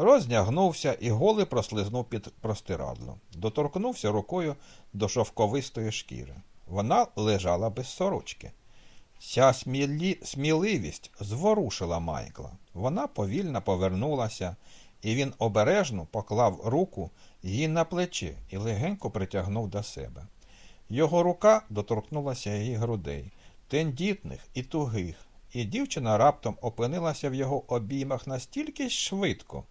[SPEAKER 1] Роздягнувся і голий прослизнув під простирадлом. Доторкнувся рукою до шовковистої шкіри. Вона лежала без сорочки. Ця смілі... сміливість зворушила Майкла. Вона повільно повернулася, і він обережно поклав руку їй на плечі і легенько притягнув до себе. Його рука доторкнулася її грудей, тендітних і тугих, і дівчина раптом опинилася в його обіймах настільки швидко,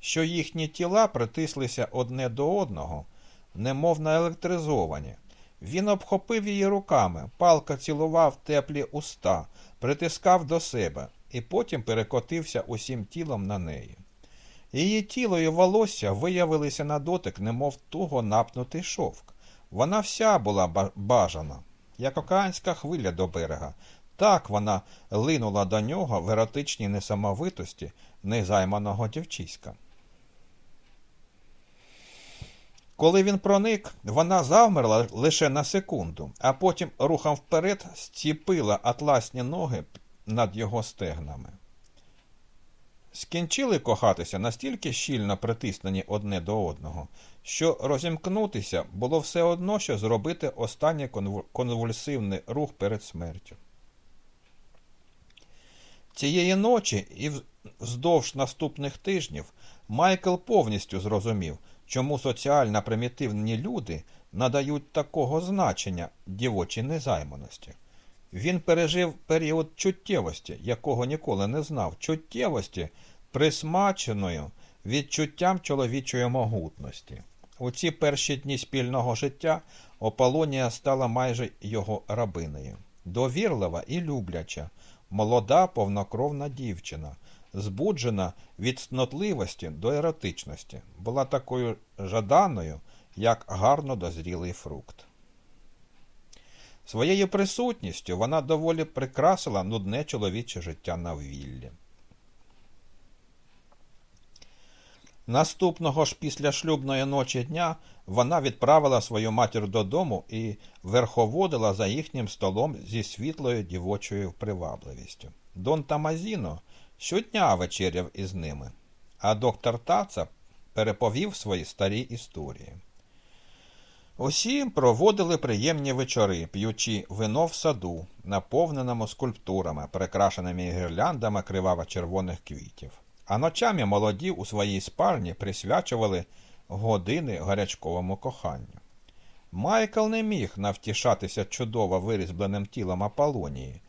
[SPEAKER 1] що їхні тіла притислися одне до одного, немов наелектризовані. Він обхопив її руками, палка цілував теплі уста, притискав до себе і потім перекотився усім тілом на неї. Її тіло і волосся виявилися на дотик, немов туго напнутий шовк. Вона вся була бажана, як океанська хвиля до берега. Так вона линула до нього в еротичній несамовитості незайманого дівчиська. Коли він проник, вона завмерла лише на секунду, а потім рухом вперед стіпила атласні ноги над його стегнами. Скінчили кохатися настільки щільно притиснені одне до одного, що розімкнутися було все одно, що зробити останній конвульсивний рух перед смертю. Цієї ночі і вздовж наступних тижнів Майкл повністю зрозумів, чому соціально примітивні люди надають такого значення дівочій незайманості. Він пережив період чуттєвості, якого ніколи не знав, чуттєвості, присмаченою відчуттям чоловічої могутності. У ці перші дні спільного життя Ополонія стала майже його рабинею. довірлива і любляча, молода повнокровна дівчина, збуджена від снотливості до еротичності, була такою жаданою, як гарно дозрілий фрукт. Своєю присутністю вона доволі прикрасила нудне чоловіче життя на віллі. Наступного ж після шлюбної ночі дня вона відправила свою матір додому і верховодила за їхнім столом зі світлою дівочою привабливістю. Дон Тамазіно щодня вечеряв із ними, а доктор Таца переповів свої старі історії. Усі проводили приємні вечори, п'ючи вино в саду, наповненому скульптурами, прикрашеними гірляндами криваво-червоних квітів. А ночами молоді у своїй спальні присвячували години гарячковому коханню. Майкл не міг навтішатися чудово вирізбленим тілом Аполонії,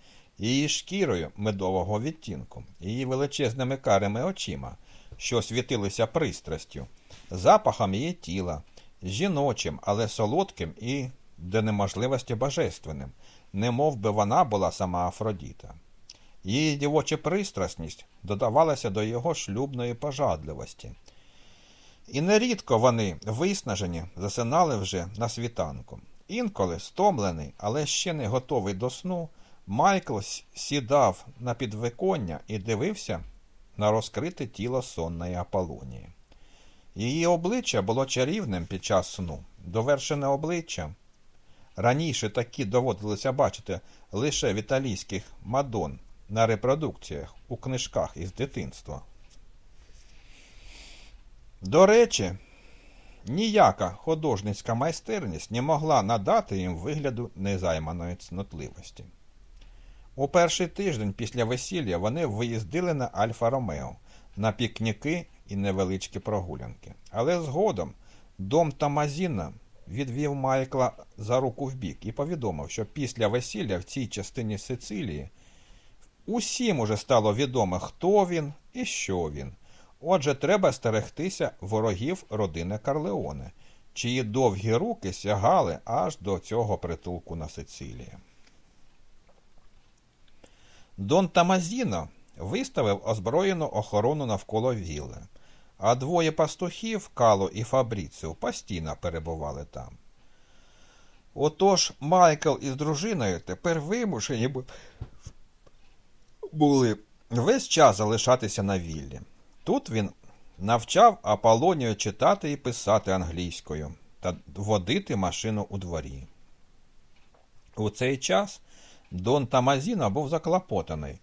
[SPEAKER 1] її шкірою медового відтінку, її величезними карими очима, що світилися пристрастю, запахом її тіла, жіночим, але солодким і до неможливості божественним, немов би вона була сама Афродіта. Її дівоча пристрасність додавалася до його шлюбної пожадливості. І нерідко вони, виснажені, засинали вже на світанку. Інколи, стомлений, але ще не готовий до сну, Майкл сідав на підвиконня і дивився на розкрите тіло сонної Аполонії. Її обличчя було чарівним під час сну, довершене обличчя. Раніше такі доводилося бачити лише в італійських мадон на репродукціях у книжках із дитинства. До речі, ніяка художницька майстерність не могла надати їм вигляду незайманої цнотливості. У перший тиждень після весілля вони виїздили на Альфа Ромео на пікніки і невеличкі прогулянки. Але згодом дом Тамазіна відвів Майкла за руку в бік і повідомив, що після весілля в цій частині Сицилії усім уже стало відомо, хто він і що він. Отже, треба стерегтися ворогів родини Карлеоне, чиї довгі руки сягали аж до цього притулку на Сицилії. Дон Тамазіно виставив озброєну охорону навколо вілли, а двоє пастухів Кало і Фабріціо постійно перебували там. Отож Майкл із дружиною тепер вимушені були весь час залишатися на віллі. Тут він навчав Аполонію читати і писати англійською та водити машину у дворі. У цей час Дон Тамазіна був заклопотаний,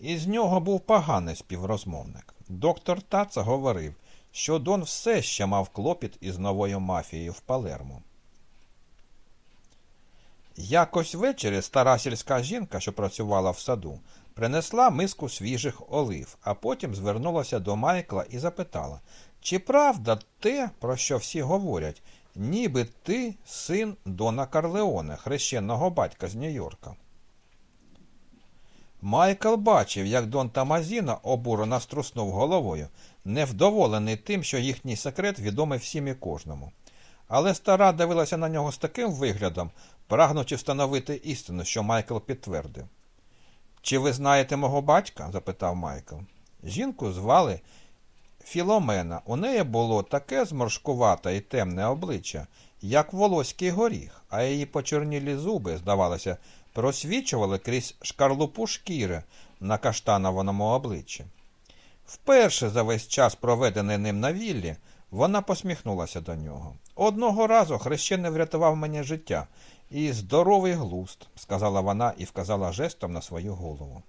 [SPEAKER 1] і з нього був поганий співрозмовник. Доктор Таца говорив, що Дон все ще мав клопіт із новою мафією в Палермо. Якось ввечері стара сільська жінка, що працювала в саду, принесла миску свіжих олив, а потім звернулася до Майкла і запитала, чи правда те, про що всі говорять, ніби ти син Дона Карлеоне, хрещеного батька з Нью-Йорка. Майкл бачив, як Дон Тамазіна обурено струснув головою, невдоволений тим, що їхній секрет відомий всім і кожному. Але стара дивилася на нього з таким виглядом, прагнучи встановити істину, що Майкл підтвердив. Чи ви знаєте мого батька? запитав Майкл. Жінку звали Філомена. У неї було таке зморшкувате і темне обличчя, як волоський горіх, а її почорнілі зуби, здавалося, просвічували крізь шкарлупу шкіри на каштановому обличчі. Вперше за весь час, проведений ним на віллі, вона посміхнулася до нього. Одного разу хрещений врятував мені життя і здоровий глуст, сказала вона і вказала жестом на свою голову.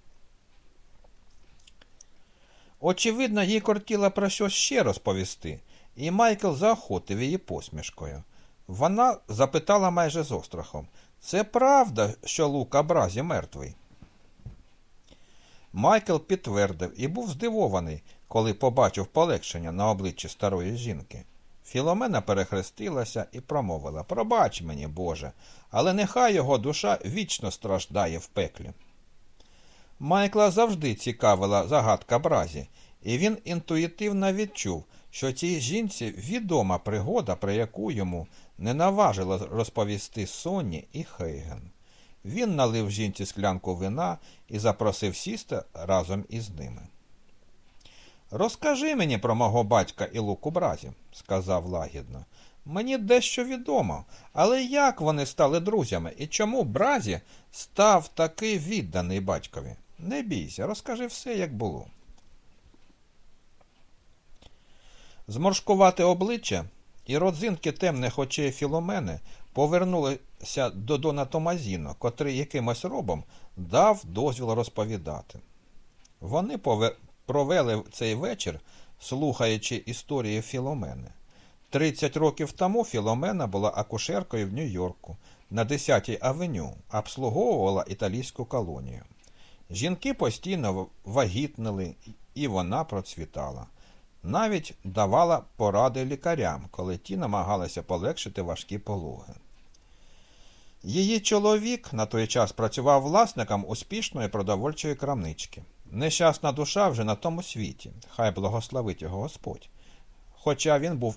[SPEAKER 1] Очевидно, їй кортіло про щось ще розповісти, і Майкл заохотив її посмішкою. Вона запитала майже з острахом Це правда, що Лука Бразі мертвий? Майкл підтвердив і був здивований, коли побачив полегшення на обличчі старої жінки. Філомена перехрестилася і промовила Пробач мені, Боже, але нехай його душа вічно страждає в пеклі. Майкла завжди цікавила загадка бразі, і він інтуїтивно відчув, що цій жінці відома пригода, про яку йому не наважило розповісти Сонні і Хейген. Він налив жінці склянку вина і запросив сісти разом із ними. Розкажи мені про мого батька і луку бразі, сказав лагідно. Мені дещо відомо, але як вони стали друзями і чому бразі став такий відданий батькові? Не бійся, розкажи все, як було. Зморшкувати обличчя і родзинки темних очей Філомени повернулися до Дона Томазіно, котрий якимось робом дав дозвіл розповідати. Вони провели цей вечір, слухаючи історії Філомени. Тридцять років тому Філомена була акушеркою в Нью-Йорку на 10-й авеню, обслуговувала італійську колонію. Жінки постійно вагітнили, і вона процвітала. Навіть давала поради лікарям, коли ті намагалися полегшити важкі пологи. Її чоловік на той час працював власником успішної продовольчої крамнички. Нещасна душа вже на тому світі, хай благословить його Господь. Хоча він був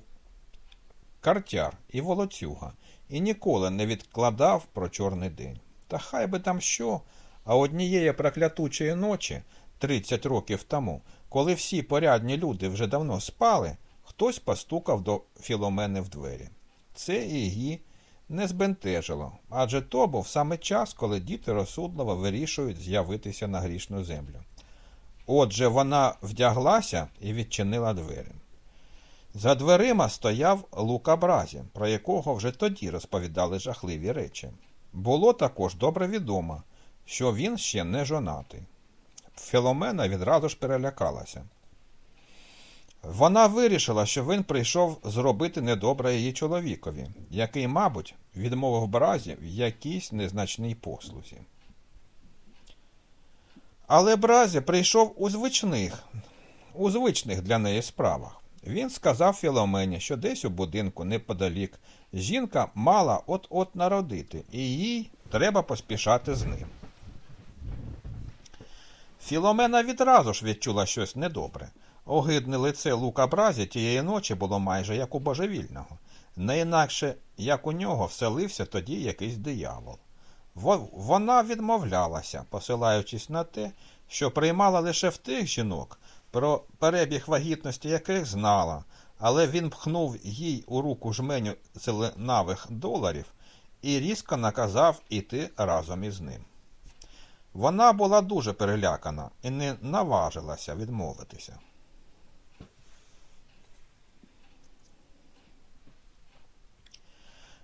[SPEAKER 1] картяр і волоцюга, і ніколи не відкладав про чорний день. Та хай би там що, а однієї проклятучої ночі, 30 років тому, коли всі порядні люди вже давно спали, хтось постукав до Філомени в двері. Це її не збентежило, адже то був саме час, коли діти розсудливо вирішують з'явитися на грішну землю. Отже, вона вдяглася і відчинила двері. За дверима стояв Лука Бразі, про якого вже тоді розповідали жахливі речі. Було також добре відомо, що він ще не жонатий. Філомена відразу ж перелякалася. Вона вирішила, що він прийшов зробити недобре її чоловікові, який, мабуть, відмовив бразі в якійсь незначній послузі. Але бразі прийшов у звичних, у звичних для неї справах. Він сказав Філомені, що десь у будинку неподалік жінка мала от-от народити, і їй треба поспішати з ним. Філомена відразу ж відчула щось недобре. Огидне лице лука бразі тієї ночі було майже як у божевільного, не інакше як у нього вселився тоді якийсь диявол. Вона відмовлялася, посилаючись на те, що приймала лише в тих жінок, про перебіг вагітності яких знала, але він пхнув їй у руку жменю зеленавих доларів і різко наказав іти разом із ним. Вона була дуже перелякана і не наважилася відмовитися.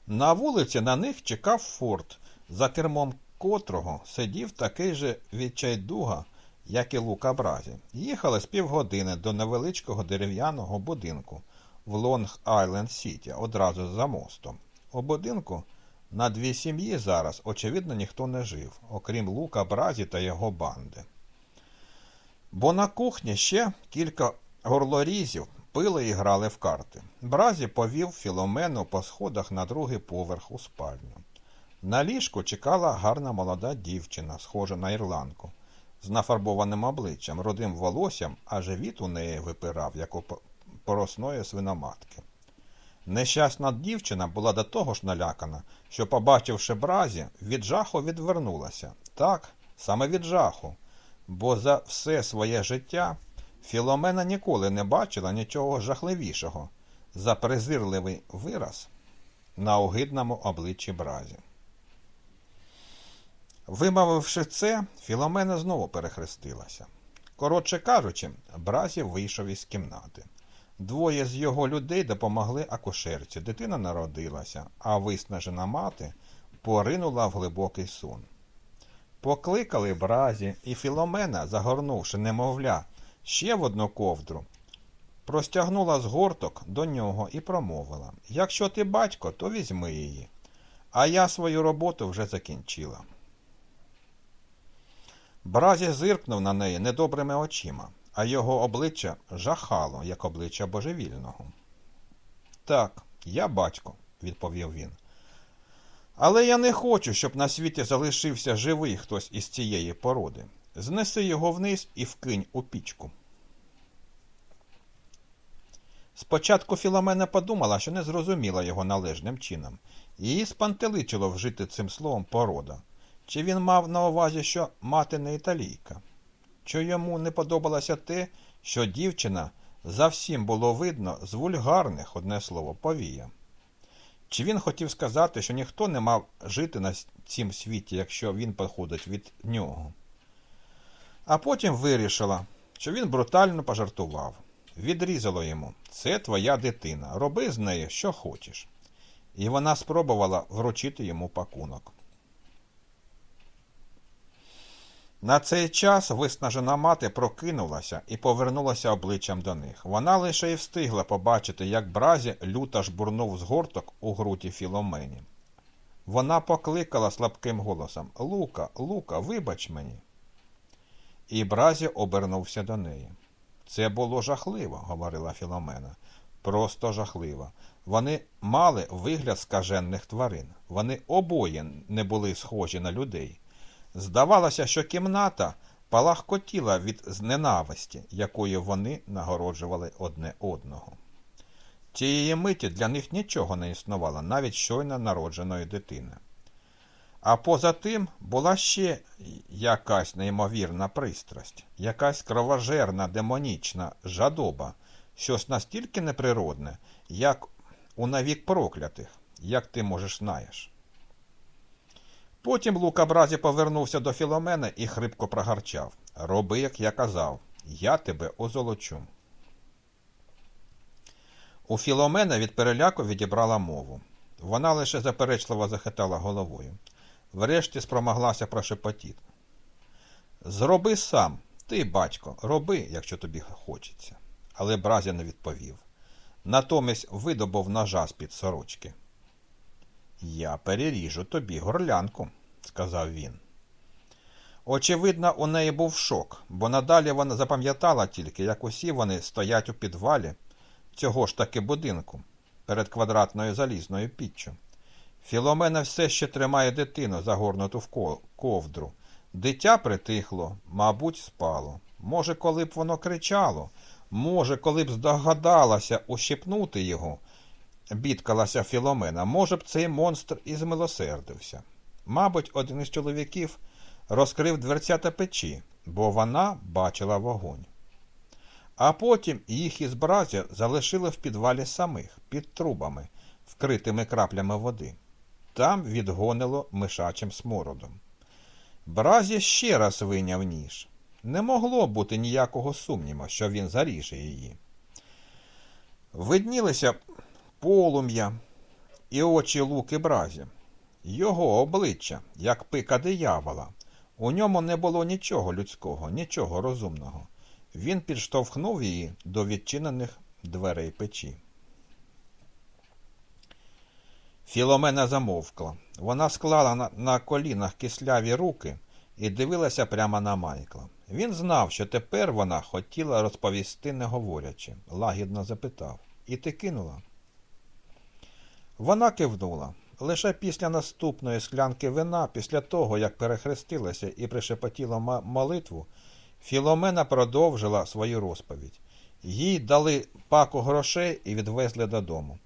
[SPEAKER 1] На вулиці на них чекав форт, за кермом котрого сидів такий же відчайдуга, як і Лука Бразі. Їхали з півгодини до невеличкого дерев'яного будинку в Лонг Айленд Сіті, одразу за мостом. У будинку на дві сім'ї зараз, очевидно, ніхто не жив, окрім Лука Бразі та його банди. Бо на кухні ще кілька горлорізів пили і грали в карти. Бразі повів філомену по сходах на другий поверх у спальню. На ліжку чекала гарна молода дівчина, схожа на ірландку, з нафарбованим обличчям, родим волоссям, а живіт у неї випирав, як у поросної свиноматки. Нещасна дівчина була до того ж налякана, що, побачивши бразі, від жаху відвернулася. Так, саме від жаху, бо за все своє життя Філомена ніколи не бачила нічого жахливішого за презирливий вираз на огидному обличчі бразі. Вимовивши це, Філомена знову перехрестилася. Коротше кажучи, Бразів вийшов із кімнати. Двоє з його людей допомогли акушерці. Дитина народилася, а виснажена мати поринула в глибокий сон. Покликали бразі, і Філомена, загорнувши немовля, ще в одну ковдру, простягнула з горток до нього і промовила Якщо ти батько, то візьми її. А я свою роботу вже закінчила. Бразі зиркнув на неї недобрими очима, а його обличчя жахало, як обличчя божевільного. Так, я батько, відповів він. Але я не хочу, щоб на світі залишився живий хтось із цієї породи. Знеси його вниз і вкинь у пічку. Спочатку Філомена подумала, що не зрозуміла його належним чином. Її спантеличило вжити цим словом порода. Чи він мав на увазі, що мати не італійка? Чи йому не подобалося те, що дівчина за всім було видно з вульгарних, одне слово, повія? Чи він хотів сказати, що ніхто не мав жити на цім світі, якщо він походить від нього? А потім вирішила, що він брутально пожартував. Відрізало йому це твоя дитина, роби з нею, що хочеш. І вона спробувала вручити йому пакунок. На цей час виснажена мати прокинулася і повернулася обличчям до них. Вона лише й встигла побачити, як бразі люто жбурнув з горток у груді філомені. Вона покликала слабким голосом Лука, Лука, вибач мені. І бразі обернувся до неї. Це було жахливо, говорила Філомена. Просто жахливо. Вони мали вигляд скажених тварин. Вони обоє не були схожі на людей. Здавалося, що кімната палахкотіла від зненависті, якою вони нагороджували одне одного. Тієї миті для них нічого не існувало, навіть щойно народженої дитини. А поза тим була ще якась неймовірна пристрасть, якась кровожерна демонічна жадоба, щось настільки неприродне, як у навік проклятих, як ти можеш знаєш. Потім Лука бразі повернувся до Філомена і хрипко прогарчав Роби, як я казав, я тебе озолочу. У Філомена від переляку відібрала мову. Вона лише заперечливо захитала головою. Врешті спромоглася прошепотіти. Зроби сам, ти, батько, роби, якщо тобі хочеться. Але Бразя не відповів. Натомість видобув ножа з під сорочки. Я переріжу тобі горлянку, сказав він. Очевидно, у неї був шок, бо надалі вона запам'ятала тільки, як усі вони стоять у підвалі цього ж таки будинку перед квадратною залізною піччю. Філомена все ще тримає дитину, загорнуту в ковдру. Дитя притихло, мабуть, спало. Може, коли б воно кричало, може, коли б здогадалася ущипнути його, бідкалася Філомена, може б цей монстр і змилосердився. Мабуть, один із чоловіків розкрив дверцята печі, бо вона бачила вогонь. А потім їх із бразя залишили в підвалі самих, під трубами, вкритими краплями води. Там відгонило мишачим смородом. Бразі ще раз виняв ніж. Не могло бути ніякого сумніву, що він заріже її. Виднілися полум'я і очі луки бразі, його обличчя, як пика диявола. У ньому не було нічого людського, нічого розумного. Він підштовхнув її до відчинених дверей печі. Філомена замовкла. Вона склала на, на колінах кисляві руки і дивилася прямо на Майкла. Він знав, що тепер вона хотіла розповісти, не говорячи, лагідно запитав. І ти кинула? Вона кивнула. Лише після наступної склянки вина, після того, як перехрестилася і пришепотіла молитву, Філомена продовжила свою розповідь. Їй дали паку грошей і відвезли додому.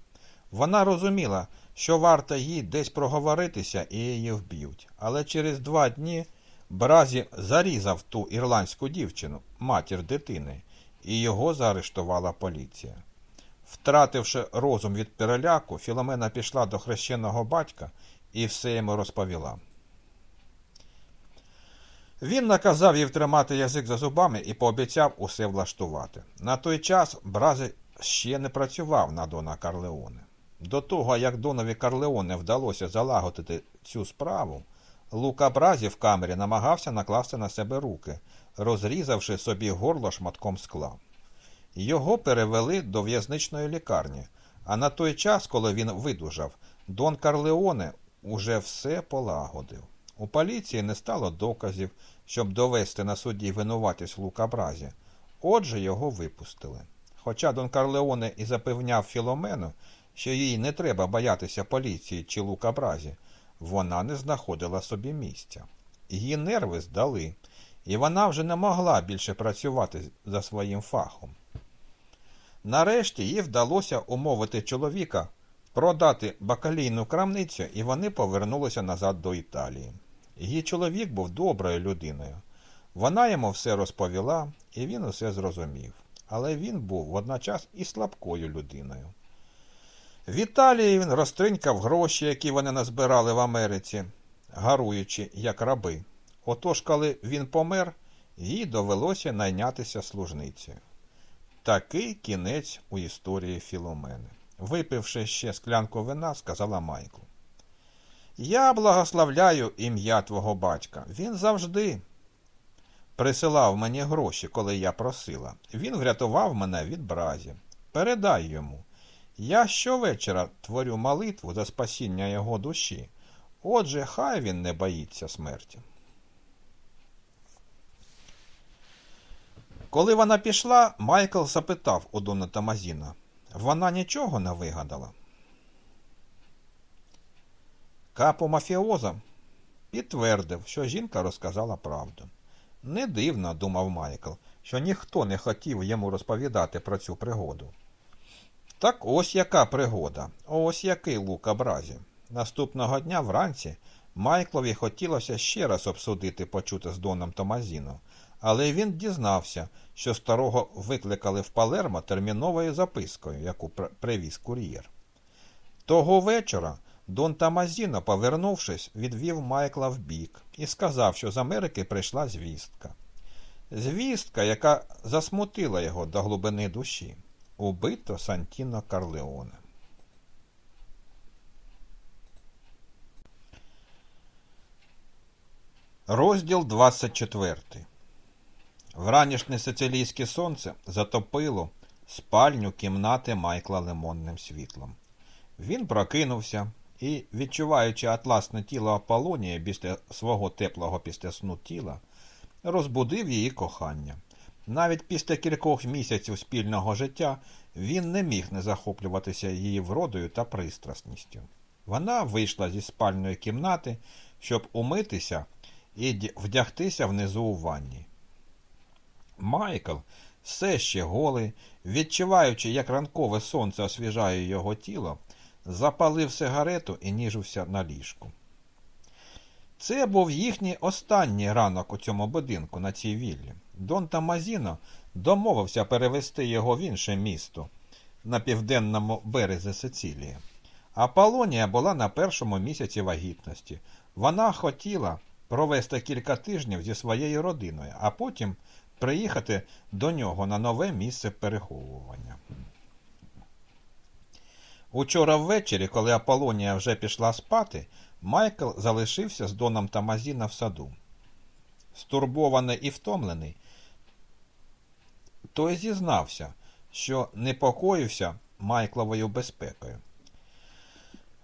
[SPEAKER 1] Вона розуміла, що варто їй десь проговоритися і її вб'ють. Але через два дні Бразі зарізав ту ірландську дівчину, матір дитини, і його заарештувала поліція. Втративши розум від переляку, Філомена пішла до хрещеного батька і все йому розповіла. Він наказав їй тримати язик за зубами і пообіцяв усе влаштувати. На той час Брази ще не працював на Дона Карлеоне. До того, як Донові Карлеоне вдалося залагодити цю справу, Лука Бразі в камері намагався накласти на себе руки, розрізавши собі горло шматком скла. Його перевели до в'язничної лікарні, а на той час, коли він видужав, Дон Карлеоне уже все полагодив. У поліції не стало доказів, щоб довести на суді винуватість Лука Бразі. Отже, його випустили. Хоча Дон Карлеоне і запевняв Філомену, що їй не треба боятися поліції чи Лука Бразі, вона не знаходила собі місця. Її нерви здали, і вона вже не могла більше працювати за своїм фахом. Нарешті їй вдалося умовити чоловіка продати бакалійну крамницю, і вони повернулися назад до Італії. Її чоловік був доброю людиною. Вона йому все розповіла, і він усе зрозумів. Але він був водночас і слабкою людиною. В Італії він розтринькав гроші, які вони назбирали в Америці, гаруючи, як раби. Отож, коли він помер, їй довелося найнятися служницею. Такий кінець у історії Філомени. Випивши ще склянку вина, сказала Майкл. Я благословляю ім'я твого батька. Він завжди присилав мені гроші, коли я просила. Він врятував мене від бразі. Передай йому. Я щовечора творю молитву за спасіння його душі. Отже, хай він не боїться смерті. Коли вона пішла, Майкл запитав у Дона Тамазіна. Вона нічого не вигадала. Капо мафіоза підтвердив, що жінка розказала правду. Не дивно, думав Майкл, що ніхто не хотів йому розповідати про цю пригоду. Так ось яка пригода, ось який лук образі. Наступного дня вранці Майклові хотілося ще раз обсудити почуте з Доном Томазіно, але він дізнався, що старого викликали в Палермо терміновою запискою, яку привіз кур'єр. Того вечора Дон Тамазіно, повернувшись, відвів Майкла вбік і сказав, що з Америки прийшла звістка. Звістка, яка засмутила його до глибини душі. Убито Сантіно Карлеоне. Розділ 24 Вранішнє сицилійське сонце затопило спальню кімнати Майкла лимонним світлом. Він прокинувся і, відчуваючи атласне тіло Аполонія після свого теплого після тіла, розбудив її кохання. Навіть після кількох місяців спільного життя він не міг не захоплюватися її вродою та пристрасністю. Вона вийшла зі спальної кімнати, щоб умитися і вдягтися внизу у ванні. Майкл, все ще голий, відчуваючи, як ранкове сонце освіжає його тіло, запалив сигарету і ніжився на ліжку. Це був їхній останній ранок у цьому будинку на цій віллі. Дон Тамазіно домовився перевести його в інше місто на південному березі Сицилії. Аполонія була на першому місяці вагітності. Вона хотіла провести кілька тижнів зі своєю родиною, а потім приїхати до нього на нове місце переховування. Учора ввечері, коли Аполонія вже пішла спати, Майкл залишився з Доном Тамазіна в саду. Стурбований і втомлений, той зізнався, що непокоївся Майкловою безпекою.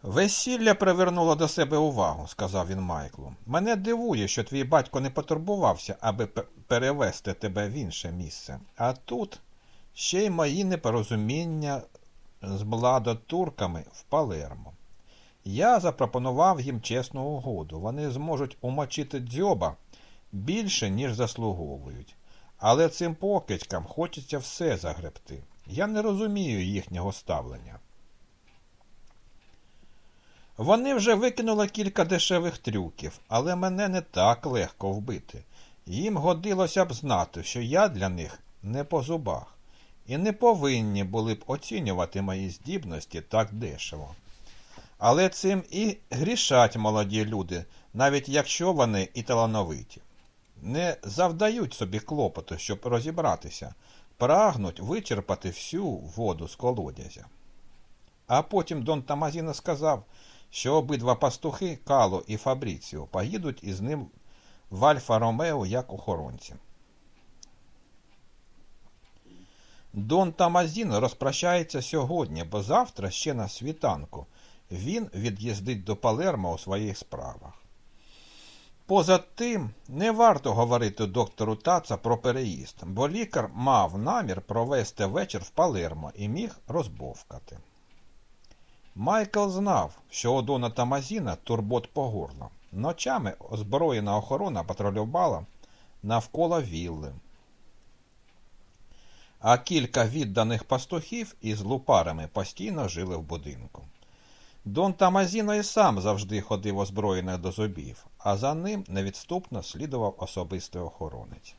[SPEAKER 1] Весілля привернуло до себе увагу, сказав він Майклу. Мене дивує, що твій батько не потурбувався, аби перевести тебе в інше місце. А тут ще й мої непорозуміння з младотурками в Палермо. Я запропонував їм чесну угоду. Вони зможуть умочити дзьоба більше, ніж заслуговують. Але цим покидькам хочеться все загребти. Я не розумію їхнього ставлення. Вони вже викинули кілька дешевих трюків, але мене не так легко вбити. Їм годилося б знати, що я для них не по зубах, і не повинні були б оцінювати мої здібності так дешево. Але цим і грішать молоді люди, навіть якщо вони і талановиті. Не завдають собі клопоту, щоб розібратися, прагнуть вичерпати всю воду з колодязя. А потім Дон Тамазіно сказав, що обидва пастухи Кало і Фабріціо поїдуть із ним в Альфа Ромео як охоронці. Дон Тамазіно розпрощається сьогодні, бо завтра ще на світанку він від'їздить до Палермо у своїх справах. Поза тим, не варто говорити доктору Таца про переїзд, бо лікар мав намір провести вечір в Палермо і міг розбовкати. Майкл знав, що у Дона Тамазіна турбот по горло. Ночами озброєна охорона патрулювала навколо вілли. А кілька відданих пастухів із лупарами постійно жили в будинку. Дон Тамазіно і сам завжди ходив озброєний до зубів, а за ним невідступно слідував особистий охоронець.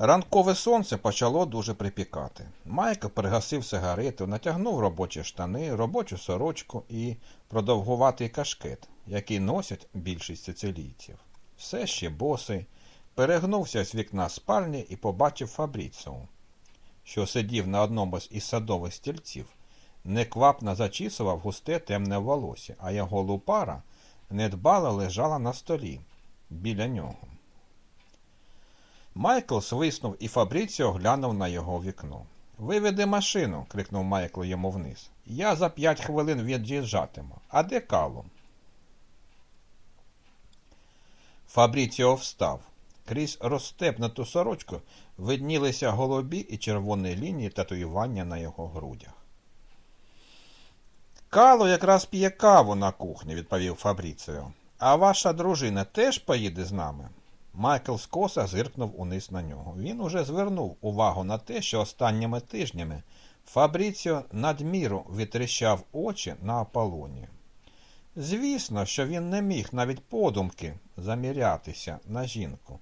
[SPEAKER 1] Ранкове сонце почало дуже припікати. Майкл пригасив сигарету, натягнув робочі штани, робочу сорочку і продовгуватий кашкет, який носять більшість сицилійців. Все ще босий, перегнувся з вікна спальні і побачив Фабріцу, що сидів на одному із садових стільців, неквапно зачісував густе темне волосся, а його лупара недбало лежала на столі біля нього. Майкл свиснув і Фабріціо глянув на його вікно. Виведи машину, крикнув Майкл йому вниз. Я за п'ять хвилин від'їжджатиму. А де Кало? Фабріціо встав. Крізь розстепнуту сорочку виднілися голубі і червоні лінії татуювання на його грудях. Кало якраз п'є каву на кухні, відповів Фабріціо. А ваша дружина теж поїде з нами? Майкл скоса зиркнув униз на нього. Він уже звернув увагу на те, що останніми тижнями Фабріціо надміру витріщав очі на Аполлоні. Звісно, що він не міг навіть подумки замірятися на жінку,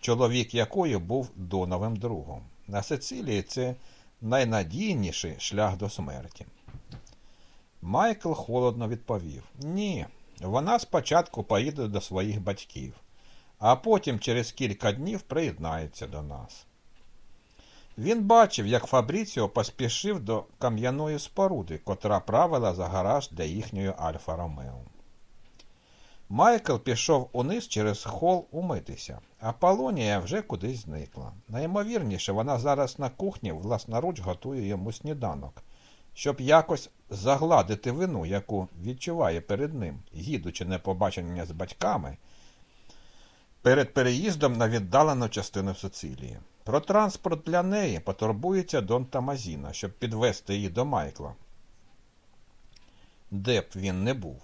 [SPEAKER 1] чоловік якої був доновим другом. На Сицилії це найнадійніший шлях до смерті. Майкл холодно відповів Ні, вона спочатку поїде до своїх батьків а потім через кілька днів приєднається до нас. Він бачив, як Фабріціо поспішив до кам'яної споруди, котра правила за гараж для їхньої Альфа Ромео. Майкл пішов униз через хол умитися, а Полонія вже кудись зникла. Наймовірніше, вона зараз на кухні власноруч готує йому сніданок, щоб якось загладити вину, яку відчуває перед ним, їдучи на побачення з батьками перед переїздом на віддалену частину Сицилії. Про транспорт для неї потурбується Дон Тамазіна, щоб підвести її до Майкла. Де б він не був.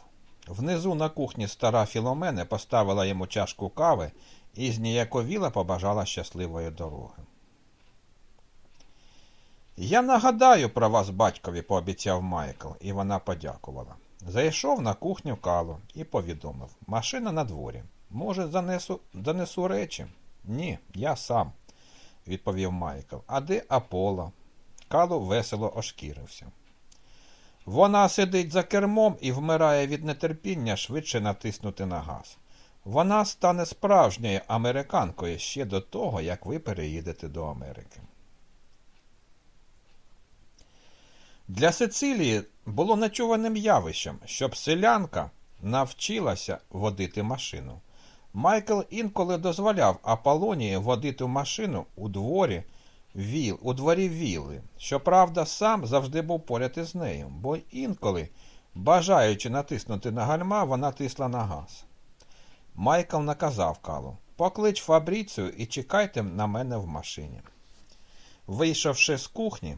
[SPEAKER 1] Внизу на кухні стара Філомена поставила йому чашку кави і зніяковіла побажала щасливої дороги. Я нагадаю про вас, батькові, пообіцяв Майкл, і вона подякувала. Зайшов на кухню Кало і повідомив машина на дворі. Може, занесу, занесу речі? Ні, я сам, відповів Майкл. А де Аполло? Калу весело ошкірився. Вона сидить за кермом і вмирає від нетерпіння швидше натиснути на газ. Вона стане справжньою американкою ще до того, як ви переїдете до Америки. Для Сицилії було нечуваним явищем, щоб селянка навчилася водити машину. Майкл інколи дозволяв Аполлонії водити машину у дворі віл, у дворі вілли. Щоправда, сам завжди був поряд із нею, бо інколи, бажаючи натиснути на гальма, вона тисла на газ. Майкл наказав Калу Поклич Фабріцію і чекайте на мене в машині. Вийшовши з кухні,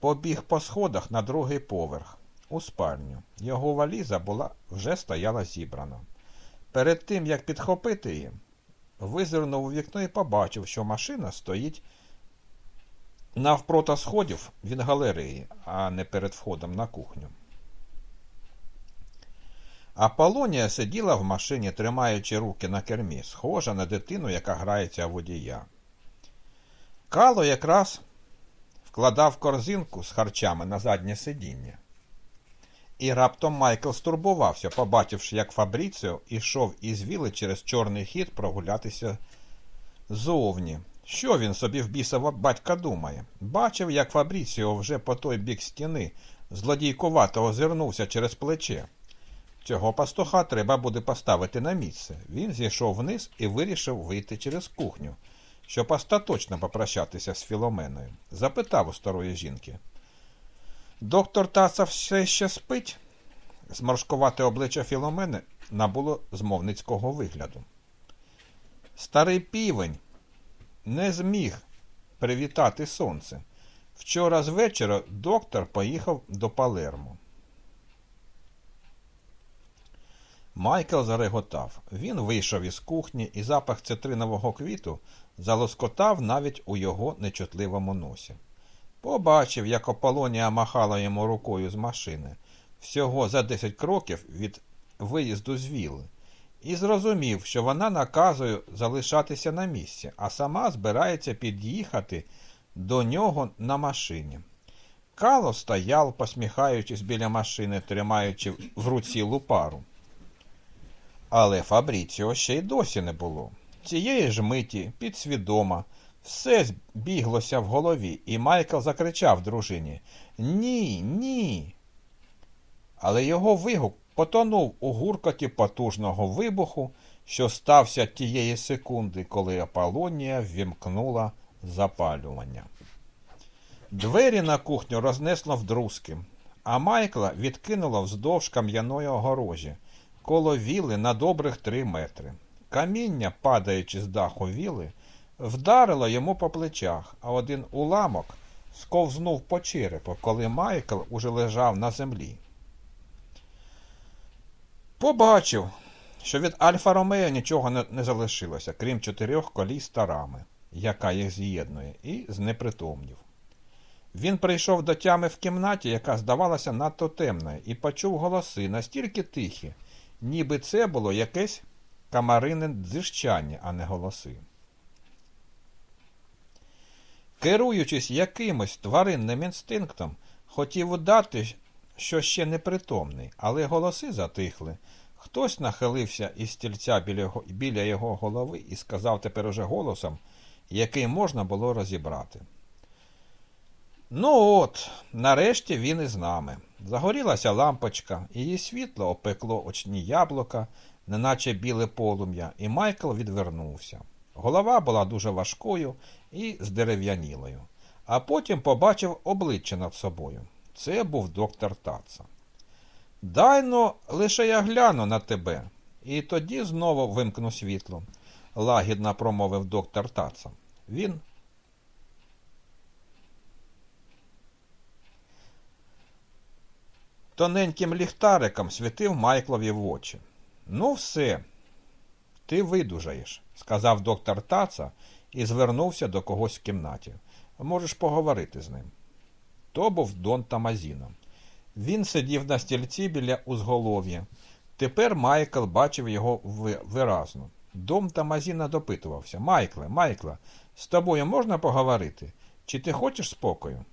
[SPEAKER 1] побіг по сходах на другий поверх, у спальню. Його валіза була вже стояла зібрана. Перед тим, як підхопити її, визирнув у вікно і побачив, що машина стоїть навпроти сходів від галереї, а не перед входом на кухню. Аполонія сиділа в машині, тримаючи руки на кермі, схожа на дитину, яка грається водія. Кало якраз вкладав корзинку з харчами на заднє сидіння. І раптом Майкл стурбувався, побачивши, як Фабріціо ішов із віли через чорний хід прогулятися зовні. Що він собі в бісова батька думає? Бачив, як Фабріціо вже по той бік стіни злодійкувато озирнувся через плече. Цього пастуха треба буде поставити на місце. Він зійшов вниз і вирішив вийти через кухню, щоб остаточно попрощатися з Філоменою. Запитав у старої жінки. Доктор Таса все ще спить. Зморшкувате обличчя Філомени набуло змовницького вигляду. Старий півень не зміг привітати сонце. Вчора з вечора доктор поїхав до Палермо. Майкл зареготав. Він вийшов із кухні, і запах цитринового квіту залоскотав навіть у його нечутливому носі. Побачив, як Аполонія махала йому рукою з машини. всього за 10 кроків від виїзду з віли, і зрозумів, що вона наказує залишатися на місці, а сама збирається під'їхати до нього на машині. Кало стояв, посміхаючись біля машини, тримаючи в руці лупару. Але Фабріціо ще й досі не було. Цієї ж миті, підсвідома, все збіглося в голові, і Майкл закричав дружині Ні, ні. Але його вигук потонув у гуркоті потужного вибуху, що стався тієї секунди, коли Аполонія ввімкнула запалювання. Двері на кухню рознесло вдрузки, а Майкла відкинуло вздовж кам'яної огорожі, коло віли на добрих три метри. Каміння, падаючи з даху віли, вдарило йому по плечах, а один уламок сковзнув по черепу, коли Майкл уже лежав на землі. Побачив, що від Альфа Ромео нічого не, не залишилося, крім чотирьох коліс та рами, яка їх з'єднує, і знепритомнів. Він прийшов до тями в кімнаті, яка здавалася надто темною, і почув голоси настільки тихі, ніби це було якесь камарине дзижчання, а не голоси. Керуючись якимось тваринним інстинктом, хотів удати, що ще непритомний, але голоси затихли. Хтось нахилився із стільця біля його, біля його голови і сказав тепер уже голосом, який можна було розібрати. Ну от, нарешті він із нами. Загорілася лампочка, її світло опекло очні яблука, неначе біле полум'я, і Майкл відвернувся. Голова була дуже важкою і здерев'янілою, а потім побачив обличчя над собою. Це був доктор Таца. Дайно лише я гляну на тебе, і тоді знову вимкну світло, лагідно промовив доктор Таца. Він тоненьким ліхтариком світив Майклові в очі. Ну, все, ти видужаєш, сказав доктор Таца і звернувся до когось в кімнаті. Можеш поговорити з ним. То був Дон Тамазіно. Він сидів на стільці біля узголов'я. Тепер Майкл бачив його виразно. Дом Тамазіна допитувався Майкле, Майкле, з тобою можна поговорити? Чи ти хочеш спокою?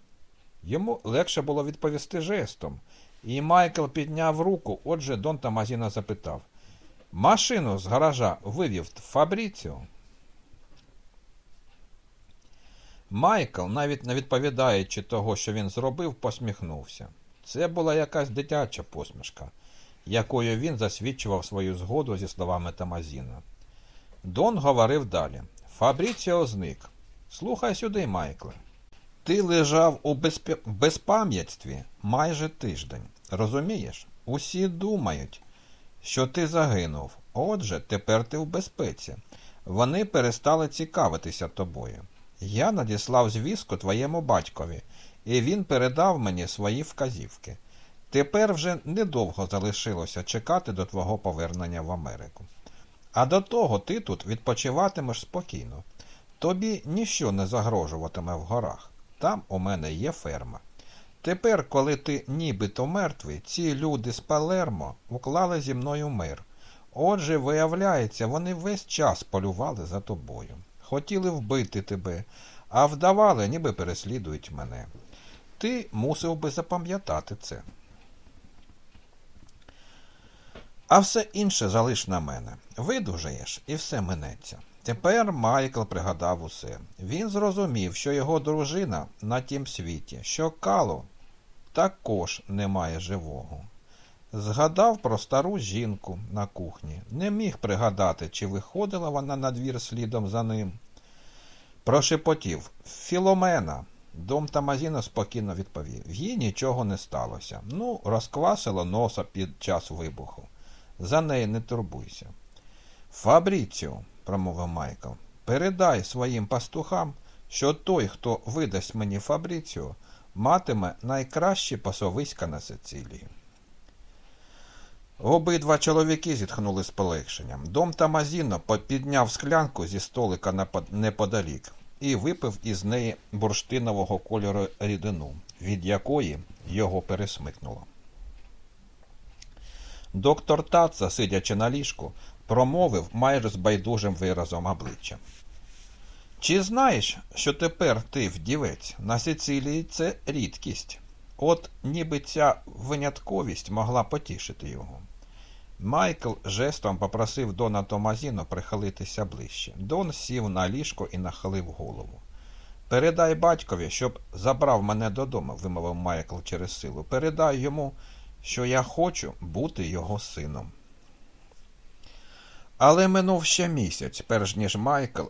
[SPEAKER 1] Йому легше було відповісти жестом, і Майкл підняв руку, отже Дон Тамазіна запитав Машину з гаража вивів Фабріціо. Майкл, навіть не відповідаючи того, що він зробив, посміхнувся. Це була якась дитяча посмішка, якою він засвідчував свою згоду зі словами Тамазіна. Дон говорив далі. Фабріціо зник. Слухай сюди, Майкле. Ти лежав у безп... безпам'ятстві майже тиждень. Розумієш? Усі думають, що ти загинув. Отже, тепер ти в безпеці. Вони перестали цікавитися тобою. Я надіслав звістку твоєму батькові, і він передав мені свої вказівки. Тепер вже недовго залишилося чекати до твого повернення в Америку. А до того ти тут відпочиватимеш спокійно. Тобі ніщо не загрожуватиме в горах. Там у мене є ферма. Тепер, коли ти нібито мертвий, ці люди з Палермо уклали зі мною мир. Отже, виявляється, вони весь час полювали за тобою. Хотіли вбити тебе, а вдавали, ніби переслідують мене. Ти мусив би запам'ятати це. А все інше залиш на мене. Видужаєш, і все минеться. Тепер Майкл пригадав усе. Він зрозумів, що його дружина на тім світі, що Кало також немає живого. Згадав про стару жінку на кухні. Не міг пригадати, чи виходила вона на двір слідом за ним. Прошепотів Філомена. Дом Тамазіно спокійно відповів. Їй нічого не сталося. Ну, розквасило носа під час вибуху. За неї не турбуйся. Фабріціо, промовив Майкл, передай своїм пастухам, що той, хто видасть мені Фабріціо, матиме найкращі пасовиська на Сицилії. Обидва чоловіки зітхнули з полегшенням. Дом Тамазіно підняв склянку зі столика неподалік і випив із неї бурштинового кольору рідину, від якої його пересмикнуло. Доктор Таца, сидячи на ліжку, промовив майже з байдужим виразом обличчя. Чи знаєш, що тепер ти вдівець? На Сицилії це рідкість. От ніби ця винятковість могла потішити його. Майкл жестом попросив Дона Томазіно прихилитися ближче. Дон сів на ліжко і нахилив голову. Передай батькові, щоб забрав мене додому, вимовив Майкл через силу. Передай йому, що я хочу бути його сином. Але минув ще місяць, перш ніж Майкл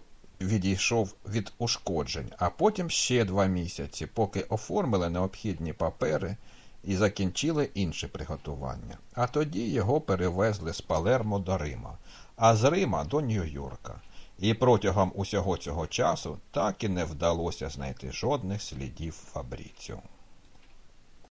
[SPEAKER 1] відійшов від ушкоджень, а потім ще два місяці, поки оформили необхідні папери і закінчили інші приготування. А тоді його перевезли з Палермо до Рима, а з Рима до Нью-Йорка. І протягом усього цього часу так і не вдалося знайти жодних слідів Фабріціо.